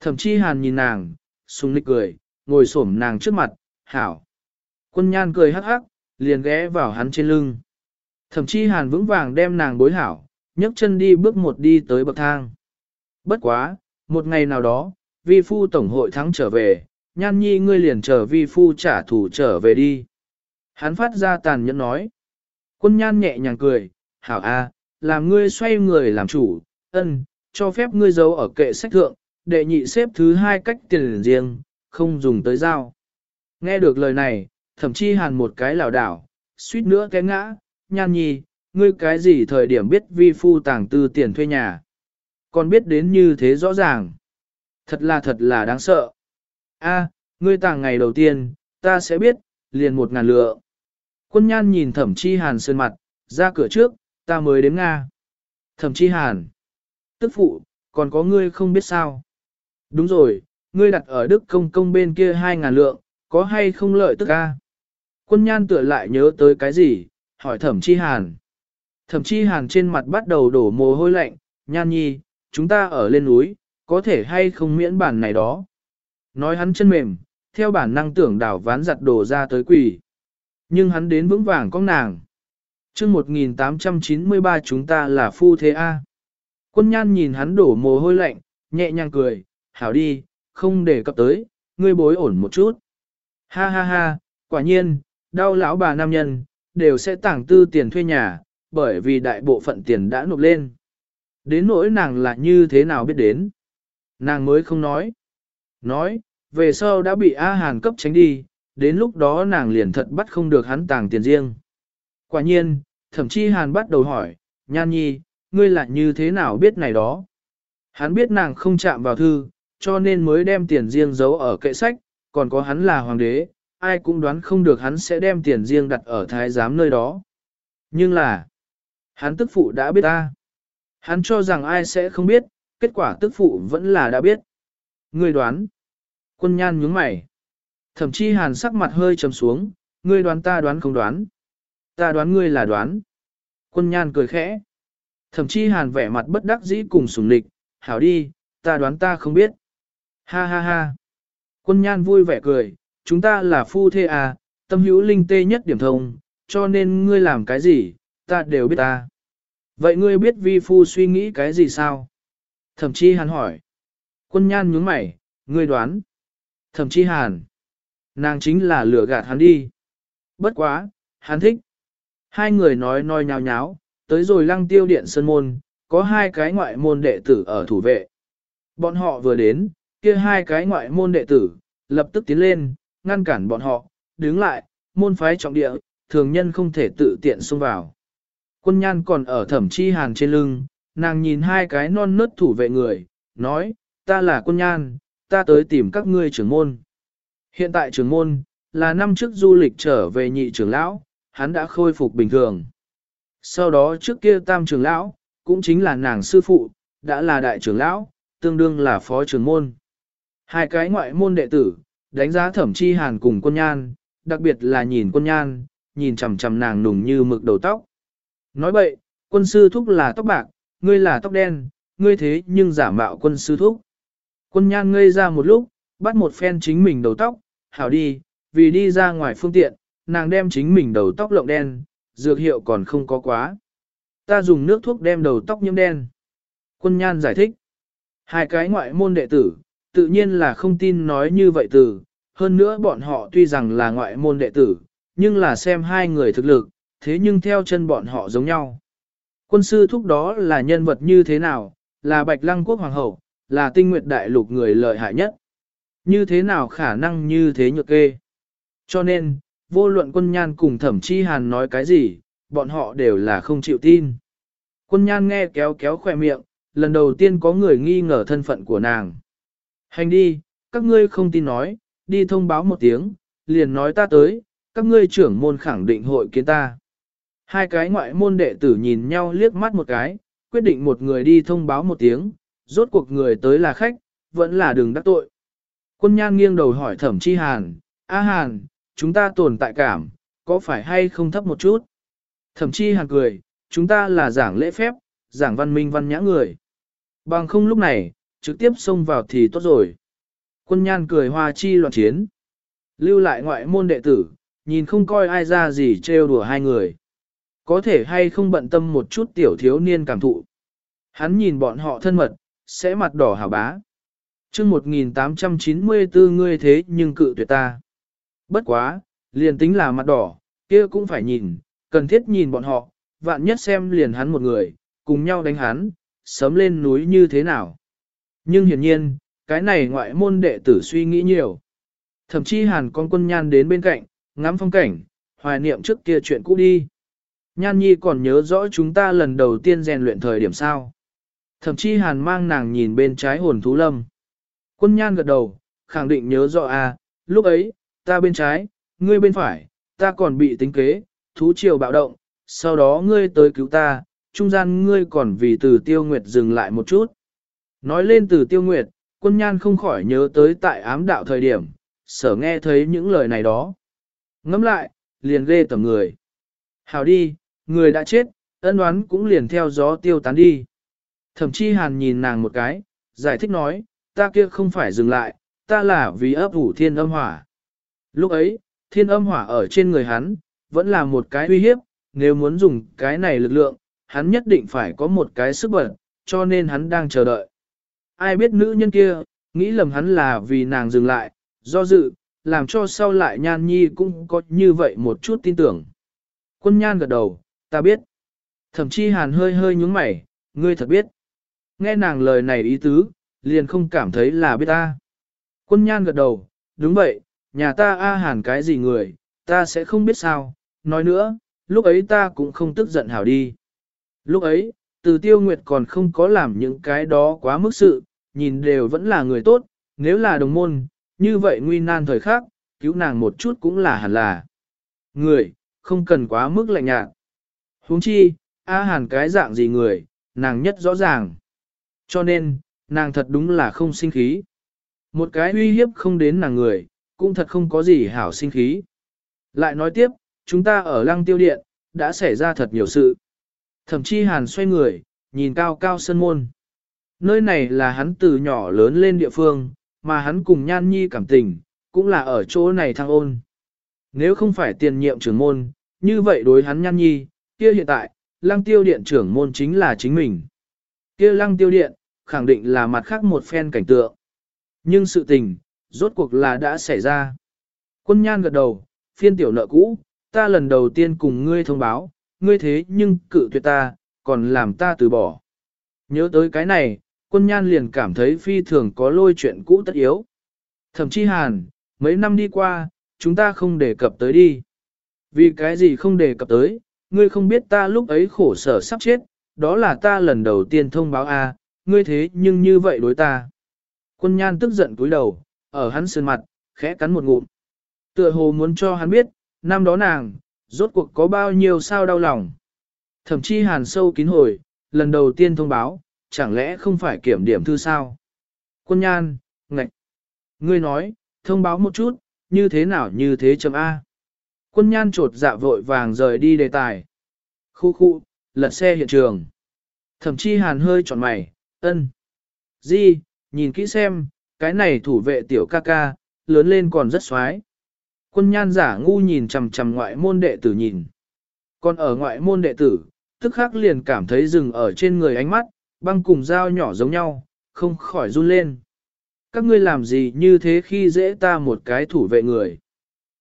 Thậm chí hàn nhìn nàng, sung nịch cười, ngồi xổm nàng trước mặt, hảo. Quân nhan cười hắc hắc, liền ghé vào hắn trên lưng. Thậm chí hàn vững vàng đem nàng bối hảo, nhấc chân đi bước một đi tới bậc thang. Bất quá, một ngày nào đó, vi phu tổng hội thắng trở về, nhan nhi ngươi liền chờ vi phu trả thù trở về đi. Hắn phát ra tàn nhẫn nói. Quân nhan nhẹ nhàng cười, hảo a, làm ngươi xoay người làm chủ, ân, cho phép ngươi giấu ở kệ sách thượng, đệ nhị xếp thứ hai cách tiền riêng, không dùng tới dao. Nghe được lời này, thậm chí hàn một cái lảo đảo, suýt nữa cái ngã, nhan nhi, ngươi cái gì thời điểm biết vi phu tàng tư tiền thuê nhà. Còn biết đến như thế rõ ràng. Thật là thật là đáng sợ. A, ngươi tàng ngày đầu tiên, ta sẽ biết, liền một ngàn lựa. Quân nhan nhìn thẩm chi hàn sơn mặt, ra cửa trước, ta mới đến Nga. Thẩm chi hàn. Tức phụ, còn có ngươi không biết sao. Đúng rồi, ngươi đặt ở Đức Công Công bên kia hai ngàn lượng, có hay không lợi tức a? Quân nhan tựa lại nhớ tới cái gì, hỏi thẩm chi hàn. Thẩm chi hàn trên mặt bắt đầu đổ mồ hôi lạnh, nhan nhi, chúng ta ở lên núi, có thể hay không miễn bản này đó. Nói hắn chân mềm, theo bản năng tưởng đảo ván giặt đồ ra tới quỷ. Nhưng hắn đến vững vàng con nàng chương 1893 chúng ta là phu thế A. Quân nhan nhìn hắn đổ mồ hôi lạnh, nhẹ nhàng cười, hảo đi, không để cập tới, ngươi bối ổn một chút. Ha ha ha, quả nhiên, đau lão bà nam nhân, đều sẽ tảng tư tiền thuê nhà, bởi vì đại bộ phận tiền đã nộp lên. Đến nỗi nàng là như thế nào biết đến. Nàng mới không nói. Nói, về sau đã bị A Hàn cấp tránh đi, đến lúc đó nàng liền thật bắt không được hắn tàng tiền riêng. Quả nhiên, thậm chí Hàn bắt đầu hỏi, Nhan Nhi, ngươi lại như thế nào biết này đó? Hắn biết nàng không chạm vào thư, cho nên mới đem tiền riêng giấu ở kệ sách, còn có hắn là hoàng đế, ai cũng đoán không được hắn sẽ đem tiền riêng đặt ở thái giám nơi đó. Nhưng là, hắn tức phụ đã biết ta. Hắn cho rằng ai sẽ không biết, kết quả tức phụ vẫn là đã biết. Ngươi đoán. Quân nhan nhướng mày. Thậm chí hàn sắc mặt hơi trầm xuống, ngươi đoán ta đoán không đoán. Ta đoán ngươi là đoán. Quân nhan cười khẽ. Thậm chí hàn vẻ mặt bất đắc dĩ cùng sùng lịch, hảo đi, ta đoán ta không biết. Ha ha ha. Quân nhan vui vẻ cười, chúng ta là phu thê à, tâm hữu linh tê nhất điểm thông, cho nên ngươi làm cái gì, ta đều biết ta. Vậy ngươi biết vi phu suy nghĩ cái gì sao? Thậm chí hàn hỏi. Quân nhan nhướng mày, ngươi đoán. Thậm chí hàn. Nàng chính là lừa gạt hắn đi. Bất quá, hắn thích. Hai người nói nói nhào nháo, tới rồi lăng tiêu điện sân môn, có hai cái ngoại môn đệ tử ở thủ vệ. Bọn họ vừa đến, kia hai cái ngoại môn đệ tử, lập tức tiến lên, ngăn cản bọn họ, đứng lại, môn phái trọng địa, thường nhân không thể tự tiện xông vào. Quân nhan còn ở thẩm chi hàn trên lưng, nàng nhìn hai cái non nớt thủ vệ người, nói, ta là quân nhan, ta tới tìm các ngươi trưởng môn. Hiện tại trưởng môn, là năm trước du lịch trở về nhị trưởng lão, hắn đã khôi phục bình thường. Sau đó trước kia tam trưởng lão, cũng chính là nàng sư phụ, đã là đại trưởng lão, tương đương là phó trưởng môn. Hai cái ngoại môn đệ tử, đánh giá thẩm chi hàn cùng quân nhan, đặc biệt là nhìn quân nhan, nhìn chằm chằm nàng nùng như mực đầu tóc. Nói bậy, quân sư thúc là tóc bạc, ngươi là tóc đen, ngươi thế nhưng giả mạo quân sư thúc. Quân nhan ngây ra một lúc, bắt một phen chính mình đầu tóc, hảo đi, vì đi ra ngoài phương tiện, nàng đem chính mình đầu tóc lộng đen, dược hiệu còn không có quá. Ta dùng nước thuốc đem đầu tóc nhiễm đen. Quân nhan giải thích. Hai cái ngoại môn đệ tử, tự nhiên là không tin nói như vậy từ, hơn nữa bọn họ tuy rằng là ngoại môn đệ tử, nhưng là xem hai người thực lực, thế nhưng theo chân bọn họ giống nhau. Quân sư thúc đó là nhân vật như thế nào, là bạch lăng quốc hoàng hậu, là tinh nguyệt đại lục người lợi hại nhất. Như thế nào khả năng như thế nhược kê. Cho nên, vô luận quân nhan cùng thẩm chi hàn nói cái gì, bọn họ đều là không chịu tin. Quân nhan nghe kéo kéo khỏe miệng, lần đầu tiên có người nghi ngờ thân phận của nàng. Hành đi, các ngươi không tin nói, đi thông báo một tiếng, liền nói ta tới, các ngươi trưởng môn khẳng định hội kiến ta. Hai cái ngoại môn đệ tử nhìn nhau liếc mắt một cái, quyết định một người đi thông báo một tiếng, rốt cuộc người tới là khách, vẫn là đừng đắc tội. Quân nhan nghiêng đầu hỏi thẩm chi hàn, A hàn, chúng ta tồn tại cảm, có phải hay không thấp một chút? Thẩm chi hàn cười, chúng ta là giảng lễ phép, giảng văn minh văn nhã người. Bằng không lúc này, trực tiếp xông vào thì tốt rồi. Quân nhan cười hoa chi loạn chiến. Lưu lại ngoại môn đệ tử, nhìn không coi ai ra gì trêu đùa hai người. Có thể hay không bận tâm một chút tiểu thiếu niên cảm thụ. Hắn nhìn bọn họ thân mật, sẽ mặt đỏ hào bá. chương 1894 ngươi thế nhưng cự tuyệt ta. Bất quá, liền tính là mặt đỏ, kia cũng phải nhìn, cần thiết nhìn bọn họ, vạn nhất xem liền hắn một người, cùng nhau đánh hắn, sớm lên núi như thế nào. Nhưng hiển nhiên, cái này ngoại môn đệ tử suy nghĩ nhiều. Thậm chí hàn con quân nhan đến bên cạnh, ngắm phong cảnh, hoài niệm trước kia chuyện cũ đi. Nhan nhi còn nhớ rõ chúng ta lần đầu tiên rèn luyện thời điểm sao. Thậm chí hàn mang nàng nhìn bên trái hồn thú lâm. Quân nhan gật đầu, khẳng định nhớ rõ à, lúc ấy, ta bên trái, ngươi bên phải, ta còn bị tính kế, thú triều bạo động, sau đó ngươi tới cứu ta, trung gian ngươi còn vì từ tiêu nguyệt dừng lại một chút. Nói lên từ tiêu nguyệt, quân nhan không khỏi nhớ tới tại ám đạo thời điểm, sở nghe thấy những lời này đó. Ngẫm lại, liền ghê tầm người. Hào đi, người đã chết, ân đoán cũng liền theo gió tiêu tán đi. Thẩm Chi hàn nhìn nàng một cái, giải thích nói, ta kia không phải dừng lại, ta là vì ấp ủ thiên âm hỏa. Lúc ấy, thiên âm hỏa ở trên người hắn, vẫn là một cái uy hiếp, nếu muốn dùng cái này lực lượng, hắn nhất định phải có một cái sức bật, cho nên hắn đang chờ đợi. Ai biết nữ nhân kia, nghĩ lầm hắn là vì nàng dừng lại, do dự, làm cho sau lại nhan nhi cũng có như vậy một chút tin tưởng. Quân nhan gật đầu, ta biết. Thậm chí hàn hơi hơi nhúng mày, ngươi thật biết. Nghe nàng lời này ý tứ, liền không cảm thấy là biết ta. Quân nhan gật đầu, đúng vậy, nhà ta a hàn cái gì người, ta sẽ không biết sao. Nói nữa, lúc ấy ta cũng không tức giận hảo đi. Lúc ấy, từ tiêu nguyệt còn không có làm những cái đó quá mức sự, nhìn đều vẫn là người tốt, nếu là đồng môn, như vậy nguy nan thời khắc, cứu nàng một chút cũng là hẳn là. Người, không cần quá mức lạnh nhạt. huống chi, A Hàn cái dạng gì người, nàng nhất rõ ràng. Cho nên, nàng thật đúng là không sinh khí. Một cái uy hiếp không đến nàng người, cũng thật không có gì hảo sinh khí. Lại nói tiếp, chúng ta ở lăng tiêu điện, đã xảy ra thật nhiều sự. Thậm chí Hàn xoay người, nhìn cao cao sân môn. Nơi này là hắn từ nhỏ lớn lên địa phương, mà hắn cùng Nhan Nhi cảm tình, cũng là ở chỗ này thăng ôn. Nếu không phải tiền nhiệm trưởng môn, như vậy đối hắn Nhan Nhi, kia hiện tại, lăng tiêu điện trưởng môn chính là chính mình. Kia lăng tiêu điện, khẳng định là mặt khác một phen cảnh tượng. Nhưng sự tình, rốt cuộc là đã xảy ra. Quân Nhan gật đầu, phiên tiểu nợ cũ, ta lần đầu tiên cùng ngươi thông báo, ngươi thế nhưng cự tuyệt ta, còn làm ta từ bỏ. Nhớ tới cái này, quân nhan liền cảm thấy phi thường có lôi chuyện cũ tất yếu. Thậm chí hàn, mấy năm đi qua, chúng ta không đề cập tới đi. Vì cái gì không đề cập tới, ngươi không biết ta lúc ấy khổ sở sắp chết, đó là ta lần đầu tiên thông báo a, ngươi thế nhưng như vậy đối ta. Quân nhan tức giận cúi đầu, ở hắn sơn mặt, khẽ cắn một ngụm. Tựa hồ muốn cho hắn biết, năm đó nàng, rốt cuộc có bao nhiêu sao đau lòng. Thậm chí hàn sâu kín hồi, lần đầu tiên thông báo, chẳng lẽ không phải kiểm điểm thư sao? Quân nhan, ngạch. Ngươi nói, thông báo một chút, như thế nào như thế chấm A. Quân nhan trột dạ vội vàng rời đi đề tài. Khu khu, lật xe hiện trường. Thậm chí hàn hơi tròn mày, ân. Di, nhìn kỹ xem, cái này thủ vệ tiểu ca ca, lớn lên còn rất xoái. Quân nhan giả ngu nhìn chằm chằm ngoại môn đệ tử nhìn. Còn ở ngoại môn đệ tử, tức khắc liền cảm thấy rừng ở trên người ánh mắt, băng cùng dao nhỏ giống nhau, không khỏi run lên. Các ngươi làm gì như thế khi dễ ta một cái thủ vệ người.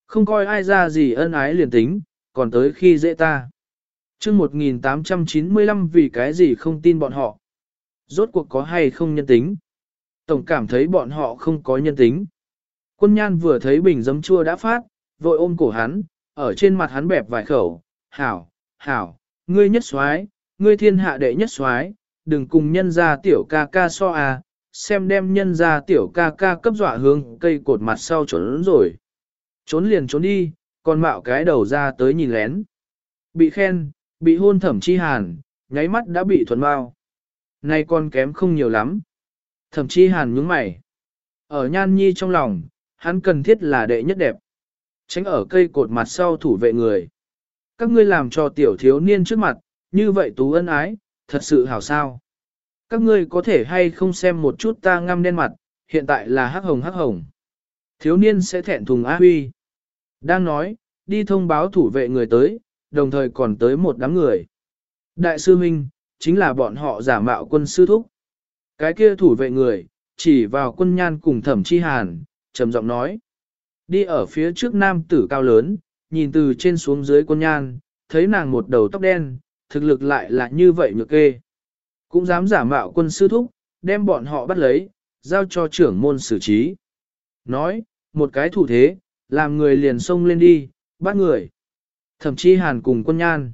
Không coi ai ra gì ân ái liền tính, còn tới khi dễ ta. chương 1895 vì cái gì không tin bọn họ. Rốt cuộc có hay không nhân tính. Tổng cảm thấy bọn họ không có nhân tính. Quân nhan vừa thấy bình giấm chua đã phát, vội ôm cổ hắn, ở trên mặt hắn bẹp vài khẩu, hảo, hảo, ngươi nhất soái, ngươi thiên hạ đệ nhất soái, đừng cùng nhân ra tiểu ca ca so à, xem đem nhân ra tiểu ca ca cấp dọa hướng cây cột mặt sau trốn rồi. Trốn liền trốn đi, còn mạo cái đầu ra tới nhìn lén. Bị khen, bị hôn thẩm chi hàn, nháy mắt đã bị thuần bao. Nay con kém không nhiều lắm thậm chí hàn nhướng mày. Ở nhan nhi trong lòng, hắn cần thiết là đệ nhất đẹp. Tránh ở cây cột mặt sau thủ vệ người. Các ngươi làm cho tiểu thiếu niên trước mặt, như vậy tú ân ái, thật sự hảo sao. Các ngươi có thể hay không xem một chút ta ngăm đen mặt, hiện tại là hắc hồng hắc hồng. Thiếu niên sẽ thẹn thùng á huy. Đang nói, đi thông báo thủ vệ người tới, đồng thời còn tới một đám người. Đại sư huynh, chính là bọn họ giả mạo quân sư thúc. Cái kia thủ vệ người, chỉ vào quân nhan cùng thẩm chi hàn, trầm giọng nói. Đi ở phía trước nam tử cao lớn, nhìn từ trên xuống dưới quân nhan, thấy nàng một đầu tóc đen, thực lực lại là như vậy nhược kê. Cũng dám giả mạo quân sư thúc, đem bọn họ bắt lấy, giao cho trưởng môn xử trí. Nói, một cái thủ thế, làm người liền xông lên đi, bắt người. Thậm chí hàn cùng quân nhan.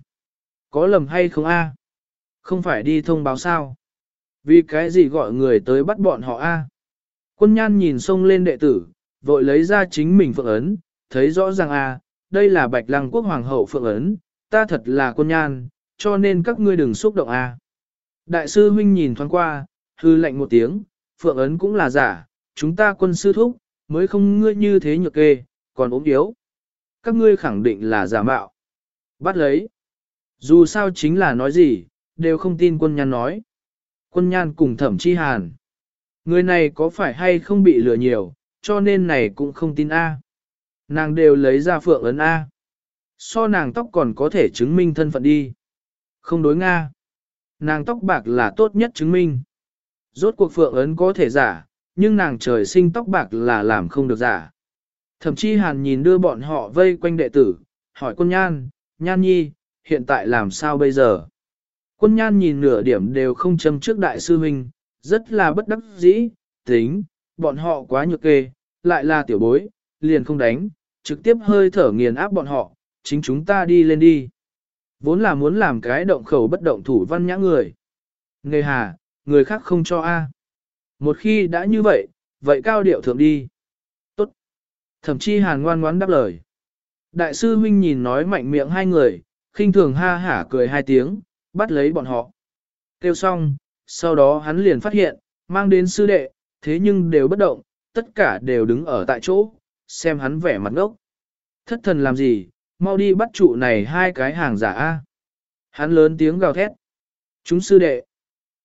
Có lầm hay không a? Không phải đi thông báo sao? Vì cái gì gọi người tới bắt bọn họ a? Quân nhan nhìn xông lên đệ tử, vội lấy ra chính mình phượng ấn, thấy rõ ràng a, đây là bạch lăng quốc hoàng hậu phượng ấn, ta thật là quân nhan, cho nên các ngươi đừng xúc động a. Đại sư huynh nhìn thoáng qua, hư lệnh một tiếng, phượng ấn cũng là giả, chúng ta quân sư thúc, mới không ngươi như thế nhược kê, còn ốm yếu. Các ngươi khẳng định là giả mạo. Bắt lấy. Dù sao chính là nói gì, đều không tin quân nhan nói. Quân nhan cùng thẩm chi hàn. Người này có phải hay không bị lừa nhiều, cho nên này cũng không tin A. Nàng đều lấy ra phượng ấn A. So nàng tóc còn có thể chứng minh thân phận đi. Không đối Nga. Nàng tóc bạc là tốt nhất chứng minh. Rốt cuộc phượng ấn có thể giả, nhưng nàng trời sinh tóc bạc là làm không được giả. Thậm chí hàn nhìn đưa bọn họ vây quanh đệ tử, hỏi quân nhan, nhan nhi, hiện tại làm sao bây giờ? Quân nhan nhìn nửa điểm đều không châm trước đại sư huynh, rất là bất đắc dĩ, tính, bọn họ quá nhược kê, lại là tiểu bối, liền không đánh, trực tiếp hơi thở nghiền áp bọn họ, chính chúng ta đi lên đi. Vốn là muốn làm cái động khẩu bất động thủ văn nhã người. Người hà, người khác không cho A. Một khi đã như vậy, vậy cao điệu thượng đi. Tốt. Thậm chí hàn ngoan ngoãn đáp lời. Đại sư huynh nhìn nói mạnh miệng hai người, khinh thường ha hả cười hai tiếng, bắt lấy bọn họ. Kêu xong, sau đó hắn liền phát hiện, mang đến sư đệ, thế nhưng đều bất động, tất cả đều đứng ở tại chỗ, xem hắn vẻ mặt ngốc. Thất thần làm gì, mau đi bắt trụ này hai cái hàng giả A. Hắn lớn tiếng gào thét. Chúng sư đệ.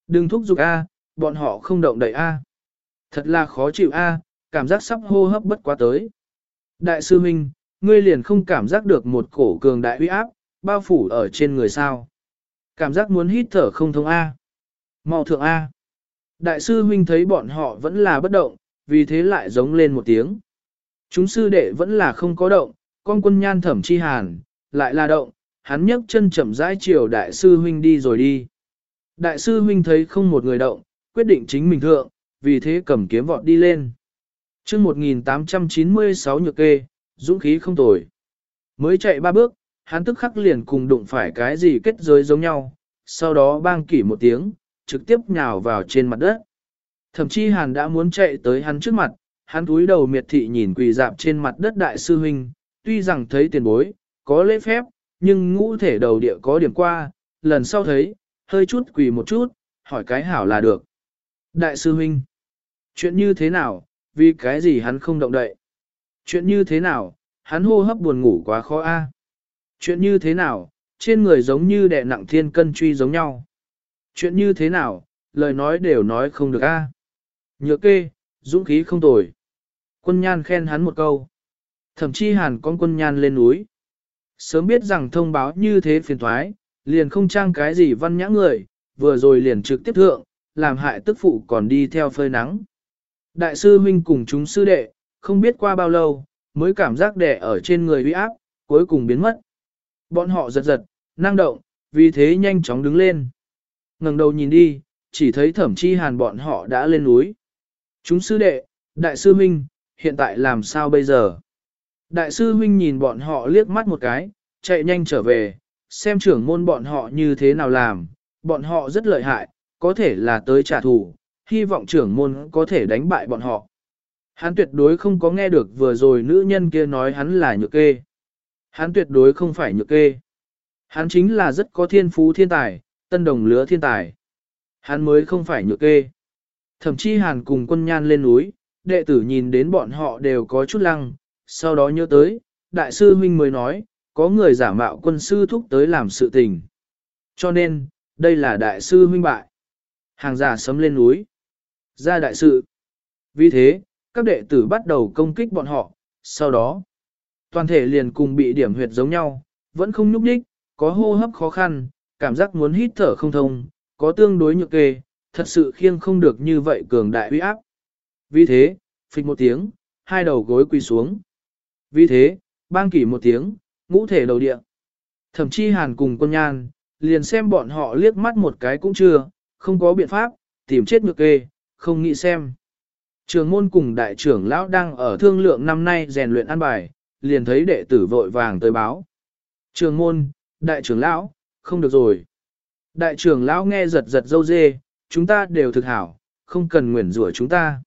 Đừng thúc giục A, bọn họ không động đậy A. Thật là khó chịu A, cảm giác sắp hô hấp bất quá tới. Đại sư Minh, ngươi liền không cảm giác được một cổ cường đại uy áp, bao phủ ở trên người sao. Cảm giác muốn hít thở không thông A. mau thượng A. Đại sư huynh thấy bọn họ vẫn là bất động, vì thế lại giống lên một tiếng. Chúng sư đệ vẫn là không có động, con quân nhan thẩm chi hàn, lại là động, hắn nhấc chân chậm rãi chiều đại sư huynh đi rồi đi. Đại sư huynh thấy không một người động, quyết định chính mình thượng, vì thế cầm kiếm vọt đi lên. chương 1896 nhược kê, dũng khí không tồi. Mới chạy ba bước, hắn tức khắc liền cùng đụng phải cái gì kết giới giống nhau, sau đó bang kỷ một tiếng, trực tiếp nhào vào trên mặt đất. Thậm chí hàn đã muốn chạy tới hắn trước mặt, hắn túi đầu miệt thị nhìn quỳ dạp trên mặt đất đại sư huynh, tuy rằng thấy tiền bối, có lễ phép, nhưng ngũ thể đầu địa có điểm qua, lần sau thấy, hơi chút quỳ một chút, hỏi cái hảo là được. Đại sư huynh, chuyện như thế nào, vì cái gì hắn không động đậy? Chuyện như thế nào, hắn hô hấp buồn ngủ quá khó a. Chuyện như thế nào, trên người giống như đè nặng thiên cân truy giống nhau. Chuyện như thế nào, lời nói đều nói không được a. À? Nhược kê, dũng khí không tồi. Quân nhan khen hắn một câu. Thậm chí hàn con quân nhan lên núi. Sớm biết rằng thông báo như thế phiền thoái, liền không trang cái gì văn nhã người, vừa rồi liền trực tiếp thượng, làm hại tức phụ còn đi theo phơi nắng. Đại sư huynh cùng chúng sư đệ, không biết qua bao lâu, mới cảm giác đẻ ở trên người uy áp, cuối cùng biến mất. Bọn họ giật giật, năng động, vì thế nhanh chóng đứng lên. ngẩng đầu nhìn đi, chỉ thấy thẩm chi hàn bọn họ đã lên núi. Chúng sư đệ, đại sư huynh, hiện tại làm sao bây giờ? Đại sư huynh nhìn bọn họ liếc mắt một cái, chạy nhanh trở về, xem trưởng môn bọn họ như thế nào làm, bọn họ rất lợi hại, có thể là tới trả thù, hy vọng trưởng môn có thể đánh bại bọn họ. Hắn tuyệt đối không có nghe được vừa rồi nữ nhân kia nói hắn là nhược kê. Hắn tuyệt đối không phải nhược kê. Hắn chính là rất có thiên phú thiên tài, tân đồng lứa thiên tài. Hắn mới không phải nhược kê. Thậm chí hàn cùng quân nhan lên núi, đệ tử nhìn đến bọn họ đều có chút lăng, sau đó nhớ tới, đại sư huynh mới nói, có người giả mạo quân sư thúc tới làm sự tình. Cho nên, đây là đại sư huynh bại. Hàng giả sấm lên núi. Ra đại sự. Vì thế, các đệ tử bắt đầu công kích bọn họ, sau đó, toàn thể liền cùng bị điểm huyệt giống nhau, vẫn không nhúc nhích, có hô hấp khó khăn, cảm giác muốn hít thở không thông, có tương đối nhược kê, thật sự khiêng không được như vậy cường đại uy áp. Vì thế, phịch một tiếng, hai đầu gối quỳ xuống. Vì thế, bang kỷ một tiếng, ngũ thể đầu địa. Thậm chí hàn cùng quân nhan, liền xem bọn họ liếc mắt một cái cũng chưa, không có biện pháp, tìm chết nhược kê, không nghĩ xem. Trường môn cùng đại trưởng lão đang ở thương lượng năm nay rèn luyện ăn bài, liền thấy đệ tử vội vàng tới báo. Trường môn, đại trưởng lão, không được rồi. Đại trưởng lão nghe giật giật dâu dê, chúng ta đều thực hảo, không cần nguyền rủa chúng ta.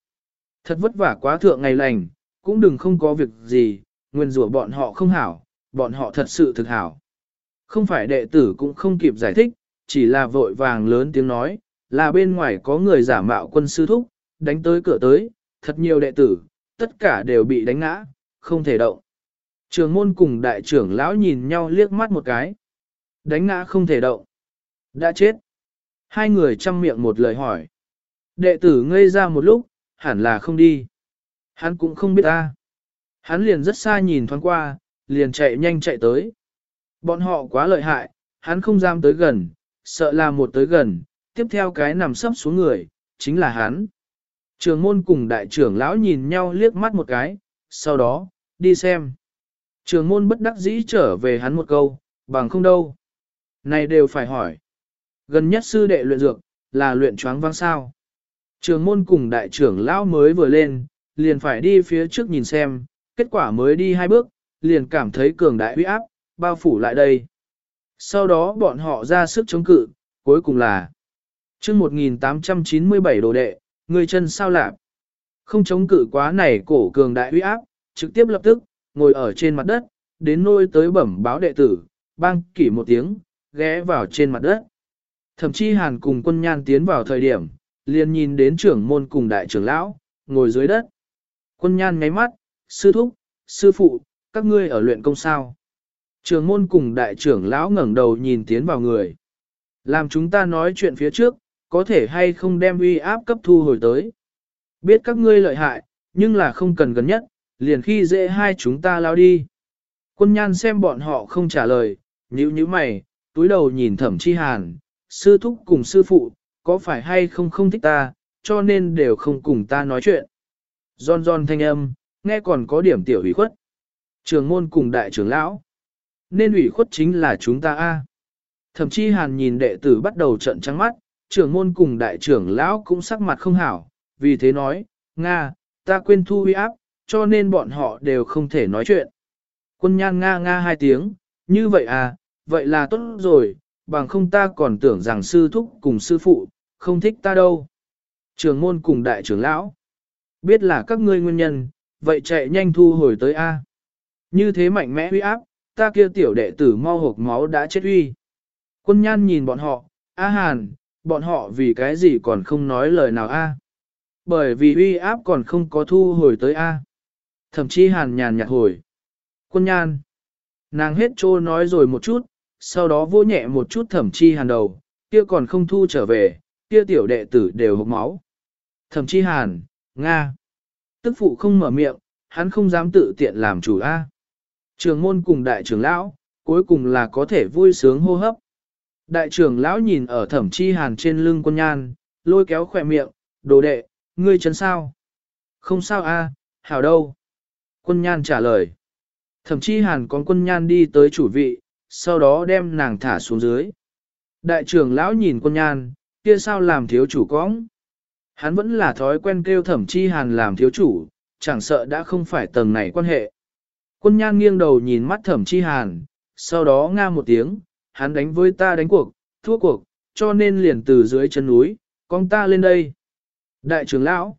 Thật vất vả quá thượng ngày lành, cũng đừng không có việc gì, nguyền rủa bọn họ không hảo, bọn họ thật sự thực hảo. Không phải đệ tử cũng không kịp giải thích, chỉ là vội vàng lớn tiếng nói, là bên ngoài có người giả mạo quân sư thúc, đánh tới cửa tới, thật nhiều đệ tử, tất cả đều bị đánh ngã, không thể động. Trường môn cùng đại trưởng lão nhìn nhau liếc mắt một cái. Đánh ngã không thể động. Đã chết. Hai người chăm miệng một lời hỏi. Đệ tử ngây ra một lúc, hẳn là không đi. Hắn cũng không biết ta. Hắn liền rất xa nhìn thoáng qua, liền chạy nhanh chạy tới. Bọn họ quá lợi hại, hắn không dám tới gần, sợ là một tới gần, tiếp theo cái nằm sấp xuống người, chính là hắn. Trường môn cùng đại trưởng lão nhìn nhau liếc mắt một cái, sau đó, đi xem. Trường môn bất đắc dĩ trở về hắn một câu, bằng không đâu. Này đều phải hỏi. Gần nhất sư đệ luyện dược, là luyện choáng vang sao. Trường môn cùng đại trưởng lão mới vừa lên, liền phải đi phía trước nhìn xem, kết quả mới đi hai bước, liền cảm thấy cường đại uy áp, bao phủ lại đây. Sau đó bọn họ ra sức chống cự, cuối cùng là chương 1897 đồ đệ, người chân sao lạp. Không chống cự quá này cổ cường đại uy áp, trực tiếp lập tức, ngồi ở trên mặt đất, đến nôi tới bẩm báo đệ tử, bang kỷ một tiếng, ghé vào trên mặt đất. Thậm chí hàn cùng quân nhan tiến vào thời điểm, liền nhìn đến trưởng môn cùng đại trưởng lão, ngồi dưới đất. Quân nhan ngáy mắt, sư thúc, sư phụ, các ngươi ở luyện công sao. Trưởng môn cùng đại trưởng lão ngẩng đầu nhìn tiến vào người. Làm chúng ta nói chuyện phía trước, có thể hay không đem uy áp cấp thu hồi tới. Biết các ngươi lợi hại, nhưng là không cần gần nhất, liền khi dễ hai chúng ta lao đi. Quân nhan xem bọn họ không trả lời, nhíu nhíu mày, túi đầu nhìn thẩm chi hàn, sư thúc cùng sư phụ, có phải hay không không thích ta, cho nên đều không cùng ta nói chuyện. Giòn giòn thanh âm, nghe còn có điểm tiểu ủy khuất. Trường môn cùng đại trưởng lão. Nên ủy khuất chính là chúng ta a. Thậm chí hàn nhìn đệ tử bắt đầu trận trắng mắt, trưởng môn cùng đại trưởng lão cũng sắc mặt không hảo, vì thế nói, Nga, ta quên thu uy áp, cho nên bọn họ đều không thể nói chuyện. Quân nhan Nga Nga hai tiếng, như vậy à, vậy là tốt rồi, bằng không ta còn tưởng rằng sư thúc cùng sư phụ, không thích ta đâu. Trường môn cùng đại trưởng lão, biết là các ngươi nguyên nhân, vậy chạy nhanh thu hồi tới A. Như thế mạnh mẽ huy áp, ta kia tiểu đệ tử mau hộp máu đã chết huy. Quân nhan nhìn bọn họ, A Hàn, bọn họ vì cái gì còn không nói lời nào A. Bởi vì uy áp còn không có thu hồi tới A. Thậm chí Hàn nhàn nhạt hồi. Quân nhan. Nàng hết trô nói rồi một chút, sau đó vô nhẹ một chút thẩm chi hàn đầu, kia còn không thu trở về, kia tiểu đệ tử đều hộc máu. Thẩm chi hàn, Nga. Tức phụ không mở miệng, hắn không dám tự tiện làm chủ A. Trường môn cùng đại trưởng lão, cuối cùng là có thể vui sướng hô hấp. Đại trưởng lão nhìn ở thẩm chi hàn trên lưng quân nhan, lôi kéo khỏe miệng, đồ đệ, ngươi chấn sao? Không sao a, hảo đâu. Quân nhan trả lời. Thẩm chi hàn con quân nhan đi tới chủ vị, sau đó đem nàng thả xuống dưới. Đại trưởng lão nhìn quân nhan, kia sao làm thiếu chủ cóng. Hắn vẫn là thói quen kêu thẩm chi hàn làm thiếu chủ, chẳng sợ đã không phải tầng này quan hệ. Quân nhan nghiêng đầu nhìn mắt thẩm chi hàn, sau đó nga một tiếng, hắn đánh với ta đánh cuộc, thua cuộc, cho nên liền từ dưới chân núi, con ta lên đây. Đại trưởng lão,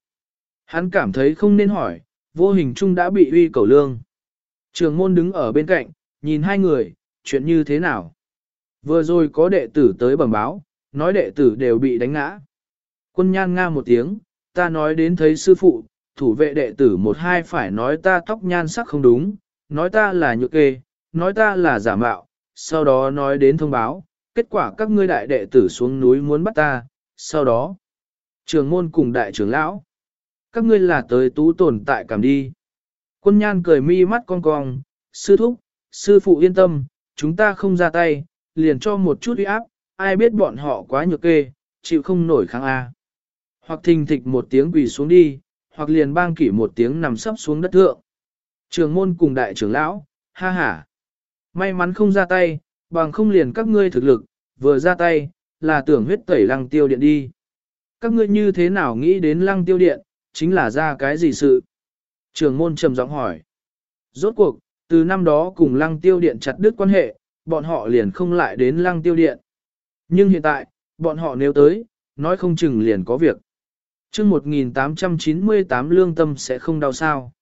hắn cảm thấy không nên hỏi, vô hình chung đã bị uy cầu lương. Trường môn đứng ở bên cạnh, nhìn hai người, chuyện như thế nào? Vừa rồi có đệ tử tới bẩm báo, nói đệ tử đều bị đánh ngã. Quân nhan nga một tiếng, ta nói đến thấy sư phụ, thủ vệ đệ tử một hai phải nói ta tóc nhan sắc không đúng, nói ta là nhược kê, nói ta là giả mạo, sau đó nói đến thông báo, kết quả các ngươi đại đệ tử xuống núi muốn bắt ta, sau đó, trường môn cùng đại trưởng lão, các ngươi là tới tú tồn tại cảm đi. Quân nhan cười mi mắt con cong, sư thúc, sư phụ yên tâm, chúng ta không ra tay, liền cho một chút uy áp, ai biết bọn họ quá nhược kê, chịu không nổi kháng A. Hoặc thình thịch một tiếng quỳ xuống đi, hoặc liền bang kỷ một tiếng nằm sấp xuống đất thượng. Trường môn cùng đại trưởng lão, ha ha. May mắn không ra tay, bằng không liền các ngươi thực lực, vừa ra tay, là tưởng huyết tẩy lăng tiêu điện đi. Các ngươi như thế nào nghĩ đến lăng tiêu điện, chính là ra cái gì sự? Trường môn trầm giọng hỏi. Rốt cuộc, từ năm đó cùng lăng tiêu điện chặt đứt quan hệ, bọn họ liền không lại đến lăng tiêu điện. Nhưng hiện tại, bọn họ nếu tới, nói không chừng liền có việc. chương 1898 lương tâm sẽ không đau sao.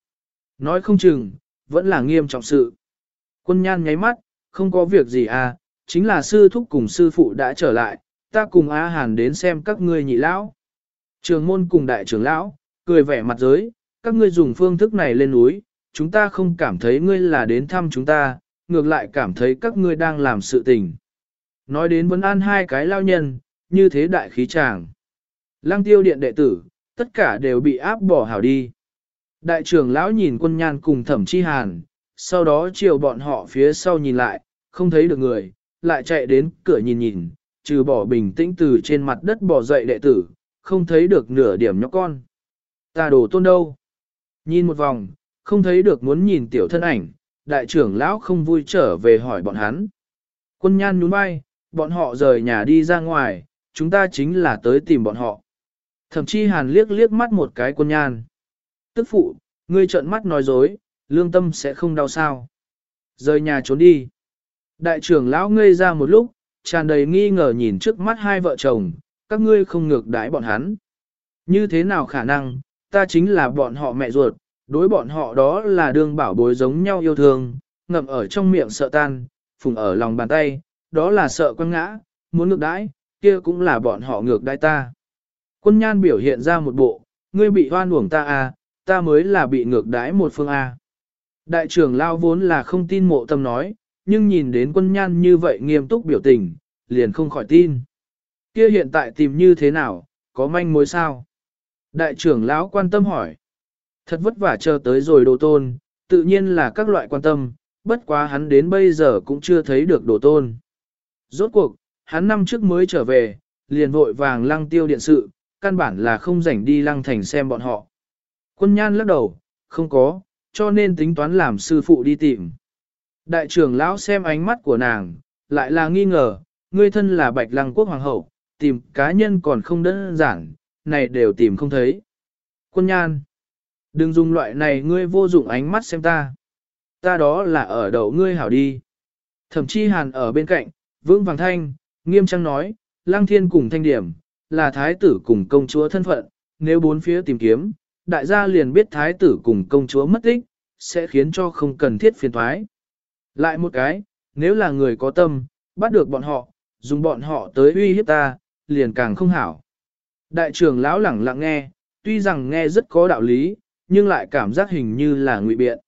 Nói không chừng, vẫn là nghiêm trọng sự. Quân nhan nháy mắt, không có việc gì à, chính là sư thúc cùng sư phụ đã trở lại, ta cùng Á Hàn đến xem các ngươi nhị lão. Trường môn cùng đại trưởng lão, cười vẻ mặt giới, các ngươi dùng phương thức này lên núi, chúng ta không cảm thấy ngươi là đến thăm chúng ta, ngược lại cảm thấy các ngươi đang làm sự tình. Nói đến vấn an hai cái lao nhân, như thế đại khí tràng. Lăng tiêu điện đệ tử, tất cả đều bị áp bỏ hảo đi. Đại trưởng lão nhìn quân nhan cùng thẩm chi hàn, sau đó chiều bọn họ phía sau nhìn lại, không thấy được người, lại chạy đến cửa nhìn nhìn, trừ bỏ bình tĩnh từ trên mặt đất bỏ dậy đệ tử, không thấy được nửa điểm nhóc con. Ta đồ tôn đâu? Nhìn một vòng, không thấy được muốn nhìn tiểu thân ảnh, đại trưởng lão không vui trở về hỏi bọn hắn. Quân nhan nhún vai, bọn họ rời nhà đi ra ngoài, chúng ta chính là tới tìm bọn họ. Thậm chí hàn liếc liếc mắt một cái quân nhan. Tức phụ, ngươi trợn mắt nói dối, lương tâm sẽ không đau sao. Rời nhà trốn đi. Đại trưởng lão ngây ra một lúc, tràn đầy nghi ngờ nhìn trước mắt hai vợ chồng, các ngươi không ngược đái bọn hắn. Như thế nào khả năng, ta chính là bọn họ mẹ ruột, đối bọn họ đó là đương bảo bối giống nhau yêu thương, ngậm ở trong miệng sợ tan, phùng ở lòng bàn tay, đó là sợ quăng ngã, muốn ngược đãi, kia cũng là bọn họ ngược đãi ta. Quân nhan biểu hiện ra một bộ, ngươi bị hoan uổng ta à, ta mới là bị ngược đãi một phương à? Đại trưởng lao vốn là không tin mộ tâm nói, nhưng nhìn đến quân nhan như vậy nghiêm túc biểu tình, liền không khỏi tin. Kia hiện tại tìm như thế nào, có manh mối sao? Đại trưởng lão quan tâm hỏi. Thật vất vả chờ tới rồi đồ tôn, tự nhiên là các loại quan tâm, bất quá hắn đến bây giờ cũng chưa thấy được đồ tôn. Rốt cuộc, hắn năm trước mới trở về, liền vội vàng lăng tiêu điện sự, căn bản là không rảnh đi lăng thành xem bọn họ. Quân nhan lắc đầu, không có, cho nên tính toán làm sư phụ đi tìm. Đại trưởng lão xem ánh mắt của nàng, lại là nghi ngờ, ngươi thân là bạch lăng quốc hoàng hậu, tìm cá nhân còn không đơn giản, này đều tìm không thấy. Quân nhan, đừng dùng loại này ngươi vô dụng ánh mắt xem ta. Ta đó là ở đầu ngươi hảo đi. Thậm chí hàn ở bên cạnh, vững vàng thanh, nghiêm trang nói, Lang thiên cùng thanh điểm, là thái tử cùng công chúa thân phận, nếu bốn phía tìm kiếm, đại gia liền biết thái tử cùng công chúa mất tích, sẽ khiến cho không cần thiết phiền thoái. Lại một cái, nếu là người có tâm, bắt được bọn họ, dùng bọn họ tới uy hiếp ta, liền càng không hảo. Đại trưởng lão lẳng lặng nghe, tuy rằng nghe rất có đạo lý, nhưng lại cảm giác hình như là ngụy biện.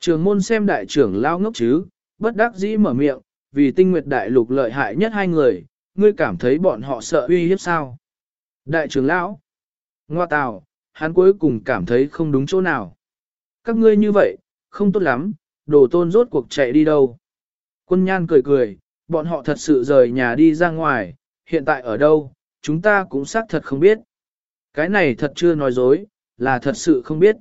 Trường môn xem đại trưởng lão ngốc chứ, bất đắc dĩ mở miệng, vì tinh nguyệt đại lục lợi hại nhất hai người, ngươi cảm thấy bọn họ sợ uy hiếp sao? Đại trưởng lão, ngoa tào, hắn cuối cùng cảm thấy không đúng chỗ nào. Các ngươi như vậy, không tốt lắm, đồ tôn rốt cuộc chạy đi đâu. Quân nhan cười cười, bọn họ thật sự rời nhà đi ra ngoài, hiện tại ở đâu, chúng ta cũng xác thật không biết. Cái này thật chưa nói dối, là thật sự không biết.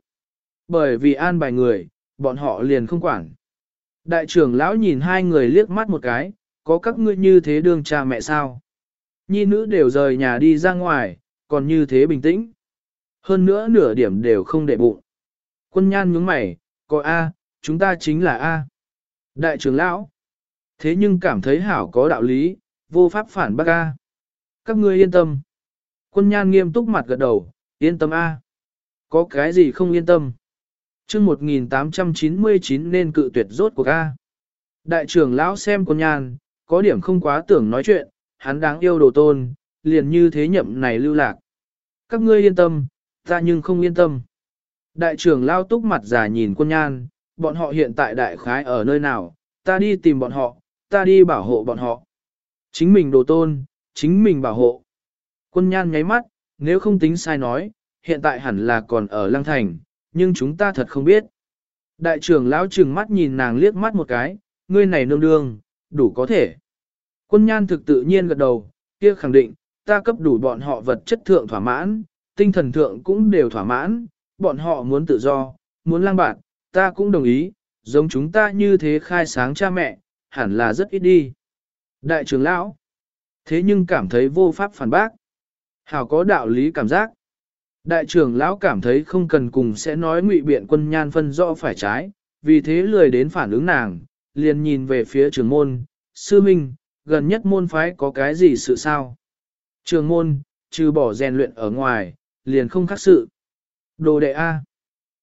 Bởi vì an bài người, bọn họ liền không quản. Đại trưởng lão nhìn hai người liếc mắt một cái, có các ngươi như thế đương cha mẹ sao? Nhi nữ đều rời nhà đi ra ngoài, còn như thế bình tĩnh. Hơn nữa nửa điểm đều không để bụng. Quân nhan nhướng mày, có A, chúng ta chính là A. Đại trưởng lão. Thế nhưng cảm thấy hảo có đạo lý, vô pháp phản bác A. Các ngươi yên tâm. Quân nhan nghiêm túc mặt gật đầu, Yên tâm A. Có cái gì không yên tâm? chương 1899 nên cự tuyệt rốt của A. Đại trưởng lão xem quân nhan, có điểm không quá tưởng nói chuyện, hắn đáng yêu đồ tôn, liền như thế nhậm này lưu lạc. Các ngươi yên tâm, ta nhưng không yên tâm. Đại trưởng lao túc mặt già nhìn quân nhan, bọn họ hiện tại đại khái ở nơi nào, ta đi tìm bọn họ, ta đi bảo hộ bọn họ. Chính mình đồ tôn, chính mình bảo hộ. Quân nhan nháy mắt, nếu không tính sai nói, hiện tại hẳn là còn ở lăng thành, nhưng chúng ta thật không biết. Đại trưởng lão trừng mắt nhìn nàng liếc mắt một cái, ngươi này nương đương, đủ có thể. Quân nhan thực tự nhiên gật đầu, kia khẳng định, ta cấp đủ bọn họ vật chất thượng thỏa mãn, tinh thần thượng cũng đều thỏa mãn, bọn họ muốn tự do, muốn lang bạt, ta cũng đồng ý, giống chúng ta như thế khai sáng cha mẹ, hẳn là rất ít đi. Đại trưởng lão, thế nhưng cảm thấy vô pháp phản bác. Hảo có đạo lý cảm giác. Đại trưởng lão cảm thấy không cần cùng sẽ nói ngụy biện quân nhan phân rõ phải trái, vì thế lười đến phản ứng nàng, liền nhìn về phía trường môn, sư minh, gần nhất môn phái có cái gì sự sao? Trường môn, trừ bỏ rèn luyện ở ngoài, liền không khác sự. Đồ đệ A.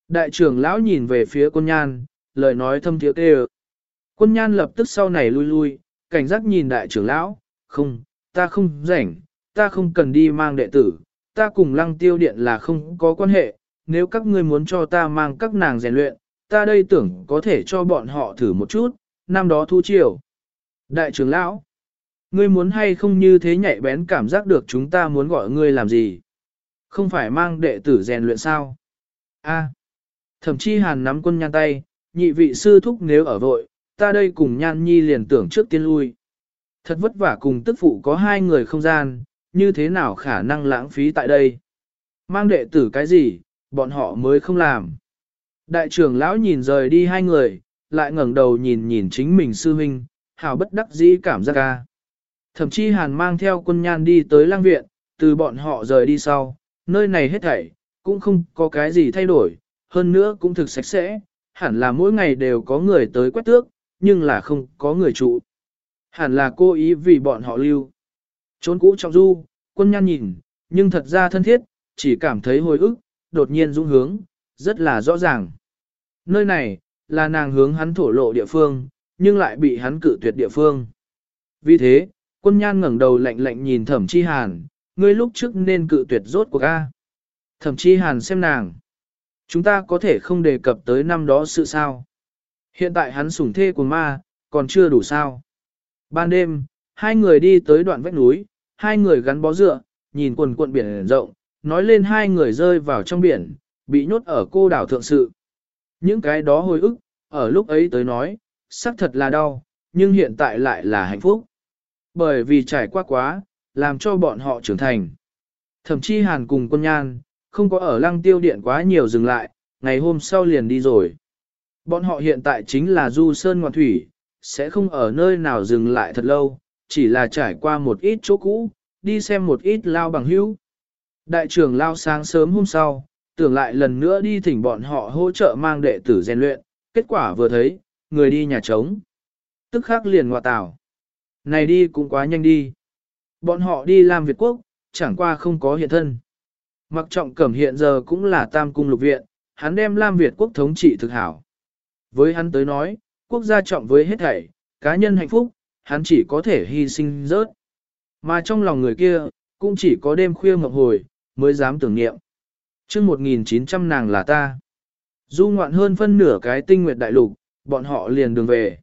Đại trưởng lão nhìn về phía quân nhan, lời nói thâm thiếu kêu. Quân nhan lập tức sau này lui lui, cảnh giác nhìn đại trưởng lão, không, ta không rảnh, ta không cần đi mang đệ tử, ta cùng lăng tiêu điện là không có quan hệ, nếu các ngươi muốn cho ta mang các nàng rèn luyện, ta đây tưởng có thể cho bọn họ thử một chút, năm đó thu chiều. Đại trưởng lão, ngươi muốn hay không như thế nhạy bén cảm giác được chúng ta muốn gọi ngươi làm gì? Không phải mang đệ tử rèn luyện sao? A. Thậm chí hàn nắm quân nhan tay, nhị vị sư thúc nếu ở vội, ta đây cùng nhan nhi liền tưởng trước tiên lui. Thật vất vả cùng tức phụ có hai người không gian, như thế nào khả năng lãng phí tại đây? Mang đệ tử cái gì, bọn họ mới không làm. Đại trưởng lão nhìn rời đi hai người, lại ngẩng đầu nhìn nhìn chính mình sư huynh, hào bất đắc dĩ cảm giác ca. Thậm chí hàn mang theo quân nhan đi tới lang viện, từ bọn họ rời đi sau, nơi này hết thảy, cũng không có cái gì thay đổi, hơn nữa cũng thực sạch sẽ, hẳn là mỗi ngày đều có người tới quét tước, nhưng là không có người trụ. Hẳn là cô ý vì bọn họ lưu. Trốn cũ trong du, quân nhan nhìn, nhưng thật ra thân thiết, chỉ cảm thấy hồi ức, đột nhiên dũng hướng, rất là rõ ràng. Nơi này, là nàng hướng hắn thổ lộ địa phương, nhưng lại bị hắn cự tuyệt địa phương. Vì thế, quân nhan ngẩng đầu lạnh lạnh nhìn thẩm chi hàn, ngươi lúc trước nên cự tuyệt rốt của ca. Thẩm chi hàn xem nàng. Chúng ta có thể không đề cập tới năm đó sự sao. Hiện tại hắn sủng thê của ma, còn chưa đủ sao. Ban đêm, hai người đi tới đoạn vách núi, hai người gắn bó dựa, nhìn quần cuộn biển rộng, nói lên hai người rơi vào trong biển, bị nhốt ở cô đảo thượng sự. Những cái đó hồi ức, ở lúc ấy tới nói, xác thật là đau, nhưng hiện tại lại là hạnh phúc. Bởi vì trải qua quá, làm cho bọn họ trưởng thành. Thậm chí hàn cùng quân nhan, không có ở lăng tiêu điện quá nhiều dừng lại, ngày hôm sau liền đi rồi. Bọn họ hiện tại chính là du sơn ngoan thủy, sẽ không ở nơi nào dừng lại thật lâu, chỉ là trải qua một ít chỗ cũ, đi xem một ít lao bằng hữu. Đại trưởng lao sáng sớm hôm sau, tưởng lại lần nữa đi thỉnh bọn họ hỗ trợ mang đệ tử rèn luyện, kết quả vừa thấy, người đi nhà trống. Tức khắc liền ngọa tảo. Này đi cũng quá nhanh đi. Bọn họ đi làm Việt Quốc, chẳng qua không có hiện thân. Mặc trọng cẩm hiện giờ cũng là tam cung lục viện, hắn đem Lam Việt Quốc thống trị thực hảo. Với hắn tới nói, quốc gia trọng với hết thảy, cá nhân hạnh phúc, hắn chỉ có thể hy sinh rớt. Mà trong lòng người kia, cũng chỉ có đêm khuya ngọc hồi, mới dám tưởng niệm. chương 1900 nàng là ta. Du ngoạn hơn phân nửa cái tinh nguyệt đại lục, bọn họ liền đường về.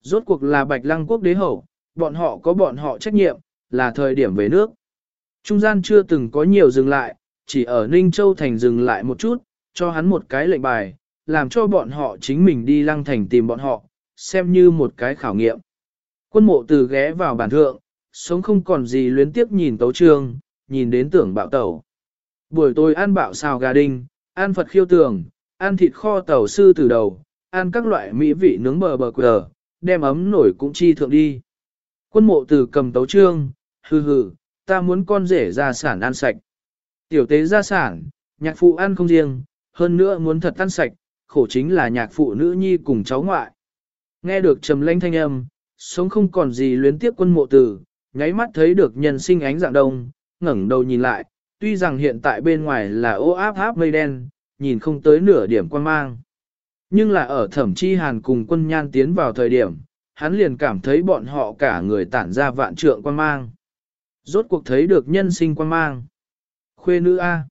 Rốt cuộc là bạch lăng quốc đế hậu, bọn họ có bọn họ trách nhiệm, là thời điểm về nước. Trung gian chưa từng có nhiều dừng lại, chỉ ở Ninh Châu Thành dừng lại một chút, cho hắn một cái lệnh bài, làm cho bọn họ chính mình đi lăng thành tìm bọn họ, xem như một cái khảo nghiệm. Quân mộ từ ghé vào bàn thượng, sống không còn gì luyến tiếp nhìn tấu trương, nhìn đến tưởng bạo tẩu. Buổi tối ăn bạo xào gà đinh, ăn Phật khiêu tường, ăn thịt kho tàu sư từ đầu, ăn các loại mỹ vị nướng bờ bờ quờ, đem ấm nổi cũng chi thượng đi. Quân mộ từ cầm tấu trương, hừ hừ, ta muốn con rể ra sản ăn sạch. Tiểu tế gia sản, nhạc phụ ăn không riêng, hơn nữa muốn thật ăn sạch, khổ chính là nhạc phụ nữ nhi cùng cháu ngoại. Nghe được trầm lanh thanh âm, sống không còn gì luyến tiếp quân mộ tử, nháy mắt thấy được nhân sinh ánh dạng đông, ngẩng đầu nhìn lại, tuy rằng hiện tại bên ngoài là ô áp áp mây đen, nhìn không tới nửa điểm quan mang. Nhưng là ở thẩm chi hàn cùng quân nhan tiến vào thời điểm, hắn liền cảm thấy bọn họ cả người tản ra vạn trượng quan mang. Rốt cuộc thấy được nhân sinh quan mang. Khuê nữ A.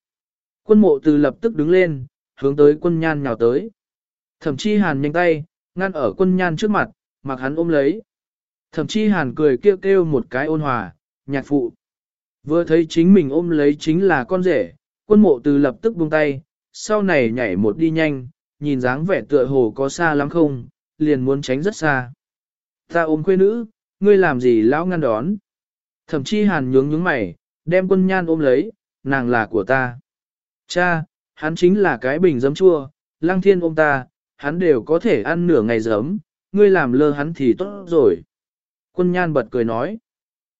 Quân mộ từ lập tức đứng lên, hướng tới quân nhan nhào tới. Thẩm chi hàn nhanh tay, ngăn ở quân nhan trước mặt, mặc hắn ôm lấy. Thẩm chi hàn cười kêu kêu một cái ôn hòa, nhạc phụ. Vừa thấy chính mình ôm lấy chính là con rể, quân mộ từ lập tức buông tay, sau này nhảy một đi nhanh, nhìn dáng vẻ tựa hồ có xa lắm không, liền muốn tránh rất xa. Ta ôm quê nữ, ngươi làm gì lão ngăn đón. Thẩm chi hàn nhướng nhướng mày, đem quân nhan ôm lấy, nàng là của ta. Cha, hắn chính là cái bình giấm chua, lăng thiên ôm ta, hắn đều có thể ăn nửa ngày giấm, ngươi làm lơ hắn thì tốt rồi. Quân nhan bật cười nói,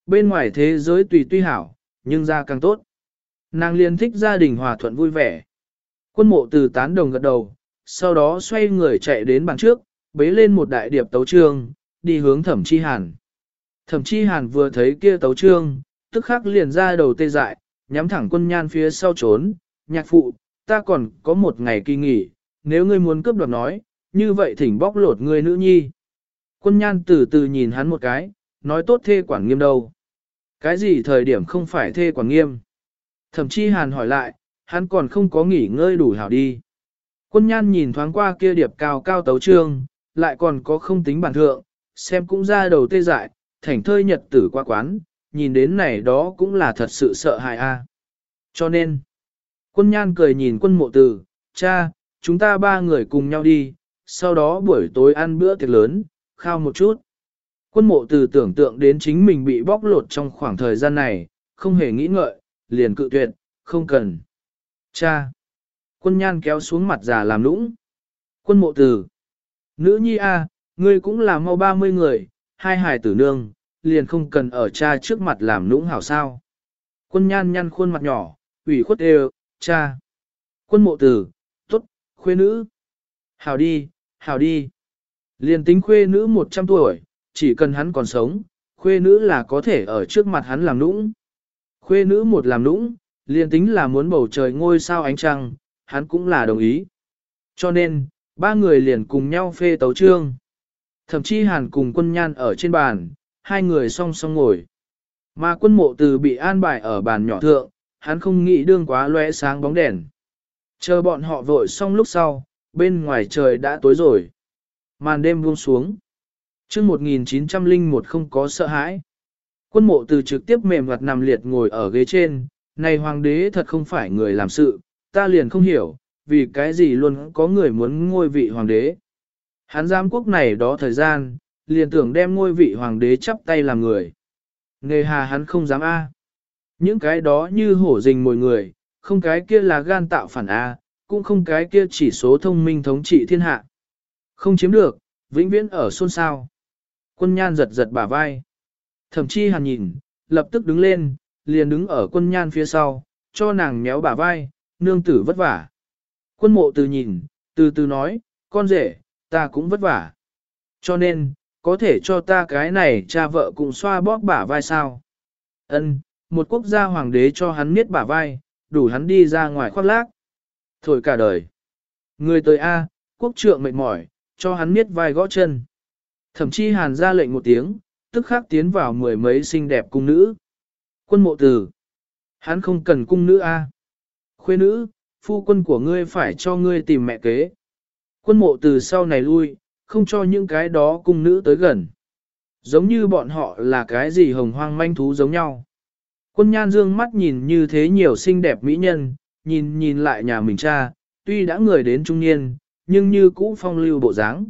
bên ngoài thế giới tùy tuy hảo, nhưng ra càng tốt. Nàng liền thích gia đình hòa thuận vui vẻ. Quân mộ từ tán đồng gật đầu, sau đó xoay người chạy đến bàn trước, bế lên một đại điệp tấu trương, đi hướng thẩm chi hàn. Thẩm chi hàn vừa thấy kia tấu trương, tức khắc liền ra đầu tê dại, nhắm thẳng quân nhan phía sau trốn, nhạc phụ, ta còn có một ngày kỳ nghỉ, nếu ngươi muốn cướp đoạt nói, như vậy thỉnh bóc lột ngươi nữ nhi. Quân nhan từ từ nhìn hắn một cái, nói tốt thê quản nghiêm đâu. Cái gì thời điểm không phải thê quản nghiêm? Thẩm chi hàn hỏi lại, hắn còn không có nghỉ ngơi đủ hảo đi. Quân nhan nhìn thoáng qua kia điệp cao cao tấu trương, lại còn có không tính bản thượng, xem cũng ra đầu tê dại, thảnh thơi nhật tử qua quán, nhìn đến này đó cũng là thật sự sợ hại a. Cho nên, quân nhan cười nhìn quân mộ tử, cha, chúng ta ba người cùng nhau đi, sau đó buổi tối ăn bữa tiệc lớn, khao một chút. Quân mộ từ tưởng tượng đến chính mình bị bóc lột trong khoảng thời gian này, không hề nghĩ ngợi, liền cự tuyệt, không cần. Cha! Quân nhan kéo xuống mặt già làm lũng. Quân mộ từ. Nữ nhi A, ngươi cũng là mau 30 người, hai hài tử nương, liền không cần ở cha trước mặt làm lũng hảo sao. Quân nhan nhăn khuôn mặt nhỏ, ủy khuất đều, cha. Quân mộ tử, tốt, khuê nữ. Hảo đi, hảo đi. Liền tính khuê nữ 100 tuổi, chỉ cần hắn còn sống, khuê nữ là có thể ở trước mặt hắn làm nũng. Khuê nữ một làm nũng, liền tính là muốn bầu trời ngôi sao ánh trăng, hắn cũng là đồng ý. Cho nên, ba người liền cùng nhau phê tấu trương. Thậm chí hàn cùng quân nhan ở trên bàn, hai người song song ngồi. Mà quân mộ từ bị an bài ở bàn nhỏ thượng, hắn không nghĩ đương quá lóe sáng bóng đèn. Chờ bọn họ vội xong lúc sau, bên ngoài trời đã tối rồi. Màn đêm buông xuống. chương 1901 không có sợ hãi. Quân mộ từ trực tiếp mềm mặt nằm liệt ngồi ở ghế trên, này hoàng đế thật không phải người làm sự, ta liền không hiểu, vì cái gì luôn có người muốn ngôi vị hoàng đế. Hắn giam quốc này đó thời gian, liền tưởng đem ngôi vị hoàng đế chắp tay làm người. Nghề hà hắn không dám A. Những cái đó như hổ rình mồi người, không cái kia là gan tạo phản A, cũng không cái kia chỉ số thông minh thống trị thiên hạ. Không chiếm được, vĩnh viễn ở xôn xao. Quân nhan giật giật bả vai. Thậm chí hàn nhìn, lập tức đứng lên, liền đứng ở quân nhan phía sau, cho nàng méo bả vai, nương tử vất vả. Quân mộ từ nhìn, từ từ nói, con rể, ta cũng vất vả. Cho nên, có thể cho ta cái này cha vợ cùng xoa bóp bả vai sao? Ân, một quốc gia hoàng đế cho hắn miết bả vai, đủ hắn đi ra ngoài khoác lác. Thổi cả đời. Người tới A, quốc trượng mệt mỏi, cho hắn miết vai gõ chân. Thậm chí hàn ra lệnh một tiếng, tức khắc tiến vào mười mấy xinh đẹp cung nữ. Quân mộ tử. Hắn không cần cung nữ A. Khuê nữ, phu quân của ngươi phải cho ngươi tìm mẹ kế. Quân mộ từ sau này lui, không cho những cái đó cung nữ tới gần. Giống như bọn họ là cái gì hồng hoang manh thú giống nhau. Quân nhan dương mắt nhìn như thế nhiều xinh đẹp mỹ nhân, nhìn nhìn lại nhà mình cha, tuy đã người đến trung niên, nhưng như cũ phong lưu bộ dáng.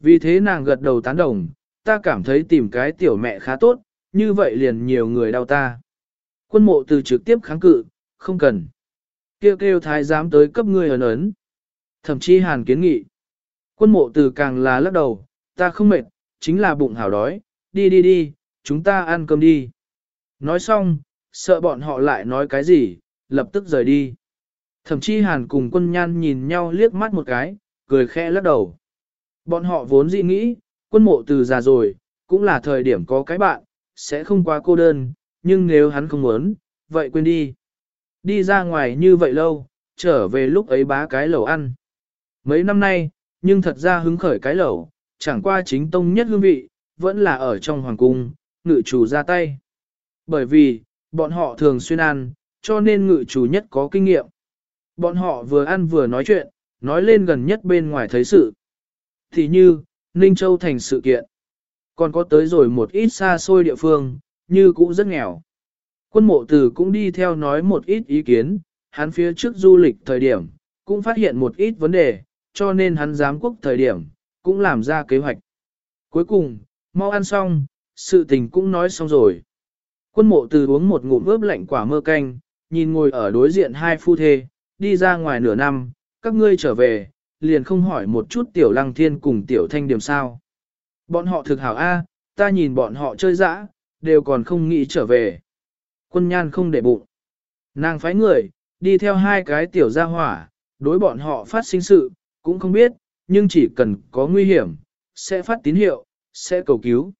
Vì thế nàng gật đầu tán đồng, ta cảm thấy tìm cái tiểu mẹ khá tốt, như vậy liền nhiều người đau ta. Quân mộ từ trực tiếp kháng cự, không cần. Kêu kêu thái giám tới cấp ngươi ấn ấn. Thậm chí hàn kiến nghị. Quân mộ từ càng là lắc đầu, ta không mệt, chính là bụng hào đói, đi đi đi, chúng ta ăn cơm đi. Nói xong, sợ bọn họ lại nói cái gì, lập tức rời đi. Thậm chí hàn cùng quân nhan nhìn nhau liếc mắt một cái, cười khẽ lắc đầu. Bọn họ vốn dị nghĩ, quân mộ từ già rồi, cũng là thời điểm có cái bạn, sẽ không quá cô đơn, nhưng nếu hắn không muốn, vậy quên đi. Đi ra ngoài như vậy lâu, trở về lúc ấy bá cái lẩu ăn. Mấy năm nay, nhưng thật ra hứng khởi cái lẩu, chẳng qua chính tông nhất hương vị, vẫn là ở trong hoàng cung, ngự chủ ra tay. Bởi vì, bọn họ thường xuyên ăn, cho nên ngự chủ nhất có kinh nghiệm. Bọn họ vừa ăn vừa nói chuyện, nói lên gần nhất bên ngoài thấy sự. Thì như, Ninh Châu thành sự kiện. Còn có tới rồi một ít xa xôi địa phương, như cũng rất nghèo. Quân mộ tử cũng đi theo nói một ít ý kiến, hắn phía trước du lịch thời điểm, cũng phát hiện một ít vấn đề, cho nên hắn giám quốc thời điểm, cũng làm ra kế hoạch. Cuối cùng, mau ăn xong, sự tình cũng nói xong rồi. Quân mộ từ uống một ngụm ướp lạnh quả mơ canh, nhìn ngồi ở đối diện hai phu thê, đi ra ngoài nửa năm, các ngươi trở về, liền không hỏi một chút tiểu lăng thiên cùng tiểu thanh điểm sao. Bọn họ thực hảo A, ta nhìn bọn họ chơi dã, đều còn không nghĩ trở về. Quân nhan không để bụng. Nàng phái người, đi theo hai cái tiểu gia hỏa, đối bọn họ phát sinh sự, cũng không biết, nhưng chỉ cần có nguy hiểm, sẽ phát tín hiệu, sẽ cầu cứu.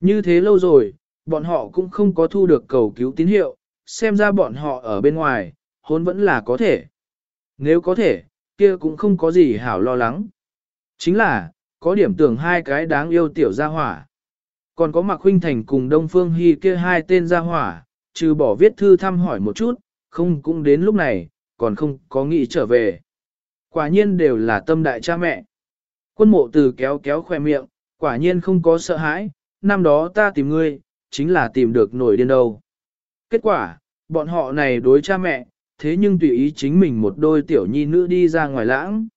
Như thế lâu rồi, bọn họ cũng không có thu được cầu cứu tín hiệu, xem ra bọn họ ở bên ngoài, hôn vẫn là có thể. Nếu có thể, kia cũng không có gì hảo lo lắng. Chính là, có điểm tưởng hai cái đáng yêu tiểu gia hỏa. Còn có Mạc Huynh Thành cùng Đông Phương Hy kia hai tên gia hỏa, trừ bỏ viết thư thăm hỏi một chút, không cũng đến lúc này, còn không có nghĩ trở về. Quả nhiên đều là tâm đại cha mẹ. Quân mộ từ kéo kéo khoe miệng, quả nhiên không có sợ hãi, năm đó ta tìm ngươi, chính là tìm được nổi điên đâu. Kết quả, bọn họ này đối cha mẹ, thế nhưng tùy ý chính mình một đôi tiểu nhi nữ đi ra ngoài lãng.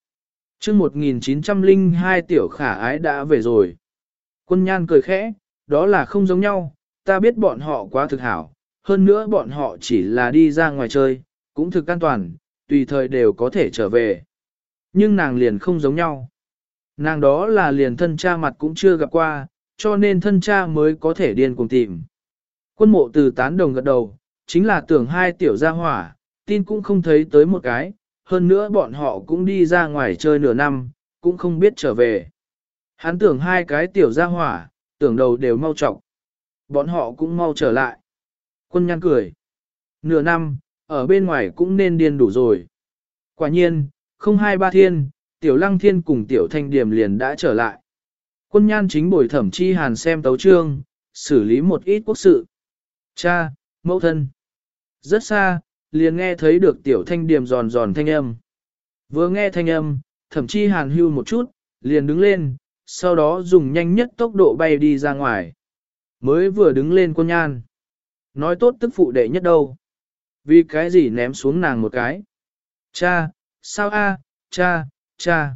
chương 1902 tiểu khả ái đã về rồi. Quân nhan cười khẽ, đó là không giống nhau, ta biết bọn họ quá thực hảo, hơn nữa bọn họ chỉ là đi ra ngoài chơi, cũng thực an toàn, tùy thời đều có thể trở về. Nhưng nàng liền không giống nhau. Nàng đó là liền thân cha mặt cũng chưa gặp qua, cho nên thân cha mới có thể điên cùng tìm. Quân mộ từ tán đồng gật đầu, chính là tưởng hai tiểu gia hỏa, tin cũng không thấy tới một cái, hơn nữa bọn họ cũng đi ra ngoài chơi nửa năm, cũng không biết trở về. Hắn tưởng hai cái tiểu gia hỏa, tưởng đầu đều mau trọng. Bọn họ cũng mau trở lại. Quân nhăn cười. Nửa năm, ở bên ngoài cũng nên điên đủ rồi. Quả nhiên, không hai ba thiên, tiểu lăng thiên cùng tiểu thanh điểm liền đã trở lại. Quân nhan chính bồi thẩm chi hàn xem tấu trương, xử lý một ít quốc sự. Cha, mẫu thân. Rất xa, liền nghe thấy được tiểu thanh điểm giòn giòn thanh âm. Vừa nghe thanh âm, thẩm chi hàn hưu một chút, liền đứng lên, sau đó dùng nhanh nhất tốc độ bay đi ra ngoài. Mới vừa đứng lên quân nhan. Nói tốt tức phụ đệ nhất đâu. Vì cái gì ném xuống nàng một cái. Cha, sao a, cha, cha.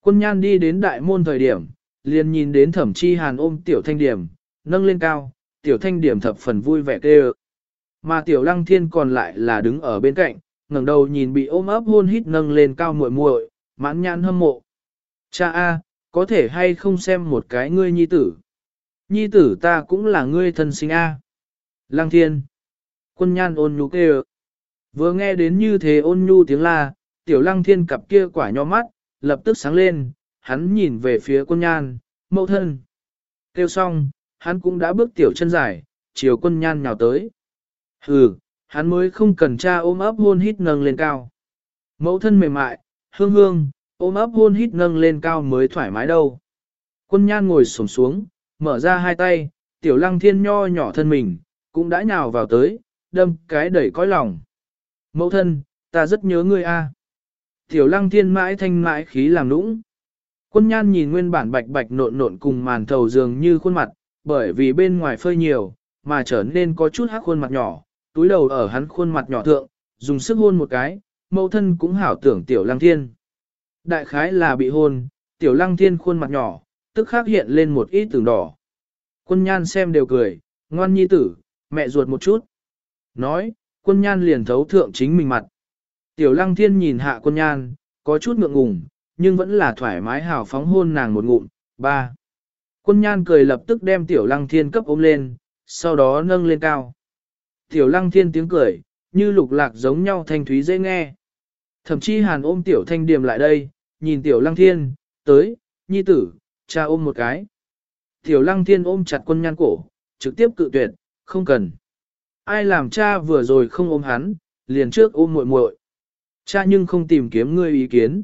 Quân nhan đi đến đại môn thời điểm, liền nhìn đến thẩm chi hàn ôm tiểu thanh điểm, nâng lên cao, tiểu thanh điểm thập phần vui vẻ kê Mà tiểu lăng thiên còn lại là đứng ở bên cạnh, ngẩng đầu nhìn bị ôm ấp hôn hít nâng lên cao muội muội, mãn nhãn hâm mộ. Cha a, có thể hay không xem một cái ngươi nhi tử. Nhi tử ta cũng là ngươi thân sinh a. Lăng thiên. Quân nhan ôn nhu kêu. Vừa nghe đến như thế ôn nhu tiếng la, tiểu lăng thiên cặp kia quả nho mắt, lập tức sáng lên, hắn nhìn về phía quân nhan, mẫu thân. Kêu xong, hắn cũng đã bước tiểu chân dài, chiều quân nhan nhào tới. Hừ, hắn mới không cần cha ôm ấp hôn hít nâng lên cao. Mẫu thân mềm mại, hương hương, ôm ấp hôn hít nâng lên cao mới thoải mái đâu. Quân nhan ngồi sổm xuống, mở ra hai tay, tiểu lăng thiên nho nhỏ thân mình, cũng đã nhào vào tới, đâm cái đẩy cõi lòng. Mẫu thân, ta rất nhớ ngươi a. Tiểu lăng thiên mãi thanh mãi khí làm nũng. Quân nhan nhìn nguyên bản bạch bạch nộn nộn cùng màn thầu dường như khuôn mặt, bởi vì bên ngoài phơi nhiều, mà trở nên có chút hắc khuôn mặt nhỏ, túi đầu ở hắn khuôn mặt nhỏ thượng, dùng sức hôn một cái, mẫu thân cũng hảo tưởng tiểu lăng thiên. Đại khái là bị hôn, tiểu lăng thiên khuôn mặt nhỏ, tức khắc hiện lên một ít tưởng đỏ. Quân nhan xem đều cười, ngoan nhi tử, mẹ ruột một chút. Nói, quân nhan liền thấu thượng chính mình mặt. Tiểu lăng thiên nhìn hạ quân nhan, có chút ngượng ngùng, nhưng vẫn là thoải mái hào phóng hôn nàng một ngụm. Ba. Quân nhan cười lập tức đem tiểu lăng thiên cấp ôm lên, sau đó nâng lên cao. Tiểu lăng thiên tiếng cười, như lục lạc giống nhau thanh thúy dễ nghe. Thậm chí hàn ôm tiểu thanh điềm lại đây, nhìn tiểu lăng thiên, tới, nhi tử, cha ôm một cái. Tiểu lăng thiên ôm chặt quân nhan cổ, trực tiếp cự tuyệt, không cần. Ai làm cha vừa rồi không ôm hắn, liền trước ôm muội muội. Cha nhưng không tìm kiếm ngươi ý kiến.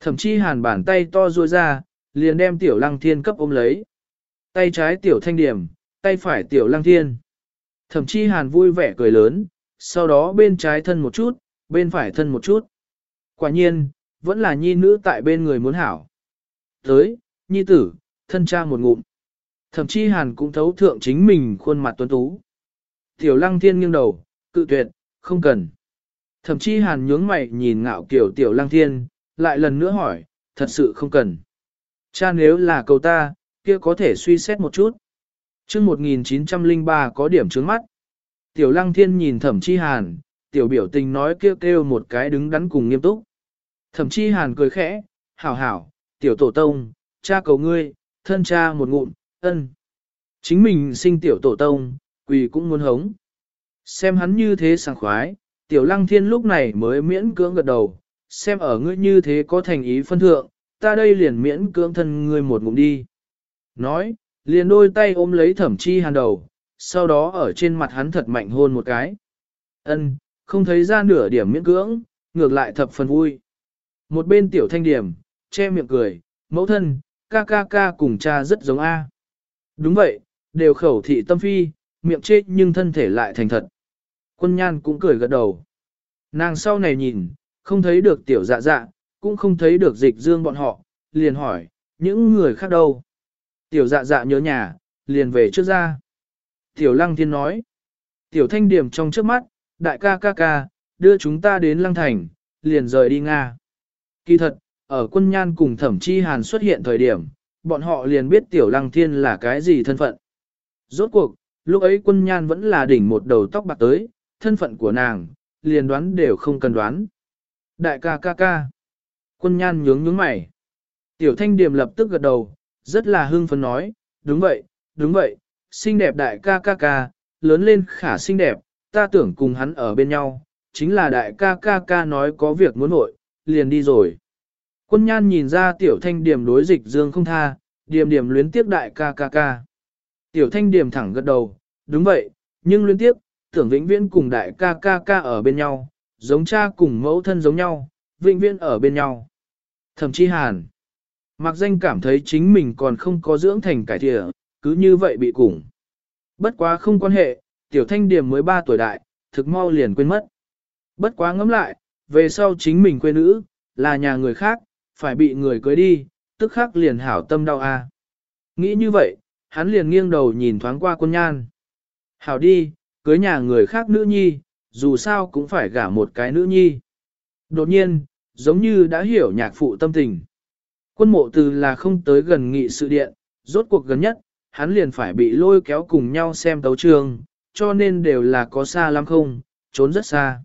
Thậm chí hàn bàn tay to ruôi ra, liền đem tiểu lăng thiên cấp ôm lấy. Tay trái tiểu thanh điểm, tay phải tiểu lăng thiên. Thậm chí hàn vui vẻ cười lớn, sau đó bên trái thân một chút, bên phải thân một chút. Quả nhiên, vẫn là nhi nữ tại bên người muốn hảo. Tới, nhi tử, thân cha một ngụm. Thậm chí hàn cũng thấu thượng chính mình khuôn mặt tuấn tú. Tiểu lăng thiên nghiêng đầu, cự tuyệt, không cần. Thậm chí hàn nhướng mày nhìn ngạo kiểu tiểu lăng thiên, lại lần nữa hỏi, thật sự không cần. Cha nếu là cầu ta, kia có thể suy xét một chút. chương 1903 có điểm trướng mắt. Tiểu lăng thiên nhìn thẩm chi hàn, tiểu biểu tình nói kêu kêu một cái đứng đắn cùng nghiêm túc. Thẩm chi hàn cười khẽ, hảo hảo, tiểu tổ tông, cha cầu ngươi, thân cha một ngụm, ân. Chính mình sinh tiểu tổ tông, quỳ cũng muốn hống. Xem hắn như thế sảng khoái, tiểu lăng thiên lúc này mới miễn cưỡng gật đầu, xem ở ngươi như thế có thành ý phân thượng, ta đây liền miễn cưỡng thân ngươi một ngụm đi. Nói, liền đôi tay ôm lấy thẩm chi hàn đầu, sau đó ở trên mặt hắn thật mạnh hôn một cái. Ân, không thấy ra nửa điểm miễn cưỡng, ngược lại thập phần vui. Một bên tiểu thanh điểm, che miệng cười, mẫu thân, ca ca ca cùng cha rất giống A. Đúng vậy, đều khẩu thị tâm phi, miệng chết nhưng thân thể lại thành thật. Quân nhan cũng cười gật đầu. Nàng sau này nhìn, không thấy được tiểu dạ dạ, cũng không thấy được dịch dương bọn họ, liền hỏi, những người khác đâu? Tiểu dạ dạ nhớ nhà, liền về trước ra. Tiểu lăng thiên nói, tiểu thanh điểm trong trước mắt, đại ca ca ca, đưa chúng ta đến lăng thành, liền rời đi Nga. Kỳ thật, ở quân nhan cùng thẩm chi hàn xuất hiện thời điểm, bọn họ liền biết tiểu lăng thiên là cái gì thân phận. Rốt cuộc, lúc ấy quân nhan vẫn là đỉnh một đầu tóc bạc tới, thân phận của nàng, liền đoán đều không cần đoán. Đại ca ca ca. Quân nhan nhướng nhướng mày. Tiểu thanh điểm lập tức gật đầu, rất là hưng phấn nói, đúng vậy, đúng vậy, xinh đẹp đại ca ca ca, lớn lên khả xinh đẹp, ta tưởng cùng hắn ở bên nhau, chính là đại ca ca ca nói có việc muốn hội, liền đi rồi. Quân nhan nhìn ra tiểu thanh điểm đối dịch dương không tha, điểm điểm luyến tiếp đại ca ca ca. Tiểu thanh điểm thẳng gật đầu, đúng vậy, nhưng luyến tiếp, tưởng vĩnh viễn cùng đại ca ca ca ở bên nhau, giống cha cùng mẫu thân giống nhau, vĩnh viễn ở bên nhau. Thậm chí hàn. Mặc danh cảm thấy chính mình còn không có dưỡng thành cải thiện, cứ như vậy bị cùng. Bất quá không quan hệ, tiểu thanh điểm mới 3 tuổi đại, thực mau liền quên mất. Bất quá ngẫm lại, về sau chính mình quê nữ, là nhà người khác, phải bị người cưới đi, tức khắc liền hảo tâm đau a. Nghĩ như vậy, hắn liền nghiêng đầu nhìn thoáng qua quân nhan. Hảo đi, cưới nhà người khác nữ nhi, dù sao cũng phải gả một cái nữ nhi. Đột nhiên, giống như đã hiểu nhạc phụ tâm tình. Quân mộ từ là không tới gần nghị sự điện, rốt cuộc gần nhất, hắn liền phải bị lôi kéo cùng nhau xem tấu trường, cho nên đều là có xa lắm không, trốn rất xa.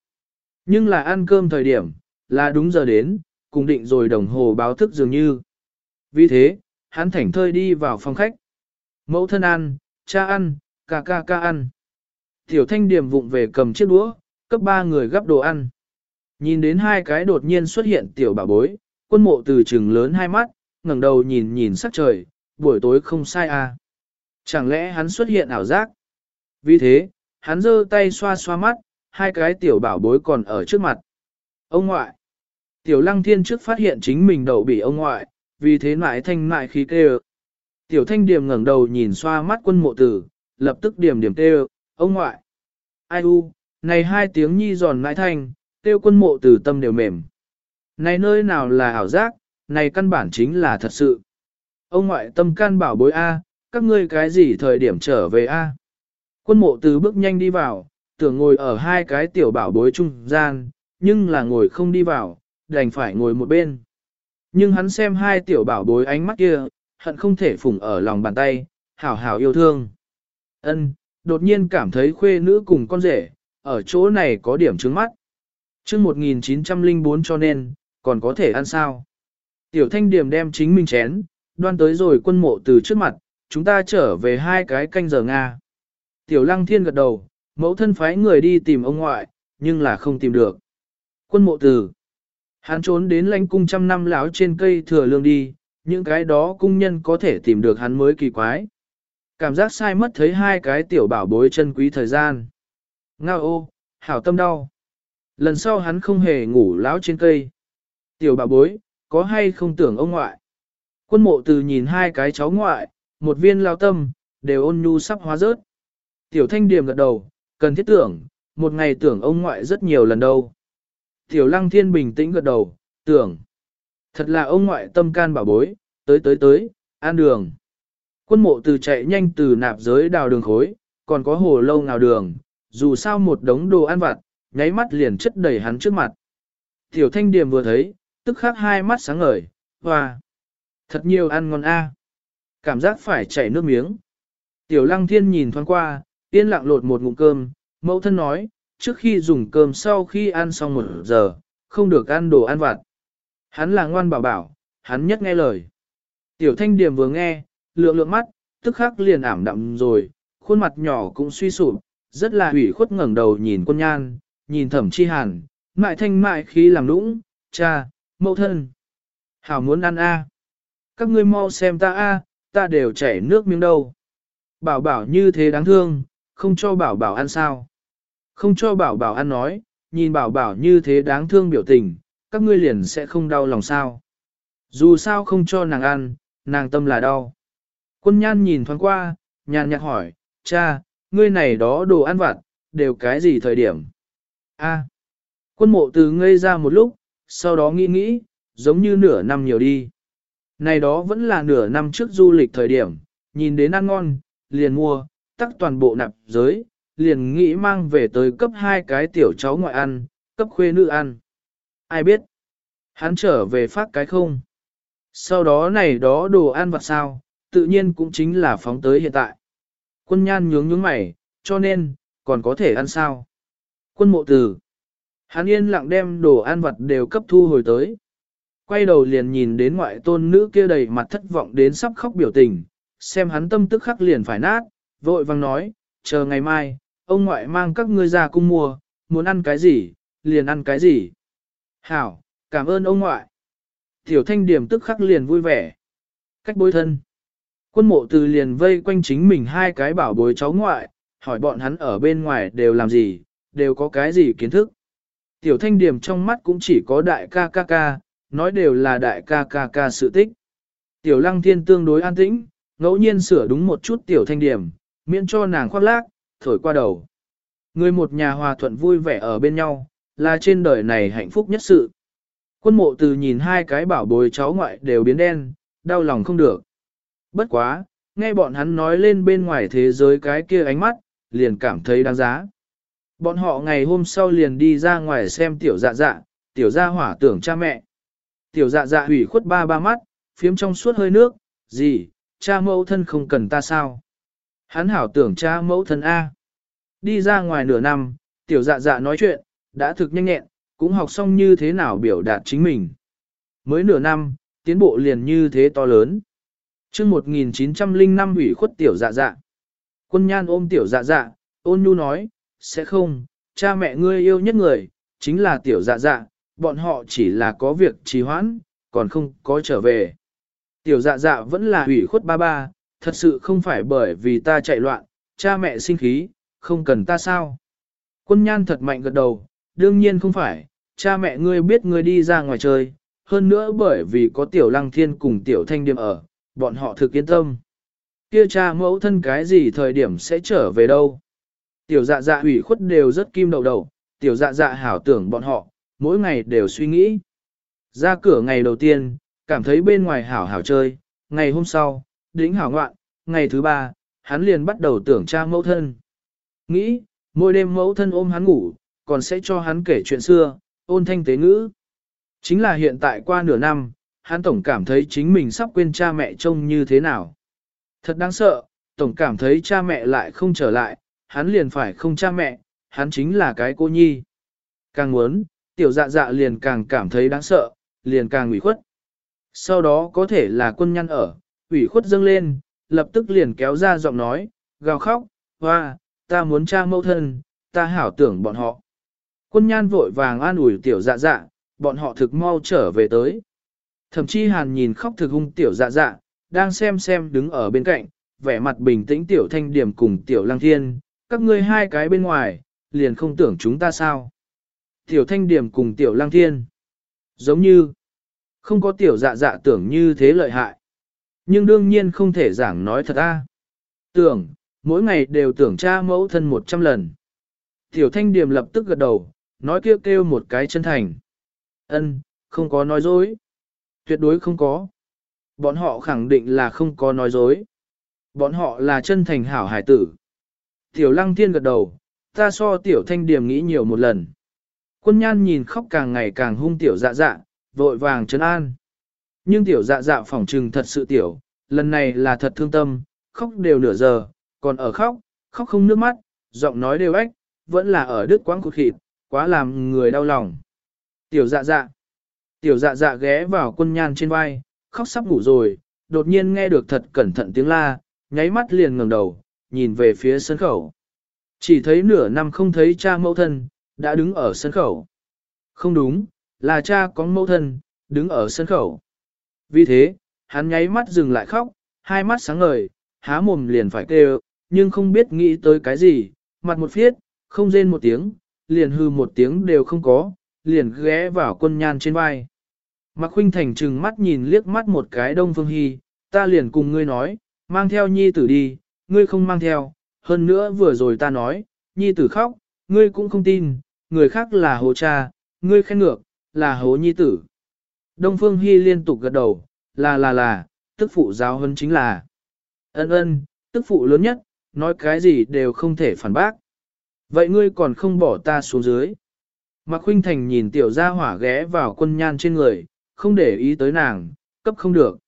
Nhưng là ăn cơm thời điểm, là đúng giờ đến, cùng định rồi đồng hồ báo thức dường như. Vì thế, hắn thảnh thơi đi vào phòng khách. Mẫu thân ăn, cha ăn, ca ca ca ăn. Tiểu thanh điểm vụng về cầm chiếc đũa, cấp ba người gắp đồ ăn. Nhìn đến hai cái đột nhiên xuất hiện tiểu bảo bối, quân mộ từ trừng lớn hai mắt, ngẩng đầu nhìn nhìn sắc trời, buổi tối không sai à. Chẳng lẽ hắn xuất hiện ảo giác? Vì thế, hắn giơ tay xoa xoa mắt, hai cái tiểu bảo bối còn ở trước mặt. Ông ngoại. Tiểu lăng thiên trước phát hiện chính mình đầu bị ông ngoại, vì thế lại thanh lại khí kêu. Tiểu thanh điểm ngẩng đầu nhìn xoa mắt quân mộ tử, lập tức điểm điểm kêu, ông ngoại. Ai u, này hai tiếng nhi giòn mãi thanh, tiêu quân mộ từ tâm đều mềm. Này nơi nào là ảo giác, này căn bản chính là thật sự. Ông ngoại tâm can bảo bối A, các ngươi cái gì thời điểm trở về A. Quân mộ từ bước nhanh đi vào, tưởng ngồi ở hai cái tiểu bảo bối trung gian, nhưng là ngồi không đi vào, đành phải ngồi một bên. Nhưng hắn xem hai tiểu bảo bối ánh mắt kia, hận không thể phủng ở lòng bàn tay, hảo hảo yêu thương. Ân, đột nhiên cảm thấy khuê nữ cùng con rể, ở chỗ này có điểm trứng mắt. chương 1904 cho nên, còn có thể ăn sao? Tiểu thanh điểm đem chính mình chén, đoan tới rồi quân mộ từ trước mặt, chúng ta trở về hai cái canh giờ Nga. Tiểu lăng thiên gật đầu, mẫu thân phái người đi tìm ông ngoại, nhưng là không tìm được. Quân mộ từ. Hắn trốn đến lãnh cung trăm năm láo trên cây thừa lương đi, những cái đó cung nhân có thể tìm được hắn mới kỳ quái. Cảm giác sai mất thấy hai cái tiểu bảo bối chân quý thời gian. Ngao ô, hảo tâm đau. Lần sau hắn không hề ngủ láo trên cây. Tiểu bà bối, có hay không tưởng ông ngoại? Quân mộ từ nhìn hai cái cháu ngoại, một viên lao tâm, đều ôn nhu sắp hóa rớt. Tiểu thanh điểm gật đầu, cần thiết tưởng, một ngày tưởng ông ngoại rất nhiều lần đâu. Tiểu lăng thiên bình tĩnh gật đầu, tưởng. Thật là ông ngoại tâm can bảo bối, tới tới tới, an đường. Quân mộ từ chạy nhanh từ nạp giới đào đường khối, còn có hồ lâu nào đường, dù sao một đống đồ ăn vặt, nháy mắt liền chất đầy hắn trước mặt. Tiểu thanh điểm vừa thấy, tức khắc hai mắt sáng ngời, hoa. Thật nhiều ăn ngon a, Cảm giác phải chảy nước miếng. Tiểu lăng thiên nhìn thoáng qua, yên lặng lột một ngụm cơm, mẫu thân nói, trước khi dùng cơm sau khi ăn xong một giờ, không được ăn đồ ăn vặt. Hắn là ngoan bảo bảo, hắn nhất nghe lời. Tiểu thanh điểm vừa nghe, lượng lượng mắt, tức khắc liền ảm đạm rồi, khuôn mặt nhỏ cũng suy sụp, rất là hủy khuất ngẩng đầu nhìn quân nhan, nhìn thẩm chi hàn, mại thanh mại khí làm lũng, cha, mẫu thân. Hảo muốn ăn a, Các ngươi mau xem ta a, ta đều chảy nước miếng đâu. Bảo bảo như thế đáng thương, không cho bảo bảo ăn sao. Không cho bảo bảo ăn nói, nhìn bảo bảo như thế đáng thương biểu tình, các ngươi liền sẽ không đau lòng sao. Dù sao không cho nàng ăn, nàng tâm là đau. Quân nhan nhìn thoáng qua, nhàn nhạt hỏi, cha, ngươi này đó đồ ăn vặt, đều cái gì thời điểm? A. Quân mộ từ ngây ra một lúc, sau đó nghĩ nghĩ, giống như nửa năm nhiều đi. Này đó vẫn là nửa năm trước du lịch thời điểm, nhìn đến ăn ngon, liền mua, tắc toàn bộ nạp giới, liền nghĩ mang về tới cấp hai cái tiểu cháu ngoại ăn, cấp khuê nữ ăn. Ai biết? Hắn trở về phát cái không? Sau đó này đó đồ ăn vặt sao, tự nhiên cũng chính là phóng tới hiện tại. Quân nhan nhướng nhướng mày, cho nên, còn có thể ăn sao? Quân mộ tử. Hắn yên lặng đem đồ ăn vặt đều cấp thu hồi tới. Quay đầu liền nhìn đến ngoại tôn nữ kia đầy mặt thất vọng đến sắp khóc biểu tình, xem hắn tâm tức khắc liền phải nát, vội vang nói, chờ ngày mai, ông ngoại mang các ngươi ra cung mua, muốn ăn cái gì, liền ăn cái gì. Hảo, cảm ơn ông ngoại. Tiểu thanh điểm tức khắc liền vui vẻ. Cách bối thân. Quân mộ từ liền vây quanh chính mình hai cái bảo bối cháu ngoại, hỏi bọn hắn ở bên ngoài đều làm gì, đều có cái gì kiến thức. Tiểu thanh điểm trong mắt cũng chỉ có đại ca ca ca, nói đều là đại ca ca ca sự tích. Tiểu lăng thiên tương đối an tĩnh, ngẫu nhiên sửa đúng một chút tiểu thanh điểm, miễn cho nàng khoác lác, thổi qua đầu. Người một nhà hòa thuận vui vẻ ở bên nhau, là trên đời này hạnh phúc nhất sự. Quân mộ từ nhìn hai cái bảo bối cháu ngoại đều biến đen, đau lòng không được. Bất quá, nghe bọn hắn nói lên bên ngoài thế giới cái kia ánh mắt, liền cảm thấy đáng giá. Bọn họ ngày hôm sau liền đi ra ngoài xem tiểu dạ dạ, tiểu gia hỏa tưởng cha mẹ. Tiểu dạ dạ hủy khuất ba ba mắt, phiếm trong suốt hơi nước, gì, cha mẫu thân không cần ta sao? Hắn hảo tưởng cha mẫu thân A. Đi ra ngoài nửa năm, tiểu dạ dạ nói chuyện, đã thực nhanh nhẹn, cũng học xong như thế nào biểu đạt chính mình. Mới nửa năm, tiến bộ liền như thế to lớn chương 1905 ủy khuất tiểu dạ dạ. Quân nhan ôm tiểu dạ dạ, ôn nhu nói, sẽ không, cha mẹ ngươi yêu nhất người, chính là tiểu dạ dạ, bọn họ chỉ là có việc trì hoãn, còn không có trở về. Tiểu dạ dạ vẫn là ủy khuất ba ba, thật sự không phải bởi vì ta chạy loạn, cha mẹ sinh khí, không cần ta sao. Quân nhan thật mạnh gật đầu, đương nhiên không phải, cha mẹ ngươi biết ngươi đi ra ngoài chơi, hơn nữa bởi vì có tiểu lăng thiên cùng tiểu thanh điềm ở, bọn họ thực yên tâm. Kia cha mẫu thân cái gì thời điểm sẽ trở về đâu. Tiểu dạ dạ ủy khuất đều rất kim đầu đầu, tiểu dạ dạ hảo tưởng bọn họ, mỗi ngày đều suy nghĩ. Ra cửa ngày đầu tiên, cảm thấy bên ngoài hảo hảo chơi, ngày hôm sau, đỉnh hảo ngoạn, ngày thứ ba, hắn liền bắt đầu tưởng cha mẫu thân. Nghĩ, mỗi đêm mẫu thân ôm hắn ngủ, còn sẽ cho hắn kể chuyện xưa, ôn thanh tế ngữ. Chính là hiện tại qua nửa năm, hắn tổng cảm thấy chính mình sắp quên cha mẹ trông như thế nào. Thật đáng sợ, tổng cảm thấy cha mẹ lại không trở lại, hắn liền phải không cha mẹ, hắn chính là cái cô nhi. Càng muốn, tiểu dạ dạ liền càng cảm thấy đáng sợ, liền càng ủy khuất. Sau đó có thể là quân nhân ở, ủy khuất dâng lên, lập tức liền kéo ra giọng nói, gào khóc, hoa, ta muốn cha mẫu thân, ta hảo tưởng bọn họ. Quân nhan vội vàng an ủi tiểu dạ dạ, bọn họ thực mau trở về tới. Thậm chí hàn nhìn khóc thực hung tiểu dạ dạ, đang xem xem đứng ở bên cạnh, vẻ mặt bình tĩnh tiểu thanh điểm cùng tiểu lăng thiên, các ngươi hai cái bên ngoài, liền không tưởng chúng ta sao. Tiểu thanh điểm cùng tiểu lang thiên. Giống như, không có tiểu dạ dạ tưởng như thế lợi hại. Nhưng đương nhiên không thể giảng nói thật a. Tưởng, mỗi ngày đều tưởng cha mẫu thân một trăm lần. Tiểu thanh điểm lập tức gật đầu, nói kêu kêu một cái chân thành. Ân, không có nói dối. Tuyệt đối không có. Bọn họ khẳng định là không có nói dối. Bọn họ là chân thành hảo hải tử. Tiểu lăng thiên gật đầu, ta so tiểu thanh điểm nghĩ nhiều một lần. Quân nhan nhìn khóc càng ngày càng hung tiểu dạ dạ, vội vàng trấn an. Nhưng tiểu dạ dạ phỏng trừng thật sự tiểu, lần này là thật thương tâm, khóc đều nửa giờ, còn ở khóc, khóc không nước mắt, giọng nói đều ếch, vẫn là ở đứt quãng cụt khịt, quá làm người đau lòng. Tiểu dạ dạ, tiểu dạ dạ ghé vào quân nhan trên vai, khóc sắp ngủ rồi, đột nhiên nghe được thật cẩn thận tiếng la, nháy mắt liền ngẩng đầu, nhìn về phía sân khẩu. Chỉ thấy nửa năm không thấy cha mẫu thân, đã đứng ở sân khẩu. Không đúng, là cha có mẫu thân, đứng ở sân khẩu. Vì thế, hắn nháy mắt dừng lại khóc, hai mắt sáng ngời, há mồm liền phải kêu, nhưng không biết nghĩ tới cái gì, mặt một phiết, không rên một tiếng, liền hư một tiếng đều không có, liền ghé vào quân nhan trên vai. Mạc Khuynh Thành trừng mắt nhìn liếc mắt một cái Đông Phương Hy, ta liền cùng ngươi nói, mang theo nhi tử đi, ngươi không mang theo, hơn nữa vừa rồi ta nói, nhi tử khóc, ngươi cũng không tin, người khác là hồ cha, ngươi khen ngược, là hố nhi tử. Đông Phương Hy liên tục gật đầu, là là là, tức phụ giáo hơn chính là. Ân ân, tức phụ lớn nhất, nói cái gì đều không thể phản bác. Vậy ngươi còn không bỏ ta xuống dưới. Mạc Khuynh Thành nhìn tiểu gia hỏa ghé vào quân nhan trên người, không để ý tới nàng, cấp không được.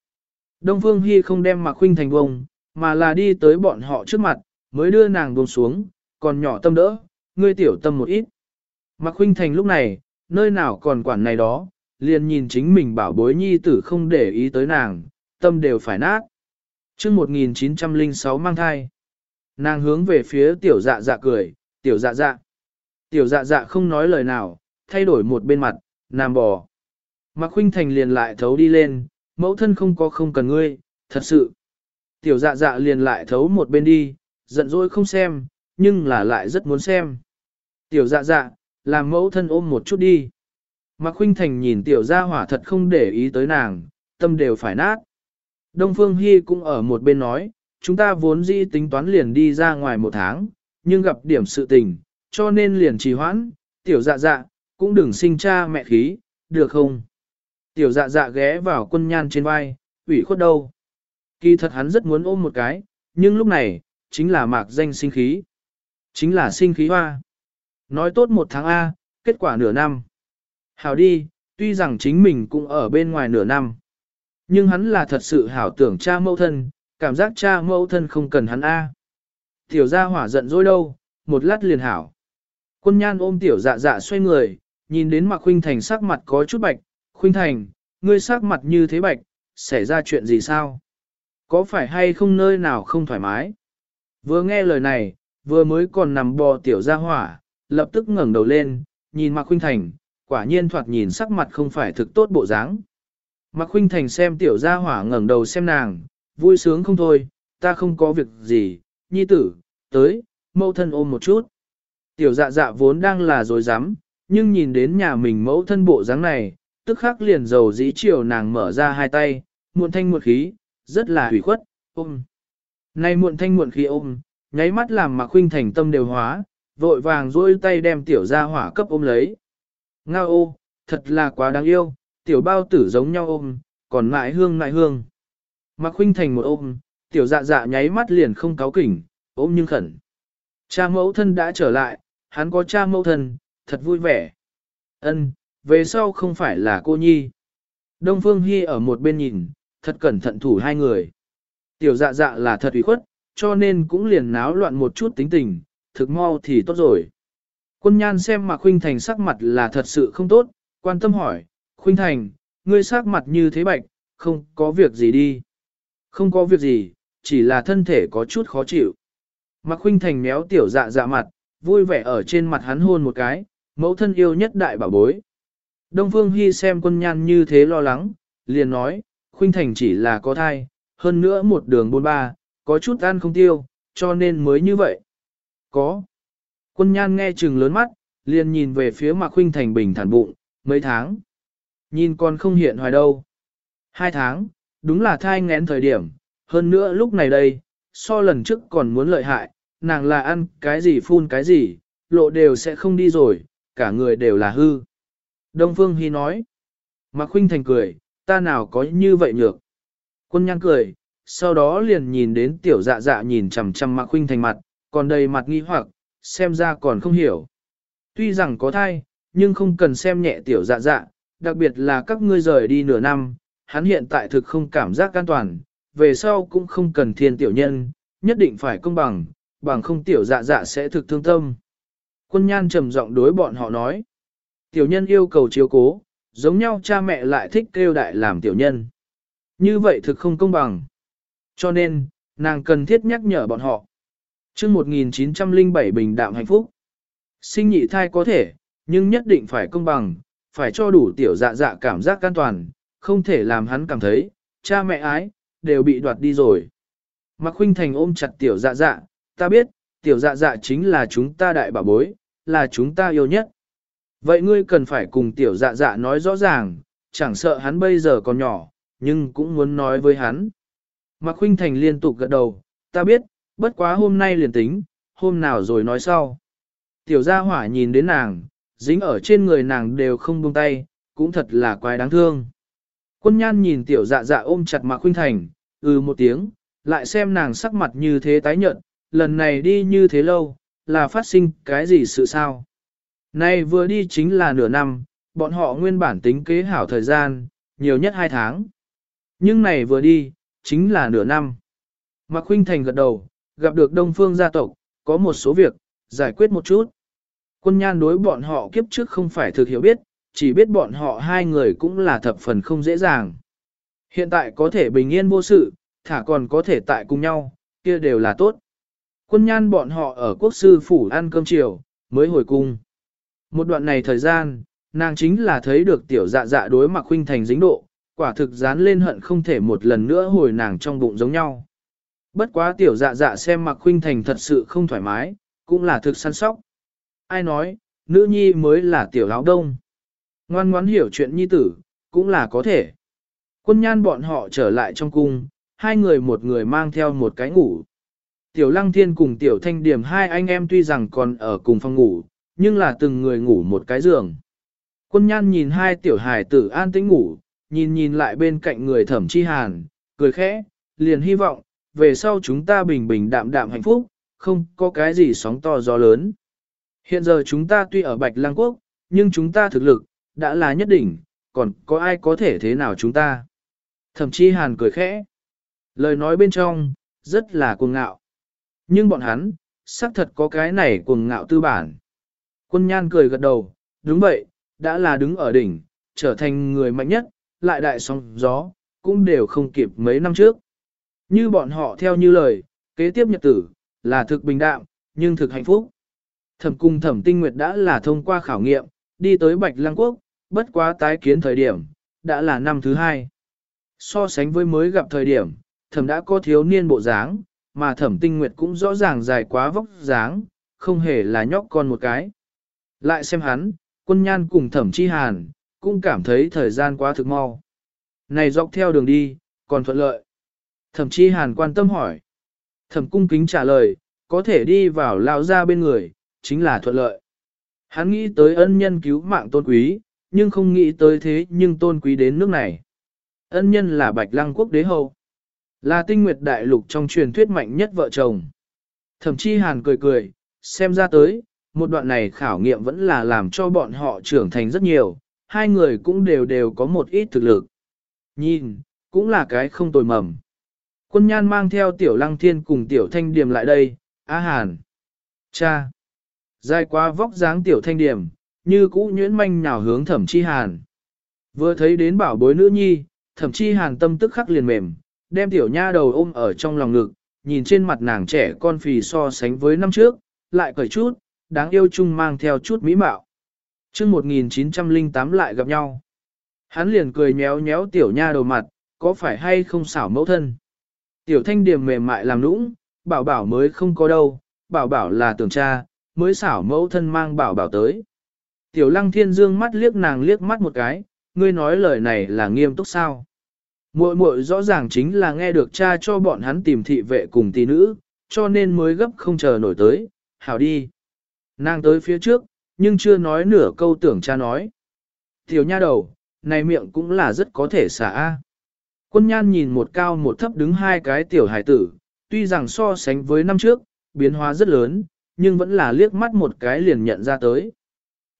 Đông Phương Hy không đem Mạc Khuynh Thành bông, mà là đi tới bọn họ trước mặt, mới đưa nàng buông xuống, còn nhỏ tâm đỡ, ngươi tiểu tâm một ít. Mạc Khuynh Thành lúc này, nơi nào còn quản này đó, liền nhìn chính mình bảo bối nhi tử không để ý tới nàng, tâm đều phải nát. chương 1906 mang thai, nàng hướng về phía tiểu dạ dạ cười, tiểu dạ dạ. Tiểu dạ dạ không nói lời nào, thay đổi một bên mặt, nam bò. Mạc Khuynh Thành liền lại thấu đi lên, mẫu thân không có không cần ngươi, thật sự. Tiểu dạ dạ liền lại thấu một bên đi, giận dỗi không xem, nhưng là lại rất muốn xem. Tiểu dạ dạ, làm mẫu thân ôm một chút đi. Mạc Khuynh Thành nhìn tiểu gia hỏa thật không để ý tới nàng, tâm đều phải nát. Đông Phương Hy cũng ở một bên nói, chúng ta vốn dĩ tính toán liền đi ra ngoài một tháng, nhưng gặp điểm sự tình, cho nên liền trì hoãn, tiểu dạ dạ, cũng đừng sinh cha mẹ khí, được không? Tiểu dạ dạ ghé vào quân nhan trên vai, ủy khuất đâu. Kỳ thật hắn rất muốn ôm một cái, nhưng lúc này, chính là mạc danh sinh khí. Chính là sinh khí hoa. Nói tốt một tháng A, kết quả nửa năm. Hảo đi, tuy rằng chính mình cũng ở bên ngoài nửa năm. Nhưng hắn là thật sự hảo tưởng cha mẫu thân, cảm giác cha mẫu thân không cần hắn A. Tiểu gia hỏa giận dỗi đâu, một lát liền hảo. Quân nhan ôm tiểu dạ dạ xoay người, nhìn đến mặc khuynh thành sắc mặt có chút bạch, khuynh thành, ngươi sắc mặt như thế bạch, xảy ra chuyện gì sao? Có phải hay không nơi nào không thoải mái? Vừa nghe lời này, vừa mới còn nằm bò tiểu gia hỏa, lập tức ngẩng đầu lên, nhìn Mạc Khuynh Thành, quả nhiên thoạt nhìn sắc mặt không phải thực tốt bộ dáng. Mạc Khuynh Thành xem tiểu gia hỏa ngẩng đầu xem nàng, vui sướng không thôi, ta không có việc gì, nhi tử, tới, mẫu thân ôm một chút. Tiểu dạ dạ vốn đang là dối rắm nhưng nhìn đến nhà mình mẫu thân bộ dáng này, tức khắc liền dầu dĩ chiều nàng mở ra hai tay, muộn thanh muộn khí, rất là hủy khuất, ôm. Này muộn thanh muộn khí ôm, nháy mắt làm Mạc Khuynh Thành tâm đều hóa, vội vàng duỗi tay đem tiểu gia hỏa cấp ôm lấy. Ngao ô, thật là quá đáng yêu, tiểu bao tử giống nhau ôm, còn mãi hương mãi hương. Mạc Khuynh Thành một ôm, tiểu dạ dạ nháy mắt liền không cáo kỉnh, ôm nhưng khẩn. Cha mẫu thân đã trở lại, hắn có cha mẫu thân, thật vui vẻ. Ân, về sau không phải là cô nhi. Đông Phương Hy ở một bên nhìn, thật cẩn thận thủ hai người. Tiểu dạ dạ là thật ủy khuất, cho nên cũng liền náo loạn một chút tính tình, thực mau thì tốt rồi. Quân nhan xem mà Khuynh Thành sắc mặt là thật sự không tốt, quan tâm hỏi, Khuynh Thành, ngươi sắc mặt như thế bạch, không có việc gì đi. Không có việc gì, chỉ là thân thể có chút khó chịu. Mạc Khuynh Thành méo tiểu dạ dạ mặt, vui vẻ ở trên mặt hắn hôn một cái, mẫu thân yêu nhất đại bảo bối. Đông Phương Hy xem quân nhan như thế lo lắng, liền nói, Khuynh Thành chỉ là có thai, hơn nữa một đường bôn ba, có chút ăn không tiêu, cho nên mới như vậy. Có. Quân nhan nghe chừng lớn mắt, liền nhìn về phía Mạc Khuynh Thành bình thản bụng, mấy tháng. Nhìn còn không hiện hoài đâu. Hai tháng, đúng là thai ngén thời điểm, hơn nữa lúc này đây, so lần trước còn muốn lợi hại, nàng là ăn cái gì phun cái gì, lộ đều sẽ không đi rồi, cả người đều là hư. Đông Phương Hy nói, Mạc Khuynh Thành cười, ta nào có như vậy nhược. Quân nhan cười, sau đó liền nhìn đến tiểu dạ dạ nhìn chằm chằm Mạc Khuynh Thành mặt, còn đầy mặt nghi hoặc, xem ra còn không hiểu. Tuy rằng có thai, nhưng không cần xem nhẹ tiểu dạ dạ, đặc biệt là các ngươi rời đi nửa năm, hắn hiện tại thực không cảm giác an toàn, về sau cũng không cần thiên tiểu nhân, nhất định phải công bằng, bằng không tiểu dạ dạ sẽ thực thương tâm. Quân nhan trầm giọng đối bọn họ nói, tiểu nhân yêu cầu chiếu cố, giống nhau cha mẹ lại thích kêu đại làm tiểu nhân. Như vậy thực không công bằng. Cho nên, nàng cần thiết nhắc nhở bọn họ. chương 1907 bình đạm hạnh phúc. Sinh nhị thai có thể, nhưng nhất định phải công bằng, phải cho đủ tiểu dạ dạ cảm giác an toàn, không thể làm hắn cảm thấy, cha mẹ ái, đều bị đoạt đi rồi. Mạc Khuynh Thành ôm chặt tiểu dạ dạ, ta biết, tiểu dạ dạ chính là chúng ta đại bảo bối, là chúng ta yêu nhất. Vậy ngươi cần phải cùng tiểu dạ dạ nói rõ ràng, chẳng sợ hắn bây giờ còn nhỏ, nhưng cũng muốn nói với hắn. Mạc Khuynh Thành liên tục gật đầu, ta biết, bất quá hôm nay liền tính, hôm nào rồi nói sau. Tiểu gia hỏa nhìn đến nàng, dính ở trên người nàng đều không buông tay, cũng thật là quái đáng thương. Quân nhan nhìn tiểu dạ dạ ôm chặt Mạc Khuynh Thành, ừ một tiếng, lại xem nàng sắc mặt như thế tái nhợt, lần này đi như thế lâu, là phát sinh cái gì sự sao? Nay vừa đi chính là nửa năm, bọn họ nguyên bản tính kế hảo thời gian, nhiều nhất hai tháng. Nhưng này vừa đi, chính là nửa năm. Mạc Khuynh Thành gật đầu, gặp được Đông Phương gia tộc, có một số việc, giải quyết một chút. Quân nhan đối bọn họ kiếp trước không phải thực hiểu biết, chỉ biết bọn họ hai người cũng là thập phần không dễ dàng. Hiện tại có thể bình yên vô sự, thả còn có thể tại cùng nhau, kia đều là tốt. Quân nhan bọn họ ở quốc sư phủ ăn cơm chiều, mới hồi cung. Một đoạn này thời gian, nàng chính là thấy được tiểu dạ dạ đối mặt huynh thành dính độ, quả thực dán lên hận không thể một lần nữa hồi nàng trong bụng giống nhau. Bất quá tiểu dạ dạ xem mặc huynh thành thật sự không thoải mái, cũng là thực săn sóc. Ai nói, nữ nhi mới là tiểu áo đông. Ngoan ngoãn hiểu chuyện nhi tử, cũng là có thể. Quân nhan bọn họ trở lại trong cung, hai người một người mang theo một cái ngủ. Tiểu lăng thiên cùng tiểu thanh điểm hai anh em tuy rằng còn ở cùng phòng ngủ, nhưng là từng người ngủ một cái giường. Quân nhan nhìn hai tiểu hài tử an tĩnh ngủ, nhìn nhìn lại bên cạnh người thẩm chi hàn, cười khẽ, liền hy vọng, về sau chúng ta bình bình đạm đạm hạnh phúc, không có cái gì sóng to gió lớn. Hiện giờ chúng ta tuy ở Bạch Lăng Quốc, nhưng chúng ta thực lực, đã là nhất định, còn có ai có thể thế nào chúng ta. Thẩm chi hàn cười khẽ. Lời nói bên trong, rất là cuồng ngạo. Nhưng bọn hắn, xác thật có cái này cuồng ngạo tư bản. Quân nhan cười gật đầu, đúng vậy, đã là đứng ở đỉnh, trở thành người mạnh nhất, lại đại sóng gió, cũng đều không kịp mấy năm trước. Như bọn họ theo như lời, kế tiếp nhật tử, là thực bình đạm, nhưng thực hạnh phúc. Thẩm cung thẩm tinh nguyệt đã là thông qua khảo nghiệm, đi tới Bạch Lăng Quốc, bất quá tái kiến thời điểm, đã là năm thứ hai. So sánh với mới gặp thời điểm, thẩm đã có thiếu niên bộ dáng, mà thẩm tinh nguyệt cũng rõ ràng dài quá vóc dáng, không hề là nhóc con một cái. Lại xem hắn, quân nhan cùng thẩm chi hàn, cũng cảm thấy thời gian quá thực mau. Này dọc theo đường đi, còn thuận lợi. Thẩm chi hàn quan tâm hỏi. Thẩm cung kính trả lời, có thể đi vào lao ra bên người, chính là thuận lợi. Hắn nghĩ tới ân nhân cứu mạng tôn quý, nhưng không nghĩ tới thế nhưng tôn quý đến nước này. Ân nhân là Bạch Lăng quốc đế hậu. Là tinh nguyệt đại lục trong truyền thuyết mạnh nhất vợ chồng. Thẩm chi hàn cười cười, xem ra tới, một đoạn này khảo nghiệm vẫn là làm cho bọn họ trưởng thành rất nhiều, hai người cũng đều đều có một ít thực lực. Nhìn, cũng là cái không tồi mầm. Quân nhan mang theo tiểu lăng thiên cùng tiểu thanh điểm lại đây, á hàn. Cha! Dài quá vóc dáng tiểu thanh điểm, như cũ nhuyễn manh nhào hướng thẩm chi hàn. Vừa thấy đến bảo bối nữ nhi, thẩm chi hàn tâm tức khắc liền mềm, đem tiểu nha đầu ôm ở trong lòng ngực, nhìn trên mặt nàng trẻ con phì so sánh với năm trước, lại cởi chút, đáng yêu chung mang theo chút mỹ mạo. Trước 1908 lại gặp nhau. Hắn liền cười nhéo nhéo tiểu nha đầu mặt, có phải hay không xảo mẫu thân. Tiểu thanh điểm mềm mại làm nũng, bảo bảo mới không có đâu, bảo bảo là tưởng cha, mới xảo mẫu thân mang bảo bảo tới. Tiểu lăng thiên dương mắt liếc nàng liếc mắt một cái, ngươi nói lời này là nghiêm túc sao? Muội muội rõ ràng chính là nghe được cha cho bọn hắn tìm thị vệ cùng tỷ nữ, cho nên mới gấp không chờ nổi tới, hảo đi. Nàng tới phía trước, nhưng chưa nói nửa câu tưởng cha nói. Tiểu nha đầu, này miệng cũng là rất có thể xả. Quân nhan nhìn một cao một thấp đứng hai cái tiểu hải tử, tuy rằng so sánh với năm trước, biến hóa rất lớn, nhưng vẫn là liếc mắt một cái liền nhận ra tới.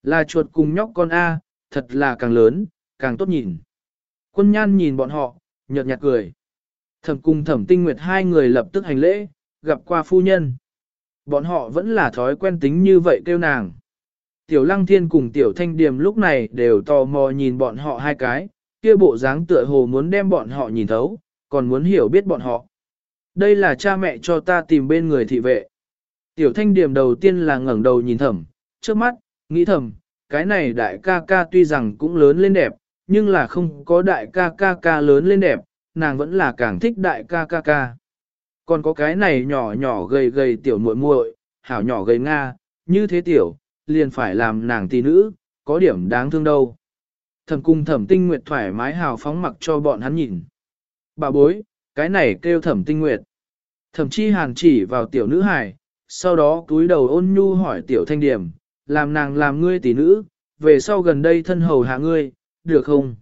Là chuột cùng nhóc con A, thật là càng lớn, càng tốt nhìn. Quân nhan nhìn bọn họ, nhợt nhạt cười. Thẩm cùng thẩm tinh nguyệt hai người lập tức hành lễ, gặp qua phu nhân. Bọn họ vẫn là thói quen tính như vậy kêu nàng. Tiểu lăng thiên cùng tiểu thanh điềm lúc này đều tò mò nhìn bọn họ hai cái, kia bộ dáng tựa hồ muốn đem bọn họ nhìn thấu, còn muốn hiểu biết bọn họ. Đây là cha mẹ cho ta tìm bên người thị vệ. Tiểu thanh điềm đầu tiên là ngẩng đầu nhìn thầm, trước mắt, nghĩ thầm, cái này đại ca ca tuy rằng cũng lớn lên đẹp, nhưng là không có đại ca ca ca lớn lên đẹp, nàng vẫn là càng thích đại ca ca ca. Còn có cái này nhỏ nhỏ gầy gầy tiểu muội muội, hảo nhỏ gầy nga, như thế tiểu, liền phải làm nàng tỷ nữ, có điểm đáng thương đâu. Thẩm cung thẩm tinh nguyệt thoải mái hào phóng mặc cho bọn hắn nhìn. Bà bối, cái này kêu thẩm tinh nguyệt. Thẩm chi hàn chỉ vào tiểu nữ hài, sau đó túi đầu ôn nhu hỏi tiểu thanh điểm, làm nàng làm ngươi tỷ nữ, về sau gần đây thân hầu hạ ngươi, được không?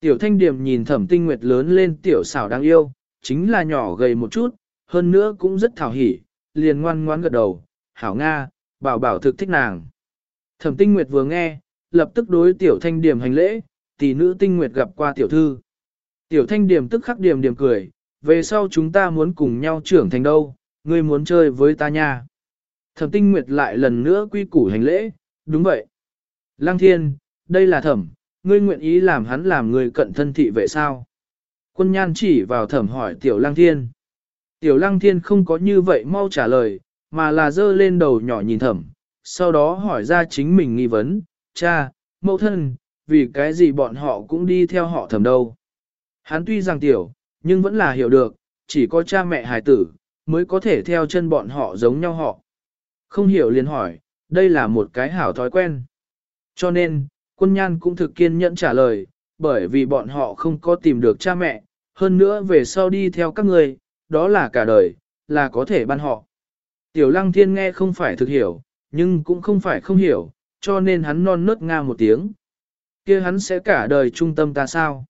Tiểu thanh điểm nhìn thẩm tinh nguyệt lớn lên tiểu xảo đáng yêu, chính là nhỏ gầy một chút, hơn nữa cũng rất thảo hỉ, liền ngoan ngoan gật đầu, hảo Nga, bảo bảo thực thích nàng. Thẩm tinh nguyệt vừa nghe, lập tức đối tiểu thanh điểm hành lễ, tỷ nữ tinh nguyệt gặp qua tiểu thư. Tiểu thanh điểm tức khắc điểm điểm cười, về sau chúng ta muốn cùng nhau trưởng thành đâu, ngươi muốn chơi với ta nha. Thẩm tinh nguyệt lại lần nữa quy củ hành lễ, đúng vậy. Lăng thiên, đây là thẩm, ngươi nguyện ý làm hắn làm người cận thân thị vệ sao? Quân nhan chỉ vào thẩm hỏi tiểu lăng thiên. Tiểu lăng thiên không có như vậy mau trả lời, mà là dơ lên đầu nhỏ nhìn thẩm, sau đó hỏi ra chính mình nghi vấn, cha, mẫu thân, vì cái gì bọn họ cũng đi theo họ thẩm đâu. Hắn tuy rằng tiểu, nhưng vẫn là hiểu được, chỉ có cha mẹ hài tử, mới có thể theo chân bọn họ giống nhau họ. Không hiểu liền hỏi, đây là một cái hảo thói quen. Cho nên, quân nhan cũng thực kiên nhẫn trả lời, bởi vì bọn họ không có tìm được cha mẹ, hơn nữa về sau đi theo các người, đó là cả đời, là có thể ban họ. Tiểu lăng thiên nghe không phải thực hiểu, nhưng cũng không phải không hiểu, cho nên hắn non nớt nga một tiếng. kia hắn sẽ cả đời trung tâm ta sao?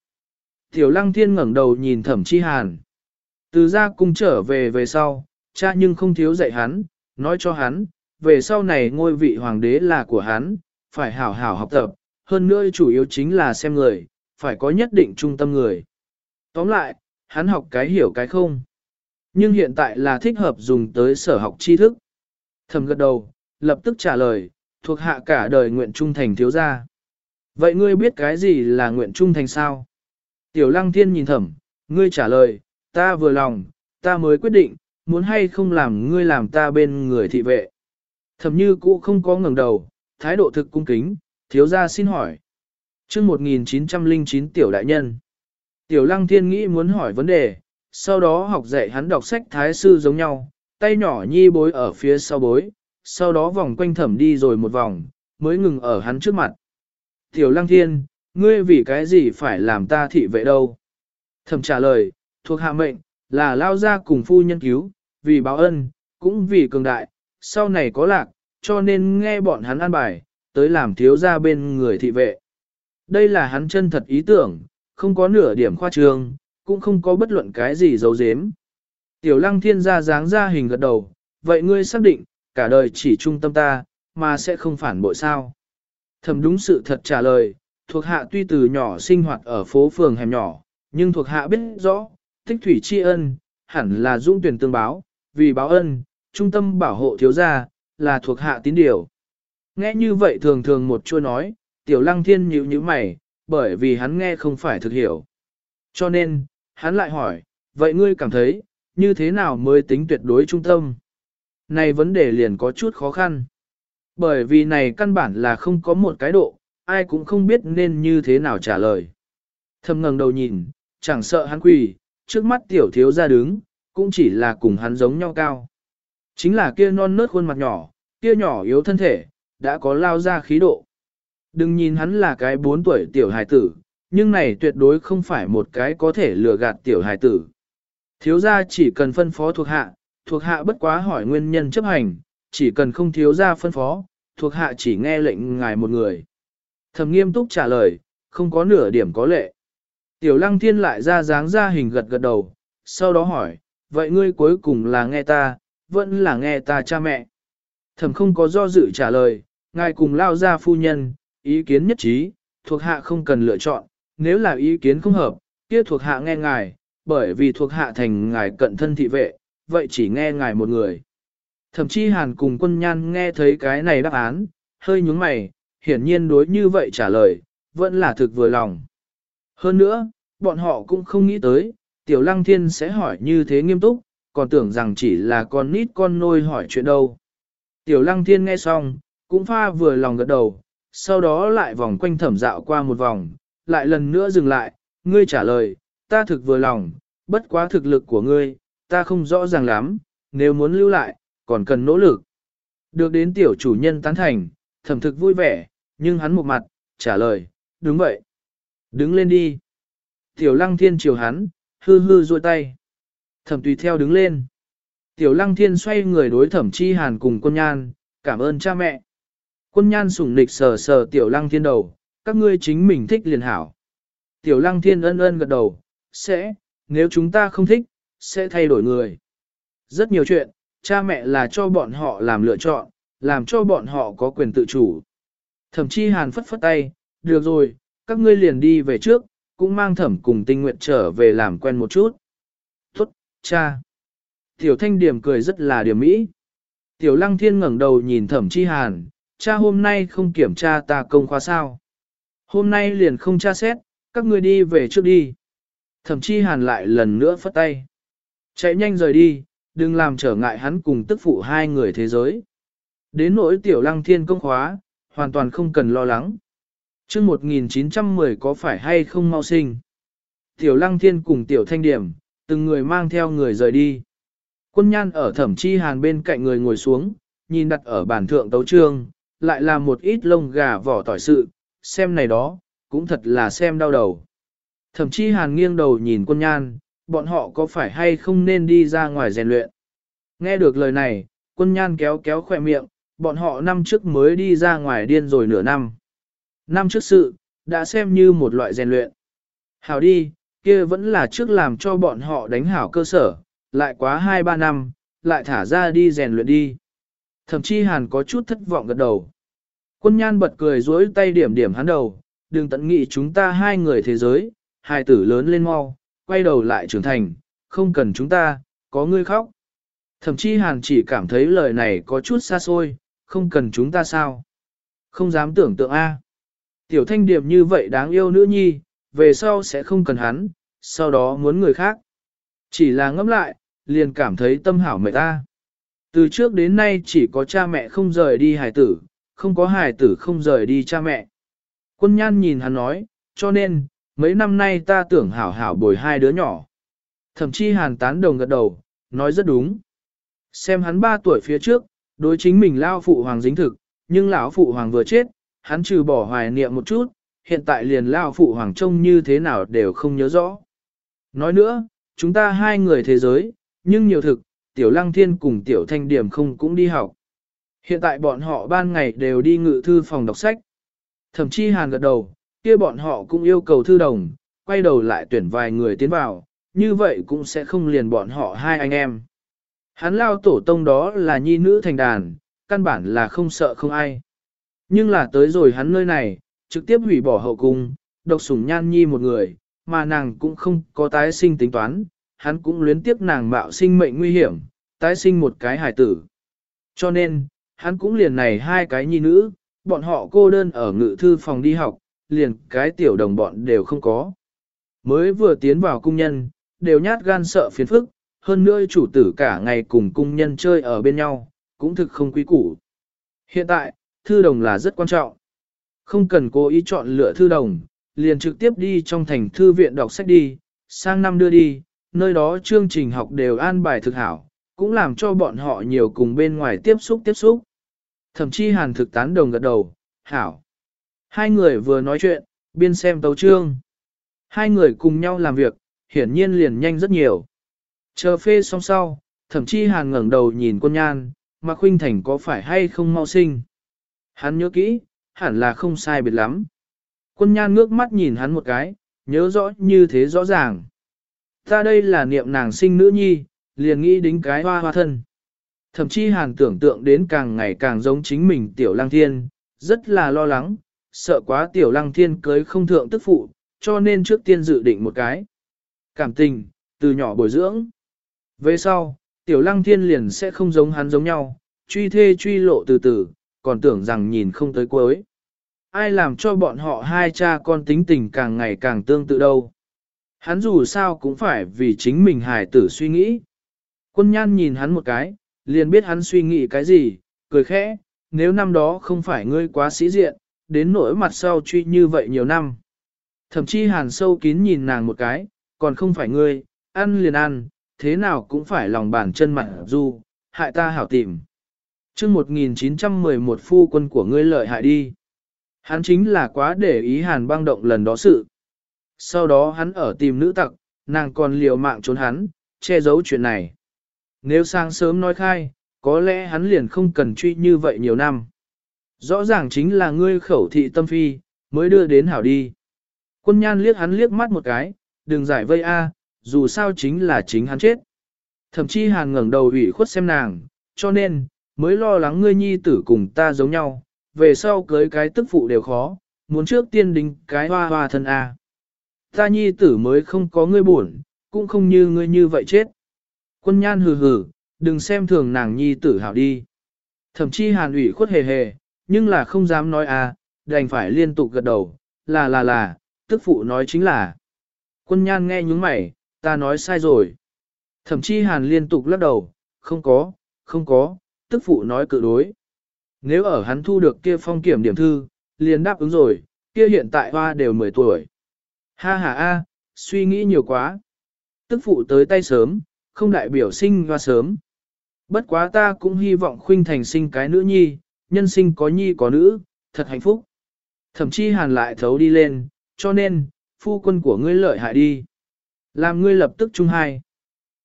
Tiểu lăng thiên ngẩng đầu nhìn thẩm chi hàn. Từ ra cung trở về về sau, cha nhưng không thiếu dạy hắn, nói cho hắn, về sau này ngôi vị hoàng đế là của hắn, phải hảo hảo học tập, hơn nữa chủ yếu chính là xem người, phải có nhất định trung tâm người. Tóm lại, hắn học cái hiểu cái không. Nhưng hiện tại là thích hợp dùng tới sở học tri thức. Thầm gật đầu, lập tức trả lời, thuộc hạ cả đời nguyện trung thành thiếu gia. Vậy ngươi biết cái gì là nguyện trung thành sao? Tiểu lăng thiên nhìn thầm, ngươi trả lời, ta vừa lòng, ta mới quyết định, muốn hay không làm ngươi làm ta bên người thị vệ. Thầm như cũ không có ngẩng đầu, thái độ thực cung kính, thiếu gia xin hỏi. chương 1909 tiểu đại nhân. Tiểu lăng thiên nghĩ muốn hỏi vấn đề, sau đó học dạy hắn đọc sách thái sư giống nhau, tay nhỏ nhi bối ở phía sau bối, sau đó vòng quanh thẩm đi rồi một vòng, mới ngừng ở hắn trước mặt. Tiểu lăng thiên, ngươi vì cái gì phải làm ta thị vệ đâu? Thẩm trả lời, thuộc hạ mệnh, là lao ra cùng phu nhân cứu, vì báo ân, cũng vì cường đại, sau này có lạc, cho nên nghe bọn hắn an bài, tới làm thiếu gia bên người thị vệ. Đây là hắn chân thật ý tưởng, không có nửa điểm khoa trương, cũng không có bất luận cái gì giấu giếm. Tiểu lăng thiên ra dáng ra hình gật đầu, vậy ngươi xác định, cả đời chỉ trung tâm ta, mà sẽ không phản bội sao. Thầm đúng sự thật trả lời, thuộc hạ tuy từ nhỏ sinh hoạt ở phố phường hẻm nhỏ, nhưng thuộc hạ biết rõ, tích thủy tri ân, hẳn là dung tuyển tương báo, vì báo ân, trung tâm bảo hộ thiếu gia, là thuộc hạ tín điều. Nghe như vậy thường thường một chua nói, tiểu lăng thiên nhíu như mày, bởi vì hắn nghe không phải thực hiểu. Cho nên, hắn lại hỏi, vậy ngươi cảm thấy, như thế nào mới tính tuyệt đối trung tâm? Này vấn đề liền có chút khó khăn. Bởi vì này căn bản là không có một cái độ, ai cũng không biết nên như thế nào trả lời. Thầm ngẩng đầu nhìn, chẳng sợ hắn quỳ, trước mắt tiểu thiếu ra đứng, cũng chỉ là cùng hắn giống nhau cao. Chính là kia non nớt khuôn mặt nhỏ, kia nhỏ yếu thân thể, đã có lao ra khí độ. Đừng nhìn hắn là cái 4 tuổi tiểu hài tử, nhưng này tuyệt đối không phải một cái có thể lừa gạt tiểu hài tử. Thiếu gia chỉ cần phân phó thuộc hạ, thuộc hạ bất quá hỏi nguyên nhân chấp hành, chỉ cần không thiếu gia phân phó, thuộc hạ chỉ nghe lệnh ngài một người. thầm nghiêm túc trả lời, không có nửa điểm có lệ. Tiểu lăng thiên lại ra dáng ra hình gật gật đầu, sau đó hỏi, vậy ngươi cuối cùng là nghe ta, vẫn là nghe ta cha mẹ. thầm không có do dự trả lời, ngài cùng lao ra phu nhân, ý kiến nhất trí, thuộc hạ không cần lựa chọn, nếu là ý kiến không hợp, kia thuộc hạ nghe ngài, bởi vì thuộc hạ thành ngài cận thân thị vệ, vậy chỉ nghe ngài một người. Thậm chí hàn cùng quân nhan nghe thấy cái này đáp án, hơi nhúng mày, hiển nhiên đối như vậy trả lời, vẫn là thực vừa lòng. Hơn nữa, bọn họ cũng không nghĩ tới, tiểu lăng thiên sẽ hỏi như thế nghiêm túc, còn tưởng rằng chỉ là con nít con nôi hỏi chuyện đâu. Tiểu lăng thiên nghe xong, cũng pha vừa lòng gật đầu, sau đó lại vòng quanh thẩm dạo qua một vòng, lại lần nữa dừng lại, ngươi trả lời, ta thực vừa lòng, bất quá thực lực của ngươi, ta không rõ ràng lắm, nếu muốn lưu lại, còn cần nỗ lực. Được đến tiểu chủ nhân tán thành, thẩm thực vui vẻ, nhưng hắn một mặt, trả lời, đúng vậy. Đứng lên đi. Tiểu lăng thiên chiều hắn, hư hư ruôi tay. Thẩm tùy theo đứng lên. Tiểu lăng thiên xoay người đối thẩm chi hàn cùng quân nhan, cảm ơn cha mẹ. Quân nhan sủng nịch sờ sờ tiểu lăng thiên đầu, các ngươi chính mình thích liền hảo. Tiểu lăng thiên ân ân gật đầu, sẽ, nếu chúng ta không thích, sẽ thay đổi người. Rất nhiều chuyện, cha mẹ là cho bọn họ làm lựa chọn, làm cho bọn họ có quyền tự chủ. Thẩm chi hàn phất phất tay, được rồi, các ngươi liền đi về trước, cũng mang thẩm cùng tinh nguyện trở về làm quen một chút. Tốt, cha. Tiểu thanh điểm cười rất là điểm mỹ. Tiểu lăng thiên ngẩng đầu nhìn thẩm chi hàn, cha hôm nay không kiểm tra ta công khóa sao. Hôm nay liền không tra xét, các ngươi đi về trước đi. Thẩm chi hàn lại lần nữa phất tay. Chạy nhanh rời đi, đừng làm trở ngại hắn cùng tức phụ hai người thế giới. Đến nỗi tiểu lăng thiên công khóa, hoàn toàn không cần lo lắng. chương 1910 có phải hay không mau sinh? Tiểu lăng thiên cùng tiểu thanh điểm, từng người mang theo người rời đi. Quân nhan ở thẩm chi hàn bên cạnh người ngồi xuống, nhìn đặt ở bàn thượng tấu trương, lại là một ít lông gà vỏ tỏi sự, xem này đó, cũng thật là xem đau đầu. Thẩm chi hàn nghiêng đầu nhìn quân nhan, bọn họ có phải hay không nên đi ra ngoài rèn luyện. Nghe được lời này, quân nhan kéo kéo khỏe miệng, bọn họ năm trước mới đi ra ngoài điên rồi nửa năm. Năm trước sự, đã xem như một loại rèn luyện. Hảo đi, kia vẫn là trước làm cho bọn họ đánh hảo cơ sở, lại quá 2-3 năm, lại thả ra đi rèn luyện đi. Thậm chí hàn có chút thất vọng gật đầu. Quân nhan bật cười dối tay điểm điểm hắn đầu, đừng tận nghị chúng ta hai người thế giới, hai tử lớn lên mau, quay đầu lại trưởng thành, không cần chúng ta, có ngươi khóc. Thậm chí hàn chỉ cảm thấy lời này có chút xa xôi, không cần chúng ta sao. Không dám tưởng tượng A. Tiểu thanh điệp như vậy đáng yêu nữ nhi, về sau sẽ không cần hắn, sau đó muốn người khác. Chỉ là ngẫm lại, liền cảm thấy tâm hảo mệt ta. Từ trước đến nay chỉ có cha mẹ không rời đi hài tử, không có hài tử không rời đi cha mẹ. Quân nhan nhìn hắn nói, cho nên, mấy năm nay ta tưởng hảo hảo bồi hai đứa nhỏ. Thậm chí hàn tán đồng gật đầu, nói rất đúng. Xem hắn ba tuổi phía trước, đối chính mình lao phụ hoàng dính thực, nhưng lão phụ hoàng vừa chết, hắn trừ bỏ hoài niệm một chút, hiện tại liền lao phụ hoàng trông như thế nào đều không nhớ rõ. Nói nữa, chúng ta hai người thế giới, nhưng nhiều thực, tiểu lăng thiên cùng tiểu thanh điểm không cũng đi học. Hiện tại bọn họ ban ngày đều đi ngự thư phòng đọc sách. Thậm chí hàn gật đầu, kia bọn họ cũng yêu cầu thư đồng, quay đầu lại tuyển vài người tiến vào, như vậy cũng sẽ không liền bọn họ hai anh em. Hắn lao tổ tông đó là nhi nữ thành đàn, căn bản là không sợ không ai. Nhưng là tới rồi hắn nơi này, trực tiếp hủy bỏ hậu cung, độc sủng nhan nhi một người, mà nàng cũng không có tái sinh tính toán, hắn cũng luyến tiếc nàng mạo sinh mệnh nguy hiểm, tái sinh một cái hài tử. Cho nên, hắn cũng liền này hai cái nhi nữ, bọn họ cô đơn ở ngự thư phòng đi học, liền cái tiểu đồng bọn đều không có. Mới vừa tiến vào cung nhân, đều nhát gan sợ phiền phức, hơn nữa chủ tử cả ngày cùng cung nhân chơi ở bên nhau, cũng thực không quý củ. Hiện tại, thư đồng là rất quan trọng. Không cần cố ý chọn lựa thư đồng, liền trực tiếp đi trong thành thư viện đọc sách đi, sang năm đưa đi, nơi đó chương trình học đều an bài thực hảo, cũng làm cho bọn họ nhiều cùng bên ngoài tiếp xúc tiếp xúc. Thậm chí hàn thực tán đồng gật đầu, hảo. Hai người vừa nói chuyện, biên xem tấu trương. Hai người cùng nhau làm việc, hiển nhiên liền nhanh rất nhiều. Chờ phê xong sau, thậm chí hàn ngẩng đầu nhìn quân nhan, mà khuynh thành có phải hay không mau sinh. Hắn nhớ kỹ, hẳn là không sai biệt lắm. Quân nhan ngước mắt nhìn hắn một cái, nhớ rõ như thế rõ ràng. Ta đây là niệm nàng sinh nữ nhi, liền nghĩ đến cái hoa hoa thân. Thậm chí hàn tưởng tượng đến càng ngày càng giống chính mình tiểu lang thiên, rất là lo lắng, sợ quá tiểu lăng thiên cưới không thượng tức phụ, cho nên trước tiên dự định một cái. Cảm tình, từ nhỏ bồi dưỡng. Về sau, tiểu lăng thiên liền sẽ không giống hắn giống nhau, truy thê truy lộ từ từ, còn tưởng rằng nhìn không tới cuối. Ai làm cho bọn họ hai cha con tính tình càng ngày càng tương tự đâu. Hắn dù sao cũng phải vì chính mình hài tử suy nghĩ. Quân nhan nhìn hắn một cái, liền biết hắn suy nghĩ cái gì, cười khẽ, nếu năm đó không phải ngươi quá sĩ diện, đến nỗi mặt sau truy như vậy nhiều năm. Thậm chí hàn sâu kín nhìn nàng một cái, còn không phải ngươi, ăn liền ăn, thế nào cũng phải lòng bàn chân mặt du, hại ta hảo tìm. chương 1911 phu quân của ngươi lợi hại đi. Hắn chính là quá để ý hàn băng động lần đó sự. Sau đó hắn ở tìm nữ tặc, nàng còn liều mạng trốn hắn, che giấu chuyện này. Nếu sáng sớm nói khai, có lẽ hắn liền không cần truy như vậy nhiều năm. Rõ ràng chính là ngươi khẩu thị tâm phi, mới đưa đến hảo đi. Quân nhan liếc hắn liếc mắt một cái, đừng giải vây a, dù sao chính là chính hắn chết. Thậm chí hàn ngẩng đầu ủy khuất xem nàng, cho nên, mới lo lắng ngươi nhi tử cùng ta giống nhau, về sau cưới cái tức phụ đều khó, muốn trước tiên đính cái hoa hoa thân a. Ta nhi tử mới không có ngươi buồn, cũng không như ngươi như vậy chết. Quân nhan hừ hừ, đừng xem thường nàng nhi tử hảo đi. Thậm chí hàn ủy khuất hề hề, nhưng là không dám nói à, đành phải liên tục gật đầu, là là là, tức phụ nói chính là. Quân nhan nghe nhúng mày, ta nói sai rồi. Thậm chí hàn liên tục lắc đầu, không có, không có, tức phụ nói cự đối. Nếu ở hắn thu được kia phong kiểm điểm thư, liền đáp ứng rồi, kia hiện tại hoa đều 10 tuổi. Ha ha a, suy nghĩ nhiều quá. Tức phụ tới tay sớm, không đại biểu sinh hoa sớm. Bất quá ta cũng hy vọng khuynh thành sinh cái nữ nhi, nhân sinh có nhi có nữ, thật hạnh phúc. Thậm chí hàn lại thấu đi lên, cho nên, phu quân của ngươi lợi hại đi. Làm ngươi lập tức chung hai.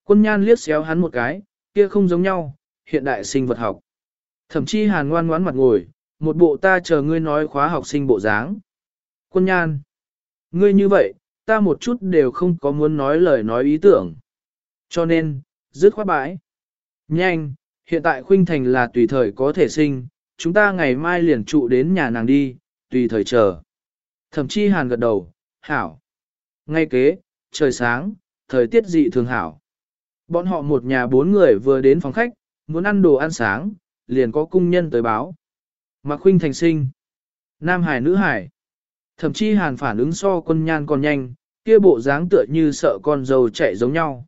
Quân nhan liếc xéo hắn một cái, kia không giống nhau, hiện đại sinh vật học. Thậm chí hàn ngoan ngoãn mặt ngồi, một bộ ta chờ ngươi nói khóa học sinh bộ dáng. Quân nhan, ngươi như vậy, ta một chút đều không có muốn nói lời nói ý tưởng. Cho nên, dứt khoát bãi. Nhanh, hiện tại khuynh thành là tùy thời có thể sinh, chúng ta ngày mai liền trụ đến nhà nàng đi, tùy thời chờ. Thậm chi hàn gật đầu, hảo. Ngay kế, trời sáng, thời tiết dị thường hảo. Bọn họ một nhà bốn người vừa đến phòng khách, muốn ăn đồ ăn sáng, liền có cung nhân tới báo. Mạc Khuynh thành sinh. Nam hải nữ hải. Thậm chí hàn phản ứng so quân nhan còn nhanh, kia bộ dáng tựa như sợ con dâu chạy giống nhau.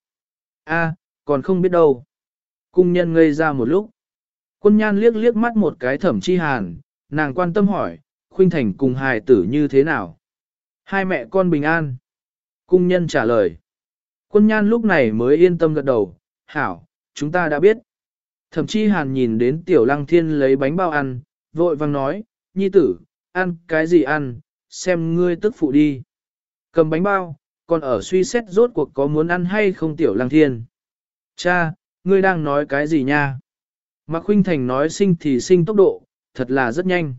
A, còn không biết đâu. Cung nhân ngây ra một lúc. Quân nhan liếc liếc mắt một cái thẩm chi hàn, nàng quan tâm hỏi, khuynh thành cùng hài tử như thế nào? Hai mẹ con bình an. Cung nhân trả lời. Quân nhan lúc này mới yên tâm gật đầu, hảo, chúng ta đã biết. Thẩm chi hàn nhìn đến tiểu lăng thiên lấy bánh bao ăn, vội vang nói, nhi tử, ăn cái gì ăn, xem ngươi tức phụ đi. Cầm bánh bao, còn ở suy xét rốt cuộc có muốn ăn hay không tiểu lăng thiên. Cha, ngươi đang nói cái gì nha? Mạc Khuynh Thành nói sinh thì sinh tốc độ, thật là rất nhanh.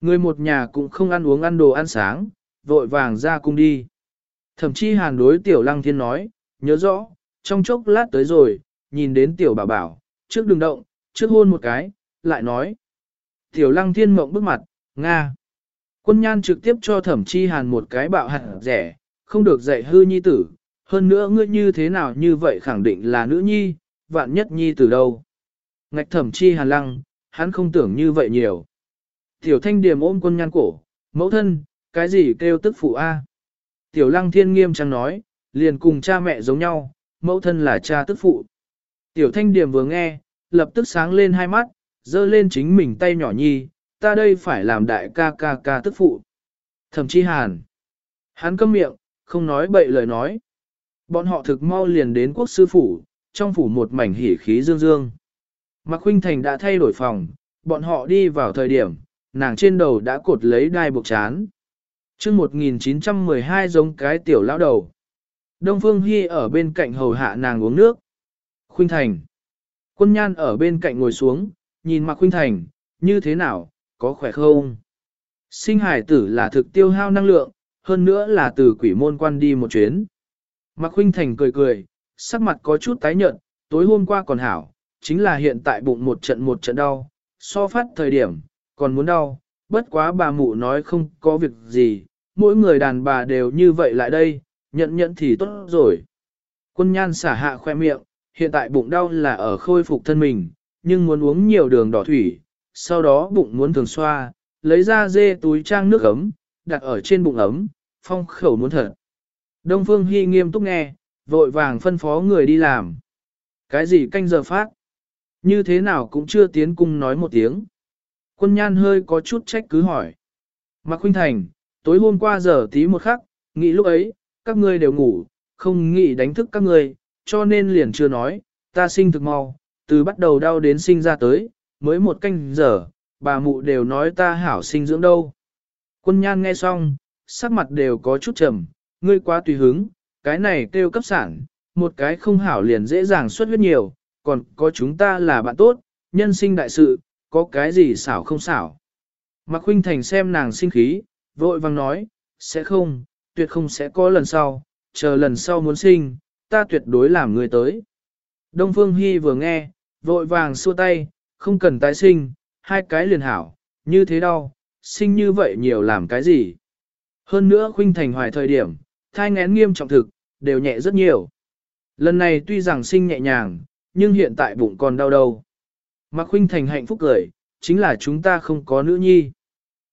Người một nhà cũng không ăn uống ăn đồ ăn sáng, vội vàng ra cung đi. Thậm chí hàn đối tiểu lăng thiên nói, nhớ rõ, trong chốc lát tới rồi, nhìn đến tiểu bảo bảo, trước đừng động, trước hôn một cái, lại nói. Tiểu lăng thiên mộng bước mặt, Nga. Quân nhan trực tiếp cho thẩm chi hàn một cái bạo hạt rẻ, không được dạy hư nhi tử, hơn nữa ngươi như thế nào như vậy khẳng định là nữ nhi, vạn nhất nhi tử đâu. Ngạch thẩm chi hàn lăng, hắn không tưởng như vậy nhiều. Tiểu thanh điểm ôm quân nhan cổ, mẫu thân, cái gì kêu tức phụ A. Tiểu lăng thiên nghiêm trang nói, liền cùng cha mẹ giống nhau, mẫu thân là cha tức phụ. Tiểu thanh điểm vừa nghe, lập tức sáng lên hai mắt, dơ lên chính mình tay nhỏ nhi, ta đây phải làm đại ca ca ca tức phụ. Thẩm chi hàn. Hắn câm miệng, không nói bậy lời nói. Bọn họ thực mau liền đến quốc sư phủ, trong phủ một mảnh hỉ khí dương dương. Mạc Khuynh Thành đã thay đổi phòng, bọn họ đi vào thời điểm, nàng trên đầu đã cột lấy đai buộc chán. chương 1912 giống cái tiểu lão đầu. Đông Phương Hy ở bên cạnh hầu hạ nàng uống nước. Khuynh Thành. Quân nhan ở bên cạnh ngồi xuống, nhìn Mạc Khuynh Thành, như thế nào, có khỏe không? Sinh hải tử là thực tiêu hao năng lượng, hơn nữa là từ quỷ môn quan đi một chuyến. Mạc Khuynh Thành cười cười, sắc mặt có chút tái nhợt, tối hôm qua còn hảo, chính là hiện tại bụng một trận một trận đau, so phát thời điểm, còn muốn đau, bất quá bà mụ nói không có việc gì, mỗi người đàn bà đều như vậy lại đây, nhận nhận thì tốt rồi. Quân nhan xả hạ khoe miệng, hiện tại bụng đau là ở khôi phục thân mình, nhưng muốn uống nhiều đường đỏ thủy, sau đó bụng muốn thường xoa, lấy ra dê túi trang nước ấm, đặt ở trên bụng ấm, phong khẩu muốn thật. Đông Phương Hy nghiêm túc nghe, vội vàng phân phó người đi làm. Cái gì canh giờ phát? Như thế nào cũng chưa tiến cung nói một tiếng. Quân nhan hơi có chút trách cứ hỏi. Mạc Huynh Thành, tối hôm qua giờ tí một khắc, nghĩ lúc ấy, các ngươi đều ngủ, không nghĩ đánh thức các ngươi, cho nên liền chưa nói, ta sinh thực mau, từ bắt đầu đau đến sinh ra tới, mới một canh giờ, bà mụ đều nói ta hảo sinh dưỡng đâu. Quân nhan nghe xong, sắc mặt đều có chút trầm, ngươi quá tùy hứng, cái này kêu cấp sản, một cái không hảo liền dễ dàng xuất huyết nhiều, còn có chúng ta là bạn tốt, nhân sinh đại sự, có cái gì xảo không xảo. Mạc Khuynh Thành xem nàng sinh khí, vội vang nói, sẽ không, tuyệt không sẽ có lần sau, chờ lần sau muốn sinh, ta tuyệt đối làm người tới. Đông Phương Hy vừa nghe, vội vàng xua tay, không cần tái sinh, hai cái liền hảo, như thế đâu, sinh như vậy nhiều làm cái gì. Hơn nữa Khuynh Thành hoài thời điểm, thai ngén nghiêm trọng thực, đều nhẹ rất nhiều. Lần này tuy rằng sinh nhẹ nhàng, nhưng hiện tại bụng còn đau đầu. Mạc Khuynh Thành hạnh phúc cười, chính là chúng ta không có nữ nhi.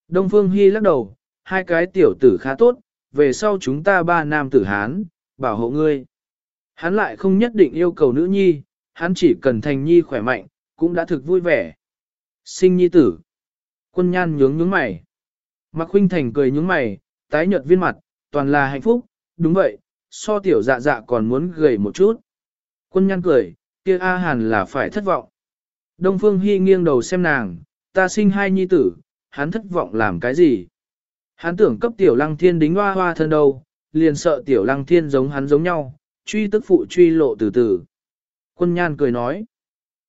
Đông Phương Hy lắc đầu, hai cái tiểu tử khá tốt, về sau chúng ta ba nam tử Hán, bảo hộ ngươi. Hắn lại không nhất định yêu cầu nữ nhi, hắn chỉ cần thành nhi khỏe mạnh, cũng đã thực vui vẻ. Sinh nhi tử. Quân nhan nhướng nhướng mày. Mạc Khuynh Thành cười nhướng mày, tái nhợt viên mặt, toàn là hạnh phúc, đúng vậy, so tiểu dạ dạ còn muốn gầy một chút. Quân nhan cười, kia A Hàn là phải thất vọng. Đông Phương Hy nghiêng đầu xem nàng, ta sinh hai nhi tử, hắn thất vọng làm cái gì? Hắn tưởng cấp tiểu lăng thiên đính hoa hoa thân đâu, liền sợ tiểu lăng thiên giống hắn giống nhau, truy tức phụ truy lộ từ từ. Quân nhan cười nói.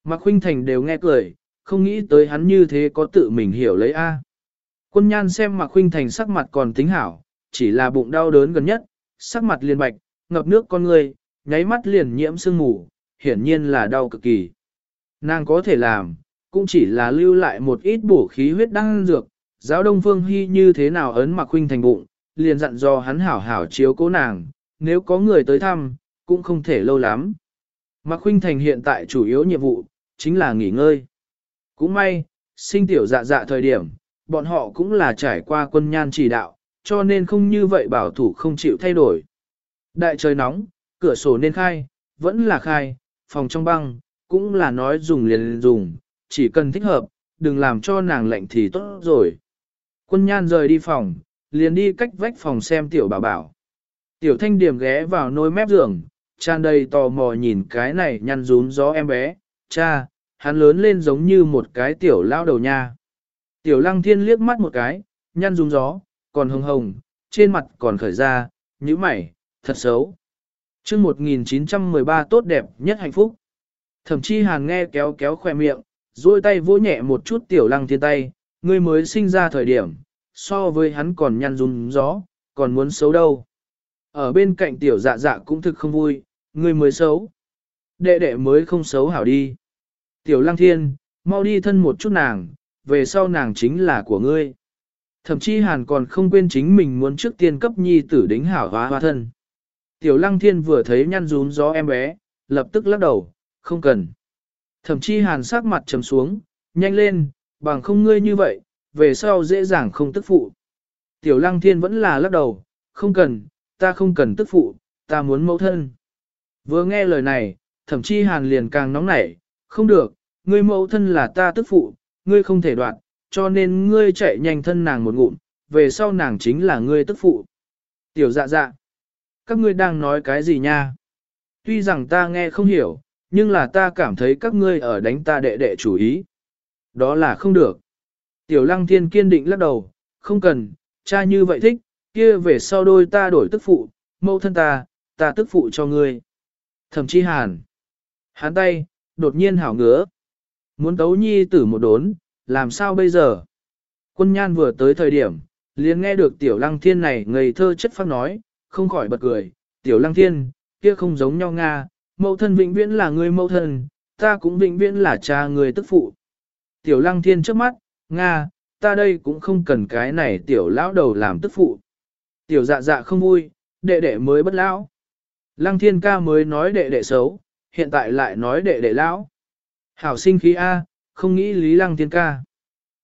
Mạc Khuynh Thành đều nghe cười, không nghĩ tới hắn như thế có tự mình hiểu lấy A. Quân nhan xem Mạc Khuynh Thành sắc mặt còn tính hảo, chỉ là bụng đau đớn gần nhất, sắc mặt liền bạch, ngập nước con người, nháy mắt liền nhiễm sương mù, hiển nhiên là đau cực kỳ. Nàng có thể làm, cũng chỉ là lưu lại một ít bổ khí huyết đăng dược, giáo đông phương hy như thế nào ấn Mạc Khuynh Thành bụng, liền dặn do hắn hảo hảo chiếu cố nàng, nếu có người tới thăm, cũng không thể lâu lắm. Mạc Khuynh Thành hiện tại chủ yếu nhiệm vụ, chính là nghỉ ngơi. Cũng may, sinh tiểu dạ dạ thời điểm, bọn họ cũng là trải qua quân nhan chỉ đạo, cho nên không như vậy bảo thủ không chịu thay đổi. Đại trời nóng, cửa sổ nên khai, vẫn là khai, phòng trong băng, cũng là nói dùng liền dùng, chỉ cần thích hợp, đừng làm cho nàng lạnh thì tốt rồi. Quân nhan rời đi phòng, liền đi cách vách phòng xem tiểu bảo bảo. Tiểu thanh điểm ghé vào nôi mép giường, tràn đầy tò mò nhìn cái này nhăn rún gió em bé, cha, hắn lớn lên giống như một cái tiểu lao đầu nha. Tiểu lăng thiên liếc mắt một cái, nhăn rung gió, còn hồng hồng, trên mặt còn khởi ra, như mày, thật xấu. chương 1913 tốt đẹp nhất hạnh phúc. Thậm chí hàn nghe kéo kéo khoe miệng, duỗi tay vỗ nhẹ một chút tiểu lăng thiên tay, ngươi mới sinh ra thời điểm, so với hắn còn nhăn rung gió, còn muốn xấu đâu. Ở bên cạnh tiểu dạ dạ cũng thực không vui, ngươi mới xấu. Đệ đệ mới không xấu hảo đi. Tiểu lăng thiên, mau đi thân một chút nàng, về sau nàng chính là của ngươi. Thậm chí hàn còn không quên chính mình muốn trước tiên cấp nhi tử đính hảo hóa hóa thân. Tiểu lăng thiên vừa thấy nhăn rún gió em bé, lập tức lắc đầu, không cần. Thậm chí hàn sắc mặt trầm xuống, nhanh lên, bằng không ngươi như vậy, về sau dễ dàng không tức phụ. Tiểu lăng thiên vẫn là lắc đầu, không cần, ta không cần tức phụ, ta muốn mẫu thân. Vừa nghe lời này, thậm chí hàn liền càng nóng nảy, không được, ngươi mẫu thân là ta tức phụ, ngươi không thể đoạn, cho nên ngươi chạy nhanh thân nàng một ngụm, về sau nàng chính là ngươi tức phụ. Tiểu dạ dạ, các ngươi đang nói cái gì nha? Tuy rằng ta nghe không hiểu, nhưng là ta cảm thấy các ngươi ở đánh ta đệ đệ chủ ý. Đó là không được. Tiểu lăng thiên kiên định lắc đầu, không cần, cha như vậy thích, kia về sau đôi ta đổi tức phụ, mẫu thân ta, ta tức phụ cho ngươi. Thẩm chi hàn. Hắn tay, đột nhiên hảo ngứa. Muốn tấu nhi tử một đốn, làm sao bây giờ? Quân nhan vừa tới thời điểm, liền nghe được tiểu lăng thiên này ngây thơ chất phác nói, không khỏi bật cười. Tiểu lăng thiên, kia không giống nhau Nga, mẫu thân vĩnh viễn là người mẫu thân, ta cũng vĩnh viễn là cha người tức phụ. Tiểu lăng thiên trước mắt, Nga, ta đây cũng không cần cái này tiểu lão đầu làm tức phụ. Tiểu dạ dạ không vui, đệ đệ mới bất lão. Lăng thiên ca mới nói đệ đệ xấu, hiện tại lại nói đệ đệ lão. Hảo sinh khí A, không nghĩ lý lăng thiên ca.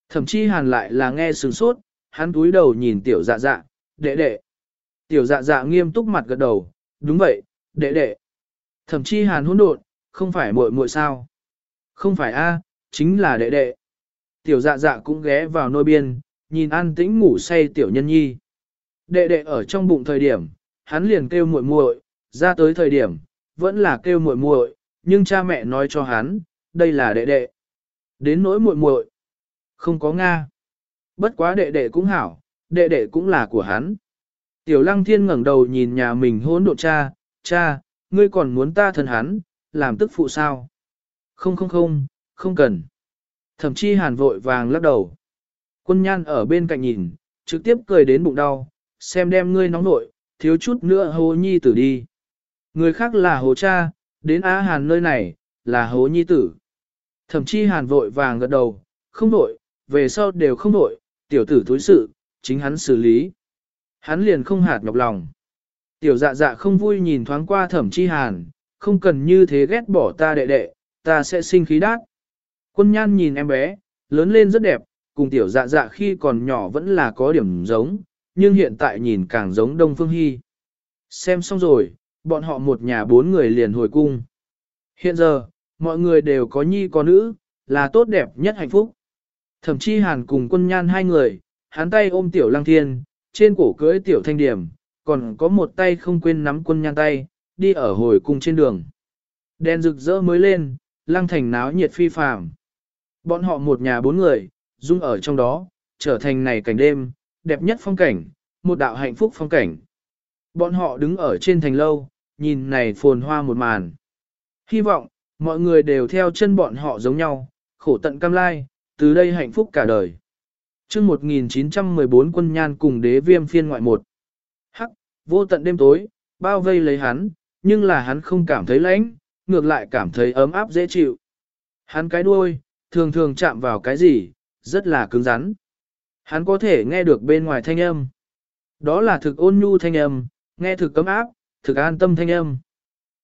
Thậm chí hàn lại là nghe sừng sốt, hắn túi đầu nhìn tiểu dạ dạ, đệ đệ. Tiểu dạ dạ nghiêm túc mặt gật đầu, đúng vậy, đệ đệ. Thậm chí hàn hỗn độn, không phải muội muội sao? Không phải A, chính là đệ đệ. Tiểu dạ dạ cũng ghé vào nôi biên, nhìn an tĩnh ngủ say tiểu nhân nhi. Đệ đệ ở trong bụng thời điểm, hắn liền kêu muội muội, ra tới thời điểm, vẫn là kêu muội muội, nhưng cha mẹ nói cho hắn, đây là đệ đệ. Đến nỗi muội muội, không có Nga. Bất quá đệ đệ cũng hảo, đệ đệ cũng là của hắn. Tiểu lăng thiên ngẩng đầu nhìn nhà mình hỗn độn cha, cha, ngươi còn muốn ta thân hắn, làm tức phụ sao? Không không không, không cần. Thậm chí hàn vội vàng lắc đầu. Quân nhan ở bên cạnh nhìn, trực tiếp cười đến bụng đau, xem đem ngươi nóng nội, thiếu chút nữa hố nhi tử đi. Người khác là hố cha, đến Á Hàn nơi này, là hố nhi tử. Thậm chí Hàn vội vàng gật đầu, không vội, về sau đều không vội, tiểu tử thối sự, chính hắn xử lý. Hắn liền không hạt nhọc lòng. Tiểu dạ dạ không vui nhìn thoáng qua thẩm chi hàn, không cần như thế ghét bỏ ta đệ đệ, ta sẽ sinh khí đát. Quân nhan nhìn em bé, lớn lên rất đẹp, cùng tiểu dạ dạ khi còn nhỏ vẫn là có điểm giống, nhưng hiện tại nhìn càng giống Đông Phương Hy. Xem xong rồi, bọn họ một nhà bốn người liền hồi cung. Hiện giờ, mọi người đều có nhi có nữ, là tốt đẹp nhất hạnh phúc. Thậm chí hàn cùng quân nhan hai người, hắn tay ôm tiểu lăng thiên, trên cổ cưỡi tiểu thanh điểm, còn có một tay không quên nắm quân nhan tay, đi ở hồi cung trên đường. Đèn rực rỡ mới lên, lăng thành náo nhiệt phi phàm. Bọn họ một nhà bốn người, dung ở trong đó, trở thành này cảnh đêm, đẹp nhất phong cảnh, một đạo hạnh phúc phong cảnh. Bọn họ đứng ở trên thành lâu, nhìn này phồn hoa một màn. Hy vọng, mọi người đều theo chân bọn họ giống nhau, khổ tận cam lai, từ đây hạnh phúc cả đời. chương 1914 quân nhan cùng đế viêm phiên ngoại một. Hắc, vô tận đêm tối, bao vây lấy hắn, nhưng là hắn không cảm thấy lạnh, ngược lại cảm thấy ấm áp dễ chịu. Hắn cái đuôi, thường thường chạm vào cái gì, rất là cứng rắn. Hắn có thể nghe được bên ngoài thanh âm. Đó là thực ôn nhu thanh âm, nghe thực cấm áp, thực an tâm thanh âm.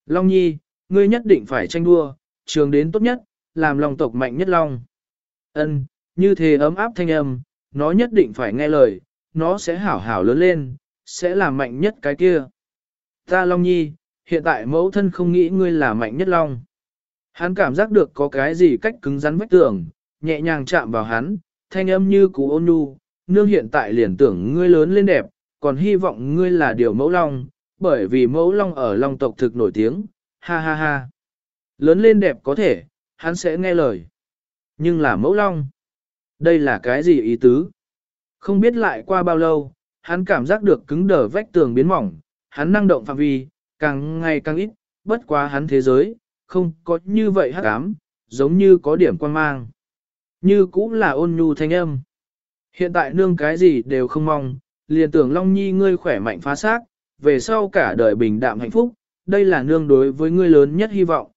Long Nhi, ngươi nhất định phải tranh đua, trường đến tốt nhất, làm lòng tộc mạnh nhất Long. Ân, như thế ấm áp thanh âm, nó nhất định phải nghe lời, nó sẽ hảo hảo lớn lên, sẽ làm mạnh nhất cái kia. Ta Long Nhi, hiện tại mẫu thân không nghĩ ngươi là mạnh nhất Long. Hắn cảm giác được có cái gì cách cứng rắn vách tường, nhẹ nhàng chạm vào hắn, thanh âm như cú ôn nhu, nương hiện tại liền tưởng ngươi lớn lên đẹp, còn hy vọng ngươi là điều mẫu long, bởi vì mẫu long ở long tộc thực nổi tiếng, ha ha ha. Lớn lên đẹp có thể, hắn sẽ nghe lời. Nhưng là mẫu long. Đây là cái gì ý tứ? Không biết lại qua bao lâu, hắn cảm giác được cứng đờ vách tường biến mỏng, hắn năng động phạm vi, càng ngày càng ít, bất quá hắn thế giới, không có như vậy hắc ám, giống như có điểm quan mang. Như cũng là ôn nhu thanh âm. Hiện tại nương cái gì đều không mong, liền tưởng Long Nhi ngươi khỏe mạnh phá xác, về sau cả đời bình đạm hạnh phúc, đây là nương đối với ngươi lớn nhất hy vọng.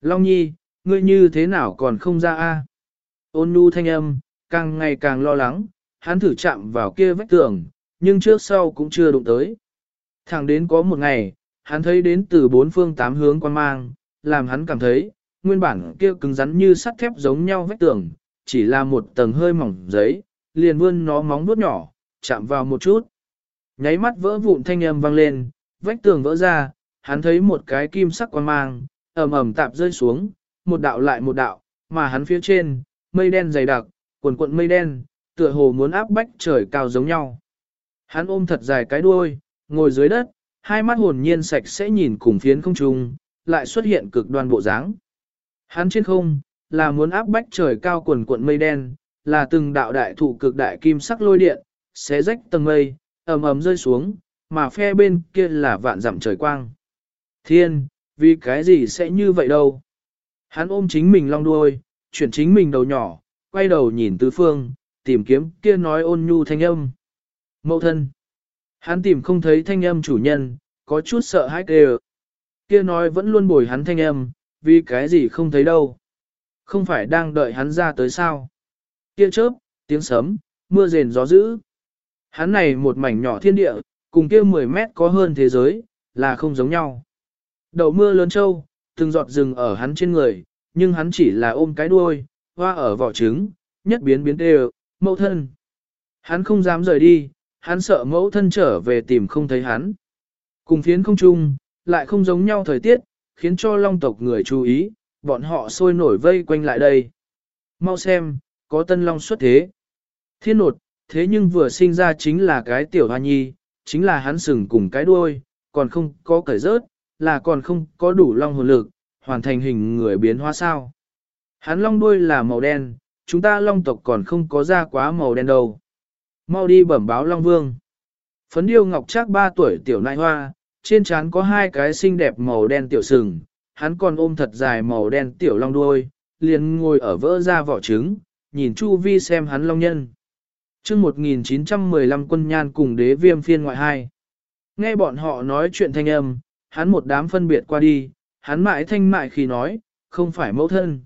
Long Nhi, ngươi như thế nào còn không ra a? Ôn nhu thanh âm, càng ngày càng lo lắng, hắn thử chạm vào kia vách tường, nhưng trước sau cũng chưa đụng tới. Thẳng đến có một ngày, hắn thấy đến từ bốn phương tám hướng quan mang, làm hắn cảm thấy, nguyên bản kia cứng rắn như sắt thép giống nhau vách tường, chỉ là một tầng hơi mỏng giấy, liền vươn nó móng vuốt nhỏ, chạm vào một chút. Nháy mắt vỡ vụn thanh âm vang lên, vách tường vỡ ra, hắn thấy một cái kim sắc quan mang, ầm ầm tạp rơi xuống, một đạo lại một đạo, mà hắn phía trên, mây đen dày đặc, cuộn cuộn mây đen, tựa hồ muốn áp bách trời cao giống nhau. Hắn ôm thật dài cái đuôi, ngồi dưới đất, hai mắt hồn nhiên sạch sẽ nhìn cùng phiến không trung, lại xuất hiện cực đoan bộ dáng. Hắn trên không, là muốn áp bách trời cao quần cuộn mây đen, là từng đạo đại thụ cực đại kim sắc lôi điện, xé rách tầng mây, ầm ầm rơi xuống, mà phe bên kia là vạn dặm trời quang. Thiên, vì cái gì sẽ như vậy đâu? Hắn ôm chính mình long đuôi, chuyển chính mình đầu nhỏ, quay đầu nhìn tứ phương, tìm kiếm kia nói ôn nhu thanh âm. Mậu thân. Hắn tìm không thấy thanh âm chủ nhân, có chút sợ hãi kêu. Kia nói vẫn luôn bồi hắn thanh âm, vì cái gì không thấy đâu. Không phải đang đợi hắn ra tới sao. Kia chớp, tiếng sấm, mưa rền gió dữ. Hắn này một mảnh nhỏ thiên địa, cùng kia 10 mét có hơn thế giới, là không giống nhau. Đầu mưa lớn trâu, từng giọt rừng ở hắn trên người, nhưng hắn chỉ là ôm cái đuôi, hoa ở vỏ trứng, nhất biến biến đều, mẫu thân. Hắn không dám rời đi, hắn sợ mẫu thân trở về tìm không thấy hắn. Cùng phiến không chung, lại không giống nhau thời tiết, khiến cho long tộc người chú ý, bọn họ sôi nổi vây quanh lại đây. Mau xem, có tân long xuất thế. Thiên nột, thế nhưng vừa sinh ra chính là cái tiểu hoa nhi, chính là hắn sừng cùng cái đuôi, còn không có cởi rớt, là còn không có đủ long hồn lực, hoàn thành hình người biến hóa sao. Hắn long đuôi là màu đen, chúng ta long tộc còn không có ra quá màu đen đâu. Mau đi bẩm báo long vương. Phấn điêu ngọc trác 3 tuổi tiểu nại hoa, trên trán có hai cái xinh đẹp màu đen tiểu sừng, hắn còn ôm thật dài màu đen tiểu long đuôi, liền ngồi ở vỡ ra vỏ trứng, nhìn chu vi xem hắn long nhân. chương 1915 quân nhan cùng đế viêm phiên ngoại hai. Nghe bọn họ nói chuyện thanh âm, hắn một đám phân biệt qua đi, hắn mãi thanh mại khi nói, không phải mẫu thân.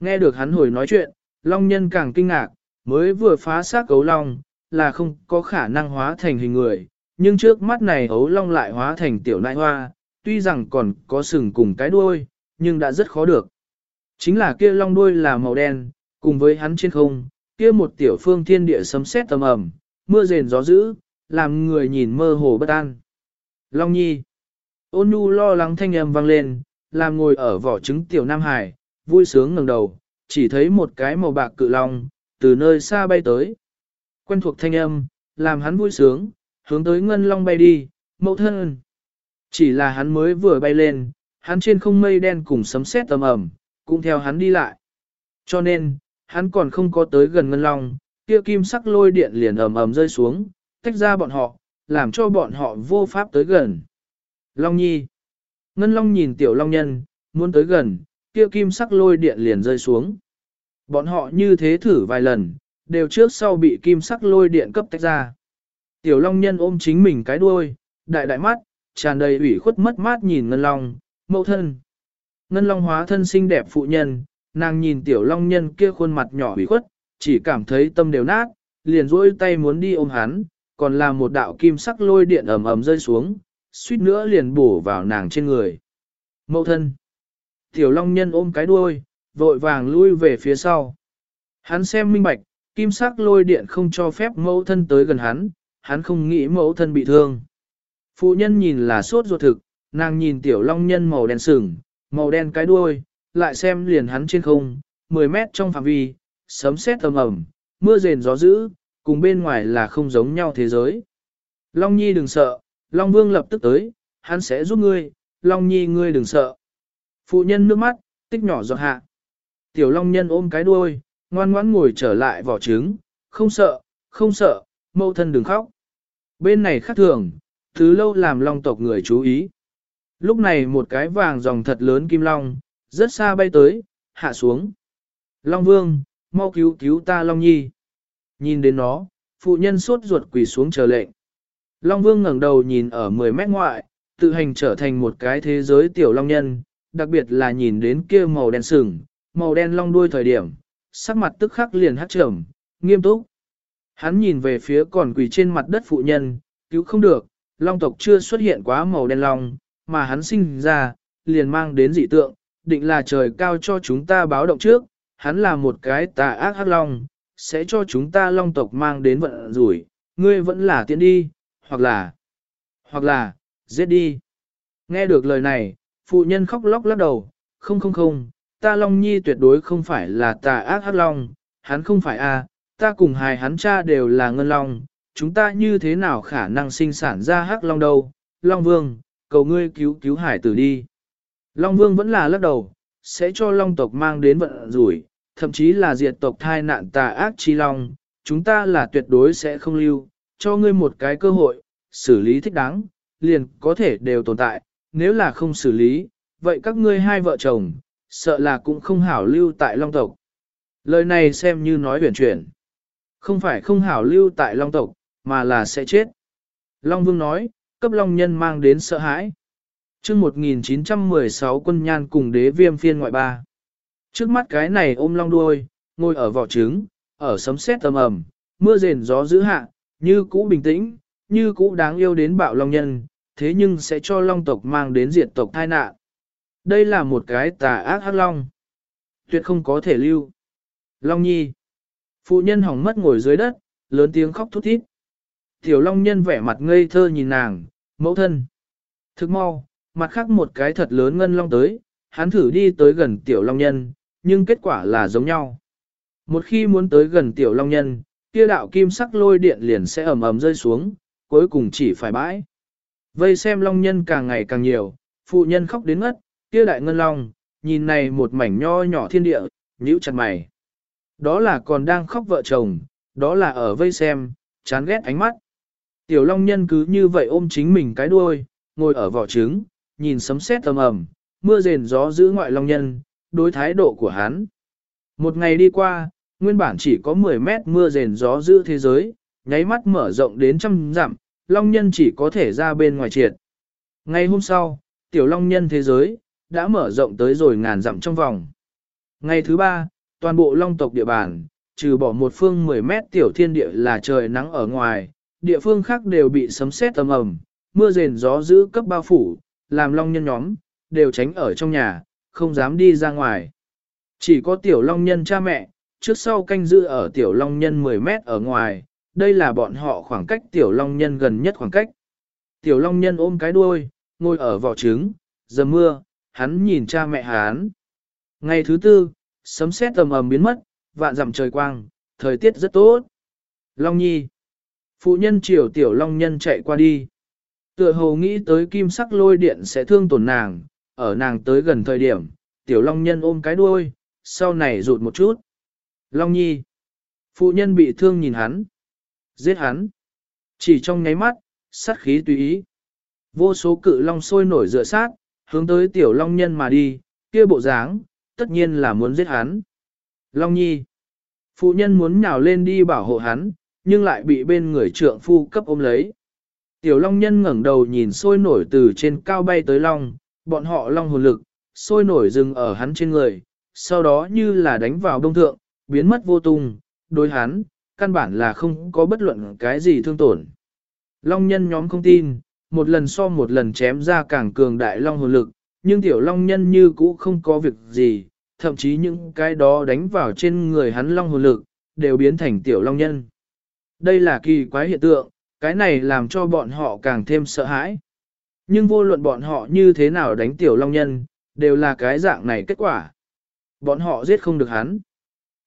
Nghe được hắn hồi nói chuyện, long nhân càng kinh ngạc, mới vừa phá xác cấu long, là không có khả năng hóa thành hình người, nhưng trước mắt này ấu long lại hóa thành tiểu nại hoa, tuy rằng còn có sừng cùng cái đuôi, nhưng đã rất khó được. Chính là kia long đuôi là màu đen, cùng với hắn trên không, kia một tiểu phương thiên địa sấm sét tầm ẩm, mưa rền gió dữ, làm người nhìn mơ hồ bất an. Long nhi, ôn nhu lo lắng thanh âm vang lên, làm ngồi ở vỏ trứng tiểu Nam Hải, vui sướng ngẩng đầu, chỉ thấy một cái màu bạc cự long, từ nơi xa bay tới. Quen thuộc thanh âm, làm hắn vui sướng, hướng tới ngân long bay đi, mẫu thân. Chỉ là hắn mới vừa bay lên, hắn trên không mây đen cùng sấm sét tầm ẩm, cũng theo hắn đi lại. Cho nên, hắn còn không có tới gần ngân long, kia kim sắc lôi điện liền ầm ầm rơi xuống, tách ra bọn họ, làm cho bọn họ vô pháp tới gần. Long nhi. Ngân long nhìn tiểu long nhân, muốn tới gần, kia kim sắc lôi điện liền rơi xuống. Bọn họ như thế thử vài lần, đều trước sau bị kim sắc lôi điện cấp tách ra. Tiểu Long Nhân ôm chính mình cái đuôi, đại đại mắt, tràn đầy ủy khuất mất mát nhìn Ngân Long, mẫu thân. Ngân Long hóa thân xinh đẹp phụ nhân, nàng nhìn Tiểu Long Nhân kia khuôn mặt nhỏ ủy khuất, chỉ cảm thấy tâm đều nát, liền duỗi tay muốn đi ôm hắn, còn là một đạo kim sắc lôi điện ầm ầm rơi xuống, suýt nữa liền bổ vào nàng trên người. Mậu thân. Tiểu Long Nhân ôm cái đuôi, vội vàng lui về phía sau. Hắn xem minh bạch, kim sắc lôi điện không cho phép mẫu thân tới gần hắn, hắn không nghĩ mẫu thân bị thương. Phụ nhân nhìn là sốt ruột thực, nàng nhìn tiểu long nhân màu đen sừng, màu đen cái đuôi, lại xem liền hắn trên không, 10 mét trong phạm vi, sấm sét tầm ẩm, mưa rền gió dữ, cùng bên ngoài là không giống nhau thế giới. Long Nhi đừng sợ, Long Vương lập tức tới, hắn sẽ giúp ngươi, Long Nhi ngươi đừng sợ. Phụ nhân nước mắt, tích nhỏ giọt hạ. Tiểu Long Nhân ôm cái đuôi, ngoan ngoãn ngồi trở lại vỏ trứng, không sợ, không sợ, mẫu thân đừng khóc. Bên này khác thường, thứ lâu làm long tộc người chú ý. Lúc này một cái vàng dòng thật lớn kim long, rất xa bay tới, hạ xuống. Long vương, mau cứu cứu ta long nhi. Nhìn đến nó, phụ nhân sốt ruột quỳ xuống chờ lệnh. Long vương ngẩng đầu nhìn ở 10 mét ngoại, tự hành trở thành một cái thế giới tiểu long nhân, đặc biệt là nhìn đến kia màu đen sừng, màu đen long đuôi thời điểm, sắc mặt tức khắc liền hắt trầm, nghiêm túc. Hắn nhìn về phía còn quỳ trên mặt đất phụ nhân, cứu không được, long tộc chưa xuất hiện quá màu đen long, mà hắn sinh ra, liền mang đến dị tượng, định là trời cao cho chúng ta báo động trước, hắn là một cái tà ác hắc long, sẽ cho chúng ta long tộc mang đến vận rủi, ngươi vẫn là tiến đi, hoặc là, hoặc là, giết đi. Nghe được lời này, phụ nhân khóc lóc lắc đầu, không không không, ta long nhi tuyệt đối không phải là tà ác hắc long, hắn không phải a, ta cùng hài hắn cha đều là ngân long, chúng ta như thế nào khả năng sinh sản ra hắc long đâu, long vương, cầu ngươi cứu cứu hải tử đi. Long vương vẫn là lắc đầu, sẽ cho long tộc mang đến vận rủi, thậm chí là diệt tộc thai nạn tà ác chi long, chúng ta là tuyệt đối sẽ không lưu, cho ngươi một cái cơ hội, xử lý thích đáng, liền có thể đều tồn tại, nếu là không xử lý, vậy các ngươi hai vợ chồng, sợ là cũng không hảo lưu tại long tộc. Lời này xem như nói huyền chuyển. Không phải không hảo lưu tại long tộc, mà là sẽ chết. Long Vương nói, cấp long nhân mang đến sợ hãi. chương 1916 quân nhan cùng đế viêm phiên ngoại ba. Trước mắt cái này ôm long đuôi, ngồi ở vỏ trứng, ở sấm sét tầm ẩm, mưa rền gió giữ hạ, như cũ bình tĩnh, như cũ đáng yêu đến bạo long nhân, thế nhưng sẽ cho long tộc mang đến diệt tộc tai nạn. Đây là một cái tà ác hắc long. Tuyệt không có thể lưu. Long nhi. Phụ nhân hỏng mất ngồi dưới đất, lớn tiếng khóc thút thít. Tiểu long nhân vẻ mặt ngây thơ nhìn nàng, mẫu thân. Thức mau, mặt khác một cái thật lớn ngân long tới, hắn thử đi tới gần tiểu long nhân, nhưng kết quả là giống nhau. Một khi muốn tới gần tiểu long nhân, kia đạo kim sắc lôi điện liền sẽ ầm ầm rơi xuống, cuối cùng chỉ phải bãi. Vây xem long nhân càng ngày càng nhiều, phụ nhân khóc đến ngất, kia đại ngân long, nhìn này một mảnh nho nhỏ thiên địa, nhíu chặt mày. Đó là còn đang khóc vợ chồng, đó là ở vây xem, chán ghét ánh mắt. Tiểu long nhân cứ như vậy ôm chính mình cái đuôi, ngồi ở vỏ trứng, nhìn sấm sét tầm ầm, mưa rền gió giữ ngoại long nhân, đối thái độ của hắn. Một ngày đi qua, nguyên bản chỉ có 10 mét mưa rền gió giữ thế giới, nháy mắt mở rộng đến trăm dặm, long nhân chỉ có thể ra bên ngoài triệt. Ngày hôm sau, tiểu long nhân thế giới, đã mở rộng tới rồi ngàn dặm trong vòng. Ngày thứ ba, toàn bộ long tộc địa bàn, trừ bỏ một phương 10 mét tiểu thiên địa là trời nắng ở ngoài, địa phương khác đều bị sấm sét âm ầm, mưa rền gió giữ cấp bao phủ, làm long nhân nhóm, đều tránh ở trong nhà, không dám đi ra ngoài. Chỉ có tiểu long nhân cha mẹ, trước sau canh giữ ở tiểu long nhân 10 mét ở ngoài, đây là bọn họ khoảng cách tiểu long nhân gần nhất khoảng cách. Tiểu long nhân ôm cái đuôi, ngồi ở vỏ trứng, giờ mưa, hắn nhìn cha mẹ hắn. Ngày thứ tư, sấm sét tầm ầm biến mất, vạn dặm trời quang, thời tiết rất tốt. Long nhi. Phụ nhân triều tiểu long nhân chạy qua đi. Tựa hồ nghĩ tới kim sắc lôi điện sẽ thương tổn nàng, ở nàng tới gần thời điểm, tiểu long nhân ôm cái đuôi, sau này rụt một chút. Long nhi. Phụ nhân bị thương nhìn hắn. Giết hắn. Chỉ trong nháy mắt, sát khí tùy ý. Vô số cự long sôi nổi dựa sát, hướng tới tiểu long nhân mà đi, kia bộ dáng, tất nhiên là muốn giết hắn. Long nhi. Phụ nhân muốn nhào lên đi bảo hộ hắn, nhưng lại bị bên người trượng phu cấp ôm lấy. Tiểu long nhân ngẩng đầu nhìn sôi nổi từ trên cao bay tới long, bọn họ long hồn lực, sôi nổi dừng ở hắn trên người, sau đó như là đánh vào đông thượng, biến mất vô tung, đối hắn, căn bản là không có bất luận cái gì thương tổn. Long nhân nhóm không tin, một lần so một lần chém ra càng cường đại long hồn lực, nhưng tiểu long nhân như cũ không có việc gì, thậm chí những cái đó đánh vào trên người hắn long hồn lực, đều biến thành tiểu long nhân. Đây là kỳ quái hiện tượng, cái này làm cho bọn họ càng thêm sợ hãi. Nhưng vô luận bọn họ như thế nào đánh tiểu long nhân, đều là cái dạng này kết quả. Bọn họ giết không được hắn.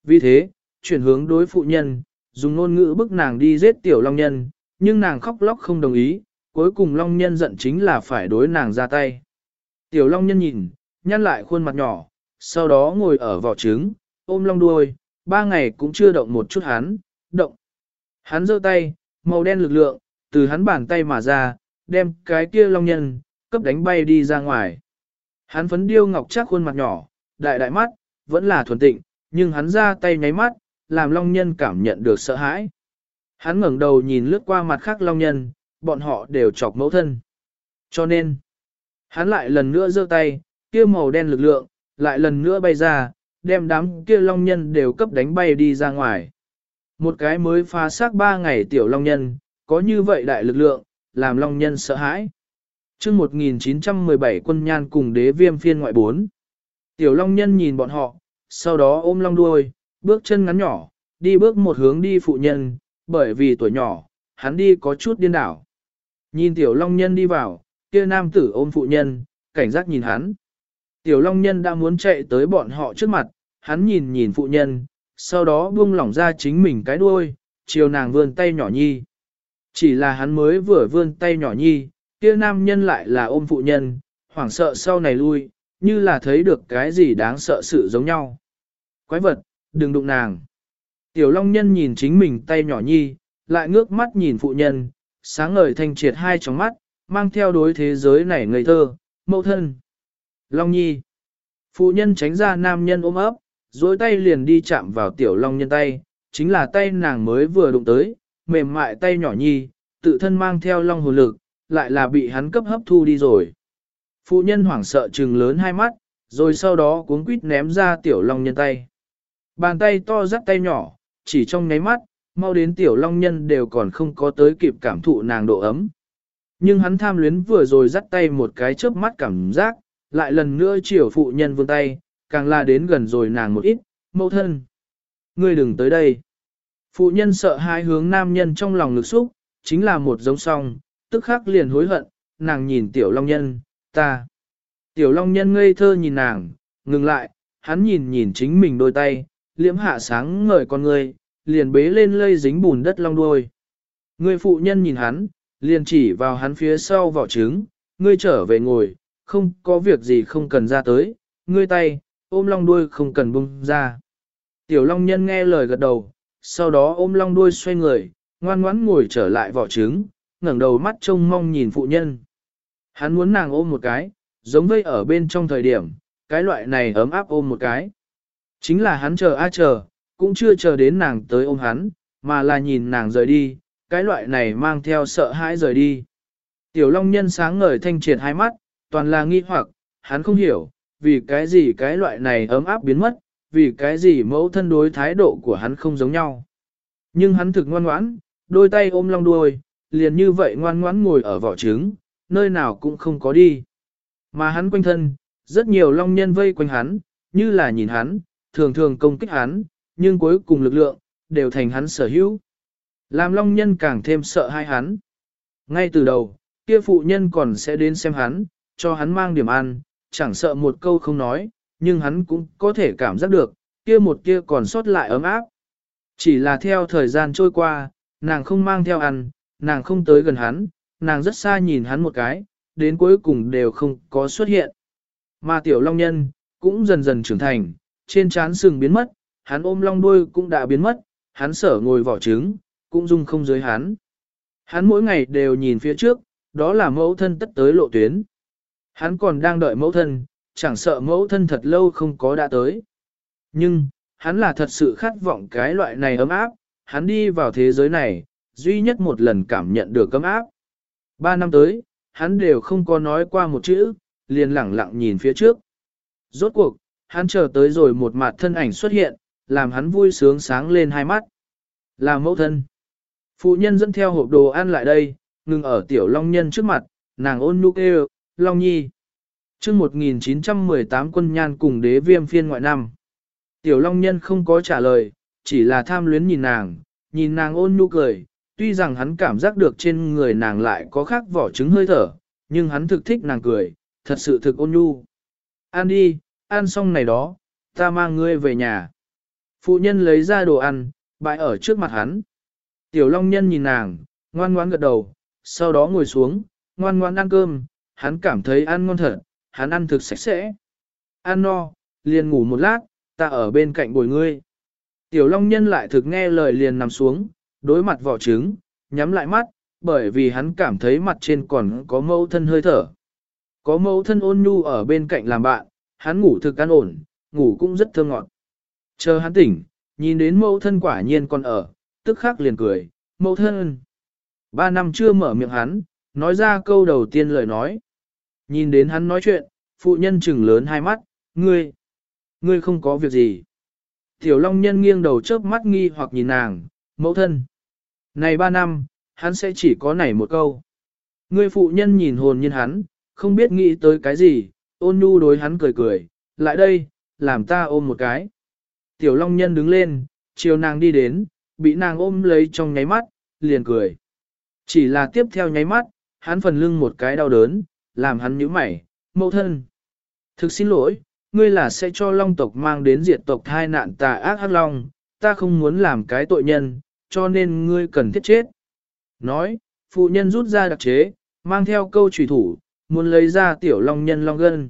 Vì thế, chuyển hướng đối phụ nhân, dùng ngôn ngữ bức nàng đi giết tiểu long nhân, nhưng nàng khóc lóc không đồng ý, cuối cùng long nhân giận chính là phải đối nàng ra tay. Tiểu long nhân nhìn, nhăn lại khuôn mặt nhỏ, sau đó ngồi ở vỏ trứng, ôm long đuôi, ba ngày cũng chưa động một chút hắn, động. Hắn giơ tay, màu đen lực lượng, từ hắn bàn tay mà ra, đem cái kia long nhân, cấp đánh bay đi ra ngoài. Hắn phấn điêu ngọc chắc khuôn mặt nhỏ, đại đại mắt, vẫn là thuần tịnh, nhưng hắn ra tay nháy mắt, làm long nhân cảm nhận được sợ hãi. Hắn ngẩng đầu nhìn lướt qua mặt khác long nhân, bọn họ đều chọc mẫu thân. Cho nên, hắn lại lần nữa giơ tay, kia màu đen lực lượng, lại lần nữa bay ra, đem đám kia long nhân đều cấp đánh bay đi ra ngoài. Một cái mới phá xác ba ngày tiểu long nhân, có như vậy đại lực lượng, làm long nhân sợ hãi. chương 1917 quân nhan cùng đế viêm phiên ngoại 4. Tiểu long nhân nhìn bọn họ, sau đó ôm long đuôi, bước chân ngắn nhỏ, đi bước một hướng đi phụ nhân, bởi vì tuổi nhỏ, hắn đi có chút điên đảo. Nhìn tiểu long nhân đi vào, kia nam tử ôm phụ nhân, cảnh giác nhìn hắn. Tiểu long nhân đã muốn chạy tới bọn họ trước mặt, hắn nhìn nhìn phụ nhân, sau đó buông lỏng ra chính mình cái đuôi, chiều nàng vươn tay nhỏ nhi. Chỉ là hắn mới vừa vươn tay nhỏ nhi, kia nam nhân lại là ôm phụ nhân, hoảng sợ sau này lui, như là thấy được cái gì đáng sợ sự giống nhau. Quái vật, đừng đụng nàng. Tiểu Long Nhân nhìn chính mình tay nhỏ nhi, lại ngước mắt nhìn phụ nhân, sáng ngời thanh triệt hai tròng mắt, mang theo đối thế giới này ngây thơ, mẫu thân. Long Nhi. Phụ nhân tránh ra nam nhân ôm ấp, dối tay liền đi chạm vào tiểu Long Nhân tay, chính là tay nàng mới vừa đụng tới, mềm mại tay nhỏ nhi, tự thân mang theo Long hồn lực, lại là bị hắn cấp hấp thu đi rồi. Phụ nhân hoảng sợ trừng lớn hai mắt, rồi sau đó cuống quýt ném ra tiểu Long Nhân tay. Bàn tay to dắt tay nhỏ, chỉ trong nháy mắt, mau đến tiểu long nhân đều còn không có tới kịp cảm thụ nàng độ ấm. Nhưng hắn tham luyến vừa rồi dắt tay một cái chớp mắt cảm giác, lại lần nữa chiều phụ nhân vươn tay, càng là đến gần rồi nàng một ít, mẫu thân. Ngươi đừng tới đây. Phụ nhân sợ hai hướng nam nhân trong lòng lực xúc, chính là một giống song, tức khắc liền hối hận, nàng nhìn tiểu long nhân, ta. Tiểu long nhân ngây thơ nhìn nàng, ngừng lại, hắn nhìn nhìn chính mình đôi tay, liễm hạ sáng ngời con người, liền bế lên lây dính bùn đất long đuôi. Người phụ nhân nhìn hắn, liền chỉ vào hắn phía sau vỏ trứng, ngươi trở về ngồi, không có việc gì không cần ra tới, ngươi tay, ôm long đuôi không cần bung ra. Tiểu long nhân nghe lời gật đầu, sau đó ôm long đuôi xoay người, ngoan ngoãn ngồi trở lại vỏ trứng, ngẩng đầu mắt trông mong nhìn phụ nhân. Hắn muốn nàng ôm một cái, giống vây ở bên trong thời điểm, cái loại này ấm áp ôm một cái. Chính là hắn chờ a à chờ, cũng chưa chờ đến nàng tới ôm hắn, mà là nhìn nàng rời đi, cái loại này mang theo sợ hãi rời đi. Tiểu Long Nhân sáng ngời thanh triệt hai mắt, toàn là nghi hoặc, hắn không hiểu, vì cái gì cái loại này ấm áp biến mất, vì cái gì mẫu thân đối thái độ của hắn không giống nhau. Nhưng hắn thực ngoan ngoãn, đôi tay ôm long đuôi, liền như vậy ngoan ngoãn ngồi ở vỏ trứng, nơi nào cũng không có đi. Mà hắn quanh thân, rất nhiều long nhân vây quanh hắn, như là nhìn hắn, thường thường công kích hắn, nhưng cuối cùng lực lượng, đều thành hắn sở hữu. Làm long nhân càng thêm sợ hai hắn. Ngay từ đầu, kia phụ nhân còn sẽ đến xem hắn, cho hắn mang điểm ăn, chẳng sợ một câu không nói, nhưng hắn cũng có thể cảm giác được, kia một kia còn sót lại ấm áp. Chỉ là theo thời gian trôi qua, nàng không mang theo ăn, nàng không tới gần hắn, nàng rất xa nhìn hắn một cái, đến cuối cùng đều không có xuất hiện. Mà tiểu long nhân, cũng dần dần trưởng thành, trên trán sừng biến mất, hắn ôm long đuôi cũng đã biến mất, hắn sở ngồi vỏ trứng, cũng dung không dưới hắn. Hắn mỗi ngày đều nhìn phía trước, đó là mẫu thân tất tới lộ tuyến. Hắn còn đang đợi mẫu thân, chẳng sợ mẫu thân thật lâu không có đã tới. Nhưng, hắn là thật sự khát vọng cái loại này ấm áp, hắn đi vào thế giới này, duy nhất một lần cảm nhận được ấm áp. Ba năm tới, hắn đều không có nói qua một chữ, liền lẳng lặng nhìn phía trước. Rốt cuộc, hắn chờ tới rồi một mặt thân ảnh xuất hiện, làm hắn vui sướng sáng lên hai mắt. Là mẫu thân. Phụ nhân dẫn theo hộp đồ ăn lại đây, ngừng ở tiểu long nhân trước mặt, nàng ôn nhu kêu, long nhi. chương 1918 quân nhan cùng đế viêm phiên ngoại năm. Tiểu long nhân không có trả lời, chỉ là tham luyến nhìn nàng, nhìn nàng ôn nhu cười, tuy rằng hắn cảm giác được trên người nàng lại có khác vỏ trứng hơi thở, nhưng hắn thực thích nàng cười, thật sự thực ôn nhu. Ăn đi, ăn xong này đó, ta mang ngươi về nhà. Phụ nhân lấy ra đồ ăn, bãi ở trước mặt hắn. Tiểu Long Nhân nhìn nàng, ngoan ngoan gật đầu, sau đó ngồi xuống, ngoan ngoan ăn cơm, hắn cảm thấy ăn ngon thật, hắn ăn thực sạch sẽ. Ăn no, liền ngủ một lát, ta ở bên cạnh bồi ngươi. Tiểu Long Nhân lại thực nghe lời liền nằm xuống, đối mặt vỏ trứng, nhắm lại mắt, bởi vì hắn cảm thấy mặt trên còn có mẫu thân hơi thở. Có mẫu thân ôn nhu ở bên cạnh làm bạn, hắn ngủ thực an ổn, ngủ cũng rất thơ ngọt. Chờ hắn tỉnh, nhìn đến mẫu thân quả nhiên còn ở, tức khắc liền cười, mẫu thân. Ba năm chưa mở miệng hắn, nói ra câu đầu tiên lời nói. Nhìn đến hắn nói chuyện, phụ nhân trừng lớn hai mắt, ngươi, ngươi không có việc gì. Tiểu Long Nhân nghiêng đầu chớp mắt nghi hoặc nhìn nàng, mẫu thân. Này ba năm, hắn sẽ chỉ có này một câu. người phụ nhân nhìn hồn nhiên hắn, không biết nghĩ tới cái gì, ôn nhu đối hắn cười cười, lại đây, làm ta ôm một cái. Tiểu Long Nhân đứng lên, chiều nàng đi đến, bị nàng ôm lấy trong nháy mắt, liền cười. Chỉ là tiếp theo nháy mắt, hắn phần lưng một cái đau đớn, làm hắn nhíu mày, mẫu thân. Thực xin lỗi, ngươi là sẽ cho Long tộc mang đến diệt tộc thai nạn tà ác hắc Long, ta không muốn làm cái tội nhân, cho nên ngươi cần thiết chết. Nói, phụ nhân rút ra đặc chế, mang theo câu trùy thủ, muốn lấy ra tiểu long nhân long gân.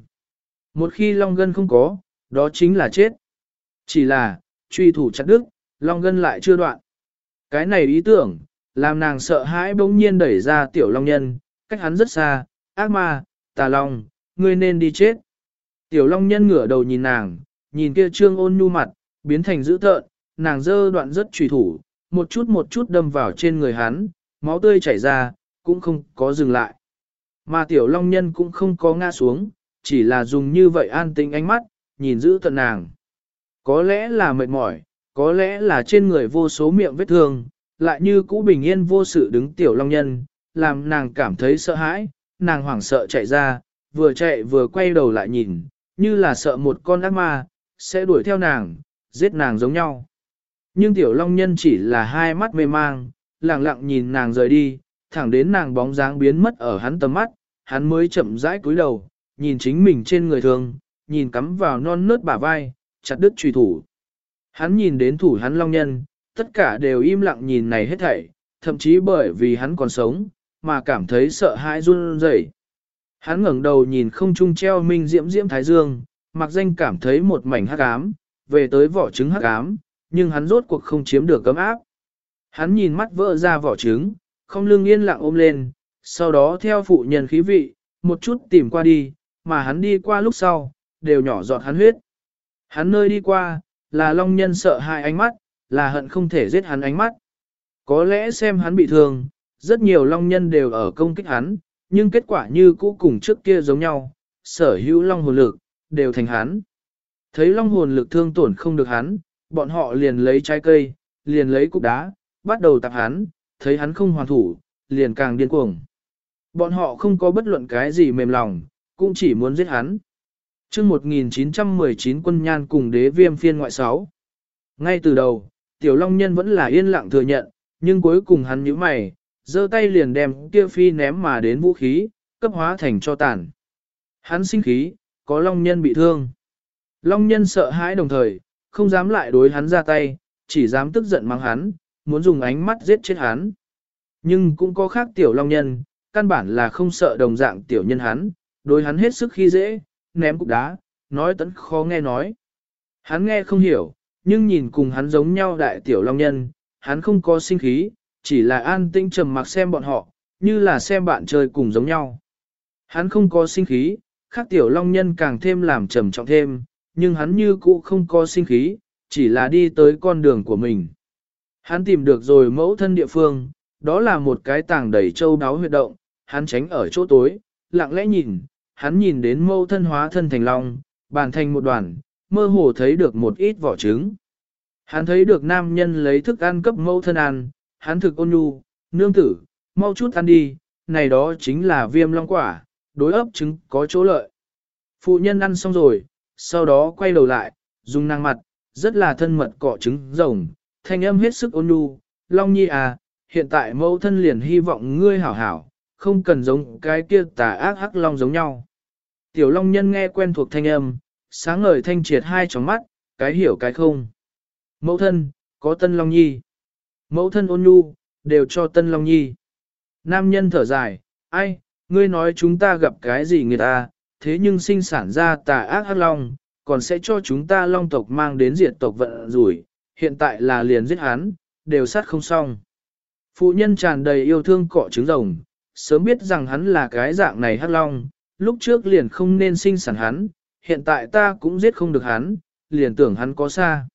Một khi long gân không có, đó chính là chết. Chỉ là, truy thủ chặt đứt, long gân lại chưa đoạn. Cái này ý tưởng, làm nàng sợ hãi bỗng nhiên đẩy ra tiểu long nhân, cách hắn rất xa, ác ma, tà long, ngươi nên đi chết. Tiểu long nhân ngửa đầu nhìn nàng, nhìn kia trương ôn nhu mặt, biến thành dữ tợn, nàng dơ đoạn rất trùy thủ, một chút một chút đâm vào trên người hắn, máu tươi chảy ra, cũng không có dừng lại. Mà tiểu long nhân cũng không có ngã xuống, chỉ là dùng như vậy an tĩnh ánh mắt, nhìn giữ tận nàng. Có lẽ là mệt mỏi, có lẽ là trên người vô số miệng vết thương, lại như cũ bình yên vô sự đứng tiểu long nhân, làm nàng cảm thấy sợ hãi, nàng hoảng sợ chạy ra, vừa chạy vừa quay đầu lại nhìn, như là sợ một con ác ma, sẽ đuổi theo nàng, giết nàng giống nhau. Nhưng tiểu long nhân chỉ là hai mắt mê mang, lặng lặng nhìn nàng rời đi, thẳng đến nàng bóng dáng biến mất ở hắn tầm mắt, hắn mới chậm rãi cúi đầu, nhìn chính mình trên người thường, nhìn cắm vào non nớt bả vai, chặt đứt truy thủ. Hắn nhìn đến thủ hắn long nhân, tất cả đều im lặng nhìn này hết thảy, thậm chí bởi vì hắn còn sống, mà cảm thấy sợ hãi run rẩy. Hắn ngẩng đầu nhìn không trung treo minh diễm diễm thái dương, mặc danh cảm thấy một mảnh hắc ám, về tới vỏ trứng hắc ám, nhưng hắn rốt cuộc không chiếm được cấm áp. Hắn nhìn mắt vỡ ra vỏ trứng, không lưng yên lặng ôm lên, sau đó theo phụ nhân khí vị, một chút tìm qua đi, mà hắn đi qua lúc sau, đều nhỏ giọt hắn huyết. Hắn nơi đi qua, là long nhân sợ hai ánh mắt, là hận không thể giết hắn ánh mắt. Có lẽ xem hắn bị thương, rất nhiều long nhân đều ở công kích hắn, nhưng kết quả như cũ cùng trước kia giống nhau, sở hữu long hồn lực, đều thành hắn. Thấy long hồn lực thương tổn không được hắn, bọn họ liền lấy trái cây, liền lấy cục đá, bắt đầu tạp hắn, thấy hắn không hoàn thủ, liền càng điên cuồng. Bọn họ không có bất luận cái gì mềm lòng, cũng chỉ muốn giết hắn. chương 1919 quân nhan cùng đế viêm phiên ngoại 6. Ngay từ đầu, Tiểu Long Nhân vẫn là yên lặng thừa nhận, nhưng cuối cùng hắn nhíu mày, giơ tay liền đem kia phi ném mà đến vũ khí, cấp hóa thành cho tàn. Hắn sinh khí, có Long Nhân bị thương. Long Nhân sợ hãi đồng thời, không dám lại đối hắn ra tay, chỉ dám tức giận mang hắn, muốn dùng ánh mắt giết chết hắn. Nhưng cũng có khác Tiểu Long Nhân, căn bản là không sợ đồng dạng Tiểu Nhân hắn, đối hắn hết sức khi dễ, ném cục đá, nói tấn khó nghe nói. Hắn nghe không hiểu, nhưng nhìn cùng hắn giống nhau đại tiểu long nhân, hắn không có sinh khí, chỉ là an tĩnh trầm mặc xem bọn họ, như là xem bạn chơi cùng giống nhau. Hắn không có sinh khí, khác tiểu long nhân càng thêm làm trầm trọng thêm, nhưng hắn như cũ không có sinh khí, chỉ là đi tới con đường của mình. Hắn tìm được rồi mẫu thân địa phương, đó là một cái tảng đầy châu đáo huyệt động, hắn tránh ở chỗ tối, lặng lẽ nhìn, hắn nhìn đến mẫu thân hóa thân thành long, bàn thành một đoàn, mơ hồ thấy được một ít vỏ trứng. Hắn thấy được nam nhân lấy thức ăn cấp mẫu thân ăn, hắn thực ôn nhu, nương tử, mau chút ăn đi, này đó chính là viêm long quả, đối ấp trứng có chỗ lợi. Phụ nhân ăn xong rồi, sau đó quay đầu lại, dùng năng mặt, rất là thân mật cọ trứng rồng, thanh âm hết sức ôn nhu, long nhi à, hiện tại mẫu thân liền hy vọng ngươi hảo hảo, không cần giống cái kia tà ác hắc long giống nhau. Tiểu long nhân nghe quen thuộc thanh âm, sáng ngời thanh triệt hai tròng mắt, cái hiểu cái không. Mẫu thân, có tân long nhi. Mẫu thân ôn nhu, đều cho tân long nhi. Nam nhân thở dài, ai, ngươi nói chúng ta gặp cái gì người ta, thế nhưng sinh sản ra tà ác hắc long, còn sẽ cho chúng ta long tộc mang đến diệt tộc vận rủi, hiện tại là liền giết hắn, đều sát không xong. Phụ nhân tràn đầy yêu thương cọ trứng rồng, sớm biết rằng hắn là cái dạng này hắc long, lúc trước liền không nên sinh sản hắn, hiện tại ta cũng giết không được hắn, liền tưởng hắn có xa.